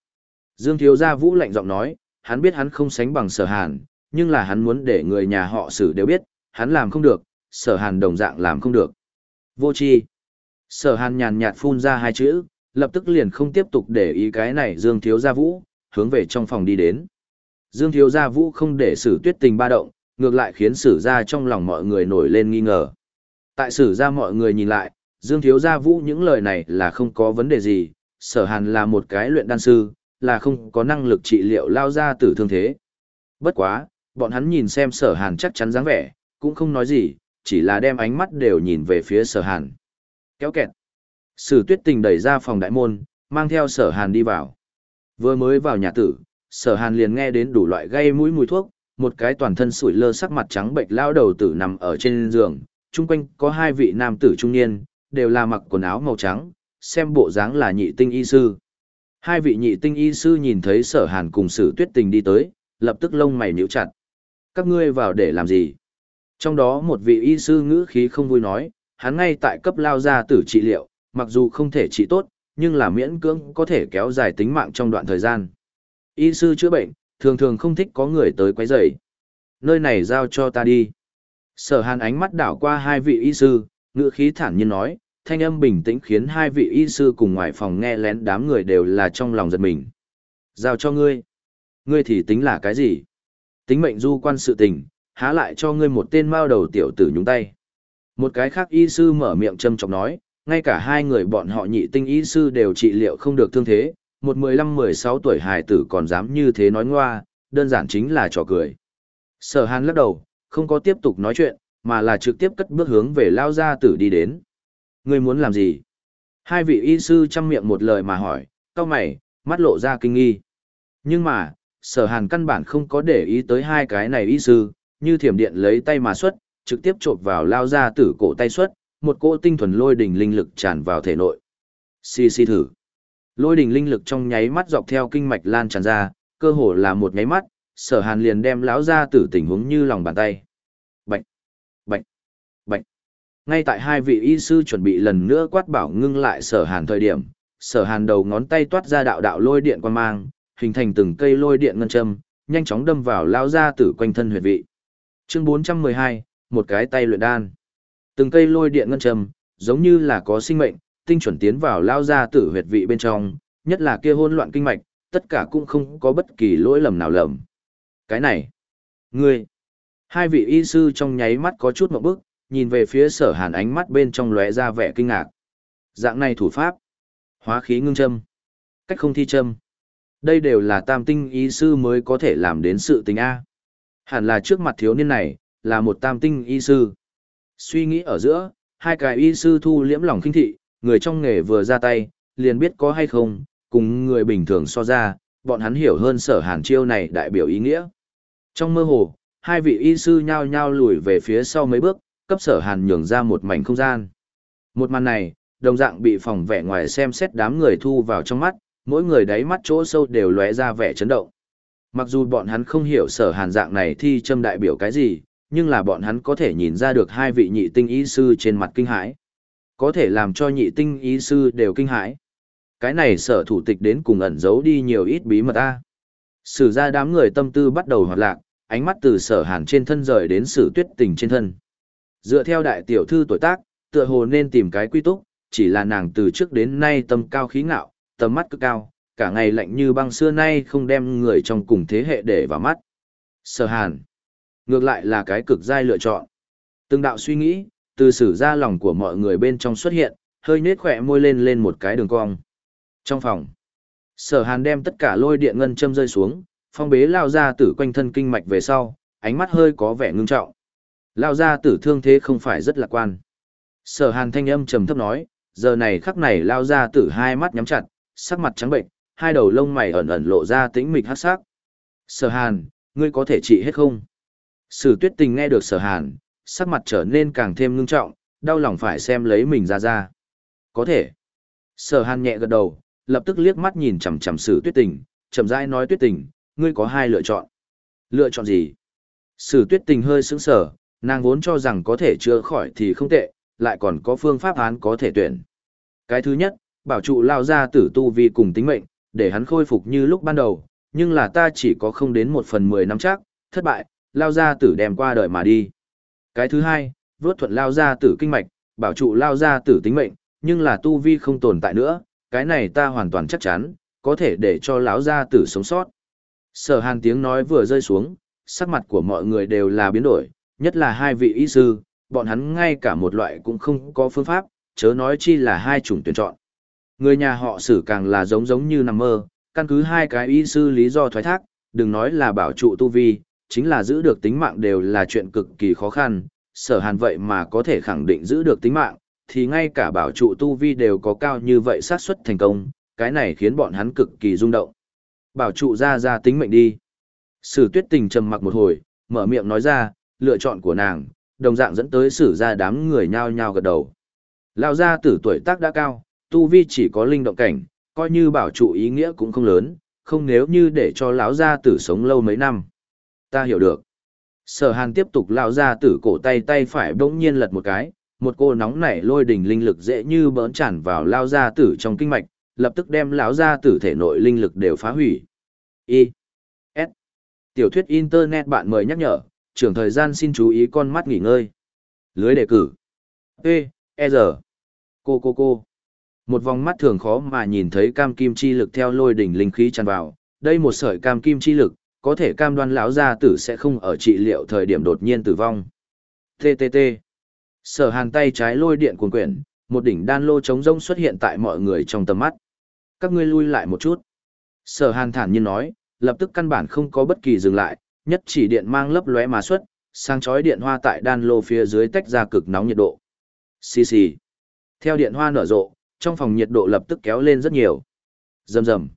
Dương Thiếu Gia Vũ lạnh giọng nói, hắn biết hắn không sánh bằng sở hàn, nhưng là hắn muốn để người nhà họ xử đều biết, hắn làm không được, sở hàn đồng dạng làm không được. Vô chi. Sở hàn nhàn nhạt phun ra hai chữ, lập tức liền không tiếp tục để ý cái này Dương Thiếu Gia Vũ, hướng về trong phòng đi đến. Dương Thiếu Gia Vũ không để xử tuyết tình ba động, ngược lại khiến sử gia trong lòng mọi người nổi lên nghi ngờ. Tại sử gia mọi người nhìn lại, Dương Thiếu Gia Vũ những lời này là không có vấn đề gì, sở hàn là một cái luyện đan sư, là không có năng lực trị liệu lao ra tử thương thế. Bất quá, bọn hắn nhìn xem sở hàn chắc chắn dáng vẻ, cũng không nói gì, chỉ là đem ánh mắt đều nhìn về phía sở hàn. Kéo kẹt. Sử tuyết tình đẩy ra phòng đại môn, mang theo sở hàn đi vào. Vừa mới vào nhà tử, sở hàn liền nghe đến đủ loại gây mũi mùi thuốc, một cái toàn thân sủi lơ sắc mặt trắng bệnh lao đầu tử nằm ở trên giường, chung quanh có hai vị nam tử trung niên, đều là mặc quần áo màu trắng, xem bộ dáng là nhị tinh y sư. Hai vị nhị tinh y sư nhìn thấy sở hàn cùng sử tuyết tình đi tới, lập tức lông mày nhíu chặt. Các ngươi vào để làm gì? Trong đó một vị y sư ngữ khí không vui nói, hắn ngay tại cấp lao gia tử trị liệu, mặc dù không thể trị tốt, nhưng là miễn cưỡng có thể kéo dài tính mạng trong đoạn thời gian. Y sư chữa bệnh, thường thường không thích có người tới quấy rầy. Nơi này giao cho ta đi. Sở hàn ánh mắt đảo qua hai vị y sư, ngữ khí thản nhiên nói, thanh âm bình tĩnh khiến hai vị y sư cùng ngoài phòng nghe lén đám người đều là trong lòng giật mình. Giao cho ngươi. Ngươi thì tính là cái gì? Tính mệnh du quan sự tình, há lại cho ngươi một tên mao đầu tiểu tử nhúng tay. Một cái khác y sư mở miệng châm chọc nói, ngay cả hai người bọn họ nhị tinh y sư đều trị liệu không được thương thế, một mười lăm mười sáu tuổi hài tử còn dám như thế nói ngoa, đơn giản chính là trò cười. Sở hàn lắc đầu, không có tiếp tục nói chuyện, mà là trực tiếp cất bước hướng về lao gia tử đi đến. Ngươi muốn làm gì? Hai vị y sư chăm miệng một lời mà hỏi, cao mày, mắt lộ ra kinh nghi. Nhưng mà, sở hàn căn bản không có để ý tới hai cái này y sư, như thiểm điện lấy tay mà xuất, trực tiếp trộn vào lao ra tử cổ tay xuất, một cỗ tinh thuần lôi đỉnh linh lực tràn vào thể nội. Xì xì thử. Lôi đỉnh linh lực trong nháy mắt dọc theo kinh mạch lan tràn ra, cơ hồ là một nháy mắt, sở hàn liền đem lão ra tử tình huống như lòng bàn tay. Bạch, bạch, bạch. Ngay tại hai vị y sư chuẩn bị lần nữa quát bảo ngưng lại sở hàn thời điểm, sở hàn đầu ngón tay toát ra đạo đạo lôi điện quan mang, hình thành từng cây lôi điện ngân châm, nhanh chóng đâm vào lao ra tử quanh thân huyệt vị. Chương 412, một cái tay luyện đan. Từng cây lôi điện ngân châm, giống như là có sinh mệnh, tinh chuẩn tiến vào lao ra tử huyệt vị bên trong, nhất là kia hỗn loạn kinh mạch, tất cả cũng không có bất kỳ lỗi lầm nào lầm. Cái này, ngươi, hai vị y sư trong nháy mắt có chút một bức, nhìn về phía sở hàn ánh mắt bên trong lóe ra vẻ kinh ngạc. Dạng này thủ pháp, hóa khí ngưng châm, cách không thi châm. Đây đều là tam tinh y sư mới có thể làm đến sự tình A. Hẳn là trước mặt thiếu niên này, là một tam tinh y sư. Suy nghĩ ở giữa, hai cái y sư thu liễm lòng kinh thị, người trong nghề vừa ra tay, liền biết có hay không, cùng người bình thường so ra, bọn hắn hiểu hơn sở hàn chiêu này đại biểu ý nghĩa. Trong mơ hồ, hai vị y sư nhao nhao lùi về phía sau mấy bước, cấp sở hàn nhường ra một mảnh không gian. Một màn này, đồng dạng bị phòng vẻ ngoài xem xét đám người thu vào trong mắt, mỗi người đáy mắt chỗ sâu đều lóe ra vẻ chấn động. Mặc dù bọn hắn không hiểu sở hàn dạng này thi châm đại biểu cái gì, nhưng là bọn hắn có thể nhìn ra được hai vị nhị tinh ý sư trên mặt kinh hãi. Có thể làm cho nhị tinh ý sư đều kinh hãi. Cái này sở thủ tịch đến cùng ẩn giấu đi nhiều ít bí mật ta. Sử ra đám người tâm tư bắt đầu hoạt lạc, ánh mắt từ sở hàn trên thân rời đến sử tuyết tình trên thân. Dựa theo đại tiểu thư tuổi tác, tựa hồ nên tìm cái quy túc, chỉ là nàng từ trước đến nay tâm cao khí ngạo, tầm mắt cực cao, cả ngày lạnh như băng xưa nay không đem người trong cùng thế hệ để vào mắt. Sở hàn. Ngược lại là cái cực giai lựa chọn. Từng đạo suy nghĩ, từ sử ra lòng của mọi người bên trong xuất hiện, hơi nết khỏe môi lên lên một cái đường cong. Trong phòng, sở hàn đem tất cả lôi điện ngân châm rơi xuống, phong bế lao ra tử quanh thân kinh mạch về sau, ánh mắt hơi có vẻ ngưng trọng. Lao ra tử thương thế không phải rất lạc quan. Sở hàn thanh âm trầm thấp nói, giờ này khắc này lao gia tử hai mắt nhắm chặt, sắc mặt trắng bệnh, hai đầu lông mày ẩn ẩn lộ ra tĩnh mịch hát sắc. Sở hàn, ngươi có thể trị hết không? Sử tuyết tình nghe được sở hàn, sắc mặt trở nên càng thêm ngưng trọng, đau lòng phải xem lấy mình ra ra. Có thể. Sở hàn nhẹ gật đầu, lập tức liếc mắt nhìn chằm chằm sử tuyết tình, chậm rãi nói tuyết tình, ngươi có hai lựa chọn. Lựa chọn gì? Sử tuyết tình hơi sững sờ, nàng vốn cho rằng có thể chữa khỏi thì không tệ, lại còn có phương pháp án có thể tuyển. Cái thứ nhất, bảo trụ lao ra tử tu vi cùng tính mệnh, để hắn khôi phục như lúc ban đầu, nhưng là ta chỉ có không đến một phần mười năm chắc, thất bại, lao ra tử đem qua đời mà đi. Cái thứ hai, vớt thuận lao ra tử kinh mạch, bảo trụ lao ra tử tính mệnh, nhưng là tu vi không tồn tại nữa, cái này ta hoàn toàn chắc chắn, có thể để cho lão gia tử sống sót. Sở hàn tiếng nói vừa rơi xuống, sắc mặt của mọi người đều là biến đổi, nhất là hai vị y sư, bọn hắn ngay cả một loại cũng không có phương pháp, chớ nói chi là hai chủng tuyển chọn. Người nhà họ xử càng là giống giống như nằm mơ, căn cứ hai cái y sư lý do thoái thác, đừng nói là bảo trụ tu vi, chính là giữ được tính mạng đều là chuyện cực kỳ khó khăn, sở hàn vậy mà có thể khẳng định giữ được tính mạng, thì ngay cả bảo trụ tu vi đều có cao như vậy xác suất thành công, cái này khiến bọn hắn cực kỳ rung động. Bảo trụ ra ra tính mệnh đi. Sử tuyết tình trầm mặc một hồi, mở miệng nói ra, lựa chọn của nàng, đồng dạng dẫn tới sử ra đám người nhao nhao gật đầu. Lão gia tử tuổi tác đã cao, tu vi chỉ có linh động cảnh, coi như bảo trụ ý nghĩa cũng không lớn, không nếu như để cho lão gia tử sống lâu mấy năm. Ta hiểu được. Sở hàn tiếp tục lao ra tử cổ tay tay phải bỗng nhiên lật một cái, một cô nóng nảy lôi đỉnh linh lực dễ như bỡn tràn vào lao ra tử trong kinh mạch, lập tức đem lão gia tử thể nội linh lực đều phá hủy. Y. S. Tiểu thuyết Internet bạn mời nhắc nhở, trưởng thời gian xin chú ý con mắt nghỉ ngơi. Lưới đề cử. P. E. R. Cô cô cô. Một vòng mắt thường khó mà nhìn thấy cam kim chi lực theo lôi đỉnh linh khí tràn vào, đây một sợi cam kim chi lực, có thể cam đoan lão gia tử sẽ không ở trị liệu thời điểm đột nhiên tử vong. TTT. Sở hàn tay trái lôi điện cuồng quyển, một đỉnh đan lô trống rông xuất hiện tại mọi người trong tầm mắt. Các ngươi lui lại một chút. Sở hàn thản nhiên nói, lập tức căn bản không có bất kỳ dừng lại, nhất chỉ điện mang lấp lóe mà xuất, sang chói điện hoa tại đan lô phía dưới tách ra cực nóng nhiệt độ. Xì xì. Theo điện hoa nở rộ, trong phòng nhiệt độ lập tức kéo lên rất nhiều. Rầm rầm.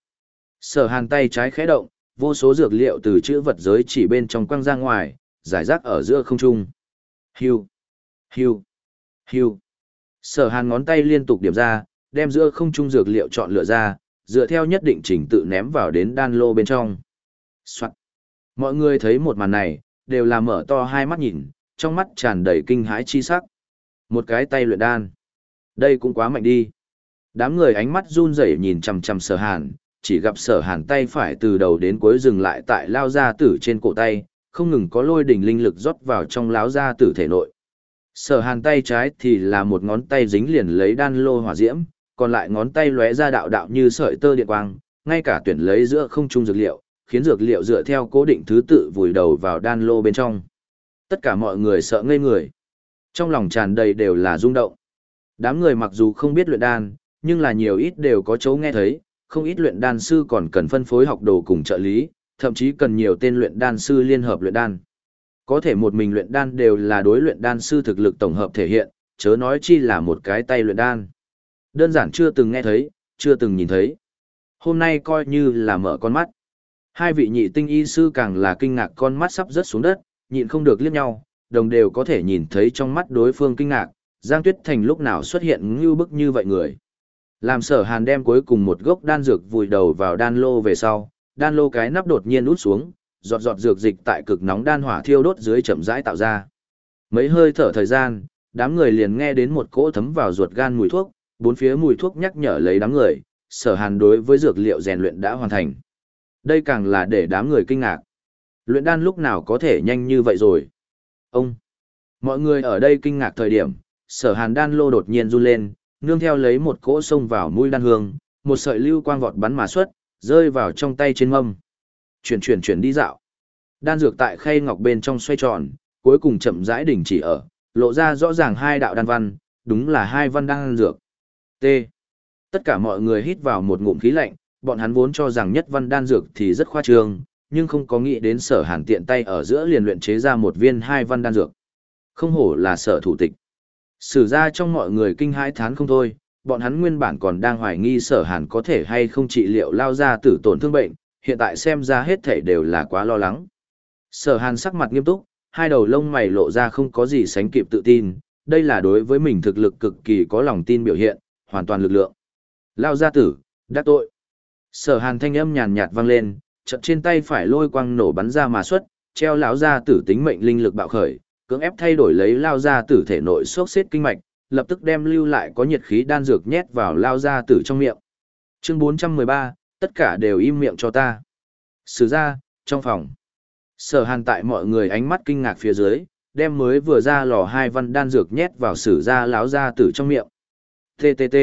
Sở hàn tay trái khẽ động, vô số dược liệu từ chữ vật giới chỉ bên trong quăng ra ngoài, giải rác ở giữa không trung. Hiu, hiu, hiu. Sở hàn ngón tay liên tục điểm ra, đem giữa không trung dược liệu chọn lựa ra, dựa theo nhất định trình tự ném vào đến đan lô bên trong. Soạn. Mọi người thấy một màn này, đều là mở to hai mắt nhìn, trong mắt tràn đầy kinh hãi chi sắc. Một cái tay luyện đan. Đây cũng quá mạnh đi. Đám người ánh mắt run rẩy nhìn chằm chằm sở hàn, chỉ gặp sở hàn tay phải từ đầu đến cuối dừng lại tại lao gia tử trên cổ tay, không ngừng có lôi đỉnh linh lực rót vào trong láo gia tử thể nội. Sở hàn tay trái thì là một ngón tay dính liền lấy đan lô hỏa diễm, còn lại ngón tay lóe ra đạo đạo như sợi tơ điện quang, ngay cả tuyển lấy giữa không trung dược liệu, khiến dược liệu dựa theo cố định thứ tự vùi đầu vào đan lô bên trong. Tất cả mọi người sợ ngây người. Trong lòng tràn đầy đều là rung động. Đám người mặc dù không biết luyện đan, nhưng là nhiều ít đều có chỗ nghe thấy, không ít luyện đan sư còn cần phân phối học đồ cùng trợ lý, thậm chí cần nhiều tên luyện đan sư liên hợp luyện đan. Có thể một mình luyện đan đều là đối luyện đan sư thực lực tổng hợp thể hiện, chớ nói chi là một cái tay luyện đan. Đơn giản chưa từng nghe thấy, chưa từng nhìn thấy. Hôm nay coi như là mở con mắt. Hai vị nhị tinh y sư càng là kinh ngạc con mắt sắp rớt xuống đất, nhịn không được liếc nhau, đồng đều có thể nhìn thấy trong mắt đối phương kinh ngạc, Giang Tuyết Thành lúc nào xuất hiện như bức như vậy người. Làm sở hàn đem cuối cùng một gốc đan dược vùi đầu vào đan lô về sau, đan lô cái nắp đột nhiên út xuống, giọt giọt dược dịch tại cực nóng đan hỏa thiêu đốt dưới chậm rãi tạo ra. Mấy hơi thở thời gian, đám người liền nghe đến một cỗ thấm vào ruột gan mùi thuốc, bốn phía mùi thuốc nhắc nhở lấy đám người, sở hàn đối với dược liệu rèn luyện đã hoàn thành. Đây càng là để đám người kinh ngạc. Luyện đan lúc nào có thể nhanh như vậy rồi? Ông! Mọi người ở đây kinh ngạc thời điểm, sở hàn đan lô đột nhiên run lên, nương theo lấy một cỗ sông vào mũi đan hương, một sợi lưu quang vọt bắn mà xuất, rơi vào trong tay trên mâm. Chuyển chuyển chuyển đi dạo. Đan dược tại khay ngọc bên trong xoay tròn, cuối cùng chậm rãi đỉnh chỉ ở, lộ ra rõ ràng hai đạo đan văn, đúng là hai văn đan dược. T. Tất cả mọi người hít vào một ngụm khí lạnh, bọn hắn vốn cho rằng nhất văn đan dược thì rất khoa trương, nhưng không có nghĩ đến sở hàn tiện tay ở giữa liền luyện chế ra một viên hai văn đan dược. Không hổ là sở thủ tịch. Sử ra trong mọi người kinh hãi thán không thôi, bọn hắn nguyên bản còn đang hoài nghi sở hàn có thể hay không trị liệu lao ra tử tổn thương bệnh, hiện tại xem ra hết thể đều là quá lo lắng. Sở hàn sắc mặt nghiêm túc, hai đầu lông mày lộ ra không có gì sánh kịp tự tin, đây là đối với mình thực lực cực kỳ có lòng tin biểu hiện, hoàn toàn lực lượng. Lao gia tử, đắc tội. Sở hàn thanh âm nhàn nhạt vang lên, chợt trên tay phải lôi quang nổ bắn ra mà xuất, treo lão gia tử tính mệnh linh lực bạo khởi, cưỡng ép thay đổi lấy lao gia tử thể nội sốc xếp kinh mạch, lập tức đem lưu lại có nhiệt khí đan dược nhét vào lao gia tử trong miệng. Chương 413, tất cả đều im miệng cho ta. Sử ra, trong phòng. Sở hàn tại mọi người ánh mắt kinh ngạc phía dưới, đem mới vừa ra lò hai văn đan dược nhét vào sử ra láo gia tử trong miệng. TTT.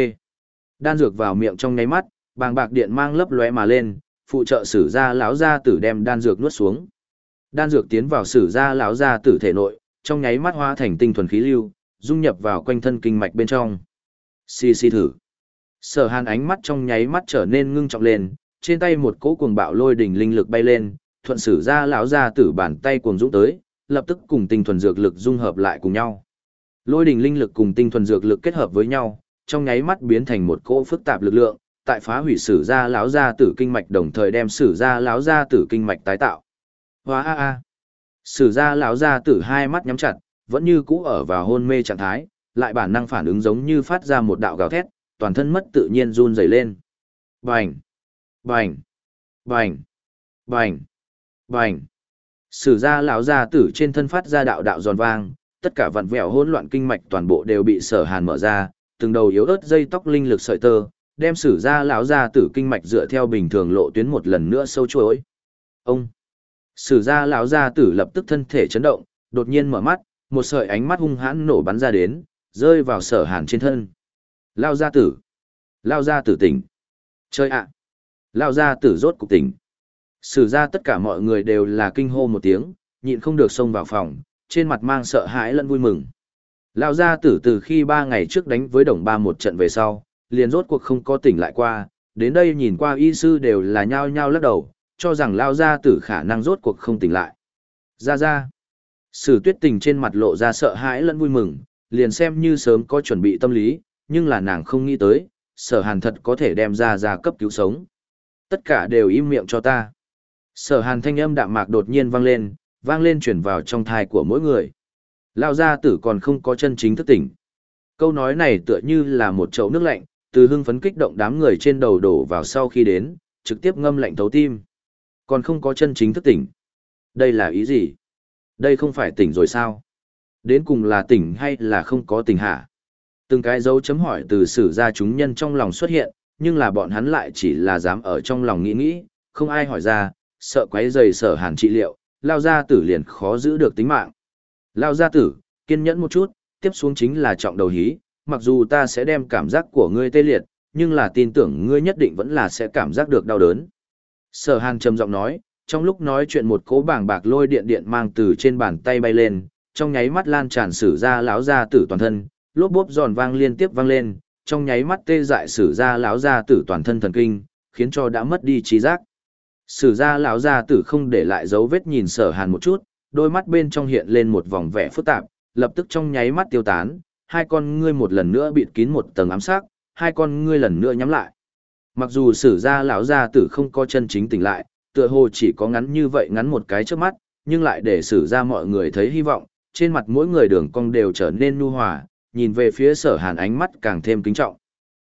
Đan dược vào miệng trong nháy mắt, bàng bạc điện mang lấp lóe mà lên, phụ trợ sử ra lão gia tử đem đan dược nuốt xuống. Đan dược tiến vào sử ra lão gia tử thể nội, trong nháy mắt hóa thành tinh thuần khí lưu, dung nhập vào quanh thân kinh mạch bên trong. Xì xì thử. Sở hàn ánh mắt trong nháy mắt trở nên ngưng trọng lên, trên tay một cỗ cuồng bạo lôi đỉnh linh lực bay lên, thuận sử ra lão gia tử bàn tay cuồng dũng tới, lập tức cùng tinh thuần dược lực dung hợp lại cùng nhau. Lôi đỉnh linh lực cùng tinh thuần dược lực kết hợp với nhau, trong nháy mắt biến thành một cỗ phức tạp lực lượng, tại phá hủy sử gia lão gia tử kinh mạch đồng thời đem sử gia lão gia tử kinh mạch tái tạo. Hoa a a. Sử gia lão gia tử hai mắt nhắm chặt, vẫn như cũ ở vào hôn mê trạng thái, lại bản năng phản ứng giống như phát ra một đạo gào thét, toàn thân mất tự nhiên run rẩy lên. Bành! Bành! Bành! Bành! Bành! Sử gia lão gia tử trên thân phát ra đạo đạo giòn vang, tất cả vặn vẹo hỗn loạn kinh mạch toàn bộ đều bị sở hàn mở ra, từng đầu yếu ớt dây tóc linh lực sợi tơ, đem sử ra lão ra tử kinh mạch dựa theo bình thường lộ tuyến một lần nữa sâu chuỗi. Ông! Sử ra lão ra tử lập tức thân thể chấn động, đột nhiên mở mắt, một sợi ánh mắt hung hãn nổ bắn ra đến, rơi vào sở hàn trên thân. Lao gia tử! Lao gia tử tỉnh! Chơi ạ! Lao gia tử rốt cục tỉnh! Sử ra tất cả mọi người đều là kinh hô một tiếng, nhịn không được xông vào phòng, trên mặt mang sợ hãi lẫn vui mừng. Lao gia tử từ khi ba ngày trước đánh với đồng ba một trận về sau, liền rốt cuộc không có tỉnh lại qua, đến đây nhìn qua y sư đều là nhao nhao lắc đầu, cho rằng Lao gia tử khả năng rốt cuộc không tỉnh lại. Ra ra, sử tuyết tình trên mặt lộ ra sợ hãi lẫn vui mừng, liền xem như sớm có chuẩn bị tâm lý, nhưng là nàng không nghĩ tới, sở hàn thật có thể đem ra ra cấp cứu sống. Tất cả đều im miệng cho ta. Sở hàn thanh âm đạm mạc đột nhiên vang lên, vang lên chuyển vào trong thai của mỗi người. Lao gia tử còn không có chân chính thức tỉnh. Câu nói này tựa như là một chậu nước lạnh, từ hưng phấn kích động đám người trên đầu đổ vào sau khi đến, trực tiếp ngâm lạnh thấu tim. Còn không có chân chính thức tỉnh. Đây là ý gì? Đây không phải tỉnh rồi sao? Đến cùng là tỉnh hay là không có tỉnh hả? Từng cái dấu chấm hỏi từ sử ra chúng nhân trong lòng xuất hiện, nhưng là bọn hắn lại chỉ là dám ở trong lòng nghĩ nghĩ, không ai hỏi ra, sợ quấy rầy sở hàn trị liệu, lao gia tử liền khó giữ được tính mạng. Lao gia tử, kiên nhẫn một chút, tiếp xuống chính là trọng đầu hí, mặc dù ta sẽ đem cảm giác của ngươi tê liệt, nhưng là tin tưởng ngươi nhất định vẫn là sẽ cảm giác được đau đớn. Sở hàn trầm giọng nói, trong lúc nói chuyện một cỗ bảng bạc lôi điện điện mang từ trên bàn tay bay lên, trong nháy mắt lan tràn sử ra lão gia tử toàn thân, lốp bốp giòn vang liên tiếp vang lên, trong nháy mắt tê dại sử ra lão gia tử toàn thân thần kinh, khiến cho đã mất đi trí giác. Sử gia lão gia tử không để lại dấu vết nhìn sở hàn một chút, đôi mắt bên trong hiện lên một vòng vẻ phức tạp, lập tức trong nháy mắt tiêu tán, hai con ngươi một lần nữa bịt kín một tầng ám sắc, hai con ngươi lần nữa nhắm lại. Mặc dù sử gia lão gia tử không có chân chính tỉnh lại, tựa hồ chỉ có ngắn như vậy ngắn một cái trước mắt, nhưng lại để sử gia mọi người thấy hy vọng, trên mặt mỗi người đường cong đều trở nên nhu hòa, nhìn về phía sở hàn ánh mắt càng thêm kính trọng.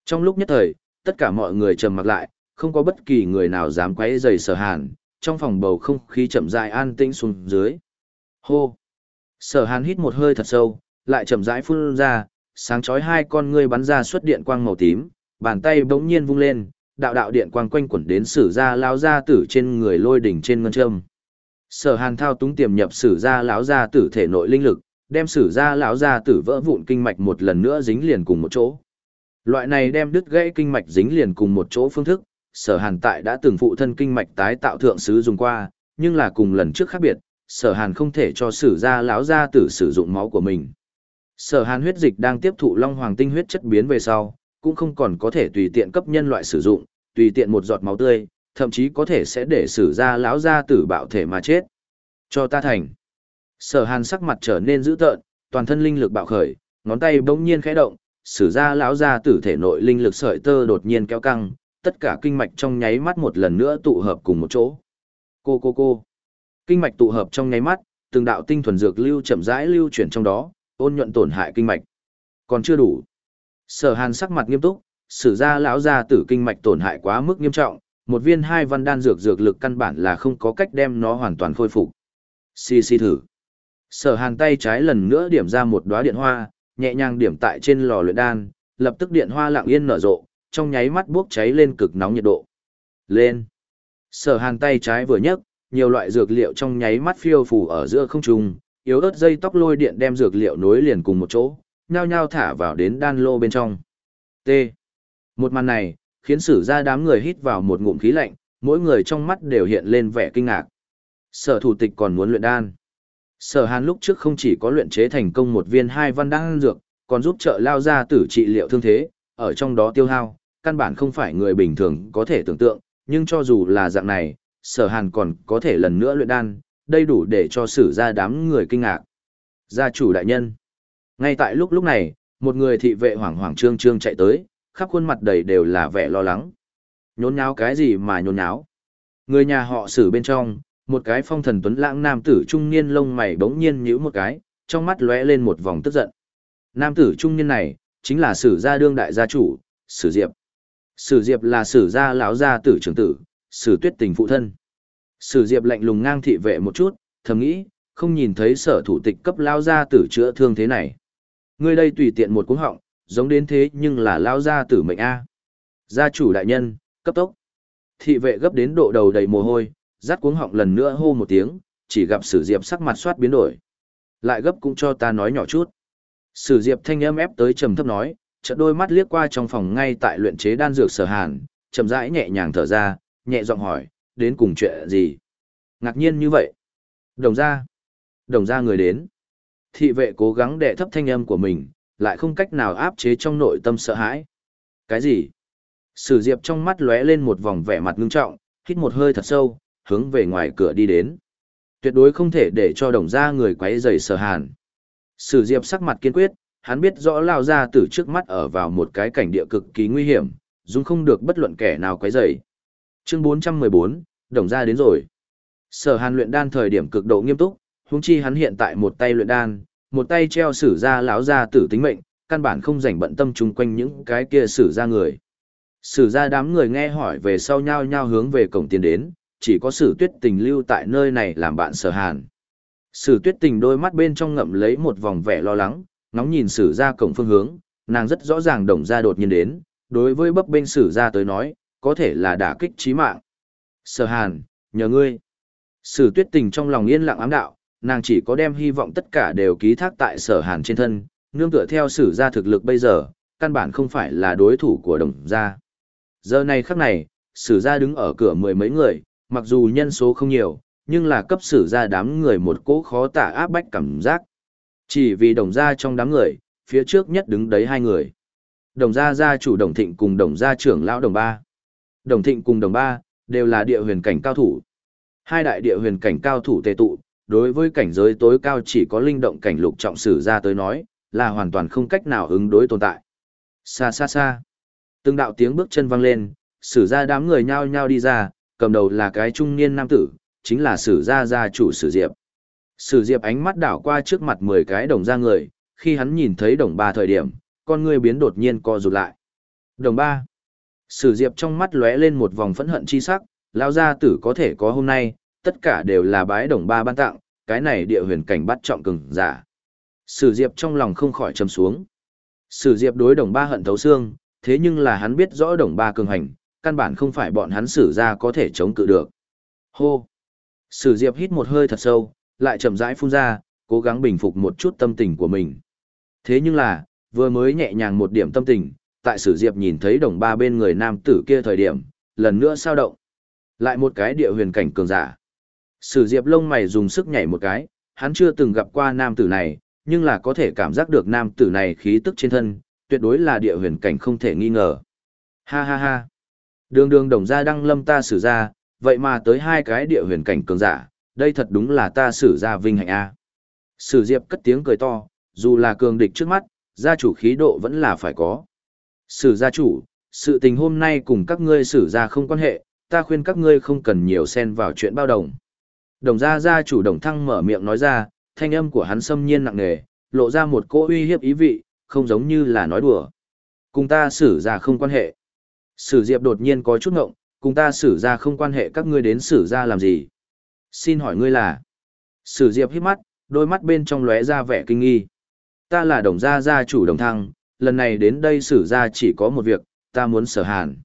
Trong lúc nhất thời, tất cả mọi người trầm mặc lại, không có bất kỳ người nào dám quấy rầy sở hàn, trong phòng bầu không khí chậm rãi an tĩnh xuống dưới. Hô! Sở hàn hít một hơi thật sâu, lại chậm rãi phun ra, sáng chói hai con ngươi bắn ra xuất điện quang màu tím, bàn tay bỗng nhiên vung lên, đạo đạo điện quang quanh quẩn đến sử ra lão gia tử trên người lôi đỉnh trên ngân châm. Sở Hàn thao túng tiềm nhập sử ra lão gia tử thể nội linh lực, đem sử ra lão gia tử vỡ vụn kinh mạch một lần nữa dính liền cùng một chỗ. Loại này đem đứt gãy kinh mạch dính liền cùng một chỗ phương thức, sở hàn tại đã từng phụ thân kinh mạch tái tạo thượng sứ dùng qua, nhưng là cùng lần trước khác biệt, sở hàn không thể cho sử gia lão gia tử sử dụng máu của mình. Sở hàn huyết dịch đang tiếp thụ long hoàng tinh huyết chất biến về sau, cũng không còn có thể tùy tiện cấp nhân loại sử dụng, tùy tiện một giọt máu tươi, thậm chí có thể sẽ để sử ra lão gia tử bạo thể mà chết. Cho ta thành. Sở hàn sắc mặt trở nên dữ tợn, toàn thân linh lực bạo khởi, ngón tay bỗng nhiên khẽ động, sử ra lão gia tử thể nội linh lực sợi tơ đột nhiên kéo căng, tất cả kinh mạch trong nháy mắt một lần nữa tụ hợp cùng một chỗ. Cô cô cô. Kinh mạch tụ hợp trong nháy mắt, từng đạo tinh thuần dược lưu chậm rãi lưu chuyển trong đó, ôn nhuận tổn hại kinh mạch. Còn chưa đủ. Sở Hàn sắc mặt nghiêm túc, sử gia lão gia tử kinh mạch tổn hại quá mức nghiêm trọng, một viên hai văn đan dược dược lực căn bản là không có cách đem nó hoàn toàn khôi phục. Xì xì thử. Sở Hàn tay trái lần nữa điểm ra một đóa điện hoa, nhẹ nhàng điểm tại trên lò luyện đan, lập tức điện hoa lặng yên nở rộ, trong nháy mắt bốc cháy lên cực nóng nhiệt độ. Lên. Sở hàn tay trái vừa nhấc, nhiều loại dược liệu trong nháy mắt phiêu phù ở giữa không trung, yếu ớt dây tóc lôi điện đem dược liệu nối liền cùng một chỗ, nhao nhao thả vào đến đan lô bên trong. T. Một màn này, khiến sử ra đám người hít vào một ngụm khí lạnh, mỗi người trong mắt đều hiện lên vẻ kinh ngạc. Sở thủ tịch còn muốn luyện đan. Sở hàn lúc trước không chỉ có luyện chế thành công một viên hai văn đan dược, còn giúp trợ lao ra tử trị liệu thương thế, ở trong đó tiêu hao, căn bản không phải người bình thường có thể tưởng tượng, nhưng cho dù là dạng này, sở hàn còn có thể lần nữa luyện đan, đây đủ để cho sử ra đám người kinh ngạc. Gia chủ đại nhân. Ngay tại lúc lúc này, một người thị vệ hoảng hoảng trương trương chạy tới, khắp khuôn mặt đầy đều là vẻ lo lắng. Nhốn nháo cái gì mà nhốn nháo? Người nhà họ sử bên trong, một cái phong thần tuấn lãng nam tử trung niên lông mày bỗng nhiên nhíu một cái, trong mắt lóe lên một vòng tức giận. Nam tử trung niên này, chính là sử gia đương đại gia chủ, sử diệp. Sử Diệp là sử gia lão gia tử trưởng tử, sử tuyết tình phụ thân. Sử Diệp lạnh lùng ngang thị vệ một chút, thầm nghĩ, không nhìn thấy sở thủ tịch cấp lao gia tử chữa thương thế này. Ngươi đây tùy tiện một cú họng, giống đến thế nhưng là lao gia tử mệnh A. Gia chủ đại nhân, cấp tốc. Thị vệ gấp đến độ đầu đầy mồ hôi, rát cuống họng lần nữa hô một tiếng, chỉ gặp Sử Diệp sắc mặt soát biến đổi. Lại gấp cũng cho ta nói nhỏ chút. Sử Diệp thanh âm ép tới trầm thấp nói, chợt đôi mắt liếc qua trong phòng ngay tại luyện chế đan dược Sở Hàn, chậm rãi nhẹ nhàng thở ra, nhẹ giọng hỏi, đến cùng chuyện gì? Ngạc nhiên như vậy. Đồng gia. Đồng gia người đến. Thị vệ cố gắng đệ thấp thanh âm của mình, lại không cách nào áp chế trong nội tâm sợ hãi. Cái gì? Sử Diệp trong mắt lóe lên một vòng vẻ mặt ngưng trọng, hít một hơi thật sâu, hướng về ngoài cửa đi đến. Tuyệt đối không thể để cho đồng gia người quấy rầy sở hàn. Sử Diệp sắc mặt kiên quyết, hắn biết rõ lao ra từ trước mắt ở vào một cái cảnh địa cực kỳ nguy hiểm, dung không được bất luận kẻ nào quấy rầy. Chương 414, đồng gia đến rồi. Sở hàn luyện đan thời điểm cực độ nghiêm túc, huống chi hắn hiện tại một tay luyện đan, một tay treo sử ra lão ra tử tính mệnh, căn bản không rảnh bận tâm chung quanh những cái kia sử ra người. Sử ra đám người nghe hỏi về sau nhau nhau hướng về cổng tiến đến, chỉ có sử tuyết tình lưu tại nơi này làm bạn sở hàn. Sử tuyết tình đôi mắt bên trong ngậm lấy một vòng vẻ lo lắng, ngóng nhìn sử ra cổng phương hướng, nàng rất rõ ràng đồng ra đột nhiên đến, đối với bấp bên sử ra tới nói, có thể là đả kích chí mạng. Sở hàn, nhờ ngươi. Sử tuyết tình trong lòng yên lặng ám đạo, nàng chỉ có đem hy vọng tất cả đều ký thác tại sở hàn trên thân, nương tựa theo sử gia thực lực bây giờ, căn bản không phải là đối thủ của đồng gia. Giờ này khắc này, sử gia đứng ở cửa mười mấy người, mặc dù nhân số không nhiều, nhưng là cấp sử gia đám người một cỗ khó tả áp bách cảm giác. Chỉ vì đồng gia trong đám người, phía trước nhất đứng đấy hai người. Đồng gia gia chủ đồng thịnh cùng đồng gia trưởng lão đồng ba. Đồng thịnh cùng đồng ba, đều là địa huyền cảnh cao thủ. Hai đại địa huyền cảnh cao thủ tề tụ, đối với cảnh giới tối cao chỉ có linh động cảnh lục trọng sử ra tới nói, là hoàn toàn không cách nào ứng đối tồn tại. Xa xa xa. Từng đạo tiếng bước chân vang lên, sử ra đám người nhao nhao đi ra, cầm đầu là cái trung niên nam tử, chính là sử gia gia chủ sử diệp. Sử diệp ánh mắt đảo qua trước mặt 10 cái đồng gia người, khi hắn nhìn thấy đồng ba thời điểm, con người biến đột nhiên co rụt lại. Đồng ba. Sử diệp trong mắt lóe lên một vòng phẫn hận chi sắc, lao gia tử có thể có hôm nay, tất cả đều là bái đồng ba ban tặng, cái này địa huyền cảnh bắt trọng cường giả. Sử Diệp trong lòng không khỏi trầm xuống. Sử Diệp đối đồng ba hận thấu xương, thế nhưng là hắn biết rõ đồng ba cường hành, căn bản không phải bọn hắn sử ra có thể chống cự được. Hô! Sử Diệp hít một hơi thật sâu, lại chậm rãi phun ra, cố gắng bình phục một chút tâm tình của mình. Thế nhưng là, vừa mới nhẹ nhàng một điểm tâm tình, tại Sử Diệp nhìn thấy đồng ba bên người nam tử kia thời điểm, lần nữa sao động. Lại một cái địa huyền cảnh cường giả. Sử Diệp lông mày dùng sức nhảy một cái, hắn chưa từng gặp qua nam tử này, nhưng là có thể cảm giác được nam tử này khí tức trên thân, tuyệt đối là địa huyền cảnh không thể nghi ngờ. Ha ha ha. Đường đường đồng gia đăng lâm ta sử ra, vậy mà tới hai cái địa huyền cảnh cường giả, đây thật đúng là ta sử ra vinh hạnh a. Sử Diệp cất tiếng cười to, dù là cường địch trước mắt, gia chủ khí độ vẫn là phải có. Sử gia chủ, sự tình hôm nay cùng các ngươi sử ra không quan hệ, ta khuyên các ngươi không cần nhiều xen vào chuyện bao đồng. Đồng gia gia chủ đồng thăng mở miệng nói ra, thanh âm của hắn xâm nhiên nặng nề, lộ ra một cỗ uy hiếp ý vị, không giống như là nói đùa. Cùng ta xử ra không quan hệ. Sử Diệp đột nhiên có chút ngộng, cùng ta xử ra không quan hệ các ngươi đến xử ra làm gì. Xin hỏi ngươi là. Sử Diệp hít mắt, đôi mắt bên trong lóe ra vẻ kinh nghi. Ta là đồng gia gia chủ đồng thăng, lần này đến đây xử ra chỉ có một việc, ta muốn sở hàn.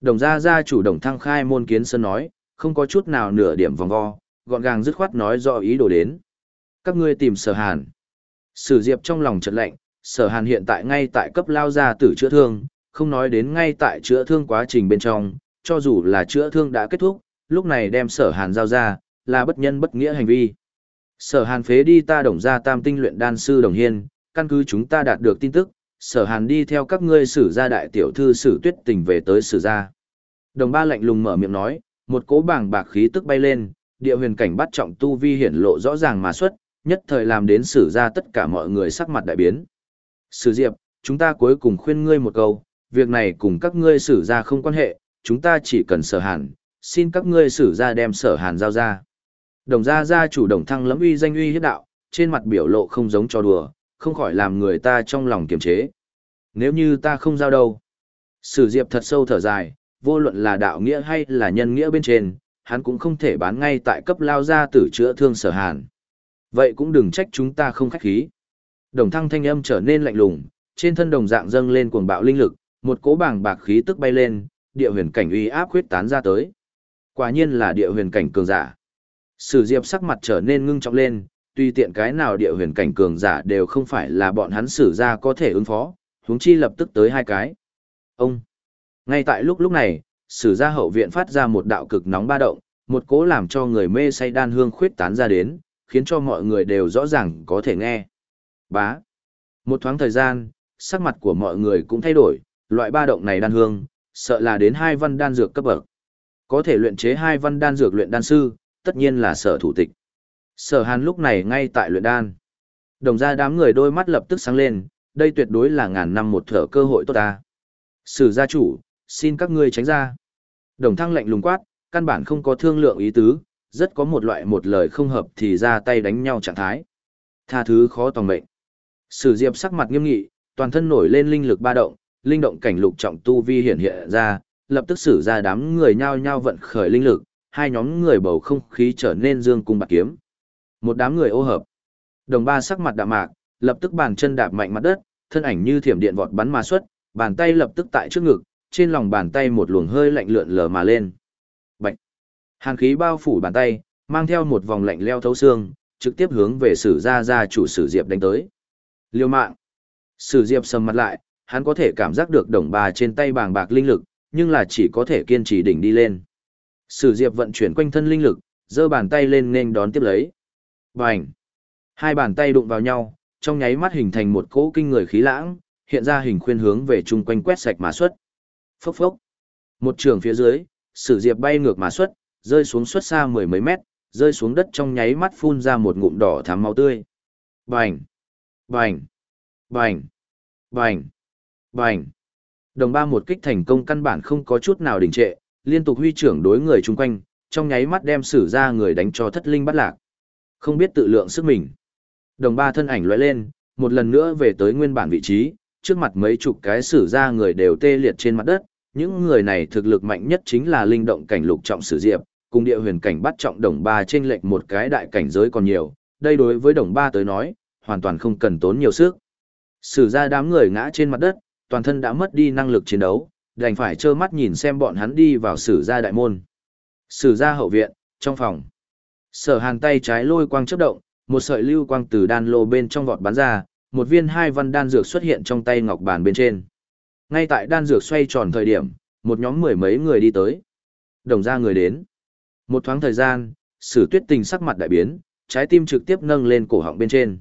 Đồng gia gia chủ đồng thăng khai môn kiến sơn nói, không có chút nào nửa điểm vòng vo, gọn gàng dứt khoát nói rõ ý đồ đến. Các ngươi tìm sở hàn. Sử diệp trong lòng chợt lạnh, sở hàn hiện tại ngay tại cấp lao gia tử chữa thương, không nói đến ngay tại chữa thương quá trình bên trong, cho dù là chữa thương đã kết thúc, lúc này đem sở hàn giao ra, là bất nhân bất nghĩa hành vi. Sở hàn phế đi ta đồng gia tam tinh luyện đan sư đồng hiên, căn cứ chúng ta đạt được tin tức, sở hàn đi theo các ngươi sử gia đại tiểu thư sử tuyết tình về tới sử gia. Đồng ba lạnh lùng mở miệng nói, một cỗ bảng bạc khí tức bay lên, địa huyền cảnh bắt trọng tu vi hiển lộ rõ ràng mà xuất, nhất thời làm đến sử gia tất cả mọi người sắc mặt đại biến. Sử Diệp, chúng ta cuối cùng khuyên ngươi một câu, việc này cùng các ngươi sử gia không quan hệ, chúng ta chỉ cần sở hàn, xin các ngươi sử gia đem sở hàn giao ra. Đồng gia gia chủ đồng thăng lẫm uy danh uy hiếp đạo, trên mặt biểu lộ không giống cho đùa, không khỏi làm người ta trong lòng kiềm chế. Nếu như ta không giao đâu. Sử Diệp thật sâu thở dài, vô luận là đạo nghĩa hay là nhân nghĩa bên trên, hắn cũng không thể bán ngay tại cấp lao ra tử chữa thương sở hàn. Vậy cũng đừng trách chúng ta không khách khí. Đồng thăng thanh âm trở nên lạnh lùng, trên thân đồng dạng dâng lên cuồng bạo linh lực, một cỗ bảng bạc khí tức bay lên, địa huyền cảnh uy áp khuyết tán ra tới. Quả nhiên là địa huyền cảnh cường giả. Sử Diệp sắc mặt trở nên ngưng trọng lên, tuy tiện cái nào địa huyền cảnh cường giả đều không phải là bọn hắn sử ra có thể ứng phó, huống chi lập tức tới hai cái. Ông! Ngay tại lúc lúc này, sử gia hậu viện phát ra một đạo cực nóng ba động, một cố làm cho người mê say đan hương khuyết tán ra đến, khiến cho mọi người đều rõ ràng có thể nghe. Bá! Một thoáng thời gian, sắc mặt của mọi người cũng thay đổi, loại ba động này đan hương, sợ là đến hai văn đan dược cấp bậc. Có thể luyện chế hai văn đan dược luyện đan sư, tất nhiên là sở thủ tịch. Sở hàn lúc này ngay tại luyện đan. Đồng ra đám người đôi mắt lập tức sáng lên, đây tuyệt đối là ngàn năm một thở cơ hội tốt ta. Sử gia chủ, xin các ngươi tránh ra. Đồng thăng lạnh lùng quát, căn bản không có thương lượng ý tứ, rất có một loại một lời không hợp thì ra tay đánh nhau trạng thái. Tha thứ khó tòng mệnh. Sử diệp sắc mặt nghiêm nghị, toàn thân nổi lên linh lực ba động, linh động cảnh lục trọng tu vi hiện hiện ra, lập tức sử ra đám người nhao nhao vận khởi linh lực, hai nhóm người bầu không khí trở nên dương cung bạc kiếm. Một đám người ô hợp. Đồng ba sắc mặt đạm mạc, lập tức bàn chân đạp mạnh mặt đất, thân ảnh như thiểm điện vọt bắn mà xuất, bàn tay lập tức tại trước ngực, trên lòng bàn tay một luồng hơi lạnh lượn lờ mà lên. Bạch. Hàn khí bao phủ bàn tay, mang theo một vòng lạnh leo thấu xương, trực tiếp hướng về Sử gia gia chủ Sử Diệp đánh tới. Liêu mạng. Sử Diệp sầm mặt lại, hắn có thể cảm giác được đồng bà trên tay bàng bạc linh lực, nhưng là chỉ có thể kiên trì đỉnh đi lên. Sử Diệp vận chuyển quanh thân linh lực, giơ bàn tay lên nên đón tiếp lấy. Bành! Hai bàn tay đụng vào nhau, trong nháy mắt hình thành một cỗ kinh người khí lãng, hiện ra hình khuyên hướng về chung quanh quét sạch mà xuất. Phốc phốc! Một trường phía dưới, Sử Diệp bay ngược mà xuất, rơi xuống xuất xa mười mấy mét, rơi xuống đất trong nháy mắt phun ra một ngụm đỏ thắm máu tươi. Bành! Bành! Bành! Bành! Bành! Đồng ba một kích thành công căn bản không có chút nào đình trệ, liên tục huy trưởng đối người chung quanh, trong nháy mắt đem sử ra người đánh cho thất linh bắt lạc. Không biết tự lượng sức mình. Đồng ba thân ảnh lóe lên, một lần nữa về tới nguyên bản vị trí, trước mặt mấy chục cái sử ra người đều tê liệt trên mặt đất, những người này thực lực mạnh nhất chính là linh động cảnh lục trọng sử diệp, cùng địa huyền cảnh bắt trọng đồng ba trên lệch một cái đại cảnh giới còn nhiều, đây đối với đồng ba tới nói, hoàn toàn không cần tốn nhiều sức. Sử ra đám người ngã trên mặt đất, toàn thân đã mất đi năng lực chiến đấu, đành phải trơ mắt nhìn xem bọn hắn đi vào sử gia đại môn. Sử gia hậu viện, trong phòng. Sở hàn tay trái lôi quang chớp động, một sợi lưu quang từ đan lô bên trong vọt bắn ra, một viên hai văn đan dược xuất hiện trong tay ngọc bàn bên trên. Ngay tại đan dược xoay tròn thời điểm, một nhóm mười mấy người đi tới. Đồng ra người đến. Một thoáng thời gian, sử tuyết tình sắc mặt đại biến, trái tim trực tiếp nâng lên cổ họng bên trên.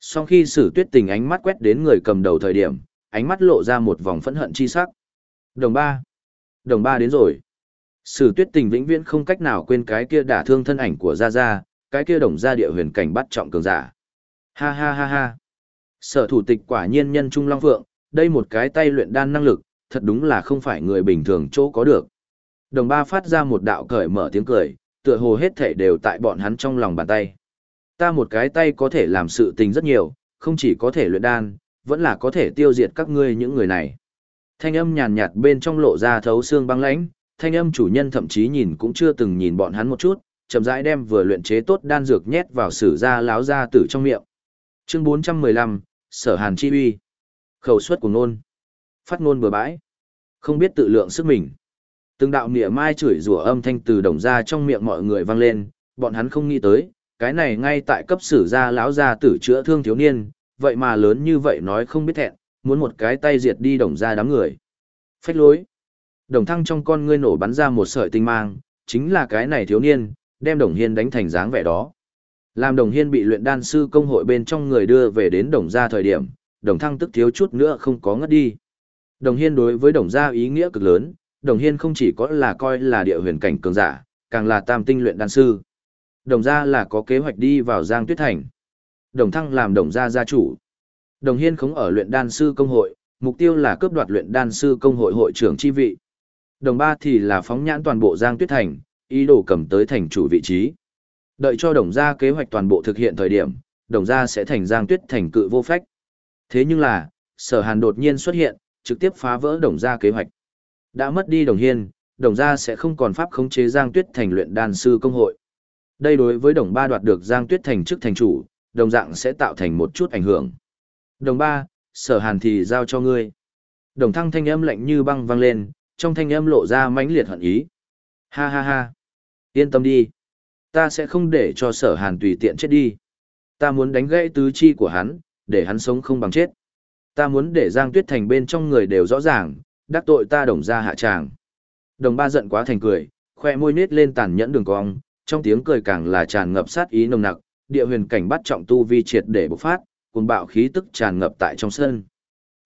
Sau khi sử tuyết tình ánh mắt quét đến người cầm đầu thời điểm, ánh mắt lộ ra một vòng phẫn hận chi sắc. Đồng ba. Đồng ba đến rồi. Sử tuyết tình vĩnh viễn không cách nào quên cái kia đả thương thân ảnh của Gia Gia, cái kia đồng gia địa huyền cảnh bắt trọng cường giả. Ha ha ha ha. Sở thủ tịch quả nhiên nhân trung long vượng, đây một cái tay luyện đan năng lực, thật đúng là không phải người bình thường chỗ có được. Đồng ba phát ra một đạo cởi mở tiếng cười, tựa hồ hết thể đều tại bọn hắn trong lòng bàn tay. Ta một cái tay có thể làm sự tình rất nhiều, không chỉ có thể luyện đan, vẫn là có thể tiêu diệt các ngươi những người này. Thanh âm nhàn nhạt bên trong lộ ra thấu xương băng lãnh, thanh âm chủ nhân thậm chí nhìn cũng chưa từng nhìn bọn hắn một chút, chậm rãi đem vừa luyện chế tốt đan dược nhét vào sử gia láo ra tử trong miệng. Chương 415, Sở Hàn chi uy. Khẩu suất của nôn. Phát ngôn bừa bãi. Không biết tự lượng sức mình. Từng đạo nịa mai chửi rủa âm thanh từ đồng ra trong miệng mọi người vang lên, bọn hắn không nghĩ tới, cái này ngay tại cấp sử gia láo gia tử chữa thương thiếu niên, vậy mà lớn như vậy nói không biết thẹn, muốn một cái tay diệt đi đồng ra đám người. Phách lối. Đồng thăng trong con ngươi nổ bắn ra một sợi tinh mang, chính là cái này thiếu niên, đem đồng hiên đánh thành dáng vẻ đó. Làm đồng hiên bị luyện đan sư công hội bên trong người đưa về đến đồng gia thời điểm, đồng thăng tức thiếu chút nữa không có ngất đi. Đồng hiên đối với đồng gia ý nghĩa cực lớn, đồng hiên không chỉ có là coi là địa huyền cảnh cường giả, càng là tam tinh luyện đan sư. Đồng gia là có kế hoạch đi vào Giang Tuyết Thành. Đồng thăng làm đồng gia gia chủ. Đồng hiên không ở luyện đan sư công hội, mục tiêu là cướp đoạt luyện đan sư công hội hội trưởng chi vị. Đồng ba thì là phóng nhãn toàn bộ Giang Tuyết Thành, ý đồ cầm tới thành chủ vị trí. Đợi cho đồng gia kế hoạch toàn bộ thực hiện thời điểm, đồng gia sẽ thành Giang Tuyết Thành cự vô phách. Thế nhưng là, sở hàn đột nhiên xuất hiện, trực tiếp phá vỡ đồng gia kế hoạch. Đã mất đi đồng hiên, đồng gia sẽ không còn pháp khống chế Giang Tuyết Thành luyện đan sư công hội. Đây đối với đồng ba đoạt được Giang Tuyết Thành chức thành chủ, đồng dạng sẽ tạo thành một chút ảnh hưởng. Đồng ba, sở hàn thì giao cho ngươi. Đồng thăng thanh âm lạnh như băng vang lên, trong thanh âm lộ ra mãnh liệt hận ý. Ha ha ha. Yên tâm đi. Ta sẽ không để cho sở hàn tùy tiện chết đi. Ta muốn đánh gãy tứ chi của hắn, để hắn sống không bằng chết. Ta muốn để Giang Tuyết Thành bên trong người đều rõ ràng, đắc tội ta đồng ra hạ tràng. Đồng ba giận quá thành cười, khoe môi nết lên tàn nhẫn đường cong, trong tiếng cười càng là tràn ngập sát ý nồng nặc, địa huyền cảnh bắt trọng tu vi triệt để bộc phát, cuồng bạo khí tức tràn ngập tại trong sân.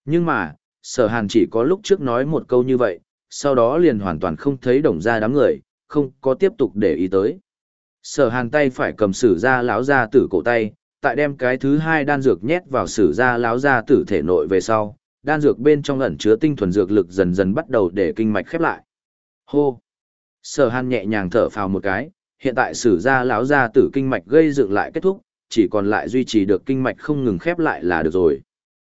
Nhưng mà, sở hàn chỉ có lúc trước nói một câu như vậy, sau đó liền hoàn toàn không thấy đồng ra đám người, không có tiếp tục để ý tới. Sở hàn tay phải cầm sử ra láo ra tử cổ tay, tại đem cái thứ hai đan dược nhét vào sử ra láo ra tử thể nội về sau, đan dược bên trong ẩn chứa tinh thuần dược lực dần dần bắt đầu để kinh mạch khép lại. Hô! Sở hàn nhẹ nhàng thở phào một cái, hiện tại sử ra láo ra tử kinh mạch gây dựng lại kết thúc, chỉ còn lại duy trì được kinh mạch không ngừng khép lại là được rồi.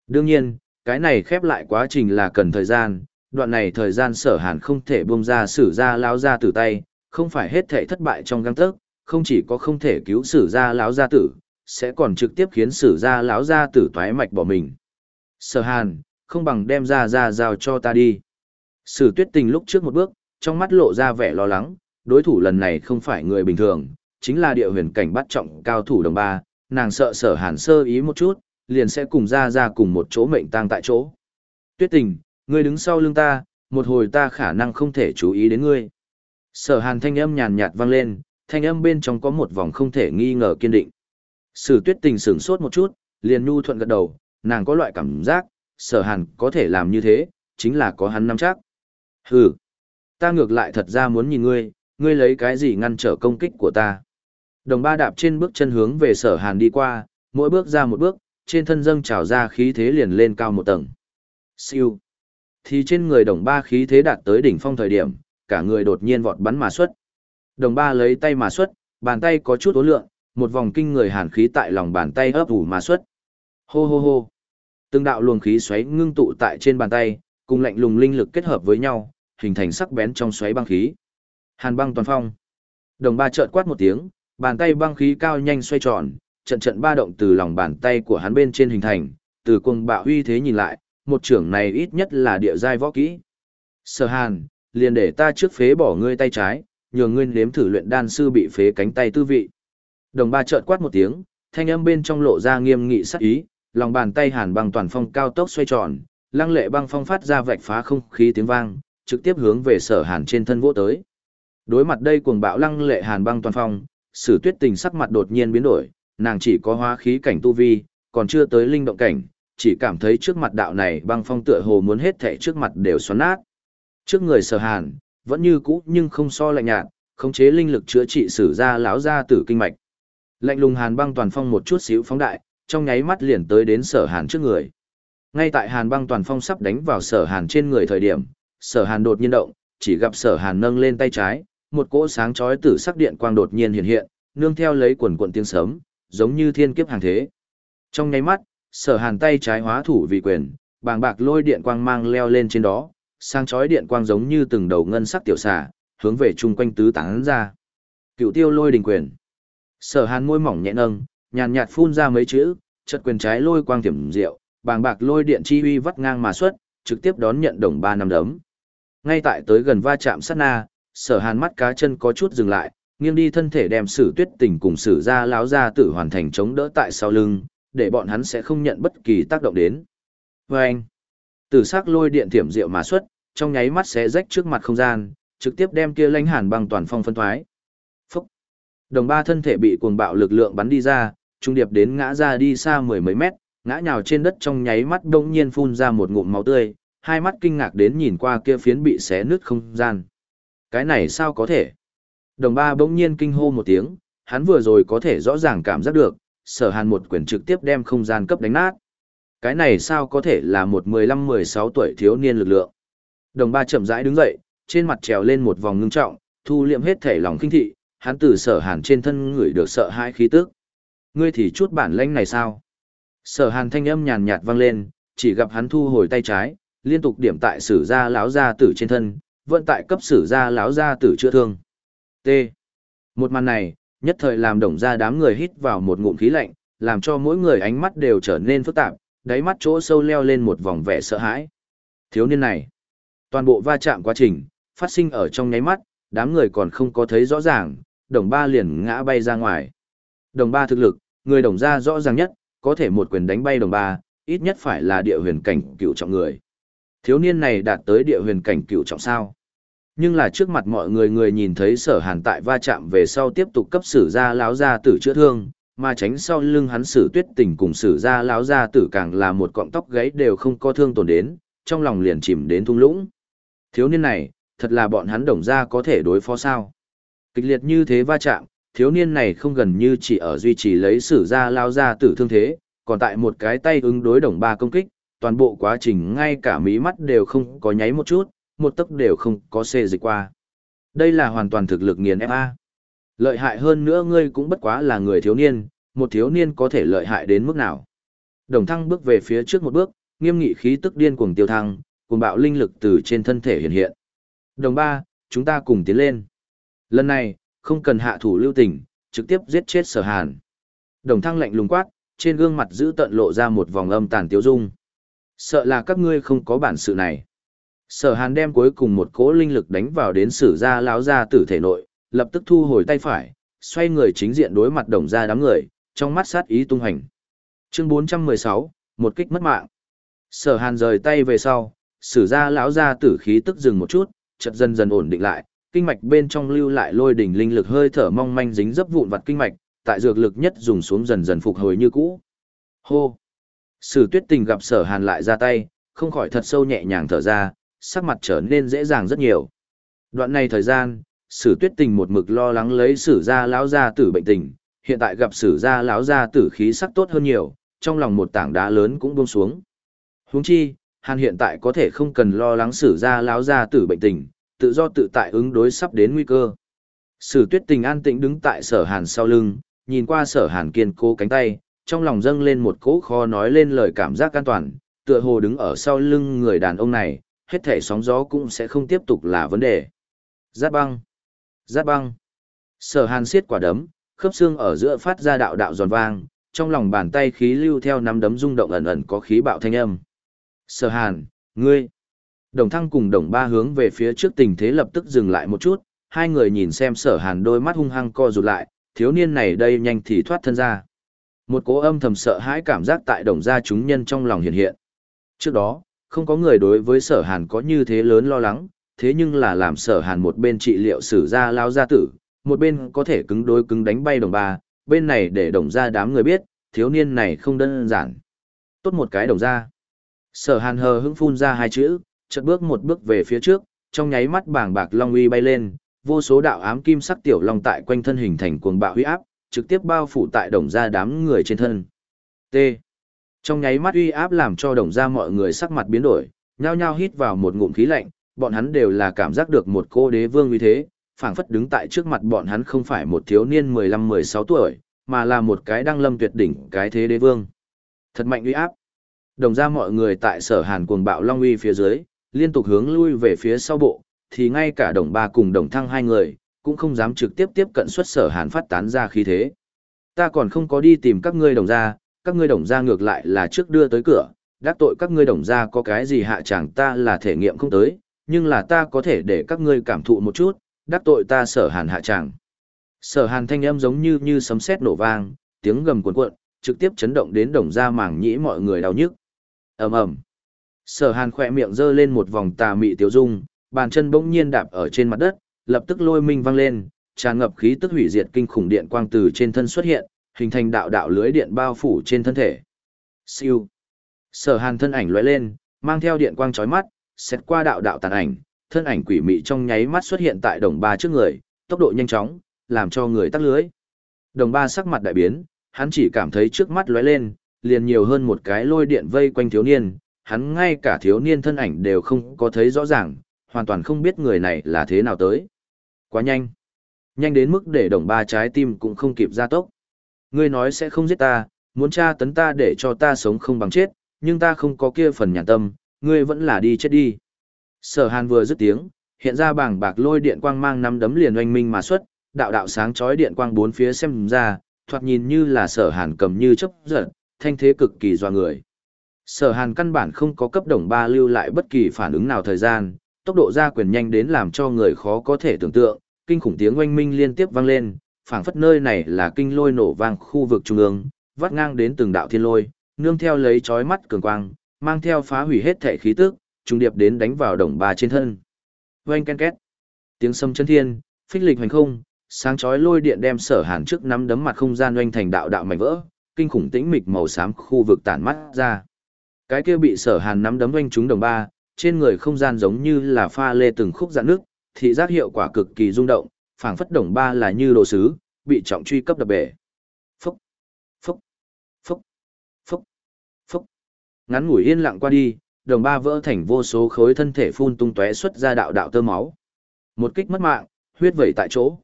Đương nhiên, cái này khép lại quá trình là cần thời gian, đoạn này thời gian sở hàn không thể buông ra sử ra láo ra tử tay, không phải hết thể thất bại trong găng tớc, không chỉ có không thể cứu sử ra láo gia tử, sẽ còn trực tiếp khiến sử ra láo gia tử toái mạch bỏ mình. Sở hàn, không bằng đem ra ra giao cho ta đi. Sử tuyết tình lúc trước một bước, trong mắt lộ ra vẻ lo lắng, đối thủ lần này không phải người bình thường, chính là địa huyền cảnh bắt trọng cao thủ đồng ba, nàng sợ sở hàn sơ ý một chút, liền sẽ cùng ra ra cùng một chỗ mệnh tang tại chỗ. Tuyết tình, ngươi đứng sau lưng ta, một hồi ta khả năng không thể chú ý đến ngươi. Sở hàn thanh âm nhàn nhạt vang lên, thanh âm bên trong có một vòng không thể nghi ngờ kiên định. Sử tuyết tình sửng sốt một chút, liền nhu thuận gật đầu, nàng có loại cảm giác, sở hàn có thể làm như thế, chính là có hắn nắm chắc. Hừ, ta ngược lại thật ra muốn nhìn ngươi, ngươi lấy cái gì ngăn trở công kích của ta. Đồng ba đạp trên bước chân hướng về sở hàn đi qua, mỗi bước ra một bước, trên thân dâng trào ra khí thế liền lên cao một tầng. Siêu. Thì trên người đồng ba khí thế đạt tới đỉnh phong thời điểm, cả người đột nhiên vọt bắn mà xuất. Đồng ba lấy tay mà xuất, bàn tay có chút ố lượng, một vòng kinh người hàn khí tại lòng bàn tay ấp ủ mà xuất. Hô hô hô. Từng đạo luồng khí xoáy ngưng tụ tại trên bàn tay, cùng lạnh lùng linh lực kết hợp với nhau, hình thành sắc bén trong xoáy băng khí. Hàn băng toàn phong. Đồng ba chợt quát một tiếng, bàn tay băng khí cao nhanh xoay tròn, trận trận ba động từ lòng bàn tay của hắn bên trên hình thành, từ cuồng bạo uy thế nhìn lại, một trưởng này ít nhất là địa giai võ kỹ. Sở Hàn, liền để ta trước phế bỏ ngươi tay trái, nhường ngươi nếm thử luyện đan sư bị phế cánh tay tư vị. Đồng ba chợt quát một tiếng, thanh âm bên trong lộ ra nghiêm nghị sắc ý, lòng bàn tay hàn băng toàn phong cao tốc xoay tròn, lăng lệ băng phong phát ra vạch phá không khí tiếng vang, trực tiếp hướng về sở hàn trên thân vỗ tới. Đối mặt đây cuồng bạo lăng lệ hàn băng toàn phong, sử tuyết tình sắc mặt đột nhiên biến đổi, nàng chỉ có hóa khí cảnh tu vi, còn chưa tới linh động cảnh, chỉ cảm thấy trước mặt đạo này băng phong tựa hồ muốn hết thảy trước mặt đều xoắn nát. Trước người sở hàn, vẫn như cũ nhưng không so lạnh nhạt, khống chế linh lực chữa trị sử ra lão ra tử kinh mạch. Lạnh lùng hàn băng toàn phong một chút xíu phóng đại, trong nháy mắt liền tới đến sở hàn trước người. Ngay tại hàn băng toàn phong sắp đánh vào sở hàn trên người thời điểm, sở hàn đột nhiên động, chỉ gặp sở hàn nâng lên tay trái, một cỗ sáng chói tử sắc điện quang đột nhiên hiện hiện, nương theo lấy quần quần tiếng sấm, giống như thiên kiếp hàng thế. Trong nháy mắt, sở hàn tay trái hóa thủ vì quyền, bàng bạc lôi điện quang mang leo lên trên đó, sang chói điện quang giống như từng đầu ngân sắc tiểu xà, hướng về chung quanh tứ tán ra. Cựu tiêu lôi đình quyền. Sở hàn môi mỏng nhẹ nâng, nhàn nhạt phun ra mấy chữ, chật quyền trái lôi quang thiểm diệu, bàng bạc lôi điện chi uy vắt ngang mà xuất, trực tiếp đón nhận đồng ba năm đấm. Ngay tại tới gần va chạm sát na, sở hàn mắt cá chân có chút dừng lại, nghiêng đi thân thể đem sử tuyết tình cùng sử ra láo ra tử hoàn thành chống đỡ tại sau lưng, để bọn hắn sẽ không nhận bất kỳ tác động đến. Và anh, tử sắc lôi điện thiểm diệu mà xuất, trong nháy mắt sẽ rách trước mặt không gian, trực tiếp đem kia lãnh hàn băng toàn phong phân thoái. Phúc! Đồng ba thân thể bị cuồng bạo lực lượng bắn đi ra, trung điệp đến ngã ra đi xa mười mấy mét, ngã nhào trên đất trong nháy mắt đông nhiên phun ra một ngụm máu tươi, hai mắt kinh ngạc đến nhìn qua kia phiến bị xé nứt không gian. Cái này sao có thể? Đồng ba bỗng nhiên kinh hô một tiếng, hắn vừa rồi có thể rõ ràng cảm giác được, sở hàn một quyền trực tiếp đem không gian cấp đánh nát. Cái này sao có thể là một 15-16 tuổi thiếu niên lực lượng? Đồng ba chậm rãi đứng dậy, trên mặt trèo lên một vòng ngưng trọng, thu liệm hết thể lòng kinh thị, hắn từ sở hàn trên thân người được sợ hãi khí tức. Ngươi thì chút bản lãnh này sao? Sở hàn thanh âm nhàn nhạt vang lên, chỉ gặp hắn thu hồi tay trái, liên tục điểm tại sử gia lão gia tử trên thân, vận tại cấp sử gia lão gia tử chữa thương. T. Một màn này, nhất thời làm đồng ra đám người hít vào một ngụm khí lạnh, làm cho mỗi người ánh mắt đều trở nên phức tạp, đáy mắt chỗ sâu leo lên một vòng vẻ sợ hãi. Thiếu niên này, toàn bộ va chạm quá trình, phát sinh ở trong nháy mắt, đám người còn không có thấy rõ ràng, đồng ba liền ngã bay ra ngoài. Đồng ba thực lực, người đồng ra rõ ràng nhất, có thể một quyền đánh bay đồng ba, ít nhất phải là địa huyền cảnh cựu trọng người. Thiếu niên này đạt tới địa huyền cảnh cựu trọng sao. Nhưng là trước mặt mọi người người nhìn thấy sở hàn tại va chạm về sau tiếp tục cấp sử ra láo ra tử chữa thương, mà tránh sau lưng hắn sử tuyết tình cùng sử ra láo ra tử càng là một cọng tóc gáy đều không có thương tổn đến, trong lòng liền chìm đến thung lũng. Thiếu niên này, thật là bọn hắn đồng ra có thể đối phó sao. Kịch liệt như thế va chạm, thiếu niên này không gần như chỉ ở duy trì lấy sử ra lao ra tử thương thế, còn tại một cái tay ứng đối đồng ba công kích, toàn bộ quá trình ngay cả mí mắt đều không có nháy một chút, một tấc đều không có xê dịch qua. Đây là hoàn toàn thực lực nghiền FA. Lợi hại hơn nữa ngươi cũng bất quá là người thiếu niên, một thiếu niên có thể lợi hại đến mức nào. Đồng thăng bước về phía trước một bước, nghiêm nghị khí tức điên cuồng tiêu thăng, cùng bạo linh lực từ trên thân thể hiện hiện. Đồng ba, chúng ta cùng tiến lên. Lần này, không cần hạ thủ lưu tình, trực tiếp giết chết sở hàn. Đồng thăng lạnh lùng quát, trên gương mặt giữ tận lộ ra một vòng âm tàn tiêu dung. Sợ là các ngươi không có bản sự này. Sở hàn đem cuối cùng một cỗ linh lực đánh vào đến sử gia láo Gia tử thể nội, lập tức thu hồi tay phải, xoay người chính diện đối mặt đồng ra đám người, trong mắt sát ý tung hành. Chương 416, một kích mất mạng. Sở hàn rời tay về sau, sử gia lão Gia tử khí tức dừng một chút, chợt dần dần ổn định lại, kinh mạch bên trong lưu lại lôi đỉnh linh lực hơi thở mong manh dính dấp vụn vặt kinh mạch, tại dược lực nhất dùng xuống dần dần phục hồi như cũ. Hô. Sử Tuyết Tình gặp Sở Hàn lại ra tay, không khỏi thật sâu nhẹ nhàng thở ra, sắc mặt trở nên dễ dàng rất nhiều. Đoạn này thời gian, Sử Tuyết Tình một mực lo lắng lấy Sử gia lão gia tử bệnh tình, hiện tại gặp Sử gia lão gia tử khí sắc tốt hơn nhiều, trong lòng một tảng đá lớn cũng buông xuống. Huống chi, Hàn hiện tại có thể không cần lo lắng Sử gia lão gia tử bệnh tình, tự do tự tại ứng đối sắp đến nguy cơ. Sử tuyết tình an tĩnh đứng tại sở hàn sau lưng, nhìn qua sở hàn kiên cố cánh tay, trong lòng dâng lên một cỗ khó nói lên lời cảm giác an toàn, tựa hồ đứng ở sau lưng người đàn ông này, hết thể sóng gió cũng sẽ không tiếp tục là vấn đề. Giáp băng. Giáp băng. Sở hàn siết quả đấm, khớp xương ở giữa phát ra đạo đạo giòn vang, trong lòng bàn tay khí lưu theo nắm đấm rung động ẩn ẩn có khí bạo thanh âm. Sở hàn, ngươi. Đồng thăng cùng đồng ba hướng về phía trước tình thế lập tức dừng lại một chút, hai người nhìn xem sở hàn đôi mắt hung hăng co rụt lại, thiếu niên này đây nhanh thì thoát thân ra. Một cố âm thầm sợ hãi cảm giác tại đồng gia chúng nhân trong lòng hiện hiện. Trước đó, không có người đối với sở hàn có như thế lớn lo lắng, thế nhưng là làm sở hàn một bên trị liệu sử gia lao gia tử, một bên có thể cứng đối cứng đánh bay đồng ba, bên này để đồng gia đám người biết, thiếu niên này không đơn giản. Tốt một cái đồng gia. Sở hàn hờ hững phun ra hai chữ, chợt bước một bước về phía trước, trong nháy mắt bảng bạc long uy bay lên, vô số đạo ám kim sắc tiểu long tại quanh thân hình thành cuồng bạo huy áp, trực tiếp bao phủ tại đồng gia đám người trên thân. T. Trong nháy mắt uy áp làm cho đồng gia mọi người sắc mặt biến đổi, nhao nhao hít vào một ngụm khí lạnh, bọn hắn đều là cảm giác được một cô đế vương uy thế, phảng phất đứng tại trước mặt bọn hắn không phải một thiếu niên 15-16 tuổi, mà là một cái đăng lâm tuyệt đỉnh cái thế đế vương. Thật mạnh uy áp. Đồng gia mọi người tại sở hàn cuồng bạo long uy phía dưới, liên tục hướng lui về phía sau bộ, thì ngay cả đồng ba cùng đồng thăng hai người, cũng không dám trực tiếp tiếp cận xuất sở hàn phát tán ra khí thế. Ta còn không có đi tìm các ngươi đồng ra, các ngươi đồng gia ngược lại là trước đưa tới cửa, đắc tội các ngươi đồng gia có cái gì hạ chẳng ta là thể nghiệm không tới, nhưng là ta có thể để các ngươi cảm thụ một chút, đắc tội ta sở hàn hạ chẳng. Sở hàn thanh âm giống như như sấm sét nổ vang, tiếng gầm cuộn cuộn, trực tiếp chấn động đến đồng gia màng nhĩ mọi người đau nhức. ầm ầm Sở hàn khỏe miệng giơ lên một vòng tà mị tiêu dung, bàn chân bỗng nhiên đạp ở trên mặt đất, lập tức lôi minh văng lên, tràn ngập khí tức hủy diệt kinh khủng điện quang từ trên thân xuất hiện, hình thành đạo đạo lưới điện bao phủ trên thân thể. Siêu. Sở Hàn thân ảnh lóe lên, mang theo điện quang chói mắt, xét qua đạo đạo tàn ảnh, thân ảnh quỷ mị trong nháy mắt xuất hiện tại đồng ba trước người, tốc độ nhanh chóng, làm cho người tắt lưới. Đồng ba sắc mặt đại biến, hắn chỉ cảm thấy trước mắt lóe lên, liền nhiều hơn một cái lôi điện vây quanh thiếu niên, hắn ngay cả thiếu niên thân ảnh đều không có thấy rõ ràng, hoàn toàn không biết người này là thế nào tới. Quá nhanh. Nhanh đến mức để đồng ba trái tim cũng không kịp ra tốc. Ngươi nói sẽ không giết ta, muốn tra tấn ta để cho ta sống không bằng chết, nhưng ta không có kia phần nhàn tâm, ngươi vẫn là đi chết đi. Sở hàn vừa dứt tiếng, hiện ra bảng bạc lôi điện quang mang năm đấm liền oanh minh mà xuất, đạo đạo sáng chói điện quang bốn phía xem ra, thoạt nhìn như là sở hàn cầm như chớp giật, thanh thế cực kỳ doa người. Sở hàn căn bản không có cấp đồng ba lưu lại bất kỳ phản ứng nào thời gian, tốc độ ra quyền nhanh đến làm cho người khó có thể tưởng tượng, kinh khủng tiếng oanh minh liên tiếp vang lên, phảng phất nơi này là kinh lôi nổ vang khu vực trung ương, vắt ngang đến từng đạo thiên lôi, nương theo lấy chói mắt cường quang, mang theo phá hủy hết thể khí tức, trung điệp đến đánh vào đồng ba trên thân. Oanh ken két. Tiếng sâm chân thiên, phích lịch hành không, sáng chói lôi điện đem sở hàn trước nắm đấm mặt không gian oanh thành đạo đạo mảnh vỡ, kinh khủng tĩnh mịch màu xám khu vực tản mắt ra. Cái kia bị sở hàn nắm đấm oanh trúng đồng ba, trên người không gian giống như là pha lê từng khúc dạn nước, thị giác hiệu quả cực kỳ rung động, phảng phất đồng ba là như đồ sứ, bị trọng truy cấp đập bể. Phúc, phúc, phúc, phúc, phúc. Ngắn ngủi yên lặng qua đi, đồng ba vỡ thành vô số khối thân thể phun tung tóe xuất ra đạo đạo tơ máu. Một kích mất mạng, huyết vẩy tại chỗ.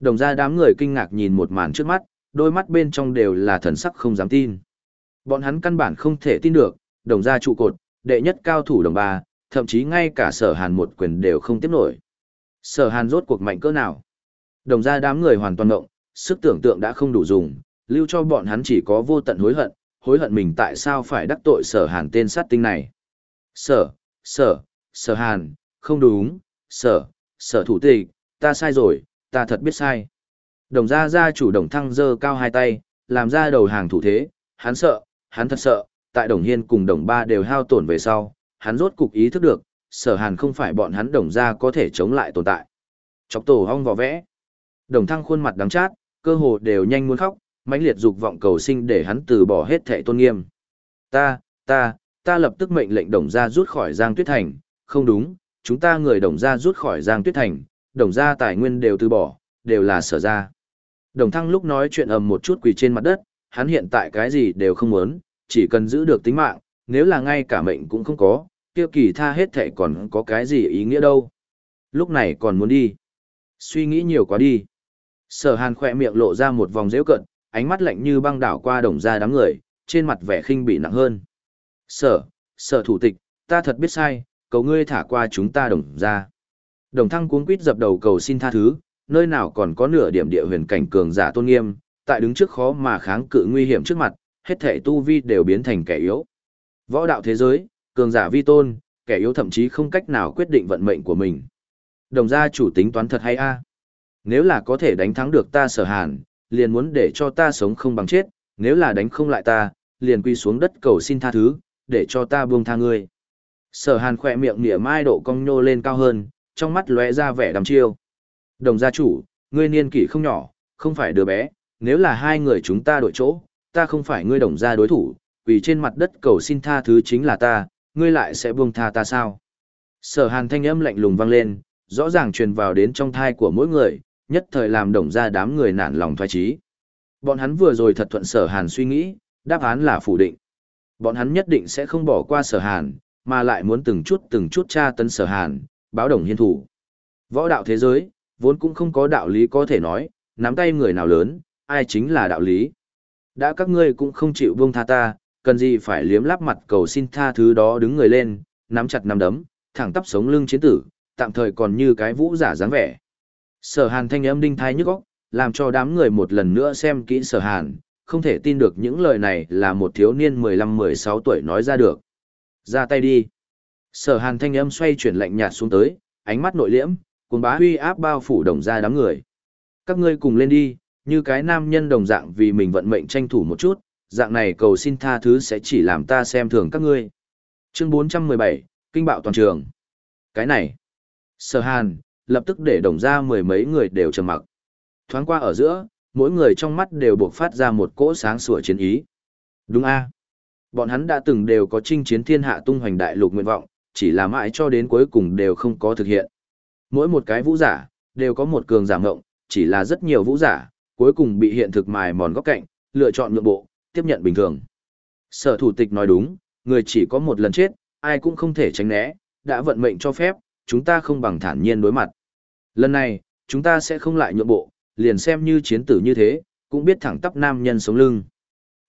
Đồng ra đám người kinh ngạc nhìn một màn trước mắt, đôi mắt bên trong đều là thần sắc không dám tin. Bọn hắn căn bản không thể tin được, đồng gia trụ cột, đệ nhất cao thủ đồng ba, thậm chí ngay cả sở hàn một quyền đều không tiếp nổi. Sở hàn rốt cuộc mạnh cỡ nào? Đồng gia đám người hoàn toàn ngộng, sức tưởng tượng đã không đủ dùng, lưu cho bọn hắn chỉ có vô tận hối hận, hối hận mình tại sao phải đắc tội sở hàn tên sát tinh này. Sở, sở, sở hàn, không đúng, sở, sở thủ tịch, ta sai rồi, ta thật biết sai. Đồng gia gia chủ đồng thăng dơ cao hai tay, làm ra đầu hàng thủ thế, hắn sợ, hắn thật sợ, tại đồng hiên cùng đồng ba đều hao tổn về sau, hắn rốt cục ý thức được, sở hàn không phải bọn hắn đồng gia có thể chống lại tồn tại. Chọc tổ hong vò vẽ. Đồng thăng khuôn mặt đắng chát, cơ hồ đều nhanh muốn khóc, mãnh liệt dục vọng cầu sinh để hắn từ bỏ hết thệ tôn nghiêm. Ta, ta, ta lập tức mệnh lệnh đồng gia rút khỏi Giang Tuyết Thành, không đúng, chúng ta người đồng gia rút khỏi Giang Tuyết Thành, đồng gia tài nguyên đều từ bỏ, đều là sở gia. Đồng thăng lúc nói chuyện ầm một chút quỳ trên mặt đất, hắn hiện tại cái gì đều không muốn, chỉ cần giữ được tính mạng, nếu là ngay cả mệnh cũng không có, kia kỳ tha hết thệ còn có cái gì ý nghĩa đâu. Lúc này còn muốn đi. Suy nghĩ nhiều quá đi. Sở hàn khỏe miệng lộ ra một vòng dễu cận, ánh mắt lạnh như băng đảo qua đồng ra đám người, trên mặt vẻ khinh bị nặng hơn. Sở, sở thủ tịch, ta thật biết sai, cầu ngươi thả qua chúng ta đồng ra. Đồng thăng cuống quýt dập đầu cầu xin tha thứ, nơi nào còn có nửa điểm địa huyền cảnh cường giả tôn nghiêm, tại đứng trước khó mà kháng cự nguy hiểm trước mặt, hết thể tu vi đều biến thành kẻ yếu. Võ đạo thế giới, cường giả vi tôn, kẻ yếu thậm chí không cách nào quyết định vận mệnh của mình. Đồng gia chủ tính toán thật hay a? Nếu là có thể đánh thắng được ta sở hàn, liền muốn để cho ta sống không bằng chết, nếu là đánh không lại ta, liền quy xuống đất cầu xin tha thứ, để cho ta buông tha ngươi. Sở hàn khỏe miệng nỉa mai độ cong nhô lên cao hơn, trong mắt lóe ra vẻ đăm chiêu. Đồng gia chủ, ngươi niên kỷ không nhỏ, không phải đứa bé, nếu là hai người chúng ta đổi chỗ, ta không phải ngươi đồng gia đối thủ, vì trên mặt đất cầu xin tha thứ chính là ta, ngươi lại sẽ buông tha ta sao? Sở hàn thanh âm lạnh lùng vang lên, rõ ràng truyền vào đến trong thai của mỗi người, nhất thời làm đồng ra đám người nản lòng thoái trí. Bọn hắn vừa rồi thật thuận sở hàn suy nghĩ, đáp án là phủ định. Bọn hắn nhất định sẽ không bỏ qua sở hàn, mà lại muốn từng chút từng chút tra tấn sở hàn, báo đồng hiên thủ. Võ đạo thế giới, vốn cũng không có đạo lý có thể nói, nắm tay người nào lớn, ai chính là đạo lý. Đã các ngươi cũng không chịu buông tha ta, cần gì phải liếm lắp mặt cầu xin tha thứ đó đứng người lên, nắm chặt nắm đấm, thẳng tắp sống lưng chiến tử, tạm thời còn như cái vũ giả dáng vẻ. Sở hàn thanh âm đinh thai nhức óc, làm cho đám người một lần nữa xem kỹ sở hàn, không thể tin được những lời này là một thiếu niên 15-16 tuổi nói ra được. Ra tay đi. Sở hàn thanh âm xoay chuyển lạnh nhạt xuống tới, ánh mắt nội liễm, cùng bá huy áp bao phủ đồng ra đám người. Các ngươi cùng lên đi, như cái nam nhân đồng dạng vì mình vận mệnh tranh thủ một chút, dạng này cầu xin tha thứ sẽ chỉ làm ta xem thường các ngươi. Chương 417, Kinh bạo toàn trường. Cái này, sở hàn, lập tức để đồng ra mười mấy người đều trầm mặc. Thoáng qua ở giữa, mỗi người trong mắt đều buộc phát ra một cỗ sáng sủa chiến ý. Đúng a Bọn hắn đã từng đều có chinh chiến thiên hạ tung hoành đại lục nguyện vọng, chỉ là mãi cho đến cuối cùng đều không có thực hiện. Mỗi một cái vũ giả, đều có một cường giả ngộng, chỉ là rất nhiều vũ giả, cuối cùng bị hiện thực mài mòn góc cạnh, lựa chọn nhượng bộ, tiếp nhận bình thường. Sở thủ tịch nói đúng, người chỉ có một lần chết, ai cũng không thể tránh né, đã vận mệnh cho phép, chúng ta không bằng thản nhiên đối mặt. Lần này, chúng ta sẽ không lại nhượng bộ, liền xem như chiến tử như thế, cũng biết thẳng tắp nam nhân sống lưng.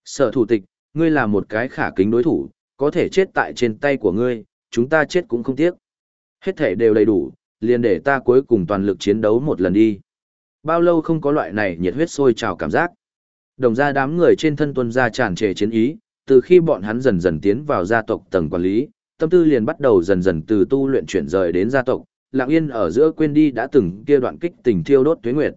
Sở thủ tịch, ngươi là một cái khả kính đối thủ, có thể chết tại trên tay của ngươi, chúng ta chết cũng không tiếc. Hết thể đều đầy đủ, liền để ta cuối cùng toàn lực chiến đấu một lần đi. Bao lâu không có loại này nhiệt huyết sôi trào cảm giác. Đồng ra đám người trên thân tuân ra tràn trề chiến ý, từ khi bọn hắn dần dần tiến vào gia tộc tầng quản lý, tâm tư liền bắt đầu dần dần từ tu luyện chuyển rời đến gia tộc, lặng yên ở giữa quên đi đã từng kia đoạn kích tình thiêu đốt thuế nguyệt.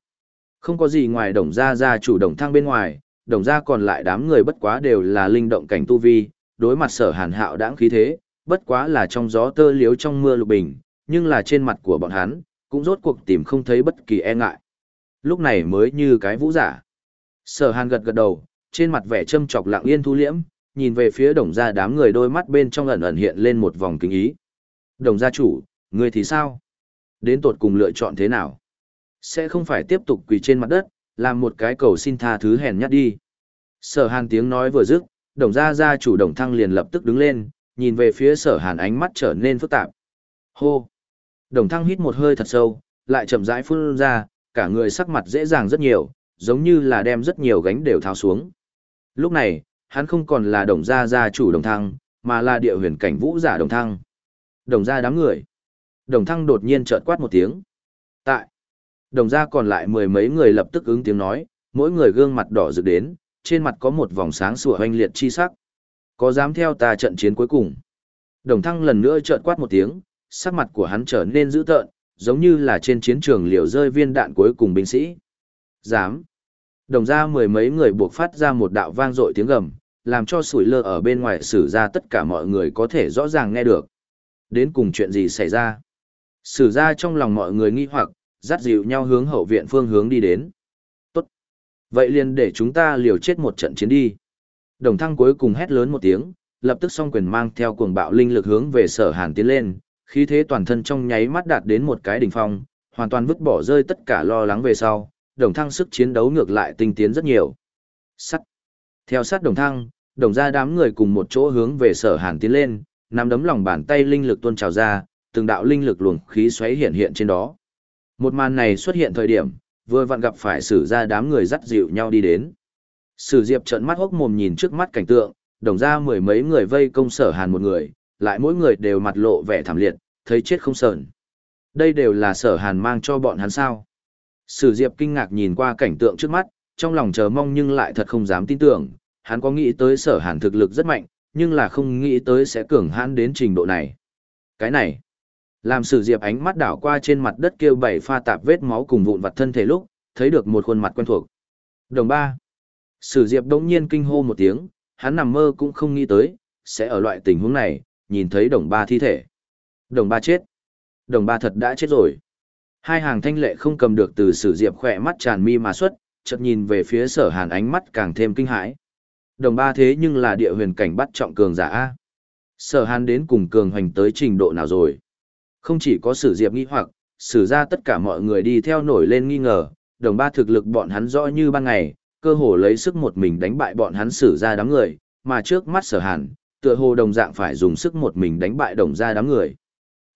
Không có gì ngoài đồng gia gia chủ đồng thang bên ngoài, đồng gia còn lại đám người bất quá đều là linh động cảnh tu vi, đối mặt sở hàn hạo đãng khí thế, bất quá là trong gió tơ liếu trong mưa lục bình, nhưng là trên mặt của bọn hắn, cũng rốt cuộc tìm không thấy bất kỳ e ngại. Lúc này mới như cái vũ giả. Sở hàn gật gật đầu, trên mặt vẻ châm chọc lặng yên thu liễm, nhìn về phía đồng gia đám người đôi mắt bên trong ẩn ẩn hiện lên một vòng kính ý. Đồng gia chủ, người thì sao? Đến tột cùng lựa chọn thế nào? Sẽ không phải tiếp tục quỳ trên mặt đất, làm một cái cầu xin tha thứ hèn nhát đi. Sở hàn tiếng nói vừa dứt, đồng gia gia chủ đồng thăng liền lập tức đứng lên, nhìn về phía sở hàn ánh mắt trở nên phức tạp. Hô! Đồng thăng hít một hơi thật sâu, lại chậm rãi phun ra, cả người sắc mặt dễ dàng rất nhiều, giống như là đem rất nhiều gánh đều tháo xuống. Lúc này, hắn không còn là đồng gia gia chủ đồng thăng, mà là địa huyền cảnh vũ giả đồng thăng. Đồng gia đám người. Đồng thăng đột nhiên chợt quát một tiếng. Tại. Đồng gia còn lại mười mấy người lập tức ứng tiếng nói, mỗi người gương mặt đỏ rực đến, trên mặt có một vòng sáng sủa hoanh liệt chi sắc. Có dám theo ta trận chiến cuối cùng? Đồng thăng lần nữa chợt quát một tiếng, sắc mặt của hắn trở nên dữ tợn, giống như là trên chiến trường liều rơi viên đạn cuối cùng binh sĩ. Dám. Đồng ra mười mấy người buộc phát ra một đạo vang dội tiếng gầm, làm cho sủi lơ ở bên ngoài sử ra tất cả mọi người có thể rõ ràng nghe được. Đến cùng chuyện gì xảy ra? Sử ra trong lòng mọi người nghi hoặc, dắt dịu nhau hướng hậu viện phương hướng đi đến. Tốt. Vậy liền để chúng ta liều chết một trận chiến đi. Đồng thăng cuối cùng hét lớn một tiếng, lập tức song quyền mang theo cuồng bạo linh lực hướng về sở hàn tiến lên, khí thế toàn thân trong nháy mắt đạt đến một cái đỉnh phong, hoàn toàn vứt bỏ rơi tất cả lo lắng về sau, đồng thăng sức chiến đấu ngược lại tinh tiến rất nhiều. Sắt. Theo sát đồng thăng, đồng ra đám người cùng một chỗ hướng về sở hàn tiến lên, nắm đấm lòng bàn tay linh lực tuôn trào ra, từng đạo linh lực luồng khí xoáy hiện hiện trên đó. Một màn này xuất hiện thời điểm, vừa vặn gặp phải sử ra đám người dắt dịu nhau đi đến. Sử Diệp trợn mắt hốc mồm nhìn trước mắt cảnh tượng, đồng ra mười mấy người vây công sở hàn một người, lại mỗi người đều mặt lộ vẻ thảm liệt, thấy chết không sờn. Đây đều là sở hàn mang cho bọn hắn sao. Sử Diệp kinh ngạc nhìn qua cảnh tượng trước mắt, trong lòng chờ mong nhưng lại thật không dám tin tưởng, hắn có nghĩ tới sở hàn thực lực rất mạnh, nhưng là không nghĩ tới sẽ cường hãn đến trình độ này. Cái này, làm Sử Diệp ánh mắt đảo qua trên mặt đất kêu bảy pha tạp vết máu cùng vụn vặt thân thể lúc, thấy được một khuôn mặt quen thuộc. Đồng ba. Sử Diệp đống nhiên kinh hô một tiếng, hắn nằm mơ cũng không nghĩ tới, sẽ ở loại tình huống này, nhìn thấy đồng ba thi thể. Đồng ba chết. Đồng ba thật đã chết rồi. Hai hàng thanh lệ không cầm được từ sử diệp khỏe mắt tràn mi mà xuất, chợt nhìn về phía sở hàn ánh mắt càng thêm kinh hãi. Đồng ba thế nhưng là địa huyền cảnh bắt trọng cường giả A. Sở hàn đến cùng cường hoành tới trình độ nào rồi. Không chỉ có sử diệp nghi hoặc, sử ra tất cả mọi người đi theo nổi lên nghi ngờ, đồng ba thực lực bọn hắn rõ như ban ngày, cơ hồ lấy sức một mình đánh bại bọn hắn sử ra đám người, mà trước mắt sở hàn, tựa hồ đồng dạng phải dùng sức một mình đánh bại đồng ra đám người.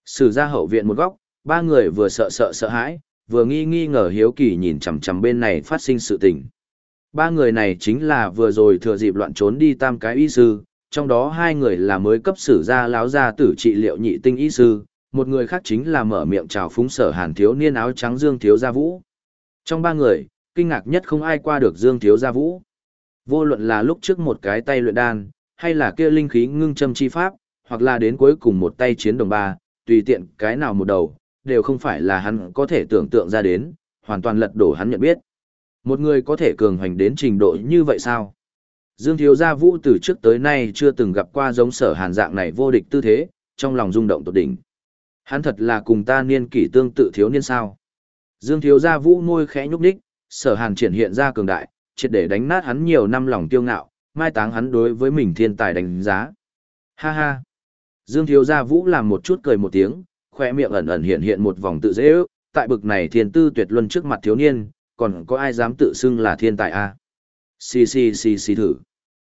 Sử ra hậu viện một góc, ba người vừa sợ sợ sợ hãi, vừa nghi nghi ngờ hiếu kỳ nhìn chằm chằm bên này phát sinh sự tình. Ba người này chính là vừa rồi thừa dịp loạn trốn đi tam cái y sư, trong đó hai người là mới cấp sử ra láo ra tử trị liệu nhị tinh y sư, một người khác chính là mở miệng chào phúng sở hàn thiếu niên áo trắng Dương Thiếu Gia Vũ. Trong ba người, kinh ngạc nhất không ai qua được Dương Thiếu Gia Vũ. Vô luận là lúc trước một cái tay luyện đan, hay là kia linh khí ngưng châm chi pháp, hoặc là đến cuối cùng một tay chiến đồng ba, tùy tiện cái nào một đầu, đều không phải là hắn có thể tưởng tượng ra đến, hoàn toàn lật đổ hắn nhận biết. Một người có thể cường hoành đến trình độ như vậy sao? Dương Thiếu Gia Vũ từ trước tới nay chưa từng gặp qua giống sở hàn dạng này vô địch tư thế, trong lòng rung động tột đỉnh. Hắn thật là cùng ta niên kỷ tương tự thiếu niên sao. Dương Thiếu Gia Vũ môi khẽ nhúc đích, sở hàn triển hiện ra cường đại, triệt để đánh nát hắn nhiều năm lòng tiêu ngạo, mai táng hắn đối với mình thiên tài đánh giá. Ha ha. Dương Thiếu Gia Vũ làm một chút cười một tiếng, khoe miệng ẩn ẩn hiện hiện một vòng tự dễ ước, tại bực này thiên tư tuyệt luân trước mặt thiếu niên, còn có ai dám tự xưng là thiên tài a? À? Xì xì xì xì thử.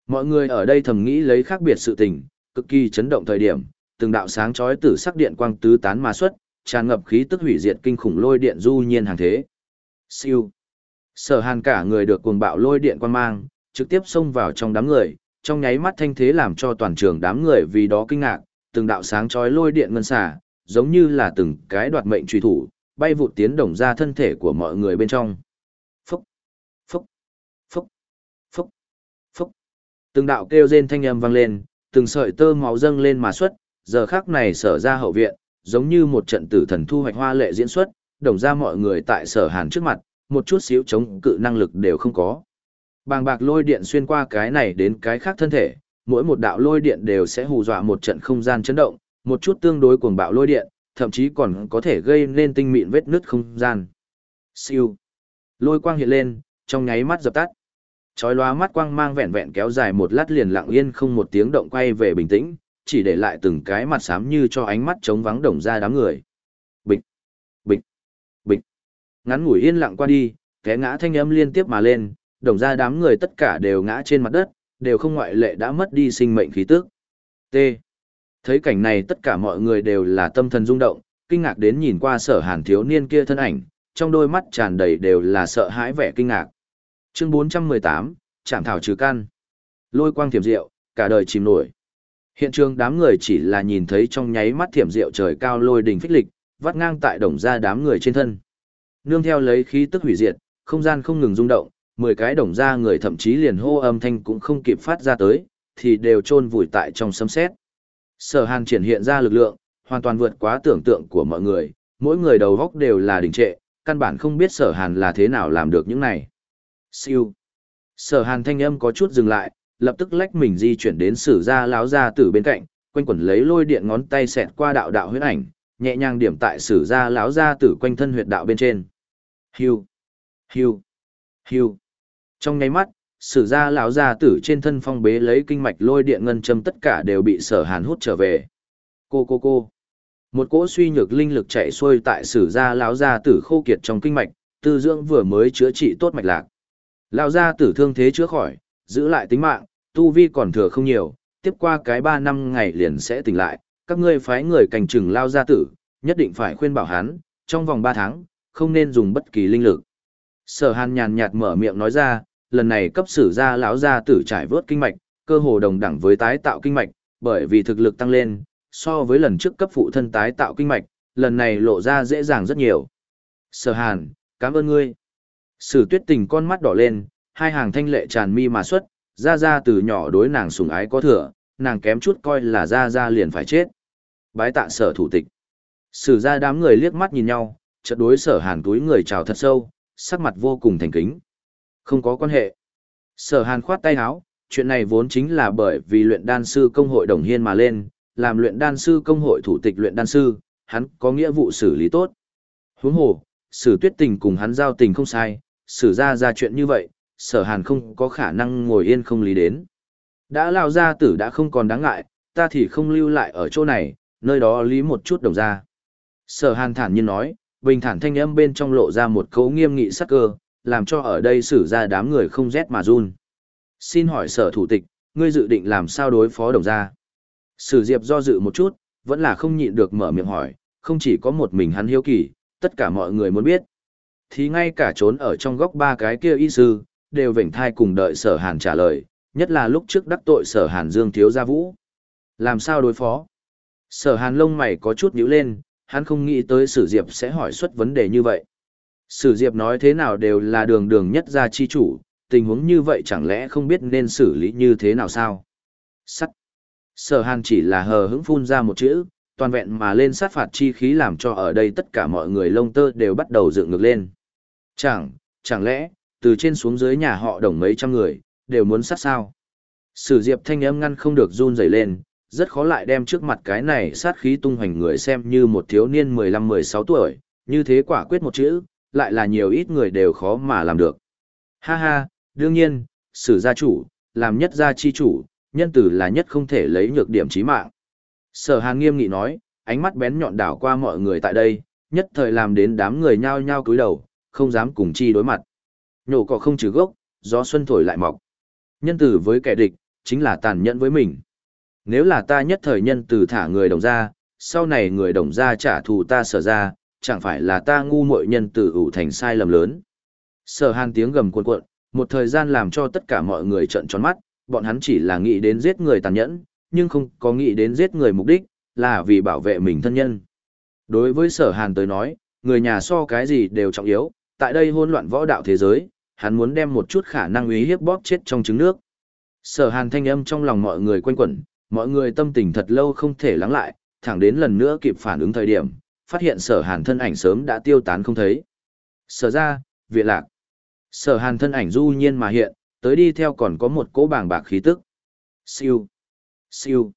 Mọi người ở đây thầm nghĩ lấy khác biệt sự tình, cực kỳ chấn động thời điểm, từng đạo sáng chói tử sắc điện quang tứ tán mà xuất, tràn ngập khí tức hủy diệt kinh khủng lôi điện du nhiên hàng thế. Siêu. Sở Hàn cả người được cuồng bạo lôi điện quang mang, trực tiếp xông vào trong đám người, trong nháy mắt thanh thế làm cho toàn trường đám người vì đó kinh ngạc, từng đạo sáng chói lôi điện ngân xả, giống như là từng cái đoạt mệnh truy thủ, bay vụt tiến đồng ra thân thể của mọi người bên trong. Phúc, phúc, phúc, phúc, phúc. Từng đạo kêu rên thanh âm vang lên, từng sợi tơ máu dâng lên mà xuất, giờ khắc này sở ra hậu viện, giống như một trận tử thần thu hoạch hoa lệ diễn xuất, đồng ra mọi người tại sở hàn trước mặt, một chút xíu chống cự năng lực đều không có. Bàng bạc lôi điện xuyên qua cái này đến cái khác thân thể, mỗi một đạo lôi điện đều sẽ hù dọa một trận không gian chấn động, một chút tương đối cuồng bạo lôi điện, thậm chí còn có thể gây nên tinh mịn vết nứt không gian. Siêu. Lôi quang hiện lên, trong nháy mắt dập tắt. Chói lóa mắt quang mang vẹn vẹn kéo dài một lát liền lặng yên không một tiếng động quay về bình tĩnh, chỉ để lại từng cái mặt xám như cho ánh mắt trống vắng đồng ra đám người. Bịch, bịch, bịch. Ngắn ngủi yên lặng qua đi, té ngã thanh âm liên tiếp mà lên, đồng ra đám người tất cả đều ngã trên mặt đất, đều không ngoại lệ đã mất đi sinh mệnh khí tức. T. Thấy cảnh này tất cả mọi người đều là tâm thần rung động, kinh ngạc đến nhìn qua sở hàn thiếu niên kia thân ảnh, trong đôi mắt tràn đầy đều là sợ hãi vẻ kinh ngạc. Chương 418, Trạm thảo trừ căn. Lôi quang thiểm diệu, cả đời chìm nổi. Hiện trường đám người chỉ là nhìn thấy trong nháy mắt thiểm diệu trời cao lôi đỉnh phích lịch, vắt ngang tại đồng ra đám người trên thân. Nương theo lấy khí tức hủy diệt, không gian không ngừng rung động, mười cái đồng ra người thậm chí liền hô âm thanh cũng không kịp phát ra tới, thì đều chôn vùi tại trong sấm sét. Sở Hàn triển hiện ra lực lượng, hoàn toàn vượt quá tưởng tượng của mọi người, mỗi người đầu góc đều là đình trệ, căn bản không biết Sở Hàn là thế nào làm được những này. Siêu. Sở Hàn thanh âm có chút dừng lại, lập tức lách mình di chuyển đến sử gia láo gia tử bên cạnh, quanh quẩn lấy lôi điện ngón tay xẹt qua đạo đạo huyết ảnh, nhẹ nhàng điểm tại sử gia láo gia tử quanh thân huyệt đạo bên trên. Hiu, hiu, hiu. Trong nháy mắt, sử gia lão gia tử trên thân phong bế lấy kinh mạch lôi điện ngân châm tất cả đều bị sở hàn hút trở về. Cô cô cô. Một cỗ suy nhược linh lực chạy xuôi tại sử gia lão gia tử khô kiệt trong kinh mạch, tư dưỡng vừa mới chữa trị tốt mạch lạc. Lão gia tử thương thế chữa khỏi, giữ lại tính mạng, tu vi còn thừa không nhiều, tiếp qua cái ba năm ngày liền sẽ tỉnh lại, các ngươi phái người cảnh chừng lao gia tử, nhất định phải khuyên bảo hắn, trong vòng ba tháng, không nên dùng bất kỳ linh lực. Sở Hàn nhàn nhạt mở miệng nói ra, lần này cấp sử gia lão gia tử trải vớt kinh mạch, cơ hồ đồng đẳng với tái tạo kinh mạch, bởi vì thực lực tăng lên, so với lần trước cấp phụ thân tái tạo kinh mạch, lần này lộ ra dễ dàng rất nhiều. Sở Hàn, cảm ơn ngươi. Sử tuyết tình con mắt đỏ lên, hai hàng thanh lệ tràn mi mà xuất, ra ra từ nhỏ đối nàng sủng ái có thừa, nàng kém chút coi là ra ra liền phải chết. Bái tạ sở thủ tịch. Sử ra đám người liếc mắt nhìn nhau, chợt đối sở hàn túi người chào thật sâu, sắc mặt vô cùng thành kính. Không có quan hệ. Sở hàn khoát tay áo, chuyện này vốn chính là bởi vì luyện đan sư công hội đồng hiên mà lên, làm luyện đan sư công hội thủ tịch luyện đan sư, hắn có nghĩa vụ xử lý tốt. Huống hồ, sử tuyết tình cùng hắn giao tình không sai, xử ra ra chuyện như vậy, sở hàn không có khả năng ngồi yên không lý đến. Đã lao ra tử đã không còn đáng ngại, ta thì không lưu lại ở chỗ này, nơi đó lý một chút đồng ra. Sở hàn thản nhiên nói, bình thản thanh âm bên trong lộ ra một cấu nghiêm nghị sắc cơ, làm cho ở đây xử ra đám người không rét mà run. Xin hỏi sở thủ tịch, ngươi dự định làm sao đối phó đồng gia? Sử Diệp do dự một chút, vẫn là không nhịn được mở miệng hỏi, không chỉ có một mình hắn hiếu kỳ, tất cả mọi người muốn biết. Thì ngay cả trốn ở trong góc ba cái kia y sư, đều vểnh thai cùng đợi sở hàn trả lời, nhất là lúc trước đắc tội sở hàn dương thiếu gia vũ. Làm sao đối phó? Sở hàn lông mày có chút nhíu lên, hắn không nghĩ tới sử diệp sẽ hỏi xuất vấn đề như vậy. Sử diệp nói thế nào đều là đường đường nhất gia chi chủ, tình huống như vậy chẳng lẽ không biết nên xử lý như thế nào sao? Sắt. Sở hàn chỉ là hờ hững phun ra một chữ, toàn vẹn mà lên sát phạt chi khí làm cho ở đây tất cả mọi người lông tơ đều bắt đầu dựng ngược lên. Chẳng, chẳng lẽ, từ trên xuống dưới nhà họ đồng mấy trăm người, đều muốn sát sao. Sử diệp thanh âm ngăn không được run rẩy lên, rất khó lại đem trước mặt cái này sát khí tung hoành người xem như một thiếu niên 15-16 tuổi, như thế quả quyết một chữ, lại là nhiều ít người đều khó mà làm được. Ha ha, đương nhiên, sử gia chủ, làm nhất gia chi chủ, nhân tử là nhất không thể lấy nhược điểm chí mạng. Sở hàn nghiêm nghị nói, ánh mắt bén nhọn đảo qua mọi người tại đây, nhất thời làm đến đám người nhao nhao cúi đầu, không dám cùng chi đối mặt. Nhổ cỏ không trừ gốc, gió xuân thổi lại mọc. Nhân tử với kẻ địch, chính là tàn nhẫn với mình. Nếu là ta nhất thời nhân tử thả người đồng ra, sau này người đồng ra trả thù ta sở ra, chẳng phải là ta ngu muội nhân tử ủ thành sai lầm lớn. Sở hàn tiếng gầm cuộn cuộn, một thời gian làm cho tất cả mọi người trợn tròn mắt, bọn hắn chỉ là nghĩ đến giết người tàn nhẫn, nhưng không có nghĩ đến giết người mục đích, là vì bảo vệ mình thân nhân. Đối với sở hàn tới nói, người nhà so cái gì đều trọng yếu, tại đây hỗn loạn võ đạo thế giới, hắn muốn đem một chút khả năng uy hiếp bóp chết trong trứng nước. Sở hàn thanh âm trong lòng mọi người quanh quẩn, mọi người tâm tình thật lâu không thể lắng lại, thẳng đến lần nữa kịp phản ứng thời điểm, phát hiện sở hàn thân ảnh sớm đã tiêu tán không thấy. Sở ra, viện lạc. Sở hàn thân ảnh du nhiên mà hiện, tới đi theo còn có một cỗ bảng bạc khí tức. Siêu, siêu,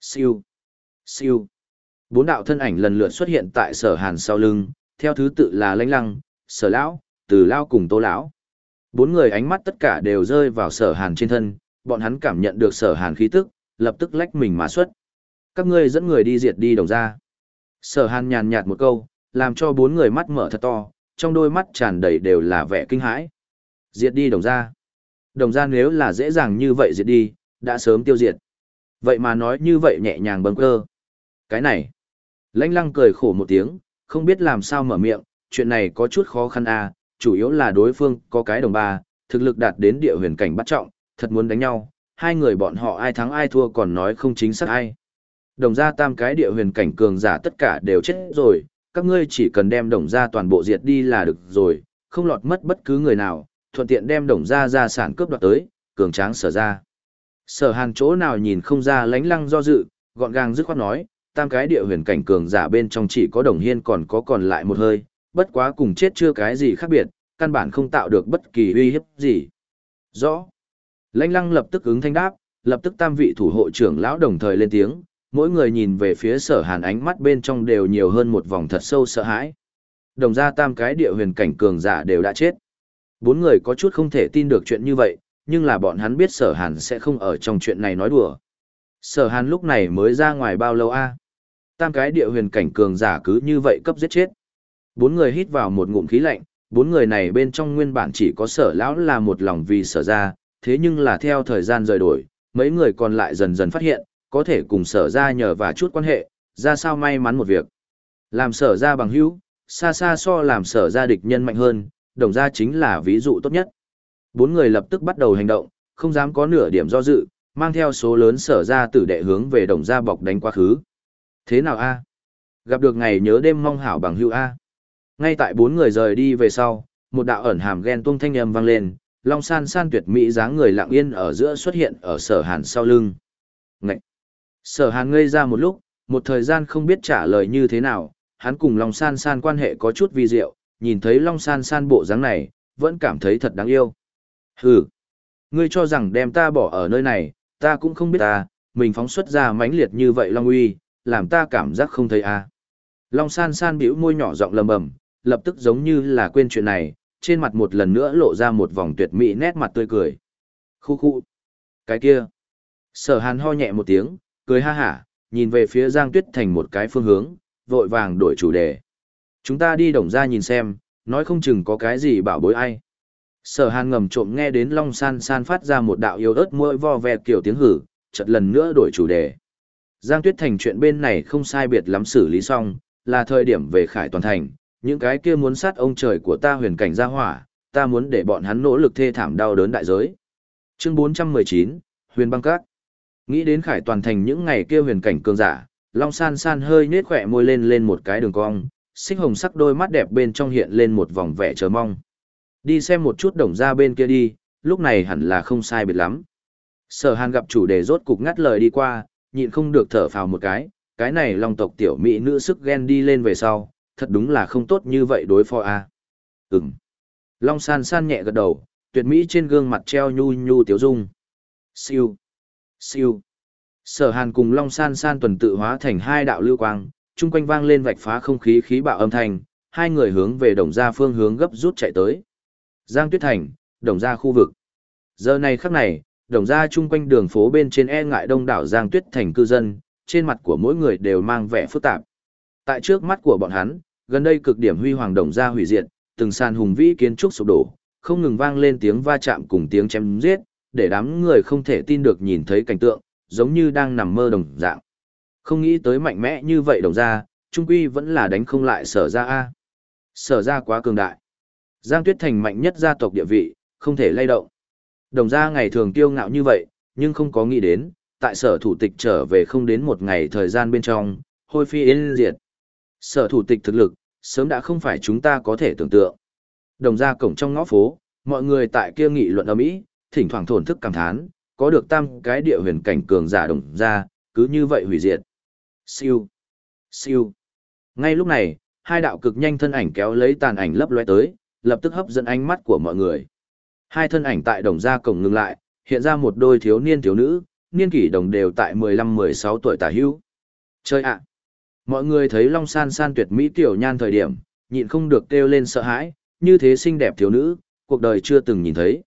siêu, siêu. Bốn đạo thân ảnh lần lượt xuất hiện tại sở hàn sau lưng, theo thứ tự là lãnh lăng, sở lão, từ lao cùng tô lão. Bốn người ánh mắt tất cả đều rơi vào sở hàn trên thân, bọn hắn cảm nhận được sở hàn khí tức, lập tức lách mình mà xuất. Các ngươi dẫn người đi diệt đi đồng ra. Sở hàn nhàn nhạt một câu, làm cho bốn người mắt mở thật to, trong đôi mắt tràn đầy đều là vẻ kinh hãi. Diệt đi đồng Gia, Đồng Gia nếu là dễ dàng như vậy diệt đi, đã sớm tiêu diệt. Vậy mà nói như vậy nhẹ nhàng bâng cơ. Cái này. Lãnh lăng cười khổ một tiếng, không biết làm sao mở miệng, chuyện này có chút khó khăn à, chủ yếu là đối phương có cái đồng ba, thực lực đạt đến địa huyền cảnh bắt trọng, thật muốn đánh nhau, hai người bọn họ ai thắng ai thua còn nói không chính xác ai. Đồng gia tam cái địa huyền cảnh cường giả tất cả đều chết rồi, các ngươi chỉ cần đem đồng gia toàn bộ diệt đi là được rồi, không lọt mất bất cứ người nào, thuận tiện đem đồng gia gia sản cướp đoạt tới, cường tráng sở ra. Sở hàn chỗ nào nhìn không ra lánh lăng do dự, gọn gàng dứt khoát nói, tam cái địa huyền cảnh cường giả bên trong chỉ có đồng hiên còn có còn lại một hơi, bất quá cùng chết chưa cái gì khác biệt, căn bản không tạo được bất kỳ uy hiếp gì. Rõ. Lãnh lăng lập tức ứng thanh đáp, lập tức tam vị thủ hộ trưởng lão đồng thời lên tiếng, mỗi người nhìn về phía sở hàn ánh mắt bên trong đều nhiều hơn một vòng thật sâu sợ hãi. Đồng ra tam cái địa huyền cảnh cường giả đều đã chết. Bốn người có chút không thể tin được chuyện như vậy, nhưng là bọn hắn biết sở hàn sẽ không ở trong chuyện này nói đùa. Sở hàn lúc này mới ra ngoài bao lâu a Tam cái địa huyền cảnh cường giả cứ như vậy cấp giết chết. Bốn người hít vào một ngụm khí lạnh, bốn người này bên trong nguyên bản chỉ có sở lão là một lòng vì sở ra, thế nhưng là theo thời gian rời đổi, mấy người còn lại dần dần phát hiện, có thể cùng sở ra nhờ và chút quan hệ, ra sao may mắn một việc. Làm sở ra bằng hữu, xa xa so làm sở ra địch nhân mạnh hơn, đồng ra chính là ví dụ tốt nhất. Bốn người lập tức bắt đầu hành động, không dám có nửa điểm do dự, mang theo số lớn sở ra tử đệ hướng về đồng ra bọc đánh quá khứ. Thế nào a? Gặp được ngày nhớ đêm mong hảo bằng hữu a. Ngay tại bốn người rời đi về sau, một đạo ẩn hàm ghen tuông thanh âm vang lên, long san san tuyệt mỹ dáng người lặng yên ở giữa xuất hiện ở sở hàn sau lưng. Ngậy! Sở hàn ngây ra một lúc, một thời gian không biết trả lời như thế nào, hắn cùng long san san quan hệ có chút vi diệu, nhìn thấy long san san bộ dáng này, vẫn cảm thấy thật đáng yêu. Hừ! Ngươi cho rằng đem ta bỏ ở nơi này, ta cũng không biết ta, mình phóng xuất ra mãnh liệt như vậy long uy, làm ta cảm giác không thấy a. Long san san bĩu môi nhỏ giọng lầm bầm, lập tức giống như là quên chuyện này, trên mặt một lần nữa lộ ra một vòng tuyệt mỹ nét mặt tươi cười. Khu khu. Cái kia. Sở hàn ho nhẹ một tiếng, cười ha hả, nhìn về phía Giang Tuyết Thành một cái phương hướng, vội vàng đổi chủ đề. Chúng ta đi đồng ra nhìn xem, nói không chừng có cái gì bảo bối ai. Sở hàn ngầm trộm nghe đến Long San San phát ra một đạo yêu ớt môi vo vẹt kiểu tiếng hử, chợt lần nữa đổi chủ đề. Giang Tuyết Thành chuyện bên này không sai biệt lắm xử lý xong, là thời điểm về khải toàn thành, những cái kia muốn sát ông trời của ta huyền cảnh ra hỏa, ta muốn để bọn hắn nỗ lực thê thảm đau đớn đại giới. Chương 419, Huyền băng cát. Nghĩ đến khải toàn thành những ngày kia huyền cảnh cường giả, Long San San hơi nết khỏe môi lên lên một cái đường cong, xích hồng sắc đôi mắt đẹp bên trong hiện lên một vòng vẻ chờ mong. Đi xem một chút đồng ra bên kia đi, lúc này hẳn là không sai biệt lắm. Sở Hàn gặp chủ đề rốt cục ngắt lời đi qua, nhịn không được thở phào một cái, cái này long tộc tiểu mỹ nữ sức ghen đi lên về sau, thật đúng là không tốt như vậy đối phó a. À. Ừm. Long san san nhẹ gật đầu, tuyệt mỹ trên gương mặt treo nhu nhu tiếu dung. Siêu. Siêu. Sở hàn cùng Long san san tuần tự hóa thành hai đạo lưu quang, chung quanh vang lên vạch phá không khí khí bạo âm thanh, hai người hướng về đồng gia phương hướng gấp rút chạy tới. Giang Tuyết Thành, đồng gia khu vực. Giờ này khắc này, đồng gia chung quanh đường phố bên trên e ngại đông đảo Giang Tuyết Thành cư dân, trên mặt của mỗi người đều mang vẻ phức tạp. Tại trước mắt của bọn hắn, gần đây cực điểm huy hoàng đồng gia hủy diệt, từng sàn hùng vĩ kiến trúc sụp đổ, không ngừng vang lên tiếng va chạm cùng tiếng chém giết, để đám người không thể tin được nhìn thấy cảnh tượng, giống như đang nằm mơ đồng dạng. Không nghĩ tới mạnh mẽ như vậy đồng gia, trung quy vẫn là đánh không lại sở gia A. Sở gia quá cường đại. Giang Tuyết Thành mạnh nhất gia tộc địa vị, không thể lay động. Đồng gia ngày thường tiêu ngạo như vậy, nhưng không có nghĩ đến, tại sở thủ tịch trở về không đến một ngày thời gian bên trong, hôi phi yên diệt. Sở thủ tịch thực lực, sớm đã không phải chúng ta có thể tưởng tượng. Đồng ra cổng trong ngõ phố, mọi người tại kia nghị luận ở mỹ, thỉnh thoảng thổn thức cảm thán, có được tam cái địa huyền cảnh cường giả đồng ra, cứ như vậy hủy diệt. Siêu, siêu. Ngay lúc này, hai đạo cực nhanh thân ảnh kéo lấy tàn ảnh lấp lóe tới, lập tức hấp dẫn ánh mắt của mọi người. Hai thân ảnh tại đồng gia cổng ngừng lại, hiện ra một đôi thiếu niên thiếu nữ, niên kỷ đồng đều tại 15-16 tuổi tả hữu. Chơi ạ! Mọi người thấy Long San San tuyệt mỹ tiểu nhan thời điểm, nhịn không được kêu lên sợ hãi, như thế xinh đẹp thiếu nữ, cuộc đời chưa từng nhìn thấy.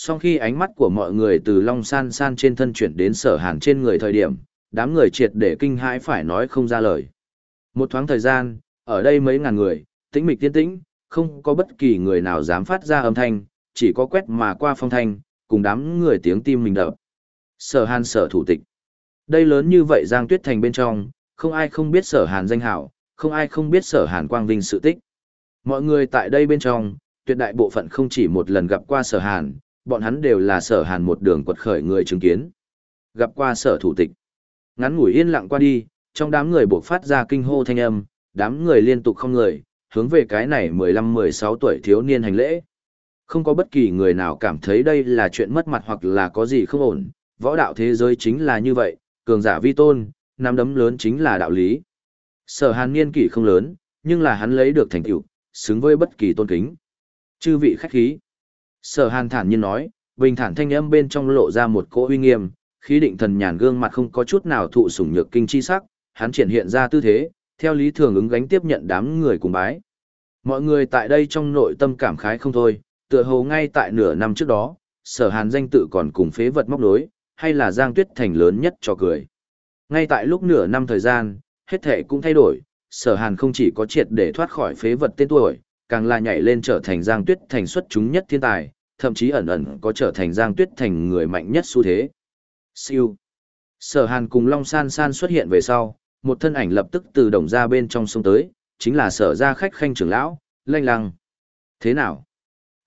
Sau khi ánh mắt của mọi người từ Long San San trên thân chuyển đến sở hàn trên người thời điểm, đám người triệt để kinh hãi phải nói không ra lời. Một thoáng thời gian, ở đây mấy ngàn người, tĩnh mịch tiên tĩnh, không có bất kỳ người nào dám phát ra âm thanh, chỉ có quét mà qua phong thanh, cùng đám người tiếng tim mình đập. Sở hàn sở thủ tịch. Đây lớn như vậy Giang Tuyết Thành bên trong, không ai không biết sở hàn danh hảo, không ai không biết sở hàn quang vinh sự tích. Mọi người tại đây bên trong, tuyệt đại bộ phận không chỉ một lần gặp qua sở hàn, bọn hắn đều là sở hàn một đường quật khởi người chứng kiến. Gặp qua sở thủ tịch. Ngắn ngủi yên lặng qua đi, trong đám người buộc phát ra kinh hô thanh âm, đám người liên tục không người, hướng về cái này 15-16 tuổi thiếu niên hành lễ. Không có bất kỳ người nào cảm thấy đây là chuyện mất mặt hoặc là có gì không ổn, võ đạo thế giới chính là như vậy, cường giả vi tôn, nắm đấm lớn chính là đạo lý. Sở hàn niên kỷ không lớn, nhưng là hắn lấy được thành tựu, xứng với bất kỳ tôn kính. Chư vị khách khí. Sở hàn thản nhiên nói, bình thản thanh âm bên trong lộ ra một cỗ uy nghiêm, khí định thần nhàn gương mặt không có chút nào thụ sủng nhược kinh chi sắc, hắn triển hiện ra tư thế, theo lý thường ứng gánh tiếp nhận đám người cùng bái. Mọi người tại đây trong nội tâm cảm khái không thôi, tựa hồ ngay tại nửa năm trước đó, sở hàn danh tự còn cùng phế vật móc đối, hay là giang tuyết thành lớn nhất cho cười. Ngay tại lúc nửa năm thời gian, hết thể cũng thay đổi, sở hàn không chỉ có triệt để thoát khỏi phế vật tên tuổi, càng là nhảy lên trở thành giang tuyết thành xuất chúng nhất thiên tài, thậm chí ẩn ẩn có trở thành giang tuyết thành người mạnh nhất xu thế. Siêu. Sở hàn cùng Long San San xuất hiện về sau, một thân ảnh lập tức từ đồng ra bên trong sông tới, chính là sở ra khách khanh trưởng lão, lanh lăng. Thế nào?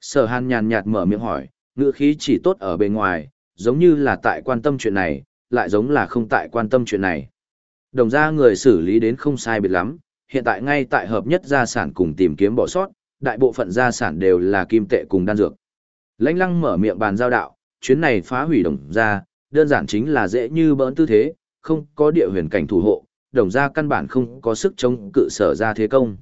Sở hàn nhàn nhạt mở miệng hỏi, ngữ khí chỉ tốt ở bề ngoài, giống như là tại quan tâm chuyện này, lại giống là không tại quan tâm chuyện này. Đồng ra người xử lý đến không sai biệt lắm, hiện tại ngay tại hợp nhất gia sản cùng tìm kiếm bỏ sót, đại bộ phận gia sản đều là kim tệ cùng đan dược. Lãnh lăng mở miệng bàn giao đạo, chuyến này phá hủy đồng gia, đơn giản chính là dễ như bỡn tư thế, không có địa huyền cảnh thủ hộ, đồng gia căn bản không có sức chống cự sở ra thế công.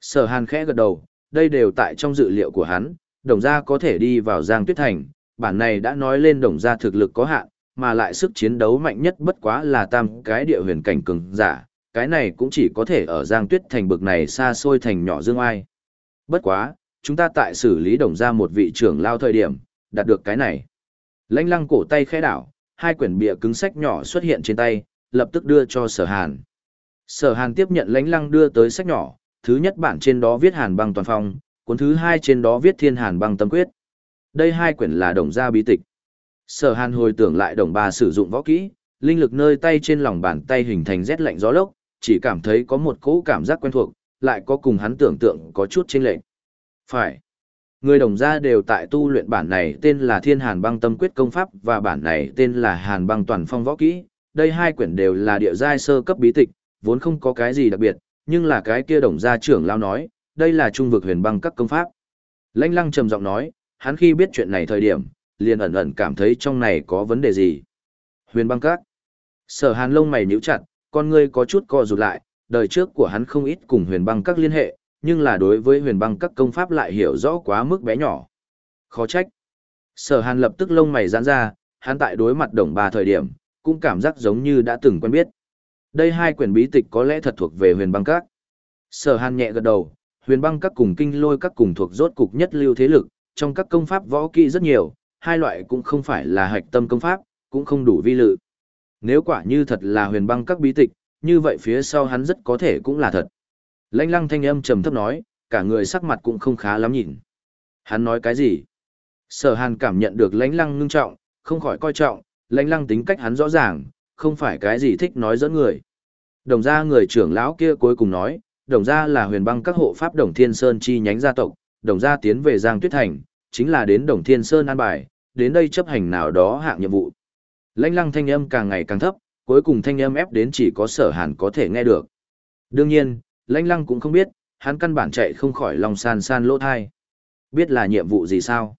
Sở hàn khẽ gật đầu, đây đều tại trong dự liệu của hắn, đồng gia có thể đi vào Giang Tuyết Thành, bản này đã nói lên đồng gia thực lực có hạn, mà lại sức chiến đấu mạnh nhất bất quá là tam cái địa huyền cảnh cường giả, cái này cũng chỉ có thể ở Giang Tuyết Thành bực này xa xôi thành nhỏ dương ai. Bất quá, chúng ta tại xử lý đồng gia một vị trưởng lao thời điểm, đạt được cái này. Lãnh lăng cổ tay khẽ đảo, hai quyển bìa cứng sách nhỏ xuất hiện trên tay, lập tức đưa cho sở hàn. Sở hàn tiếp nhận lãnh lăng đưa tới sách nhỏ, thứ nhất bản trên đó viết hàn băng toàn phong, cuốn thứ hai trên đó viết thiên hàn băng tâm quyết. Đây hai quyển là đồng gia bí tịch. Sở hàn hồi tưởng lại đồng bà sử dụng võ kỹ, linh lực nơi tay trên lòng bàn tay hình thành rét lạnh gió lốc, chỉ cảm thấy có một cỗ cảm giác quen thuộc, lại có cùng hắn tưởng tượng có chút chênh lệch. Phải. Người đồng gia đều tại tu luyện bản này tên là Thiên Hàn Băng Tâm Quyết Công Pháp và bản này tên là Hàn Băng Toàn Phong Võ Kỹ. Đây hai quyển đều là địa giai sơ cấp bí tịch, vốn không có cái gì đặc biệt, nhưng là cái kia đồng gia trưởng lao nói, đây là trung vực huyền băng các công pháp. Lãnh lăng trầm giọng nói, hắn khi biết chuyện này thời điểm, liền ẩn ẩn cảm thấy trong này có vấn đề gì. Huyền băng các. Sở hàn lông mày nhíu chặt, con ngươi có chút co rụt lại, đời trước của hắn không ít cùng huyền băng các liên hệ, nhưng là đối với huyền băng các công pháp lại hiểu rõ quá mức bé nhỏ. Khó trách. Sở hàn lập tức lông mày giãn ra, hắn tại đối mặt đồng ba thời điểm, cũng cảm giác giống như đã từng quen biết. Đây hai quyển bí tịch có lẽ thật thuộc về huyền băng các. Sở hàn nhẹ gật đầu, huyền băng các cùng kinh lôi các cùng thuộc rốt cục nhất lưu thế lực, trong các công pháp võ kỹ rất nhiều, hai loại cũng không phải là hạch tâm công pháp, cũng không đủ vi lự. Nếu quả như thật là huyền băng các bí tịch, như vậy phía sau hắn rất có thể cũng là thật. Lanh lăng thanh âm trầm thấp nói, cả người sắc mặt cũng không khá lắm nhìn. Hắn nói cái gì? Sở hàn cảm nhận được lãnh lăng ngưng trọng, không khỏi coi trọng, lãnh lăng tính cách hắn rõ ràng, không phải cái gì thích nói dẫn người. Đồng gia người trưởng lão kia cuối cùng nói, đồng gia là huyền băng các hộ pháp đồng thiên sơn chi nhánh gia tộc, đồng gia tiến về Giang Tuyết Thành, chính là đến đồng thiên sơn an bài, đến đây chấp hành nào đó hạng nhiệm vụ. Lãnh lăng thanh âm càng ngày càng thấp, cuối cùng thanh âm ép đến chỉ có sở hàn có thể nghe được. Đương nhiên, lãnh lăng cũng không biết, hắn căn bản chạy không khỏi lòng san san lỗ thai. Biết là nhiệm vụ gì sao?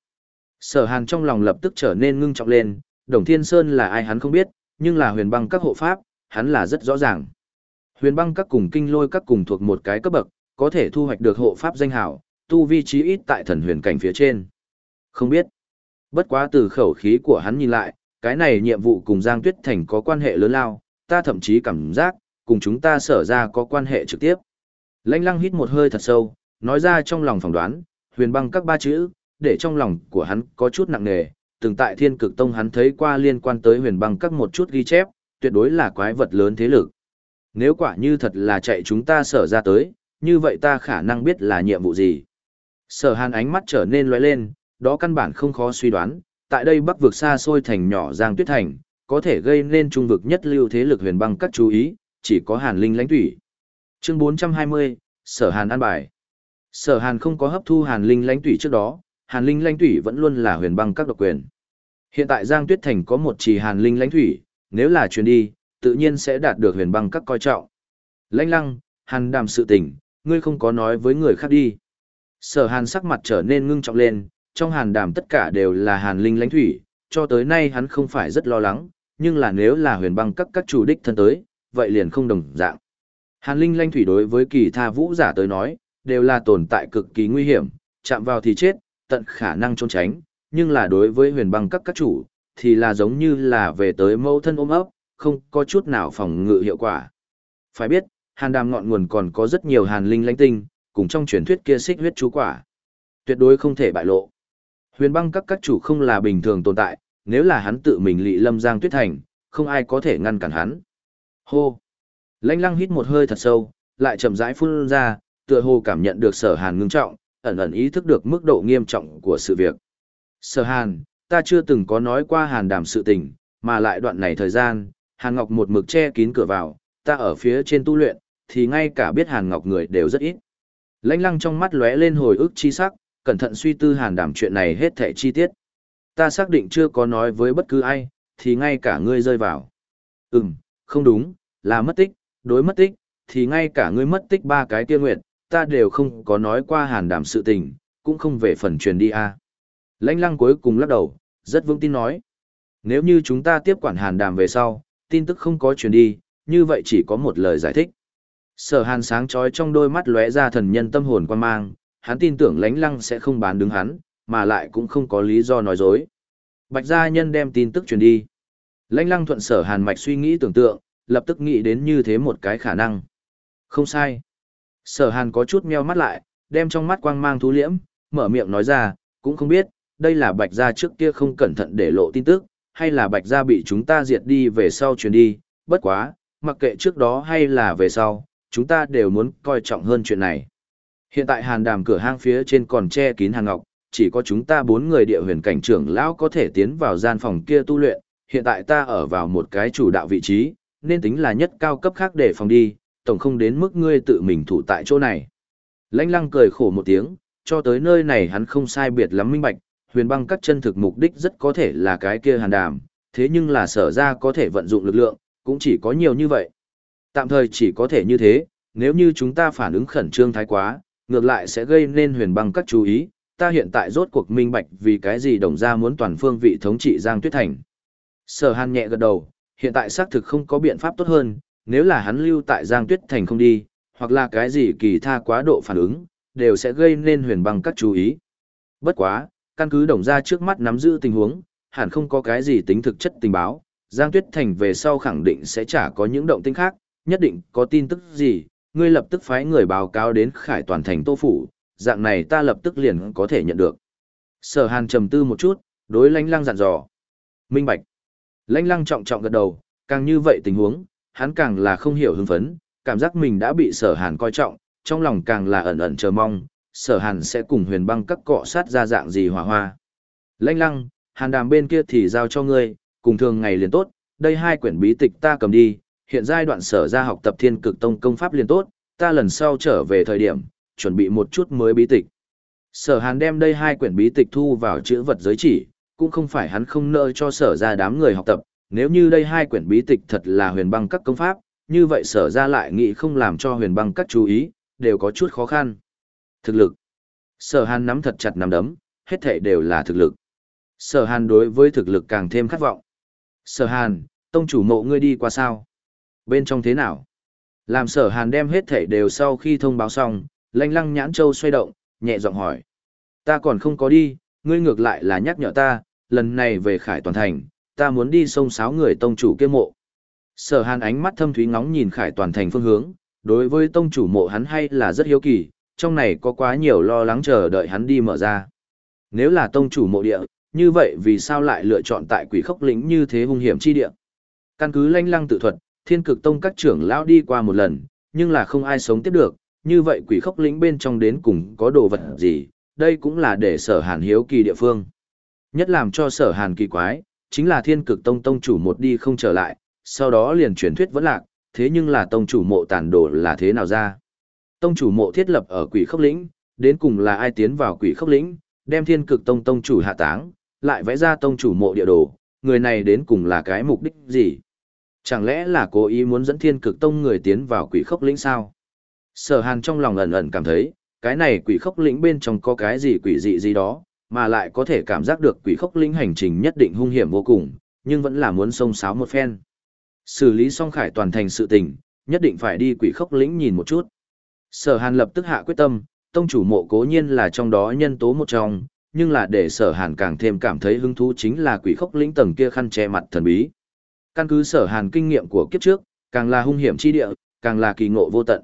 Sở hàn trong lòng lập tức trở nên ngưng trọng lên, Đồng Thiên Sơn là ai hắn không biết, nhưng là huyền băng các hộ pháp, hắn là rất rõ ràng. Huyền băng các cùng kinh lôi các cùng thuộc một cái cấp bậc, có thể thu hoạch được hộ pháp danh hảo, tu vi trí ít tại thần huyền cảnh phía trên. Không biết. Bất quá từ khẩu khí của hắn nhìn lại, cái này nhiệm vụ cùng Giang Tuyết Thành có quan hệ lớn lao, ta thậm chí cảm giác, cùng chúng ta sở ra có quan hệ trực tiếp. Lãnh lăng hít một hơi thật sâu, nói ra trong lòng phỏng đoán, huyền băng các ba chữ, để trong lòng của hắn có chút nặng nề, từng tại thiên cực tông hắn thấy qua liên quan tới huyền băng các một chút ghi chép, tuyệt đối là quái vật lớn thế lực. Nếu quả như thật là chạy chúng ta sở ra tới, như vậy ta khả năng biết là nhiệm vụ gì. Sở hàn ánh mắt trở nên lóe lên, đó căn bản không khó suy đoán, tại đây bắc vực xa xôi thành nhỏ Giang Tuyết Thành, có thể gây nên trung vực nhất lưu thế lực huyền băng các chú ý, chỉ có hàn linh lãnh thủy. Chương 420, Sở Hàn an bài. Sở Hàn không có hấp thu hàn linh lãnh thủy trước đó, hàn linh lãnh thủy vẫn luôn là huyền băng các độc quyền. Hiện tại Giang Tuyết Thành có một trì hàn linh lãnh thủy, nếu là chuyến đi, tự nhiên sẽ đạt được huyền băng các coi trọng. Lãnh lăng, hàn đàm sự tình, ngươi không có nói với người khác đi. Sở hàn sắc mặt trở nên ngưng trọng lên, trong hàn đàm tất cả đều là hàn linh lãnh thủy, cho tới nay hắn không phải rất lo lắng, nhưng là nếu là huyền băng các các chủ đích thân tới, vậy liền không đồng dạng. Hàn linh lãnh thủy đối với kỳ tha vũ giả tới nói, đều là tồn tại cực kỳ nguy hiểm, chạm vào thì chết, tận khả năng trốn tránh, nhưng là đối với huyền băng các các chủ, thì là giống như là về tới mẫu thân ôm ấp, không có chút nào phòng ngự hiệu quả. Phải biết, hàn đàm ngọn nguồn còn có rất nhiều hàn linh lãnh tinh, cùng trong truyền thuyết kia xích huyết chú quả. Tuyệt đối không thể bại lộ. Huyền băng các các chủ không là bình thường tồn tại, nếu là hắn tự mình lị lâm giang tuyết thành, không ai có thể ngăn cản hắn. Hô! Lãnh lăng hít một hơi thật sâu, lại chậm rãi phun ra, tựa hồ cảm nhận được sở hàn ngưng trọng, ẩn ẩn ý thức được mức độ nghiêm trọng của sự việc. Sở hàn, ta chưa từng có nói qua hàn đàm sự tình, mà lại đoạn này thời gian, hàn ngọc một mực che kín cửa vào, ta ở phía trên tu luyện, thì ngay cả biết hàn ngọc người đều rất ít. Lãnh lăng trong mắt lóe lên hồi ức chi sắc, cẩn thận suy tư hàn đảm chuyện này hết thảy chi tiết. Ta xác định chưa có nói với bất cứ ai, thì ngay cả ngươi rơi vào. Ừm, không đúng, là mất tích, đối mất tích, thì ngay cả ngươi mất tích ba cái tiên nguyện, ta đều không có nói qua hàn đảm sự tình, cũng không về phần truyền đi a. Lãnh lăng cuối cùng lắc đầu, rất vững tin nói. Nếu như chúng ta tiếp quản hàn đàm về sau, tin tức không có truyền đi, như vậy chỉ có một lời giải thích. Sở hàn sáng chói trong đôi mắt lóe ra thần nhân tâm hồn quan mang, hắn tin tưởng Lánh lăng sẽ không bán đứng hắn, mà lại cũng không có lý do nói dối. Bạch gia nhân đem tin tức truyền đi. Lánh lăng thuận sở hàn mạch suy nghĩ tưởng tượng, lập tức nghĩ đến như thế một cái khả năng. Không sai. Sở hàn có chút meo mắt lại, đem trong mắt quang mang thú liễm, mở miệng nói ra, cũng không biết, đây là bạch gia trước kia không cẩn thận để lộ tin tức, hay là bạch gia bị chúng ta diệt đi về sau truyền đi, bất quá, mặc kệ trước đó hay là về sau, chúng ta đều muốn coi trọng hơn chuyện này. Hiện tại hàn đàm cửa hang phía trên còn che kín hàng ngọc, chỉ có chúng ta bốn người địa huyền cảnh trưởng lão có thể tiến vào gian phòng kia tu luyện, hiện tại ta ở vào một cái chủ đạo vị trí, nên tính là nhất cao cấp khác để phòng đi, tổng không đến mức ngươi tự mình thủ tại chỗ này. Lãnh lăng cười khổ một tiếng, cho tới nơi này hắn không sai biệt lắm minh bạch, huyền băng các chân thực mục đích rất có thể là cái kia hàn đàm, thế nhưng là sở ra có thể vận dụng lực lượng, cũng chỉ có nhiều như vậy. Tạm thời chỉ có thể như thế, nếu như chúng ta phản ứng khẩn trương thái quá, ngược lại sẽ gây nên huyền băng các chú ý, ta hiện tại rốt cuộc minh bạch vì cái gì đồng gia muốn toàn phương vị thống trị Giang Tuyết Thành. Sở Hàn nhẹ gật đầu, hiện tại xác thực không có biện pháp tốt hơn, nếu là hắn lưu tại Giang Tuyết Thành không đi, hoặc là cái gì kỳ tha quá độ phản ứng, đều sẽ gây nên huyền băng các chú ý. Bất quá, căn cứ đồng gia trước mắt nắm giữ tình huống, hẳn không có cái gì tính thực chất tình báo, Giang Tuyết Thành về sau khẳng định sẽ chả có những động tĩnh khác, nhất định có tin tức gì, ngươi lập tức phái người báo cáo đến Khải Toàn Thành Tô Phủ, dạng này ta lập tức liền có thể nhận được. Sở Hàn trầm tư một chút, đối lãnh lăng dặn dò. Minh Bạch. Lãnh lăng trọng trọng gật đầu, càng như vậy tình huống, hắn càng là không hiểu hưng phấn, cảm giác mình đã bị sở Hàn coi trọng, trong lòng càng là ẩn ẩn chờ mong, sở Hàn sẽ cùng huyền băng các cọ sát ra dạng gì hỏa hoa. Lãnh lăng, Hàn đàm bên kia thì giao cho ngươi, cùng thường ngày liền tốt, đây hai quyển bí tịch ta cầm đi, hiện giai đoạn sở ra học tập thiên cực tông công pháp liền tốt, ta lần sau trở về thời điểm, chuẩn bị một chút mới bí tịch. Sở hàn đem đây hai quyển bí tịch thu vào chữ vật giới chỉ, cũng không phải hắn không nợ cho sở ra đám người học tập, nếu như đây hai quyển bí tịch thật là huyền băng các công pháp, như vậy sở ra lại nghĩ không làm cho huyền băng các chú ý, đều có chút khó khăn. Thực lực Sở hàn nắm thật chặt nắm đấm, hết thể đều là thực lực. Sở hàn đối với thực lực càng thêm khát vọng. Sở hàn, tông chủ mộ ngươi đi qua sao? Bên trong thế nào? Làm sở hàn đem hết thảy đều sau khi thông báo xong, lanh lăng nhãn châu xoay động, nhẹ giọng hỏi. Ta còn không có đi, ngươi ngược lại là nhắc nhở ta, lần này về khải toàn thành, ta muốn đi sông sáo người tông chủ kia mộ. Sở hàn ánh mắt thâm thúy ngóng nhìn khải toàn thành phương hướng, đối với tông chủ mộ hắn hay là rất hiếu kỳ, trong này có quá nhiều lo lắng chờ đợi hắn đi mở ra. Nếu là tông chủ mộ địa, như vậy vì sao lại lựa chọn tại quỷ khốc lĩnh như thế hung hiểm chi địa? Căn cứ lanh lăng tự thuật, thiên cực tông các trưởng lão đi qua một lần, nhưng là không ai sống tiếp được, như vậy quỷ khốc lĩnh bên trong đến cùng có đồ vật gì, đây cũng là để sở hàn hiếu kỳ địa phương. Nhất làm cho sở hàn kỳ quái, chính là thiên cực tông tông chủ một đi không trở lại, sau đó liền truyền thuyết vẫn lạc, thế nhưng là tông chủ mộ tàn đồ là thế nào ra? Tông chủ mộ thiết lập ở quỷ khốc lĩnh, đến cùng là ai tiến vào quỷ khốc lĩnh, đem thiên cực tông tông chủ hạ táng, lại vẽ ra tông chủ mộ địa đồ, người này đến cùng là cái mục đích gì? Chẳng lẽ là cố ý muốn dẫn thiên cực tông người tiến vào quỷ khốc lĩnh sao? Sở hàn trong lòng ẩn ẩn cảm thấy, cái này quỷ khốc lĩnh bên trong có cái gì quỷ dị gì đó, mà lại có thể cảm giác được quỷ khốc lĩnh hành trình nhất định hung hiểm vô cùng, nhưng vẫn là muốn xông xáo một phen. Xử lý xong khải toàn thành sự tình, nhất định phải đi quỷ khốc lĩnh nhìn một chút. Sở hàn lập tức hạ quyết tâm, tông chủ mộ cố nhiên là trong đó nhân tố một trong, nhưng là để sở hàn càng thêm cảm thấy hứng thú chính là quỷ khốc lĩnh tầng kia khăn che mặt thần bí. Căn cứ sở hàn kinh nghiệm của kiếp trước, càng là hung hiểm chi địa, càng là kỳ ngộ vô tận.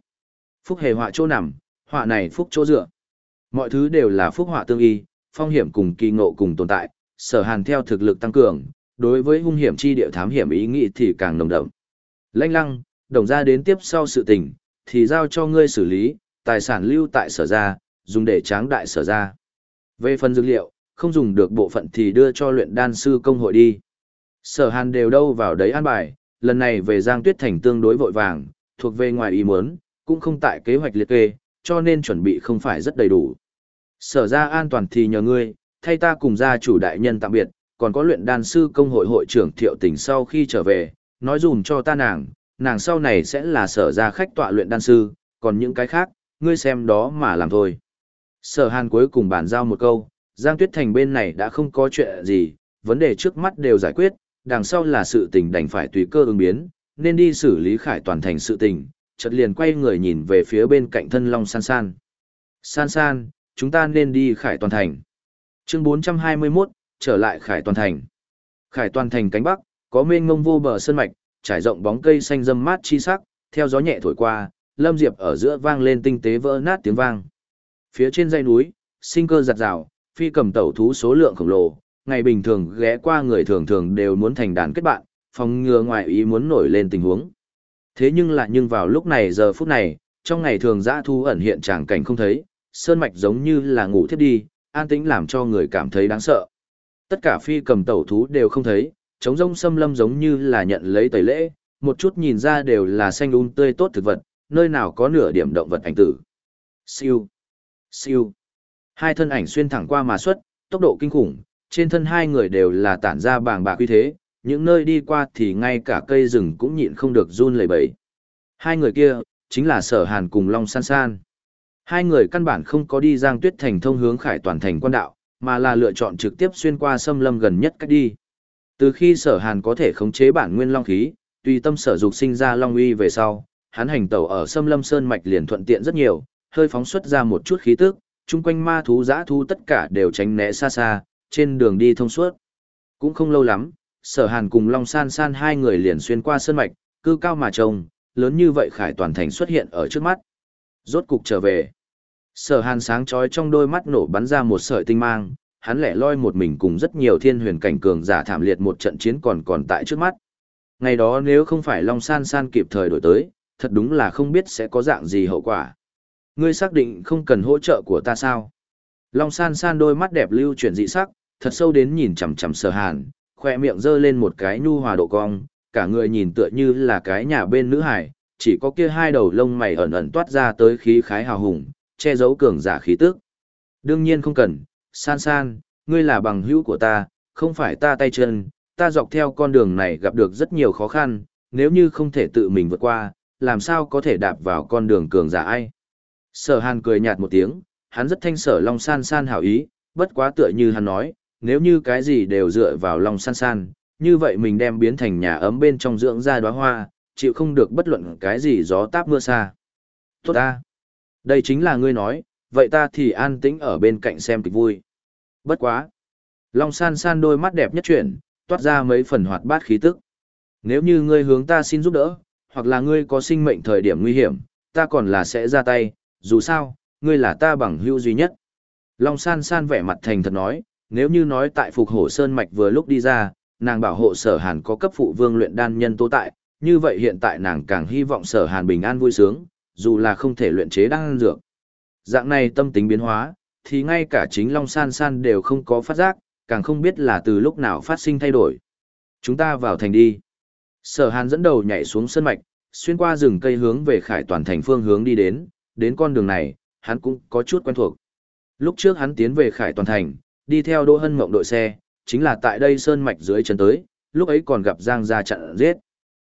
Phúc hề họa chỗ nằm, họa này phúc chỗ dựa. Mọi thứ đều là phúc họa tương y, phong hiểm cùng kỳ ngộ cùng tồn tại, sở hàn theo thực lực tăng cường, đối với hung hiểm chi địa thám hiểm ý nghĩ thì càng nồng đậm. Lanh lăng, đồng ra đến tiếp sau sự tình, thì giao cho ngươi xử lý, tài sản lưu tại sở gia, dùng để tráng đại sở gia. Về phần dược liệu, không dùng được bộ phận thì đưa cho luyện đan sư công hội đi. Sở hàn đều đâu vào đấy an bài, lần này về Giang Tuyết Thành tương đối vội vàng, thuộc về ngoài ý muốn, cũng không tại kế hoạch liệt kê, cho nên chuẩn bị không phải rất đầy đủ. Sở ra an toàn thì nhờ ngươi, thay ta cùng gia chủ đại nhân tạm biệt, còn có luyện đan sư công hội hội trưởng thiệu tình sau khi trở về, nói dùm cho ta nàng, nàng sau này sẽ là sở ra khách tọa luyện đan sư, còn những cái khác, ngươi xem đó mà làm thôi. Sở hàn cuối cùng bàn giao một câu, Giang Tuyết Thành bên này đã không có chuyện gì, vấn đề trước mắt đều giải quyết, đằng sau là sự tình đành phải tùy cơ ứng biến, nên đi xử lý khải toàn thành sự tình, chợt liền quay người nhìn về phía bên cạnh thân Long San San. San San, chúng ta nên đi khải toàn thành. Chương 421, trở lại khải toàn thành. Khải toàn thành cánh bắc, có mênh mông vô bờ sơn mạch, trải rộng bóng cây xanh râm mát chi sắc, theo gió nhẹ thổi qua, lâm diệp ở giữa vang lên tinh tế vỡ nát tiếng vang. Phía trên dãy núi, sinh cơ giặt rào, phi cầm tẩu thú số lượng khổng lồ, ngày bình thường ghé qua người thường thường đều muốn thành đàn kết bạn, phòng ngừa ngoài ý muốn nổi lên tình huống. Thế nhưng lại nhưng vào lúc này giờ phút này, trong ngày thường dã thu ẩn hiện tràng cảnh không thấy, sơn mạch giống như là ngủ thiếp đi, an tĩnh làm cho người cảm thấy đáng sợ. Tất cả phi cầm tẩu thú đều không thấy, trống rông xâm lâm giống như là nhận lấy tẩy lễ, một chút nhìn ra đều là xanh um tươi tốt thực vật, nơi nào có nửa điểm động vật ảnh tử. Siêu, siêu. Hai thân ảnh xuyên thẳng qua mà xuất, tốc độ kinh khủng, trên thân hai người đều là tản ra bàng bạc uy thế, những nơi đi qua thì ngay cả cây rừng cũng nhịn không được run lẩy bẩy. Hai người kia, chính là Sở Hàn cùng Long San San. Hai người căn bản không có đi Giang Tuyết Thành thông hướng khải toàn thành quan đạo, mà là lựa chọn trực tiếp xuyên qua xâm lâm gần nhất cách đi. Từ khi Sở Hàn có thể khống chế bản nguyên long khí, tùy tâm sở dục sinh ra long uy về sau, hắn hành tẩu ở xâm lâm sơn mạch liền thuận tiện rất nhiều, hơi phóng xuất ra một chút khí tức, chung quanh ma thú dã thú tất cả đều tránh né xa xa, trên đường đi thông suốt. Cũng không lâu lắm, sở hàn cùng Long San San hai người liền xuyên qua sơn mạch, cư cao mà trông, lớn như vậy khải toàn thành xuất hiện ở trước mắt. Rốt cục trở về. Sở hàn sáng chói trong đôi mắt nổ bắn ra một sợi tinh mang, hắn lẻ loi một mình cùng rất nhiều thiên huyền cảnh cường giả thảm liệt một trận chiến còn còn tại trước mắt. Ngày đó nếu không phải Long San San kịp thời đổi tới, thật đúng là không biết sẽ có dạng gì hậu quả. Ngươi xác định không cần hỗ trợ của ta sao? Long San San đôi mắt đẹp lưu chuyển dị sắc, thật sâu đến nhìn chằm chằm sở hàn, khoe miệng giơ lên một cái nhu hòa độ cong, cả người nhìn tựa như là cái nhà bên nữ hải, chỉ có kia hai đầu lông mày ẩn ẩn toát ra tới khí khái hào hùng, che giấu cường giả khí tức. Đương nhiên không cần, san san, ngươi là bằng hữu của ta, không phải ta tay chân, ta dọc theo con đường này gặp được rất nhiều khó khăn, nếu như không thể tự mình vượt qua, làm sao có thể đạp vào con đường cường giả ai. Sở hàn cười nhạt một tiếng, hắn rất thanh sở long san san hảo ý, bất quá tựa như hắn nói, nếu như cái gì đều dựa vào Long San San, như vậy mình đem biến thành nhà ấm bên trong dưỡng ra đóa hoa, chịu không được bất luận cái gì gió táp mưa xa. Tốt ta. Đây chính là ngươi nói, vậy ta thì an tĩnh ở bên cạnh xem kịch vui. Bất quá. Long san san đôi mắt đẹp nhất chuyển, toát ra mấy phần hoạt bát khí tức. Nếu như ngươi hướng ta xin giúp đỡ, hoặc là ngươi có sinh mệnh thời điểm nguy hiểm, ta còn là sẽ ra tay, dù sao, ngươi là ta bằng hữu duy nhất. Long san san vẻ mặt thành thật nói, nếu như nói tại phục hổ sơn mạch vừa lúc đi ra, nàng bảo hộ sở hàn có cấp phụ vương luyện đan nhân tố tại, như vậy hiện tại nàng càng hy vọng sở hàn bình an vui sướng, dù là không thể luyện chế đan dược. Dạng này tâm tính biến hóa, thì ngay cả chính Long San San đều không có phát giác, càng không biết là từ lúc nào phát sinh thay đổi. Chúng ta vào thành đi. Sở hàn dẫn đầu nhảy xuống sân mạch, xuyên qua rừng cây hướng về khải toàn thành phương hướng đi đến, đến con đường này, hắn cũng có chút quen thuộc. Lúc trước hắn tiến về khải toàn thành, đi theo Đỗ Hân Mộng đội xe, chính là tại đây sơn mạch dưới chân tới, lúc ấy còn gặp Giang gia chặn giết.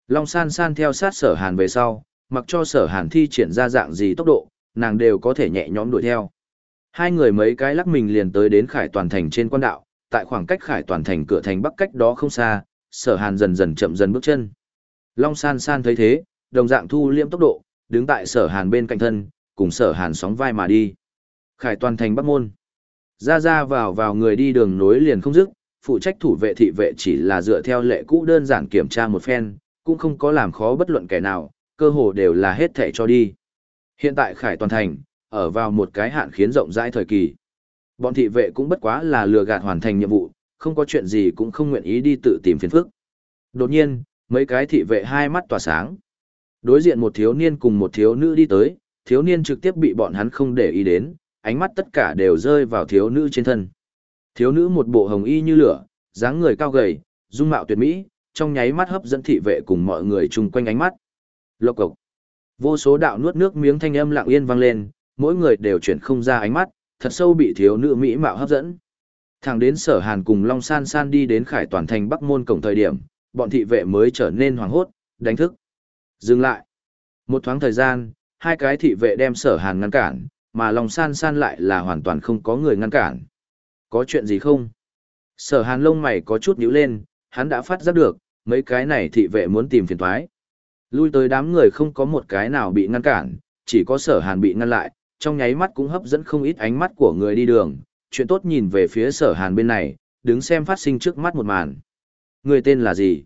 Long san san theo sát sở hàn về sau, mặc cho sở hàn thi triển ra dạng gì tốc độ, nàng đều có thể nhẹ nhõm đuổi theo. Hai người mấy cái lắc mình liền tới đến khải toàn thành trên quan đạo, tại khoảng cách khải toàn thành cửa thành bắc cách đó không xa, sở hàn dần dần chậm dần bước chân. Long san san thấy thế, đồng dạng thu liễm tốc độ, đứng tại sở hàn bên cạnh thân, cùng sở hàn sóng vai mà đi. Khải toàn thành bắc môn. Ra ra vào vào người đi đường nối liền không dứt, phụ trách thủ vệ thị vệ chỉ là dựa theo lệ cũ đơn giản kiểm tra một phen, cũng không có làm khó bất luận kẻ nào, cơ hồ đều là hết thẻ cho đi. Hiện tại Khải Toàn Thành, ở vào một cái hạn khiến rộng rãi thời kỳ. Bọn thị vệ cũng bất quá là lừa gạt hoàn thành nhiệm vụ, không có chuyện gì cũng không nguyện ý đi tự tìm phiền phức. Đột nhiên, mấy cái thị vệ hai mắt tỏa sáng. Đối diện một thiếu niên cùng một thiếu nữ đi tới, thiếu niên trực tiếp bị bọn hắn không để ý đến, ánh mắt tất cả đều rơi vào thiếu nữ trên thân. Thiếu nữ một bộ hồng y như lửa, dáng người cao gầy, dung mạo tuyệt mỹ, trong nháy mắt hấp dẫn thị vệ cùng mọi người chung quanh ánh mắt. Lộc cộc. Vô số đạo nuốt nước miếng thanh âm lặng yên vang lên, mỗi người đều chuyển không ra ánh mắt, thật sâu bị thiếu nữ mỹ mạo hấp dẫn. Thẳng đến sở hàn cùng Long San San đi đến khải toàn thành Bắc Môn cổng thời điểm, bọn thị vệ mới trở nên hoảng hốt, đánh thức. Dừng lại. Một thoáng thời gian, hai cái thị vệ đem sở hàn ngăn cản, mà lòng San San lại là hoàn toàn không có người ngăn cản. Có chuyện gì không? Sở hàn lông mày có chút nhíu lên, hắn đã phát giác được, mấy cái này thị vệ muốn tìm phiền thoái. Lui tới đám người không có một cái nào bị ngăn cản, chỉ có sở hàn bị ngăn lại, trong nháy mắt cũng hấp dẫn không ít ánh mắt của người đi đường, chuyện tốt nhìn về phía sở hàn bên này, đứng xem phát sinh trước mắt một màn. Người tên là gì?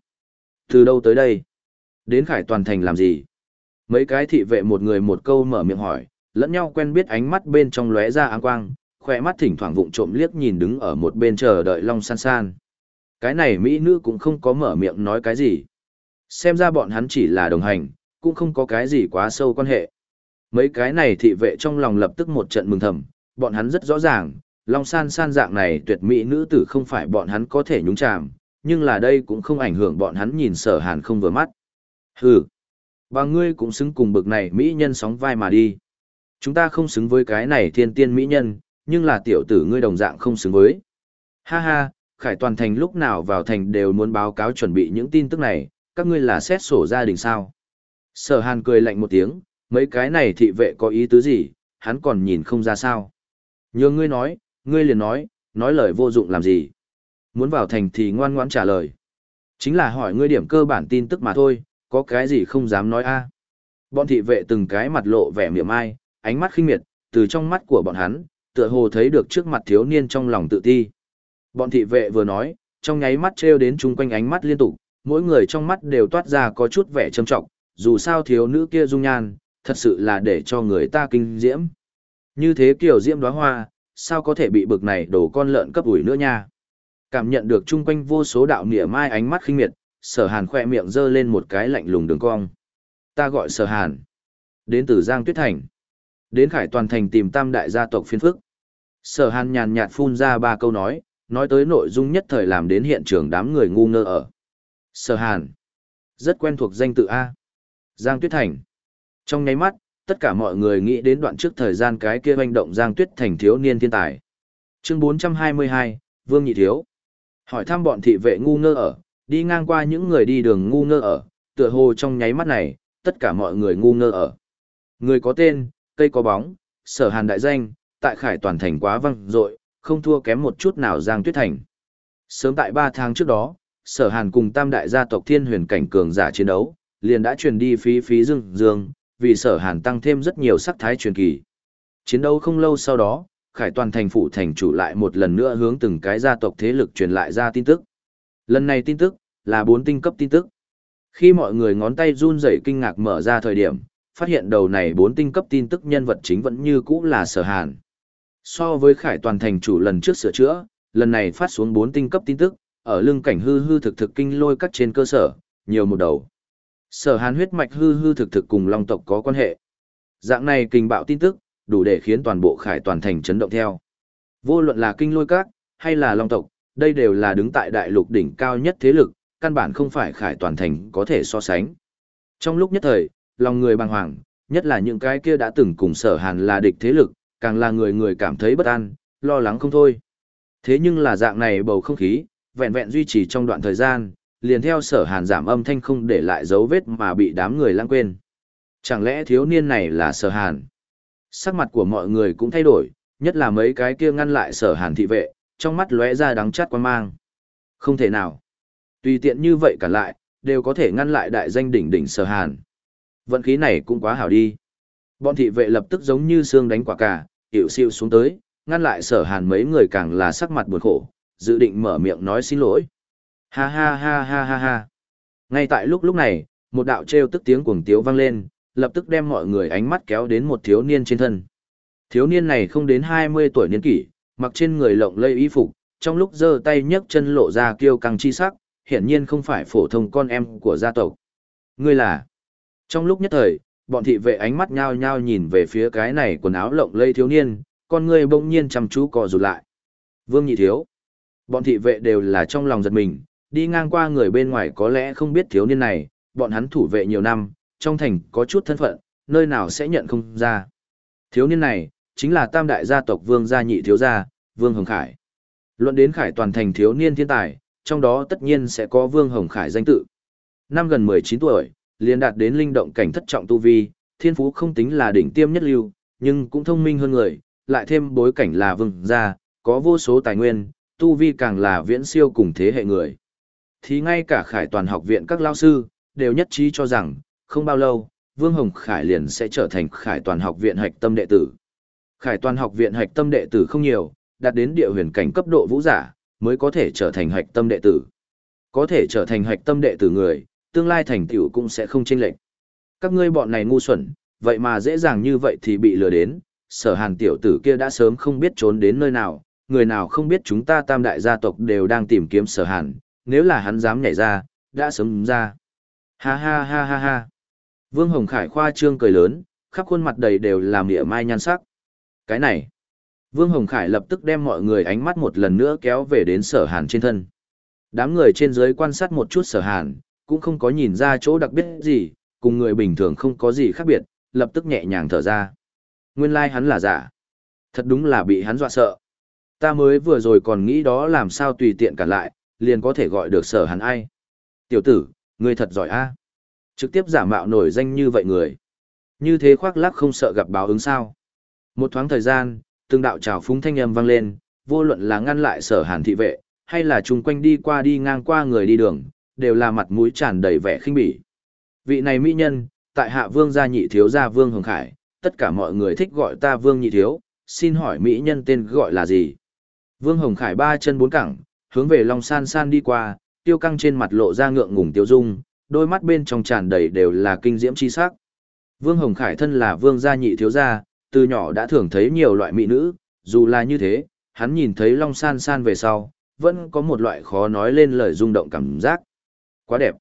Từ đâu tới đây? Đến khải toàn thành làm gì? Mấy cái thị vệ một người một câu mở miệng hỏi, lẫn nhau quen biết ánh mắt bên trong lóe ra áng quang, khỏe mắt thỉnh thoảng vụng trộm liếc nhìn đứng ở một bên chờ đợi Long San San. Cái này Mỹ nữ cũng không có mở miệng nói cái gì. Xem ra bọn hắn chỉ là đồng hành, cũng không có cái gì quá sâu quan hệ. Mấy cái này thị vệ trong lòng lập tức một trận mừng thầm, bọn hắn rất rõ ràng, Long San San dạng này tuyệt mỹ nữ tử không phải bọn hắn có thể nhúng chàm, nhưng là đây cũng không ảnh hưởng bọn hắn nhìn sở hàn không vừa mắt. Hừ, và ngươi cũng xứng cùng bực này mỹ nhân sóng vai mà đi. Chúng ta không xứng với cái này thiên tiên mỹ nhân, nhưng là tiểu tử ngươi đồng dạng không xứng với. Ha ha, Khải Toàn Thành lúc nào vào thành đều muốn báo cáo chuẩn bị những tin tức này, các ngươi là xét sổ gia đình sao. Sở Hàn cười lạnh một tiếng, mấy cái này thị vệ có ý tứ gì, hắn còn nhìn không ra sao. Nhường ngươi nói, ngươi liền nói, nói lời vô dụng làm gì. Muốn vào thành thì ngoan ngoãn trả lời. Chính là hỏi ngươi điểm cơ bản tin tức mà thôi, có cái gì không dám nói a Bọn thị vệ từng cái mặt lộ vẻ miệng ai, ánh mắt khinh miệt, từ trong mắt của bọn hắn, tựa hồ thấy được trước mặt thiếu niên trong lòng tự ti. Bọn thị vệ vừa nói, trong nháy mắt treo đến chung quanh ánh mắt liên tục, mỗi người trong mắt đều toát ra có chút vẻ trầm trọng, dù sao thiếu nữ kia dung nhan, thật sự là để cho người ta kinh diễm. Như thế kiểu diễm đóa hoa, sao có thể bị bực này đổ con lợn cấp ủi nữa nha. Cảm nhận được chung quanh vô số đạo nỉa mai ánh mắt khinh miệt, sở hàn khoe miệng giơ lên một cái lạnh lùng đường cong. Ta gọi sở hàn. Đến từ Giang Tuyết Thành. Đến Khải Toàn Thành tìm tam đại gia tộc phiên phức. Sở hàn nhàn nhạt phun ra ba câu nói, nói tới nội dung nhất thời làm đến hiện trường đám người ngu ngơ ở. Sở hàn. Rất quen thuộc danh tự A. Giang Tuyết Thành. Trong nháy mắt, tất cả mọi người nghĩ đến đoạn trước thời gian cái kia hành động Giang Tuyết Thành thiếu niên thiên tài. Chương 422, Vương Nhị Thiếu. Hỏi thăm bọn thị vệ ngu ngơ ở, đi ngang qua những người đi đường ngu ngơ ở, tựa hồ trong nháy mắt này, tất cả mọi người ngu ngơ ở. Người có tên, cây có bóng, sở hàn đại danh, tại khải toàn thành quá văng dội không thua kém một chút nào Giang Tuyết Thành. Sớm tại 3 tháng trước đó, sở hàn cùng tam đại gia tộc thiên huyền cảnh cường giả chiến đấu, liền đã truyền đi phí phí dương dương, vì sở hàn tăng thêm rất nhiều sắc thái truyền kỳ. Chiến đấu không lâu sau đó, khải toàn thành phủ thành chủ lại một lần nữa hướng từng cái gia tộc thế lực truyền lại ra tin tức. Lần này tin tức, là bốn tinh cấp tin tức. Khi mọi người ngón tay run rẩy kinh ngạc mở ra thời điểm, phát hiện đầu này bốn tinh cấp tin tức nhân vật chính vẫn như cũ là sở hàn. So với khải toàn thành chủ lần trước sửa chữa, lần này phát xuống bốn tinh cấp tin tức, ở lưng cảnh hư hư thực thực kinh lôi cắt trên cơ sở, nhiều một đầu. Sở hàn huyết mạch hư hư thực thực cùng long tộc có quan hệ. Dạng này kinh bạo tin tức, đủ để khiến toàn bộ khải toàn thành chấn động theo. Vô luận là kinh lôi các, hay là long tộc, đây đều là đứng tại đại lục đỉnh cao nhất thế lực, căn bản không phải khải toàn thành có thể so sánh. Trong lúc nhất thời, lòng người bàng hoàng, nhất là những cái kia đã từng cùng sở hàn là địch thế lực, càng là người người cảm thấy bất an, lo lắng không thôi. Thế nhưng là dạng này bầu không khí, vẹn vẹn duy trì trong đoạn thời gian, liền theo sở hàn giảm âm thanh không để lại dấu vết mà bị đám người lãng quên. Chẳng lẽ thiếu niên này là sở hàn? Sắc mặt của mọi người cũng thay đổi, nhất là mấy cái kia ngăn lại sở hàn thị vệ, trong mắt lóe ra đắng chát quan mang. Không thể nào. Tùy tiện như vậy cả lại, đều có thể ngăn lại đại danh đỉnh đỉnh sở hàn. Vận khí này cũng quá hảo đi. Bọn thị vệ lập tức giống như xương đánh quả cà, hiểu siêu xuống tới, ngăn lại sở hàn mấy người càng là sắc mặt buồn khổ, dự định mở miệng nói xin lỗi. Ha ha ha ha ha ha. Ngay tại lúc lúc này, một đạo trêu tức tiếng cuồng tiếu vang lên, lập tức đem mọi người ánh mắt kéo đến một thiếu niên trên thân. Thiếu niên này không đến 20 tuổi niên kỷ, mặc trên người lộng lây y phục, trong lúc giơ tay nhấc chân lộ ra kiêu căng chi sắc, hiển nhiên không phải phổ thông con em của gia tộc. Ngươi là? Trong lúc nhất thời, bọn thị vệ ánh mắt nhao nhao nhìn về phía cái này quần áo lộng lây thiếu niên, con ngươi bỗng nhiên chăm chú cò rụt lại. Vương Nhị Thiếu. Bọn thị vệ đều là trong lòng giật mình, đi ngang qua người bên ngoài có lẽ không biết thiếu niên này, bọn hắn thủ vệ nhiều năm, trong thành có chút thân phận, nơi nào sẽ nhận không ra. Thiếu niên này, chính là tam đại gia tộc Vương gia nhị thiếu gia, Vương Hồng Khải. Luận đến Khải toàn thành thiếu niên thiên tài, trong đó tất nhiên sẽ có Vương Hồng Khải danh tự. Năm gần 19 tuổi, liền đạt đến linh động cảnh thất trọng tu vi, thiên phú không tính là đỉnh tiêm nhất lưu, nhưng cũng thông minh hơn người, lại thêm bối cảnh là vương gia, có vô số tài nguyên, tu vi càng là viễn siêu cùng thế hệ người. Thì ngay cả khải toàn học viện các lao sư, đều nhất trí cho rằng, không bao lâu, Vương Hồng Khải liền sẽ trở thành khải toàn học viện hạch tâm đệ tử. Khải toàn học viện hạch tâm đệ tử không nhiều, đạt đến địa huyền cảnh cấp độ vũ giả, mới có thể trở thành hạch tâm đệ tử. Có thể trở thành hạch tâm đệ tử người, tương lai thành tựu cũng sẽ không chênh lệch. Các ngươi bọn này ngu xuẩn, vậy mà dễ dàng như vậy thì bị lừa đến, sở hàn tiểu tử kia đã sớm không biết trốn đến nơi nào, người nào không biết chúng ta tam đại gia tộc đều đang tìm kiếm sở hàn, nếu là hắn dám nhảy ra, đã sớm ra. Ha ha ha ha ha. Vương Hồng Khải khoa trương cười lớn, khắp khuôn mặt đầy đều là mỉa mai nhan sắc. Cái này. Vương Hồng Khải lập tức đem mọi người ánh mắt một lần nữa kéo về đến sở hàn trên thân. Đám người trên dưới quan sát một chút sở hàn, cũng không có nhìn ra chỗ đặc biệt gì, cùng người bình thường không có gì khác biệt, lập tức nhẹ nhàng thở ra. Nguyên lai like hắn là giả. Thật đúng là bị hắn dọa sợ. Ta mới vừa rồi còn nghĩ đó làm sao tùy tiện cả lại, liền có thể gọi được sở hắn ai. Tiểu tử, ngươi thật giỏi a. Trực tiếp giả mạo nổi danh như vậy người. Như thế khoác lác không sợ gặp báo ứng sao. Một thoáng thời gian, từng đạo trào phúng thanh âm vang lên, vô luận là ngăn lại sở hàn thị vệ, hay là chung quanh đi qua đi ngang qua người đi đường, đều là mặt mũi tràn đầy vẻ khinh bỉ. Vị này mỹ nhân, tại hạ vương gia nhị thiếu gia vương hồng khải, tất cả mọi người thích gọi ta vương nhị thiếu, xin hỏi mỹ nhân tên gọi là gì? Vương hồng khải ba chân bốn cẳng, hướng về Long San San đi qua, tiêu căng trên mặt lộ ra ngượng ngùng tiêu dung, đôi mắt bên trong tràn đầy đều là kinh diễm chi sắc. Vương Hồng Khải thân là vương gia nhị thiếu gia, từ nhỏ đã thường thấy nhiều loại mỹ nữ, dù là như thế, hắn nhìn thấy Long San San về sau, vẫn có một loại khó nói lên lời rung động cảm giác. Quá đẹp.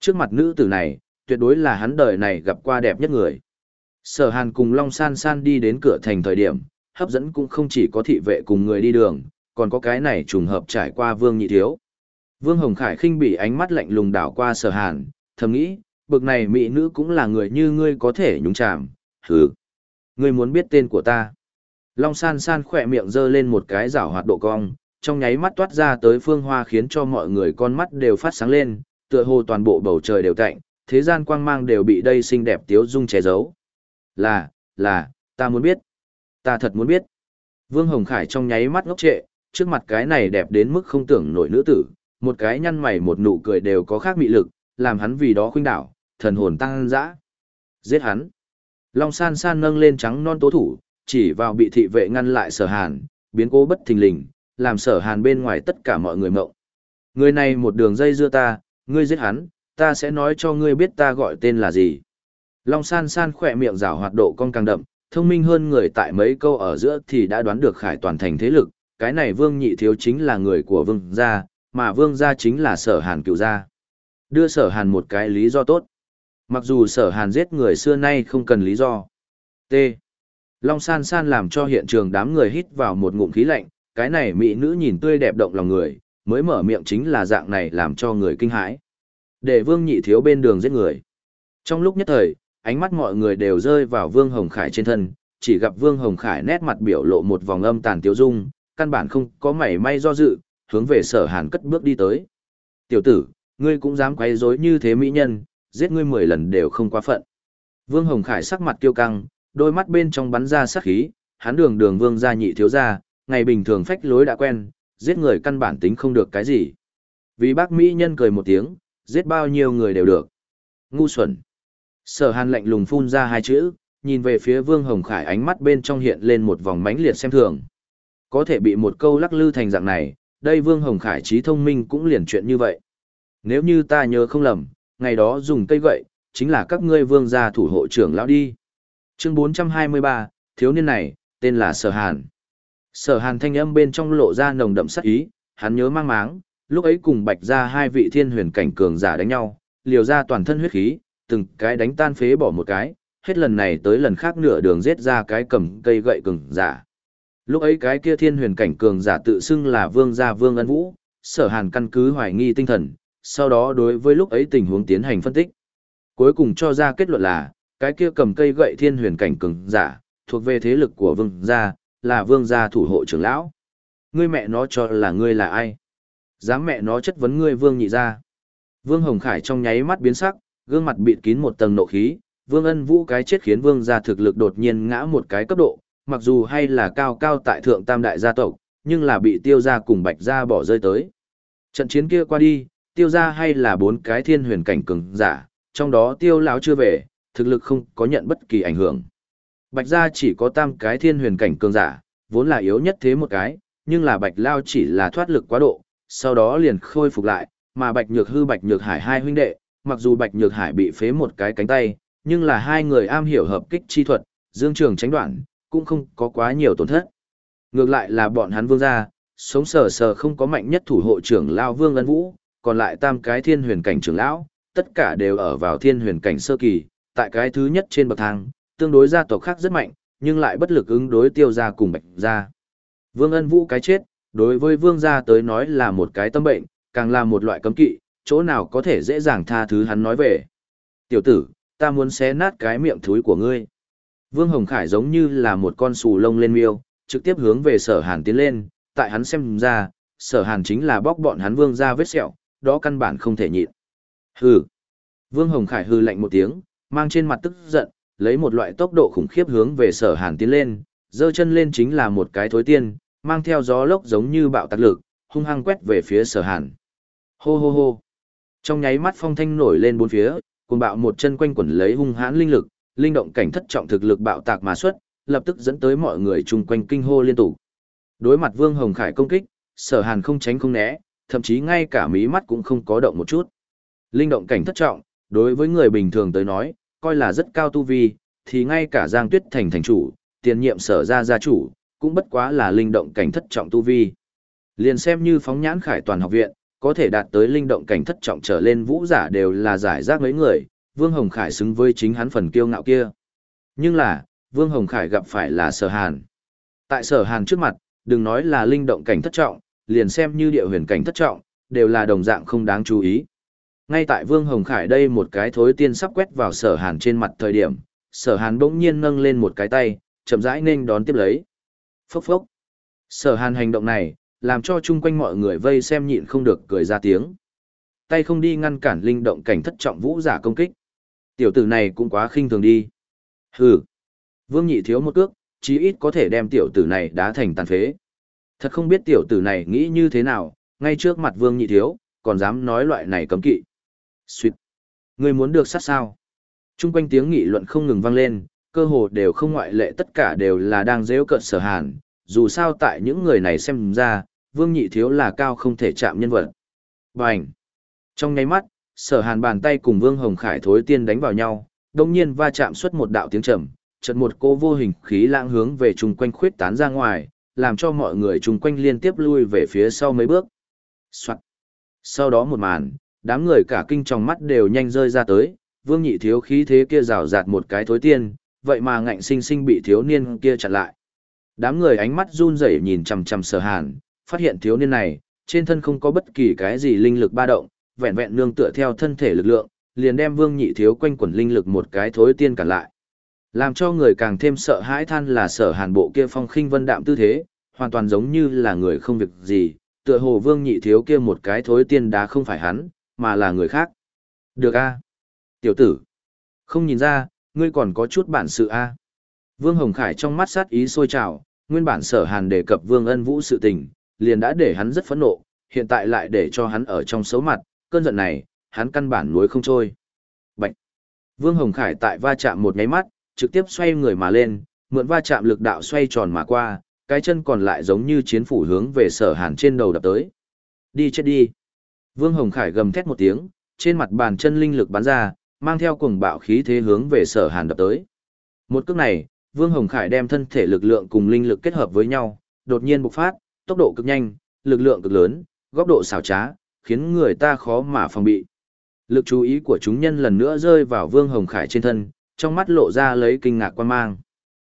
Trước mặt nữ tử này, tuyệt đối là hắn đời này gặp qua đẹp nhất người. Sở Hàn cùng Long San San đi đến cửa thành thời điểm, hấp dẫn cũng không chỉ có thị vệ cùng người đi đường, còn có cái này trùng hợp trải qua Vương Nhị Thiếu. Vương Hồng Khải khinh bị ánh mắt lạnh lùng đảo qua Sở Hàn, thầm nghĩ, bực này mỹ nữ cũng là người như ngươi có thể nhúng chạm, hừ. Ngươi muốn biết tên của ta. Long San San khỏe miệng giơ lên một cái rảo hoạt độ cong, trong nháy mắt toát ra tới phương hoa khiến cho mọi người con mắt đều phát sáng lên, tựa hồ toàn bộ bầu trời đều tạnh, thế gian quang mang đều bị đây xinh đẹp tiếu dung che giấu. Là, là, ta muốn biết. Ta thật muốn biết. Vương Hồng Khải trong nháy mắt ngốc trệ, trước mặt cái này đẹp đến mức không tưởng nổi nữ tử, một cái nhăn mày một nụ cười đều có khác mị lực, làm hắn vì đó khuynh đảo, thần hồn tăng dã. Giết hắn. Long san san nâng lên trắng non tố thủ, chỉ vào bị thị vệ ngăn lại sở hàn, biến cố bất thình lình, làm sở hàn bên ngoài tất cả mọi người mộng. Người này một đường dây dưa ta, ngươi giết hắn, ta sẽ nói cho ngươi biết ta gọi tên là gì. Long san san khỏe miệng rào hoạt độ con càng đậm, thông minh hơn người tại mấy câu ở giữa thì đã đoán được khải toàn thành thế lực, cái này vương nhị thiếu chính là người của vương gia, mà vương gia chính là sở hàn cựu gia. Đưa sở hàn một cái lý do tốt. Mặc dù sở hàn giết người xưa nay không cần lý do. T. Long san san làm cho hiện trường đám người hít vào một ngụm khí lạnh, cái này mỹ nữ nhìn tươi đẹp động lòng người, mới mở miệng chính là dạng này làm cho người kinh hãi. Để vương nhị thiếu bên đường giết người. Trong lúc nhất thời, ánh mắt mọi người đều rơi vào vương hồng khải trên thân, chỉ gặp vương hồng khải nét mặt biểu lộ một vòng âm tàn tiêu dung, căn bản không có mảy may do dự, hướng về sở hàn cất bước đi tới. Tiểu tử, ngươi cũng dám quấy rối như thế mỹ nhân, giết ngươi mười lần đều không quá phận. Vương Hồng Khải sắc mặt tiêu căng, đôi mắt bên trong bắn ra sát khí, hắn đường đường vương gia nhị thiếu gia, ngày bình thường phách lối đã quen, giết người căn bản tính không được cái gì. Vì bác Mỹ nhân cười một tiếng, giết bao nhiêu người đều được. Ngu xuẩn. Sở hàn lạnh lùng phun ra hai chữ, nhìn về phía Vương Hồng Khải ánh mắt bên trong hiện lên một vòng mãnh liệt xem thường. Có thể bị một câu lắc lư thành dạng này, đây Vương Hồng Khải trí thông minh cũng liền chuyện như vậy. Nếu như ta nhớ không lầm, ngày đó dùng cây gậy, chính là các ngươi vương gia thủ hộ trưởng lão đi. Chương 423, thiếu niên này, tên là Sở Hàn. Sở Hàn thanh âm bên trong lộ ra nồng đậm sắc ý, hắn nhớ mang máng, lúc ấy cùng bạch ra hai vị thiên huyền cảnh cường giả đánh nhau, liều ra toàn thân huyết khí, từng cái đánh tan phế bỏ một cái, hết lần này tới lần khác nửa đường giết ra cái cầm cây gậy cường giả. Lúc ấy cái kia thiên huyền cảnh cường giả tự xưng là vương gia vương ân vũ, sở hàn căn cứ hoài nghi tinh thần, sau đó đối với lúc ấy tình huống tiến hành phân tích. Cuối cùng cho ra kết luận là, cái kia cầm cây gậy thiên huyền cảnh cường giả, thuộc về thế lực của vương gia, là vương gia thủ hộ trưởng lão. Ngươi mẹ nó cho là ngươi là ai? Dám mẹ nó chất vấn ngươi vương nhị gia. Vương Hồng Khải trong nháy mắt biến sắc, gương mặt bịt kín một tầng nộ khí, vương ân vũ cái chết khiến vương gia thực lực đột nhiên ngã một cái cấp độ, mặc dù hay là cao cao tại thượng tam đại gia tộc, nhưng là bị tiêu gia cùng bạch gia bỏ rơi tới. Trận chiến kia qua đi, tiêu gia hay là bốn cái thiên huyền cảnh cường giả, trong đó tiêu lão chưa về, thực lực không có nhận bất kỳ ảnh hưởng. Bạch gia chỉ có tam cái thiên huyền cảnh cường giả, vốn là yếu nhất thế một cái, nhưng là bạch lao chỉ là thoát lực quá độ, sau đó liền khôi phục lại, mà bạch nhược hư bạch nhược hải hai huynh đệ, mặc dù bạch nhược hải bị phế một cái cánh tay, nhưng là hai người am hiểu hợp kích chi thuật, dương trường tránh đoạn, cũng không có quá nhiều tổn thất. Ngược lại là bọn hắn vương gia, sống sờ sờ không có mạnh nhất thủ hộ trưởng lao vương ân vũ, còn lại tam cái thiên huyền cảnh trưởng lão, tất cả đều ở vào thiên huyền cảnh sơ kỳ, tại cái thứ nhất trên bậc thang, tương đối gia tộc khác rất mạnh, nhưng lại bất lực ứng đối tiêu gia cùng bạch gia. Vương ân vũ cái chết, đối với vương gia tới nói là một cái tâm bệnh, càng là một loại cấm kỵ, chỗ nào có thể dễ dàng tha thứ hắn nói về. Tiểu tử, ta muốn xé nát cái miệng thúi của ngươi. Vương Hồng Khải giống như là một con sù lông lên miêu, trực tiếp hướng về sở hàn tiến lên, tại hắn xem ra, sở hàn chính là bóc bọn hắn vương ra vết sẹo, đó căn bản không thể nhịn. Hừ. Vương Hồng Khải hừ lạnh một tiếng, mang trên mặt tức giận, lấy một loại tốc độ khủng khiếp hướng về sở hàn tiến lên, giơ chân lên chính là một cái thối tiên, mang theo gió lốc giống như bạo tạc lực, hung hăng quét về phía sở hàn. Hô hô hô. Trong nháy mắt phong thanh nổi lên bốn phía, cùng bạo một chân quanh quẩn lấy hung hãn linh lực, linh động cảnh thất trọng thực lực bạo tạc mà xuất, lập tức dẫn tới mọi người chung quanh kinh hô liên tục. Đối mặt Vương Hồng Khải công kích, Sở Hàn không tránh không né, thậm chí ngay cả mí mắt cũng không có động một chút. Linh động cảnh thất trọng, đối với người bình thường tới nói, coi là rất cao tu vi, thì ngay cả Giang Tuyết Thành thành chủ, tiền nhiệm sở ra gia chủ, cũng bất quá là linh động cảnh thất trọng tu vi. Liền xem như phóng nhãn khải toàn học viện, có thể đạt tới linh động cảnh thất trọng trở lên vũ giả đều là giải rác mấy người, Vương Hồng Khải xứng với chính hắn phần kiêu ngạo kia. Nhưng là, Vương Hồng Khải gặp phải là sở hàn. Tại sở hàn trước mặt, đừng nói là linh động cảnh thất trọng, liền xem như địa huyền cảnh thất trọng, đều là đồng dạng không đáng chú ý. Ngay tại Vương Hồng Khải đây một cái thối tiên sắp quét vào sở hàn trên mặt thời điểm, sở hàn bỗng nhiên nâng lên một cái tay, chậm rãi nên đón tiếp lấy. Phốc phốc. Sở hàn hành động này, làm cho chung quanh mọi người vây xem nhịn không được cười ra tiếng. Tay không đi ngăn cản linh động cảnh thất trọng vũ giả công kích. Tiểu tử này cũng quá khinh thường đi. Hừ. Vương nhị thiếu một cước, chí ít có thể đem tiểu tử này đá thành tàn phế. Thật không biết tiểu tử này nghĩ như thế nào, ngay trước mặt vương nhị thiếu, còn dám nói loại này cấm kỵ. Xuyệt. Người muốn được sát sao? Trung quanh tiếng nghị luận không ngừng vang lên, cơ hồ đều không ngoại lệ tất cả đều là đang dễ cận sở hàn, dù sao tại những người này xem ra, vương nhị thiếu là cao không thể chạm nhân vật. Bành! Trong nháy mắt, sở hàn bàn tay cùng vương hồng khải thối tiên đánh vào nhau, đồng nhiên va chạm xuất một đạo tiếng trầm, chợt một cô vô hình khí lãng hướng về chung quanh khuyết tán ra ngoài, làm cho mọi người chung quanh liên tiếp lui về phía sau mấy bước. Soạn. Sau đó một màn, đám người cả kinh trong mắt đều nhanh rơi ra tới, vương nhị thiếu khí thế kia rào rạt một cái thối tiên, vậy mà ngạnh sinh sinh bị thiếu niên kia chặn lại. Đám người ánh mắt run rẩy nhìn chằm chằm sở hàn, phát hiện thiếu niên này, trên thân không có bất kỳ cái gì linh lực ba động, vẹn vẹn nương tựa theo thân thể lực lượng, liền đem vương nhị thiếu quanh quẩn linh lực một cái thối tiên cản lại. Làm cho người càng thêm sợ hãi than là sở hàn bộ kia phong khinh vân đạm tư thế, hoàn toàn giống như là người không việc gì, tựa hồ vương nhị thiếu kia một cái thối tiên đá không phải hắn, mà là người khác. Được a Tiểu tử. Không nhìn ra, ngươi còn có chút bản sự a Vương Hồng Khải trong mắt sát ý sôi trào, nguyên bản sở hàn đề cập Vương ân vũ sự tình, liền đã để hắn rất phẫn nộ, hiện tại lại để cho hắn ở trong xấu mặt, cơn giận này, hắn căn bản nuối không trôi. Bạch! Vương Hồng Khải tại va chạm một nháy mắt, trực tiếp xoay người mà lên, mượn va chạm lực đạo xoay tròn mà qua, cái chân còn lại giống như chiến phủ hướng về sở hàn trên đầu đập tới. Đi chết đi! Vương Hồng Khải gầm thét một tiếng, trên mặt bàn chân linh lực bắn ra, mang theo cuồng bạo khí thế hướng về sở hàn đập tới. Một cước này, Vương Hồng Khải đem thân thể lực lượng cùng linh lực kết hợp với nhau, đột nhiên bộc phát, tốc độ cực nhanh, lực lượng cực lớn, góc độ xảo trá, khiến người ta khó mà phòng bị. Lực chú ý của chúng nhân lần nữa rơi vào Vương Hồng Khải trên thân, trong mắt lộ ra lấy kinh ngạc quan mang.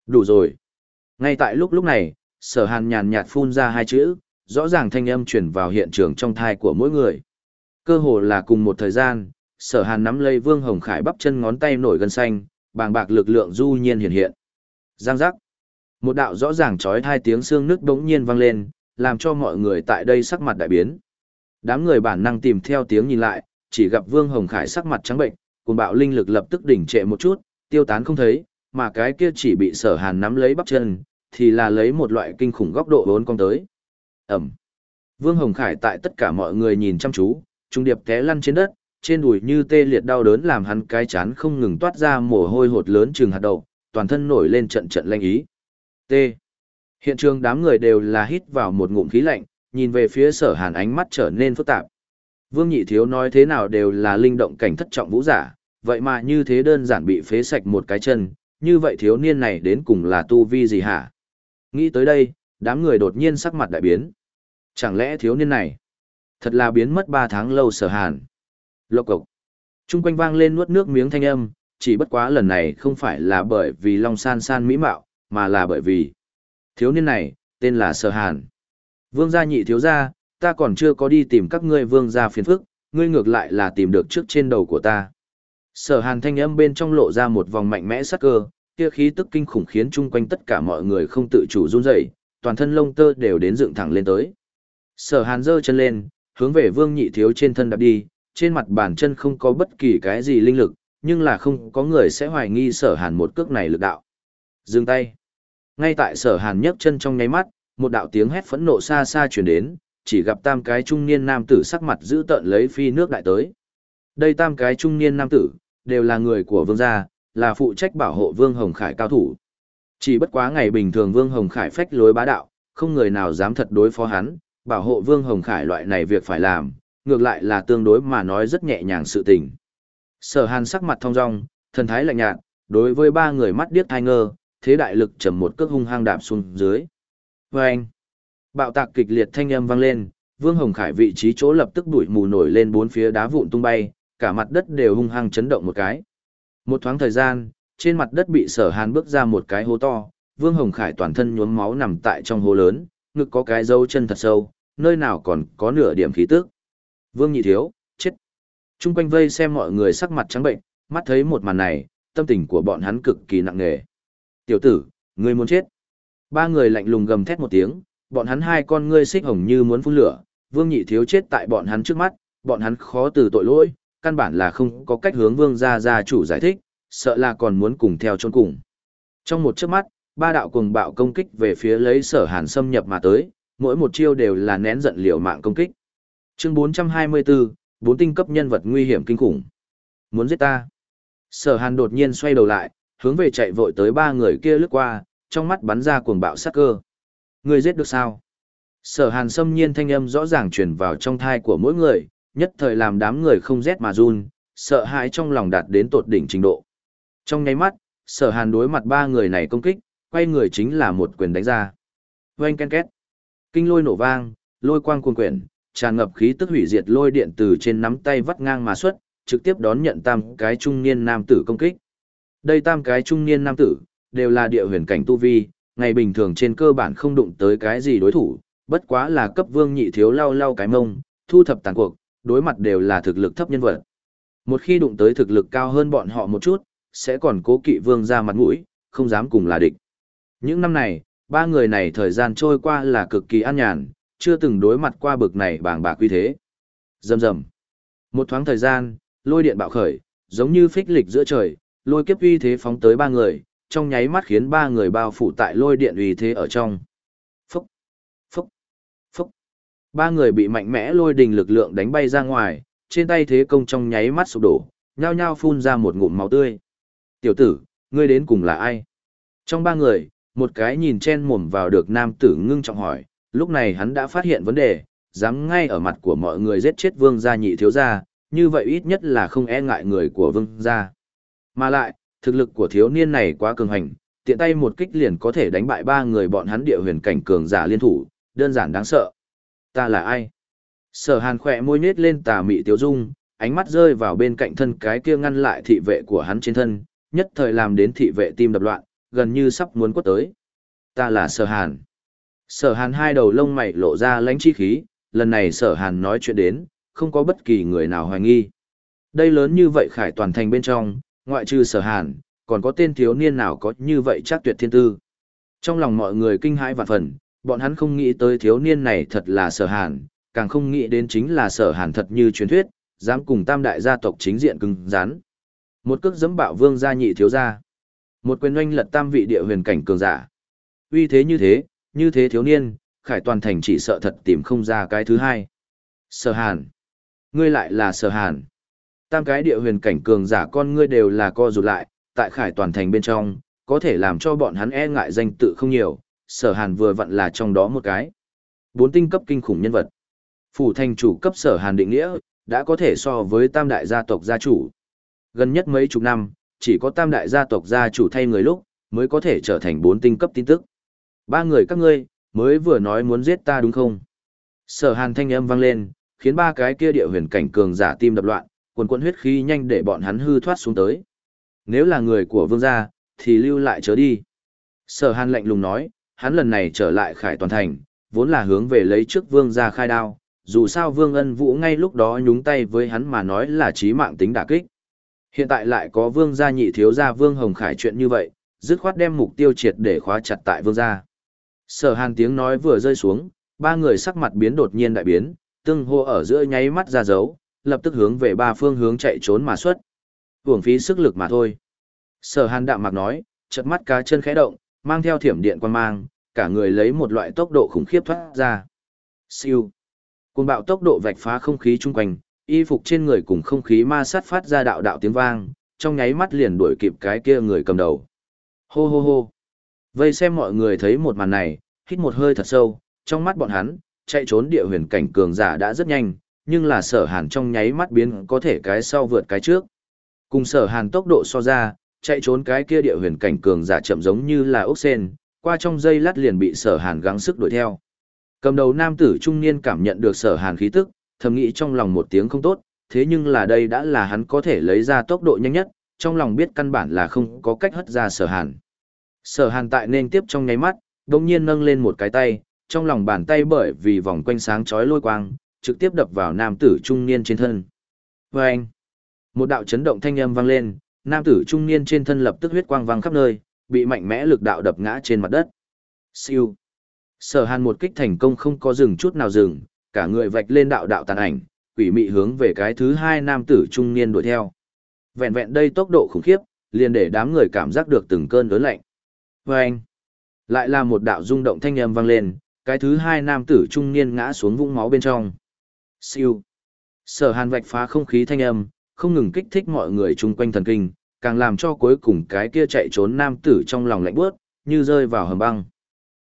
Đủ rồi. Ngay tại lúc lúc này, sở hàn nhàn nhạt phun ra hai chữ, rõ ràng thanh âm chuyển vào hiện trường trong thai của mỗi người. Cơ hồ là cùng một thời gian, sở hàn nắm lấy Vương Hồng Khải bắp chân ngón tay nổi gân xanh, bàng bạc lực lượng du nhiên hiện hiện. Giang giác. Một đạo rõ ràng trói hai tiếng xương nước đống nhiên vang lên, làm cho mọi người tại đây sắc mặt đại biến. Đám người bản năng tìm theo tiếng nhìn lại, chỉ gặp Vương Hồng Khải sắc mặt trắng bệnh, cùng bạo linh lực lập tức đỉnh trệ một chút, tiêu tán không thấy, mà cái kia chỉ bị sở hàn nắm lấy bắp chân, thì là lấy một loại kinh khủng góc độ bốn con tới. Ẩm. Vương Hồng Khải tại tất cả mọi người nhìn chăm chú, trung điệp té lăn trên đất, trên đùi như tê liệt đau đớn làm hắn cái chán không ngừng toát ra mồ hôi hột lớn chừng hạt đậu, toàn thân nổi lên trận trận lanh ý. T. Hiện trường đám người đều là hít vào một ngụm khí lạnh, nhìn về phía sở hàn ánh mắt trở nên phức tạp. Vương Nhị Thiếu nói thế nào đều là linh động cảnh thất trọng vũ giả, vậy mà như thế đơn giản bị phế sạch một cái chân, như vậy thiếu niên này đến cùng là tu vi gì hả? Nghĩ tới đây, đám người đột nhiên sắc mặt đại biến. Chẳng lẽ thiếu niên này thật là biến mất 3 tháng lâu sở hàn? Lộc cộc. Trung quanh vang lên nuốt nước miếng thanh âm, chỉ bất quá lần này không phải là bởi vì Long San San mỹ mạo, mà là bởi vì thiếu niên này, tên là Sở Hàn. Vương gia nhị thiếu gia, ta còn chưa có đi tìm các ngươi vương gia phiền phức, ngươi ngược lại là tìm được trước trên đầu của ta. Sở Hàn thanh âm bên trong lộ ra một vòng mạnh mẽ sắc cơ, kia khí tức kinh khủng khiến chung quanh tất cả mọi người không tự chủ run rẩy, toàn thân lông tơ đều đến dựng thẳng lên tới. Sở Hàn giơ chân lên, hướng về Vương Nhị Thiếu trên thân đạp đi, trên mặt bàn chân không có bất kỳ cái gì linh lực, nhưng là không có người sẽ hoài nghi sở hàn một cước này lực đạo. Dừng tay. Ngay tại sở hàn nhấc chân trong nháy mắt, một đạo tiếng hét phẫn nộ xa xa chuyển đến, chỉ gặp tam cái trung niên nam tử sắc mặt giữ tợn lấy phi nước đại tới. Đây tam cái trung niên nam tử, đều là người của vương gia, là phụ trách bảo hộ vương Hồng Khải cao thủ. Chỉ bất quá ngày bình thường vương Hồng Khải phách lối bá đạo, không người nào dám thật đối phó hắn, bảo hộ vương Hồng Khải loại này việc phải làm, ngược lại là tương đối mà nói rất nhẹ nhàng sự tình. Sở hàn sắc mặt thong dong, thần thái lạnh nhạt, đối với ba người mắt điếc thai ngơ, thế đại lực trầm một cước hung hăng đạp xuống dưới. Vâng! Bạo tạc kịch liệt thanh âm vang lên, Vương Hồng Khải vị trí chỗ lập tức đuổi mù nổi lên bốn phía đá vụn tung bay, cả mặt đất đều hung hăng chấn động một cái. Một thoáng thời gian, trên mặt đất bị sở hàn bước ra một cái hố to, Vương Hồng Khải toàn thân nhuốm máu nằm tại trong hố lớn, ngực có cái dấu chân thật sâu, nơi nào còn có nửa điểm khí tức. Vương Nhị Thiếu, chết! Trung quanh vây xem mọi người sắc mặt trắng bệnh, mắt thấy một màn này, tâm tình của bọn hắn cực kỳ nặng nề. Tiểu tử, ngươi muốn chết. Ba người lạnh lùng gầm thét một tiếng, bọn hắn hai con ngươi xích hồng như muốn phun lửa, vương nhị thiếu chết tại bọn hắn trước mắt, bọn hắn khó từ tội lỗi, căn bản là không có cách hướng vương gia gia chủ giải thích, sợ là còn muốn cùng theo chôn cùng. Trong một chớp mắt, ba đạo cuồng bạo công kích về phía lấy sở hàn xâm nhập mà tới, mỗi một chiêu đều là nén giận liều mạng công kích. Chương 424, bốn tinh cấp nhân vật nguy hiểm kinh khủng. Muốn giết ta. Sở hàn đột nhiên xoay đầu lại, hướng về chạy vội tới ba người kia lướt qua, trong mắt bắn ra cuồng bạo sát cơ. Người giết được sao? Sở hàn xâm nhiên thanh âm rõ ràng truyền vào trong thai của mỗi người, nhất thời làm đám người không rét mà run, sợ hãi trong lòng đạt đến tột đỉnh trình độ. Trong nháy mắt, sở hàn đối mặt ba người này công kích, quay người chính là một quyền đánh ra. Vâng ken két. Kinh lôi nổ vang, lôi quang cuồng quyển, tràn ngập khí tức hủy diệt lôi điện từ trên nắm tay vắt ngang mà xuất, trực tiếp đón nhận tam cái trung niên nam tử công kích. Đây tam cái trung niên nam tử, đều là địa huyền cảnh tu vi, ngày bình thường trên cơ bản không đụng tới cái gì đối thủ, bất quá là cấp vương nhị thiếu lau lau cái mông, thu thập tàn cuộc, đối mặt đều là thực lực thấp nhân vật. Một khi đụng tới thực lực cao hơn bọn họ một chút, sẽ còn cố kỵ vương ra mặt mũi, không dám cùng là địch. Những năm này, ba người này thời gian trôi qua là cực kỳ an nhàn, chưa từng đối mặt qua bực này bàng bạc quy thế. Dầm dầm. Một thoáng thời gian, lôi điện bạo khởi, giống như phích lịch giữa trời, lôi kiếp uy thế phóng tới ba người, trong nháy mắt khiến ba người bao phủ tại lôi điện uy thế ở trong. Phúc, phúc, phúc. Ba người bị mạnh mẽ lôi đình lực lượng đánh bay ra ngoài, trên tay thế công trong nháy mắt sụp đổ, nhao nhao phun ra một ngụm máu tươi. Tiểu tử, ngươi đến cùng là ai? Trong ba người, một cái nhìn chen mồm vào được nam tử ngưng trọng hỏi, lúc này hắn đã phát hiện vấn đề, dám ngay ở mặt của mọi người giết chết vương gia nhị thiếu gia, như vậy ít nhất là không e ngại người của vương gia. Mà lại, thực lực của thiếu niên này quá cường hành, tiện tay một kích liền có thể đánh bại ba người bọn hắn địa huyền cảnh cường giả liên thủ, đơn giản đáng sợ. Ta là ai? Sở hàn khỏe môi nết lên tà mị tiếu dung, ánh mắt rơi vào bên cạnh thân cái kia ngăn lại thị vệ của hắn trên thân, nhất thời làm đến thị vệ tim đập loạn, gần như sắp muốn quất tới. Ta là sở hàn. Sở hàn hai đầu lông mày lộ ra lãnh chi khí, lần này sở hàn nói chuyện đến, không có bất kỳ người nào hoài nghi. Đây lớn như vậy khải toàn thành bên trong, ngoại trừ sở hàn, còn có tên thiếu niên nào có như vậy chắc tuyệt thiên tư. Trong lòng mọi người kinh hãi vạn phần, bọn hắn không nghĩ tới thiếu niên này thật là sở hàn, càng không nghĩ đến chính là sở hàn thật như truyền thuyết, dám cùng tam đại gia tộc chính diện cứng rắn. Một cước dẫm bạo vương gia nhị thiếu gia. Một quyền oanh lật tam vị địa huyền cảnh cường giả. Uy thế như thế, như thế thiếu niên, khải toàn thành chỉ sợ thật tìm không ra cái thứ hai. Sở hàn. Ngươi lại là sở hàn. Tam cái địa huyền cảnh cường giả con ngươi đều là co rụt lại, tại khải toàn thành bên trong, có thể làm cho bọn hắn e ngại danh tự không nhiều, sở hàn vừa vặn là trong đó một cái. Bốn tinh cấp kinh khủng nhân vật. Phủ thành chủ cấp sở hàn định nghĩa, đã có thể so với tam đại gia tộc gia chủ. Gần nhất mấy chục năm, chỉ có tam đại gia tộc gia chủ thay người lúc, mới có thể trở thành bốn tinh cấp tin tức. Ba người các ngươi, mới vừa nói muốn giết ta đúng không? Sở hàn thanh âm vang lên, khiến ba cái kia địa huyền cảnh cường giả tim đập loạn, quần quần huyết khí nhanh để bọn hắn hư thoát xuống tới. Nếu là người của vương gia, thì lưu lại chớ đi. Sở hàn lạnh lùng nói, hắn lần này trở lại khải toàn thành, vốn là hướng về lấy trước vương gia khai đao, dù sao vương ân vũ ngay lúc đó nhúng tay với hắn mà nói là chí mạng tính đả kích. Hiện tại lại có vương gia nhị thiếu gia vương hồng khải chuyện như vậy, dứt khoát đem mục tiêu triệt để khóa chặt tại vương gia. Sở hàn tiếng nói vừa rơi xuống, ba người sắc mặt biến đột nhiên đại biến, tương hô ở giữa nháy mắt ra dấu, lập tức hướng về ba phương hướng chạy trốn mà xuất. Uổng phí sức lực mà thôi. Sở hàn đạm mạc nói, chật mắt cá chân khẽ động, mang theo thiểm điện quan mang, cả người lấy một loại tốc độ khủng khiếp thoát ra. Siêu. Cùng bạo tốc độ vạch phá không khí chung quanh, y phục trên người cùng không khí ma sát phát ra đạo đạo tiếng vang, trong nháy mắt liền đuổi kịp cái kia người cầm đầu. Hô hô hô. Vây xem mọi người thấy một màn này, hít một hơi thật sâu, trong mắt bọn hắn, chạy trốn địa huyền cảnh cường giả đã rất nhanh, nhưng là sở hàn trong nháy mắt biến có thể cái sau vượt cái trước. Cùng sở hàn tốc độ so ra, chạy trốn cái kia địa huyền cảnh cường giả chậm giống như là ốc sen, qua trong giây lát liền bị sở hàn gắng sức đuổi theo. Cầm đầu nam tử trung niên cảm nhận được sở hàn khí tức, thầm nghĩ trong lòng một tiếng không tốt, thế nhưng là đây đã là hắn có thể lấy ra tốc độ nhanh nhất, trong lòng biết căn bản là không có cách hất ra sở hàn. Sở hàn tại nên tiếp trong nháy mắt, đồng nhiên nâng lên một cái tay, trong lòng bàn tay bởi vì vòng quanh sáng chói lôi quang, trực tiếp đập vào nam tử trung niên trên thân. Và anh, một đạo chấn động thanh âm vang lên, nam tử trung niên trên thân lập tức huyết quang vang khắp nơi, bị mạnh mẽ lực đạo đập ngã trên mặt đất. Siêu. Sở hàn một kích thành công không có dừng chút nào dừng, cả người vạch lên đạo đạo tàn ảnh, quỷ mị hướng về cái thứ hai nam tử trung niên đuổi theo. Vẹn vẹn đây tốc độ khủng khiếp, liền để đám người cảm giác được từng cơn đớn lạnh. Vâng! anh, lại là một đạo rung động thanh âm vang lên, cái thứ hai nam tử trung niên ngã xuống vũng máu bên trong. Siêu. Sở hàn vạch phá không khí thanh âm, không ngừng kích thích mọi người chung quanh thần kinh, càng làm cho cuối cùng cái kia chạy trốn nam tử trong lòng lạnh bước, như rơi vào hầm băng.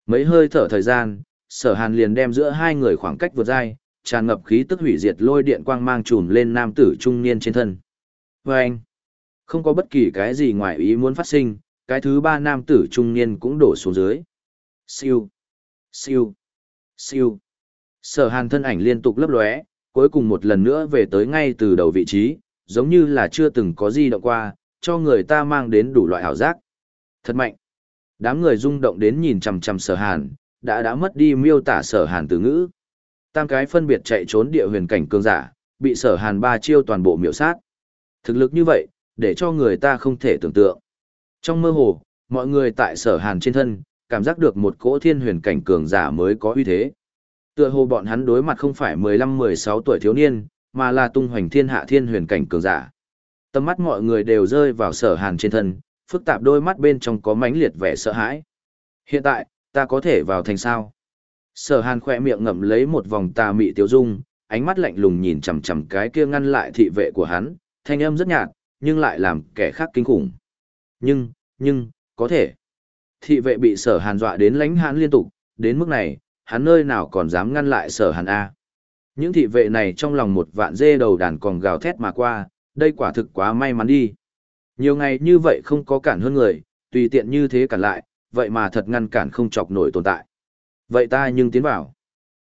Mấy hơi thở thời gian, sở hàn liền đem giữa hai người khoảng cách vượt dai, tràn ngập khí tức hủy diệt lôi điện quang mang trùm lên nam tử trung niên trên thân. vê anh, không có bất kỳ cái gì ngoài ý muốn phát sinh, cái thứ ba nam tử trung niên cũng đổ xuống dưới. Siêu, siêu, siêu. Sở hàn thân ảnh liên tục lấp lóe, cuối cùng một lần nữa về tới ngay từ đầu vị trí, giống như là chưa từng có gì động qua, cho người ta mang đến đủ loại ảo giác. Thật mạnh. Đám người rung động đến nhìn chằm chằm sở hàn, đã đã mất đi miêu tả sở hàn từ ngữ. Tam cái phân biệt chạy trốn địa huyền cảnh cường giả, bị sở hàn ba chiêu toàn bộ miểu sát. Thực lực như vậy, để cho người ta không thể tưởng tượng. Trong mơ hồ, mọi người tại sở hàn trên thân, cảm giác được một cỗ thiên huyền cảnh cường giả mới có uy thế. Tựa hồ bọn hắn đối mặt không phải 15-16 tuổi thiếu niên, mà là tung hoành thiên hạ thiên huyền cảnh cường giả. Tầm mắt mọi người đều rơi vào sở hàn trên thân, phức tạp đôi mắt bên trong có mãnh liệt vẻ sợ hãi. Hiện tại, ta có thể vào thành sao? Sở hàn khỏe miệng ngậm lấy một vòng tà mị tiêu dung, ánh mắt lạnh lùng nhìn chằm chằm cái kia ngăn lại thị vệ của hắn, thanh âm rất nhạt, nhưng lại làm kẻ khác kinh khủng. Nhưng, nhưng, có thể. Thị vệ bị sở hàn dọa đến lánh hãn liên tục, đến mức này, hắn nơi nào còn dám ngăn lại sở hàn A. Những thị vệ này trong lòng một vạn dê đầu đàn còn gào thét mà qua, đây quả thực quá may mắn đi. Nhiều ngày như vậy không có cản hơn người, tùy tiện như thế cản lại, vậy mà thật ngăn cản không chọc nổi tồn tại. Vậy ta nhưng tiến vào.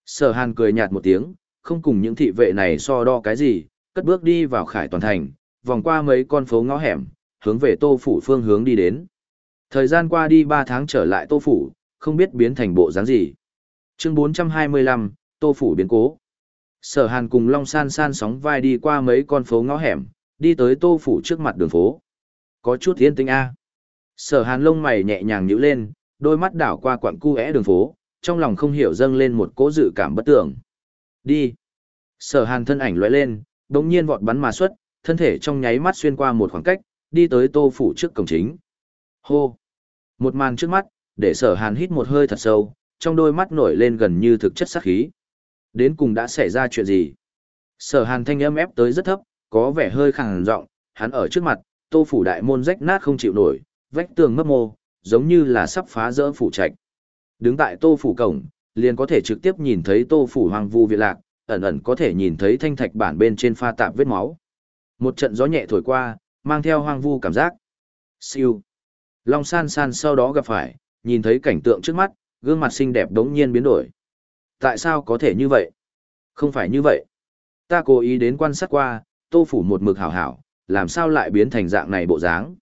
Sở hàn cười nhạt một tiếng, không cùng những thị vệ này so đo cái gì, cất bước đi vào khải toàn thành, vòng qua mấy con phố ngõ hẻm, hướng về tô phủ phương hướng đi đến. Thời gian qua đi 3 tháng trở lại tô phủ, không biết biến thành bộ dáng gì. Chương 425, tô phủ biến cố. Sở hàn cùng Long San San sóng vai đi qua mấy con phố ngõ hẻm, đi tới tô phủ trước mặt đường phố. Có chút yên tĩnh a. Sở hàn lông mày nhẹ nhàng nhíu lên, đôi mắt đảo qua quặng cu đường phố, trong lòng không hiểu dâng lên một cỗ dự cảm bất tưởng. Đi. Sở hàn thân ảnh lóe lên, đống nhiên vọt bắn mà xuất, thân thể trong nháy mắt xuyên qua một khoảng cách, đi tới tô phủ trước cổng chính. Hô. Một màn trước mắt, để sở hàn hít một hơi thật sâu, trong đôi mắt nổi lên gần như thực chất sát khí. Đến cùng đã xảy ra chuyện gì? Sở hàn thanh âm ép tới rất thấp, có vẻ hơi khẳng giọng hắn ở trước mặt, tô phủ đại môn rách nát không chịu nổi, vách tường mấp mô, giống như là sắp phá rỡ phủ trạch. Đứng tại tô phủ cổng, liền có thể trực tiếp nhìn thấy tô phủ hoàng vu viện lạc, ẩn ẩn có thể nhìn thấy thanh thạch bản bên trên pha tạp vết máu. Một trận gió nhẹ thổi qua, mang theo hoang vu cảm giác. Siêu. Long san san sau đó gặp phải, nhìn thấy cảnh tượng trước mắt, gương mặt xinh đẹp đống nhiên biến đổi. Tại sao có thể như vậy? Không phải như vậy. Ta cố ý đến quan sát qua, tô phủ một mực hảo hảo, làm sao lại biến thành dạng này bộ dáng?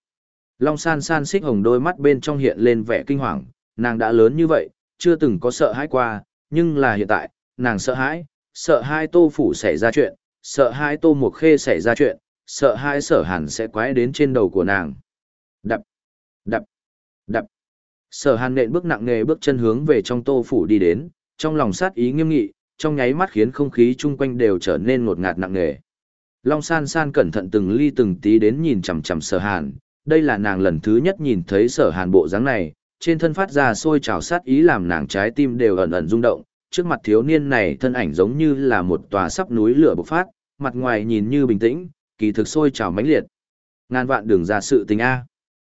Long san san xích hồng đôi mắt bên trong hiện lên vẻ kinh hoàng, nàng đã lớn như vậy, chưa từng có sợ hãi qua, nhưng là hiện tại, nàng sợ hãi, sợ hai tô phủ xảy ra chuyện, sợ hai tô mục khê xảy ra chuyện, sợ hai sở hàn sẽ quái đến trên đầu của nàng. Đập, đập, đập. Sở hàn nện bước nặng nề bước chân hướng về trong tô phủ đi đến, trong lòng sát ý nghiêm nghị, trong nháy mắt khiến không khí chung quanh đều trở nên ngột ngạt nặng nề. Long san san cẩn thận từng ly từng tí đến nhìn chằm chằm sở hàn, đây là nàng lần thứ nhất nhìn thấy sở hàn bộ dáng này, trên thân phát ra sôi trào sát ý làm nàng trái tim đều ẩn ẩn rung động, trước mặt thiếu niên này thân ảnh giống như là một tòa sắp núi lửa bộc phát, mặt ngoài nhìn như bình tĩnh, kỳ thực sôi trào mãnh liệt. Ngàn vạn đường ra sự tình A.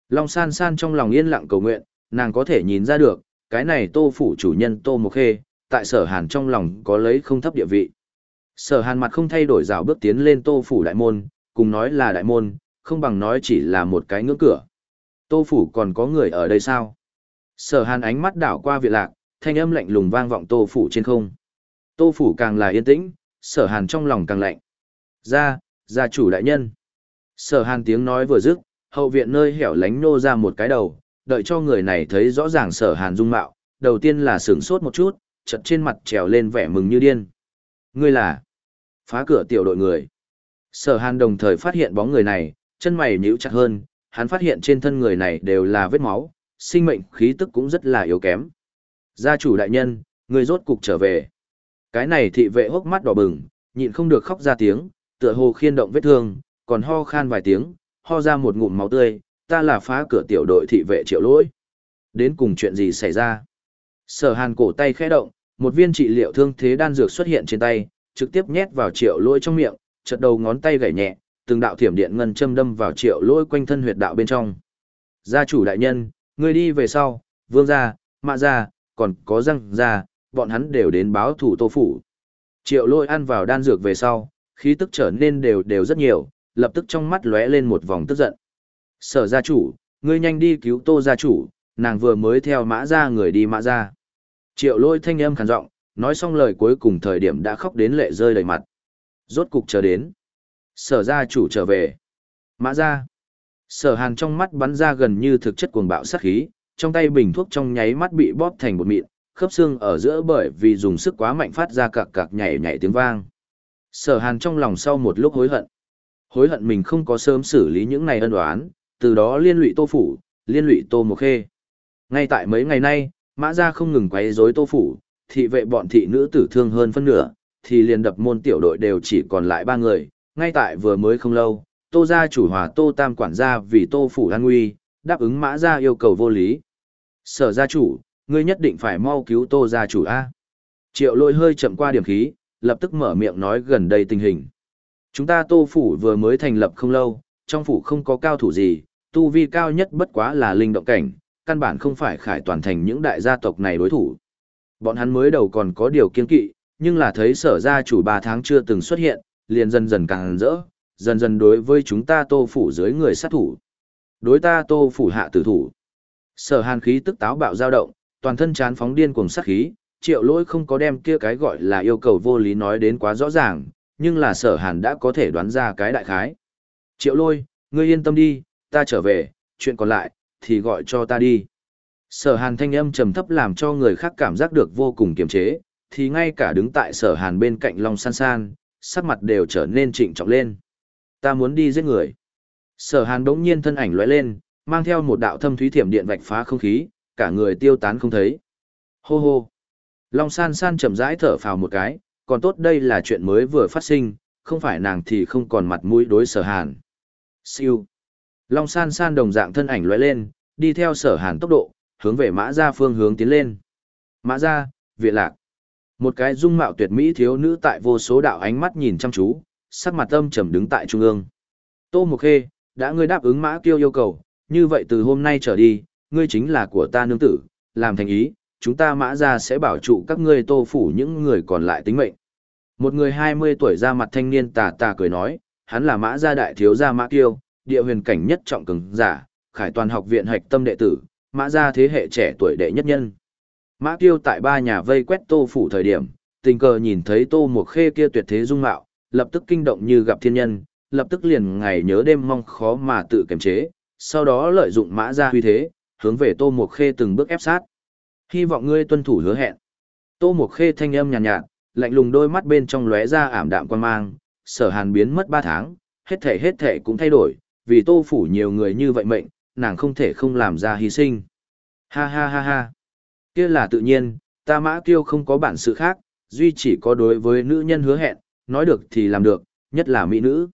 Long san san trong lòng yên lặng cầu nguyện, nàng có thể nhìn ra được, cái này tô phủ chủ nhân tô mộc khê, tại sở hàn trong lòng có lấy không thấp địa vị. Sở hàn mặt không thay đổi rào bước tiến lên tô phủ đại môn, cùng nói là đại môn, không bằng nói chỉ là một cái ngưỡng cửa. Tô phủ còn có người ở đây sao? Sở hàn ánh mắt đảo qua viện lạc, thanh âm lạnh lùng vang vọng tô phủ trên không. Tô phủ càng là yên tĩnh, sở hàn trong lòng càng lạnh. Ra, gia chủ đại nhân. Sở hàn tiếng nói vừa dứt, hậu viện nơi hẻo lánh nô ra một cái đầu, đợi cho người này thấy rõ ràng sở hàn dung mạo, đầu tiên là sửng sốt một chút, chật trên mặt trèo lên vẻ mừng như điên. Ngươi là phá cửa tiểu đội người. Sở hàn đồng thời phát hiện bóng người này, chân mày nhíu chặt hơn, hắn phát hiện trên thân người này đều là vết máu, sinh mệnh khí tức cũng rất là yếu kém. Gia chủ đại nhân, người rốt cục trở về. Cái này thị vệ hốc mắt đỏ bừng, nhịn không được khóc ra tiếng, tựa hồ khiên động vết thương, còn ho khan vài tiếng, ho ra một ngụm máu tươi, ta là phá cửa tiểu đội thị vệ triệu lỗi. Đến cùng chuyện gì xảy ra? Sở hàn cổ tay khẽ động, một viên trị liệu thương thế đan dược xuất hiện trên tay, trực tiếp nhét vào triệu lỗi trong miệng, chật đầu ngón tay gảy nhẹ, từng đạo thiểm điện ngân châm đâm vào triệu lôi quanh thân huyệt đạo bên trong. Gia chủ đại nhân, người đi về sau, vương gia, mạ gia, còn có răng gia, bọn hắn đều đến báo thủ tô phủ. Triệu lôi ăn vào đan dược về sau, khí tức trở nên đều đều rất nhiều, lập tức trong mắt lóe lên một vòng tức giận. Sở gia chủ, ngươi nhanh đi cứu tô gia chủ, nàng vừa mới theo mã gia người đi mã gia. Triệu lôi thanh âm khàn giọng, nói xong lời cuối cùng thời điểm đã khóc đến lệ rơi đầy mặt. Rốt cục chờ đến. Sở gia chủ trở về. Mã gia. Sở hàn trong mắt bắn ra gần như thực chất cuồng bạo sát khí, trong tay bình thuốc trong nháy mắt bị bóp thành bột mịn, khớp xương ở giữa bởi vì dùng sức quá mạnh phát ra cạc cạc nhảy nhảy tiếng vang. Sở hàn trong lòng sau một lúc hối hận. Hối hận mình không có sớm xử lý những này ân đoán, từ đó liên lụy tô phủ, liên lụy tô một khê. Ngay tại mấy ngày nay, mã gia không ngừng quấy rối tô phủ, thị vệ bọn thị nữ tử thương hơn phân nửa, thì liền đập môn tiểu đội đều chỉ còn lại ba người, ngay tại vừa mới không lâu, tô gia chủ hòa tô tam quản gia vì tô phủ an nguy, đáp ứng mã gia yêu cầu vô lý. Sở gia chủ, ngươi nhất định phải mau cứu tô gia chủ A. Triệu lôi hơi chậm qua điểm khí, lập tức mở miệng nói gần đây tình hình. Chúng ta tô phủ vừa mới thành lập không lâu, trong phủ không có cao thủ gì, tu vi cao nhất bất quá là linh động cảnh, căn bản không phải khải toàn thành những đại gia tộc này đối thủ. Bọn hắn mới đầu còn có điều kiên kỵ, nhưng là thấy sở gia chủ ba tháng chưa từng xuất hiện, liền dần dần càng rỡ, dần dần đối với chúng ta tô phủ dưới người sát thủ. Đối ta tô phủ hạ tử thủ. Sở hàn khí tức táo bạo dao động, toàn thân chán phóng điên cuồng sát khí, triệu lỗi không có đem kia cái gọi là yêu cầu vô lý nói đến quá rõ ràng, nhưng là sở hàn đã có thể đoán ra cái đại khái. Triệu lôi, ngươi yên tâm đi, ta trở về, chuyện còn lại, thì gọi cho ta đi. Sở hàn thanh âm trầm thấp làm cho người khác cảm giác được vô cùng kiềm chế, thì ngay cả đứng tại sở hàn bên cạnh Long San San, sắc mặt đều trở nên trịnh trọng lên. Ta muốn đi giết người. Sở hàn đống nhiên thân ảnh lóe lên, mang theo một đạo thâm thúy thiểm điện vạch phá không khí, cả người tiêu tán không thấy. Hô hô. Long san san chậm rãi thở phào một cái, còn tốt đây là chuyện mới vừa phát sinh, không phải nàng thì không còn mặt mũi đối sở hàn. Siêu. Long san san đồng dạng thân ảnh lóe lên, đi theo sở hàn tốc độ, hướng về mã ra phương hướng tiến lên. Mã ra, viện lạc. Một cái dung mạo tuyệt mỹ thiếu nữ tại vô số đạo ánh mắt nhìn chăm chú, sắc mặt âm trầm đứng tại trung ương. Tô Mộc Khê, đã ngươi đáp ứng mã kiêu yêu cầu, như vậy từ hôm nay trở đi, ngươi chính là của ta nương tử, làm thành ý, chúng ta mã ra sẽ bảo trụ các ngươi tô phủ những người còn lại tính mệnh. Một người 20 tuổi ra mặt thanh niên tà tà cười nói, hắn là mã gia đại thiếu gia mã kiêu, địa huyền cảnh nhất trọng cường giả, khải toàn học viện hạch tâm đệ tử, mã gia thế hệ trẻ tuổi đệ nhất nhân. Mã kiêu tại ba nhà vây quét tô phủ thời điểm, tình cờ nhìn thấy tô một khê kia tuyệt thế dung mạo, lập tức kinh động như gặp thiên nhân, lập tức liền ngày nhớ đêm mong khó mà tự kiềm chế, sau đó lợi dụng mã gia huy thế, hướng về Tô Mộc Khê từng bước ép sát. Hy vọng ngươi tuân thủ hứa hẹn. Tô Mộc Khê thanh âm nhàn nhạt, nhạt, lạnh lùng đôi mắt bên trong lóe ra ảm đạm quan mang, sở hàn biến mất 3 tháng, hết thể hết thể cũng thay đổi, vì Tô phủ nhiều người như vậy mệnh, nàng không thể không làm ra hy sinh. Ha ha ha ha. Kia là tự nhiên, ta mã kiêu không có bản sự khác, duy chỉ có đối với nữ nhân hứa hẹn, nói được thì làm được, nhất là mỹ nữ.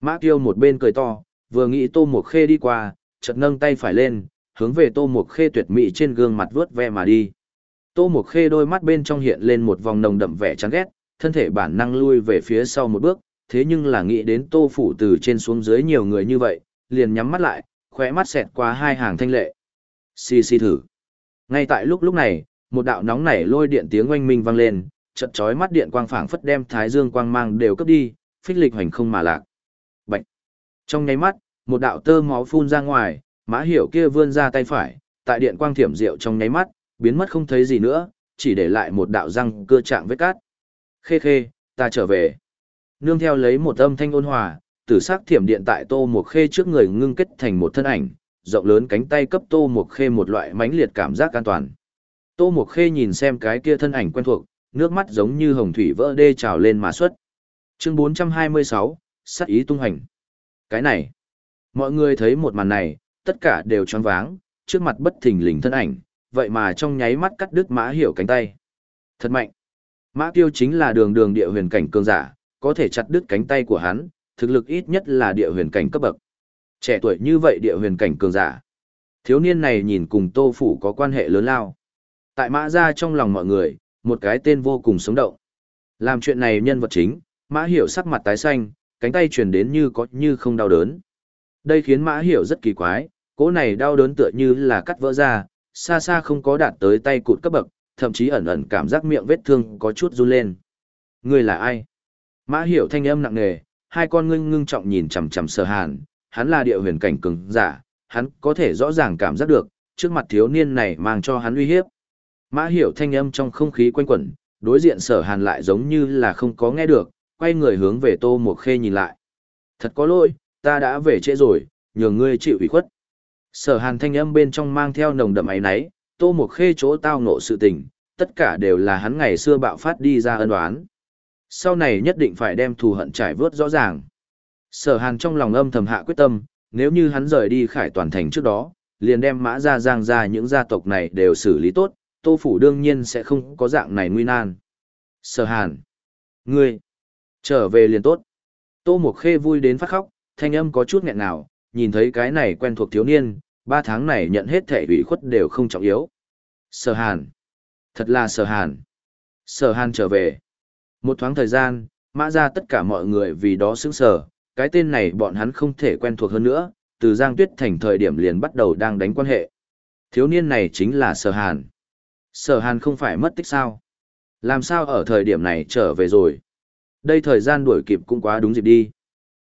Mã kiêu một bên cười to, vừa nghĩ Tô một Khê đi qua, chợt nâng tay phải lên, hướng về Tô một Khê tuyệt mỹ trên gương mặt vướt ve mà đi. Tô một Khê đôi mắt bên trong hiện lên một vòng nồng đậm vẻ chán ghét, thân thể bản năng lui về phía sau một bước, thế nhưng là nghĩ đến Tô phủ từ trên xuống dưới nhiều người như vậy, liền nhắm mắt lại, khóe mắt xẹt qua hai hàng thanh lệ. Xì xì thử. Ngay tại lúc lúc này, một đạo nóng nảy lôi điện tiếng oanh minh vang lên, chợt chói mắt điện quang phảng phất đem thái dương quang mang đều cấp đi, phích lịch hành không mà lạc. Bạch. Trong nháy mắt, một đạo tơ máu phun ra ngoài, mã hiểu kia vươn ra tay phải, tại điện quang thiểm diệu trong nháy mắt, biến mất không thấy gì nữa, chỉ để lại một đạo răng cưa chạm vết cát. Khê khê, ta trở về. Nương theo lấy một âm thanh ôn hòa, tử sắc thiểm điện tại tô một khê trước người ngưng kết thành một thân ảnh, rộng lớn cánh tay cấp tô một khê một loại mãnh liệt cảm giác an toàn. Tô một khê nhìn xem cái kia thân ảnh quen thuộc, nước mắt giống như hồng thủy vỡ đê trào lên mà xuất. Chương 426, sát ý tung hành. Cái này, mọi người thấy một màn này, tất cả đều choáng váng, trước mặt bất thình lình thân ảnh, vậy mà trong nháy mắt cắt đứt mã hiểu cánh tay. Thật mạnh. Mã tiêu chính là đường đường địa huyền cảnh cường giả, có thể chặt đứt cánh tay của hắn, thực lực ít nhất là địa huyền cảnh cấp bậc. Trẻ tuổi như vậy địa huyền cảnh cường giả. Thiếu niên này nhìn cùng tô phủ có quan hệ lớn lao. Tại mã ra trong lòng mọi người, một cái tên vô cùng sống động. Làm chuyện này nhân vật chính, Mã Hiểu sắc mặt tái xanh, cánh tay truyền đến như có như không đau đớn. Đây khiến Mã Hiểu rất kỳ quái, cỗ này đau đớn tựa như là cắt vỡ ra, xa xa không có đạt tới tay cụt cấp bậc, thậm chí ẩn ẩn cảm giác miệng vết thương có chút run lên. Người là ai? Mã Hiểu thanh âm nặng nề, hai con ngưng ngưng trọng nhìn chằm chằm Sở Hàn, hắn là địa huyền cảnh cường giả, hắn có thể rõ ràng cảm giác được, trước mặt thiếu niên này mang cho hắn uy hiếp. Mã Hiểu thanh âm trong không khí quanh quẩn, đối diện Sở Hàn lại giống như là không có nghe được, quay người hướng về Tô một Khê nhìn lại. Thật có lỗi, ta đã về trễ rồi, nhường ngươi chịu ủy khuất. Sở hàn thanh âm bên trong mang theo nồng đậm ấy náy, tô một khê chỗ tao ngộ sự tình, tất cả đều là hắn ngày xưa bạo phát đi ra ân đoán. Sau này nhất định phải đem thù hận trải vớt rõ ràng. Sở hàn trong lòng âm thầm hạ quyết tâm, nếu như hắn rời đi khải toàn thành trước đó, liền đem mã ra giang ra những gia tộc này đều xử lý tốt, tô phủ đương nhiên sẽ không có dạng này nguy nan. Sở hàn. Ngươi. Trở về liền tốt. Tô Mộc Khê vui đến phát khóc, thanh âm có chút nghẹn nào, nhìn thấy cái này quen thuộc thiếu niên, ba tháng này nhận hết thể ủy khuất đều không trọng yếu. Sở Hàn. Thật là Sở Hàn. Sở Hàn trở về. Một thoáng thời gian, mã ra tất cả mọi người vì đó sững sờ, cái tên này bọn hắn không thể quen thuộc hơn nữa, từ Giang Tuyết thành thời điểm liền bắt đầu đang đánh quan hệ. Thiếu niên này chính là Sở Hàn. Sở Hàn không phải mất tích sao? Làm sao ở thời điểm này trở về rồi? Đây thời gian đuổi kịp cũng quá đúng dịp đi.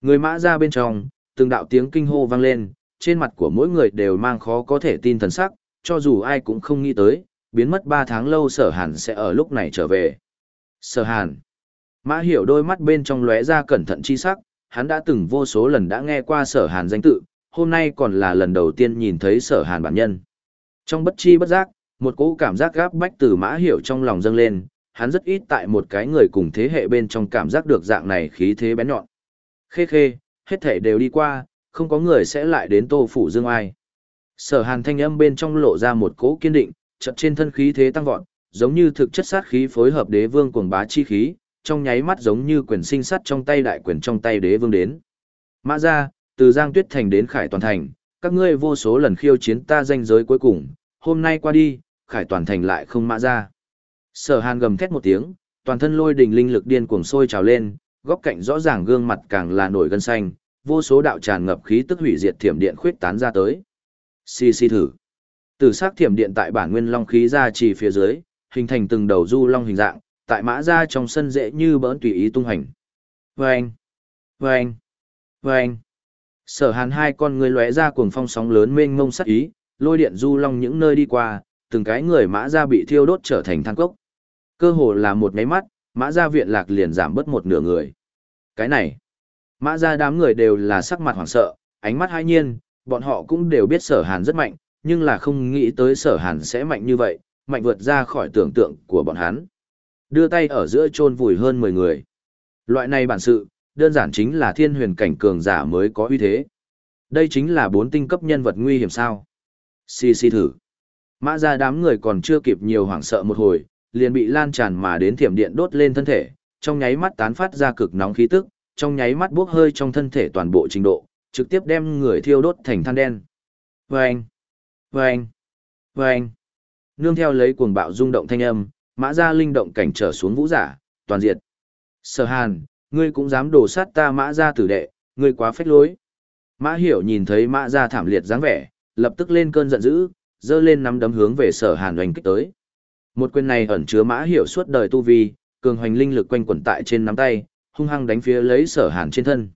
Người mã ra bên trong, từng đạo tiếng kinh hô vang lên, trên mặt của mỗi người đều mang khó có thể tin thần sắc, cho dù ai cũng không nghĩ tới, biến mất 3 tháng lâu sở hàn sẽ ở lúc này trở về. Sở hàn. Mã hiểu đôi mắt bên trong lóe ra cẩn thận chi sắc, hắn đã từng vô số lần đã nghe qua sở hàn danh tự, hôm nay còn là lần đầu tiên nhìn thấy sở hàn bản nhân. Trong bất chi bất giác, một cỗ cảm giác gáp bách từ mã hiểu trong lòng dâng lên, hắn rất ít tại một cái người cùng thế hệ bên trong cảm giác được dạng này khí thế bén nhọn. Khê khê, hết thể đều đi qua, không có người sẽ lại đến tô phủ dương ai. Sở hàn thanh âm bên trong lộ ra một cỗ kiên định, chật trên thân khí thế tăng vọt, giống như thực chất sát khí phối hợp đế vương cuồng bá chi khí, trong nháy mắt giống như quyền sinh sắt trong tay đại quyền trong tay đế vương đến. Mã ra, từ Giang Tuyết Thành đến Khải Toàn Thành, các ngươi vô số lần khiêu chiến ta danh giới cuối cùng, hôm nay qua đi, Khải Toàn Thành lại không mã ra. Sở Hàn gầm thét một tiếng, toàn thân lôi đình linh lực điên cuồng sôi trào lên, góc cạnh rõ ràng gương mặt càng là nổi gân xanh, vô số đạo tràn ngập khí tức hủy diệt thiểm điện khuyết tán ra tới. Xì xì thử. Từ sắc thiểm điện tại bản nguyên long khí ra chỉ phía dưới, hình thành từng đầu du long hình dạng, tại mã ra trong sân dễ như bỡn tùy ý tung hành. Vâng! Vâng! Vâng! Sở hàn hai con người lóe ra cuồng phong sóng lớn mênh mông sắc ý, lôi điện du long những nơi đi qua, từng cái người mã ra bị thiêu đốt trở thành than cốc. Cơ hồ là một máy mắt, mã ra viện lạc liền giảm bớt một nửa người. Cái này, mã ra đám người đều là sắc mặt hoảng sợ, ánh mắt hai nhiên, bọn họ cũng đều biết sở hàn rất mạnh, nhưng là không nghĩ tới sở hàn sẽ mạnh như vậy, mạnh vượt ra khỏi tưởng tượng của bọn hắn. Đưa tay ở giữa chôn vùi hơn 10 người. Loại này bản sự, đơn giản chính là thiên huyền cảnh cường giả mới có uy thế. Đây chính là bốn tinh cấp nhân vật nguy hiểm sao. Xì xì thử. Mã ra đám người còn chưa kịp nhiều hoảng sợ một hồi, liền bị lan tràn mà đến thiểm điện đốt lên thân thể, trong nháy mắt tán phát ra cực nóng khí tức, trong nháy mắt bốc hơi trong thân thể toàn bộ trình độ, trực tiếp đem người thiêu đốt thành than đen. Vâng! Vâng! Vâng! Nương theo lấy cuồng bạo rung động thanh âm, mã ra linh động cảnh trở xuống vũ giả, toàn diệt. Sở hàn, ngươi cũng dám đổ sát ta mã ra tử đệ, ngươi quá phách lối. Mã hiểu nhìn thấy mã ra thảm liệt dáng vẻ, lập tức lên cơn giận dữ, dơ lên nắm đấm hướng về sở hàn oanh kích tới. Một quyền này ẩn chứa mã hiểu suốt đời tu vi, cường hoành linh lực quanh quẩn tại trên nắm tay, hung hăng đánh phía lấy sở hàn trên thân.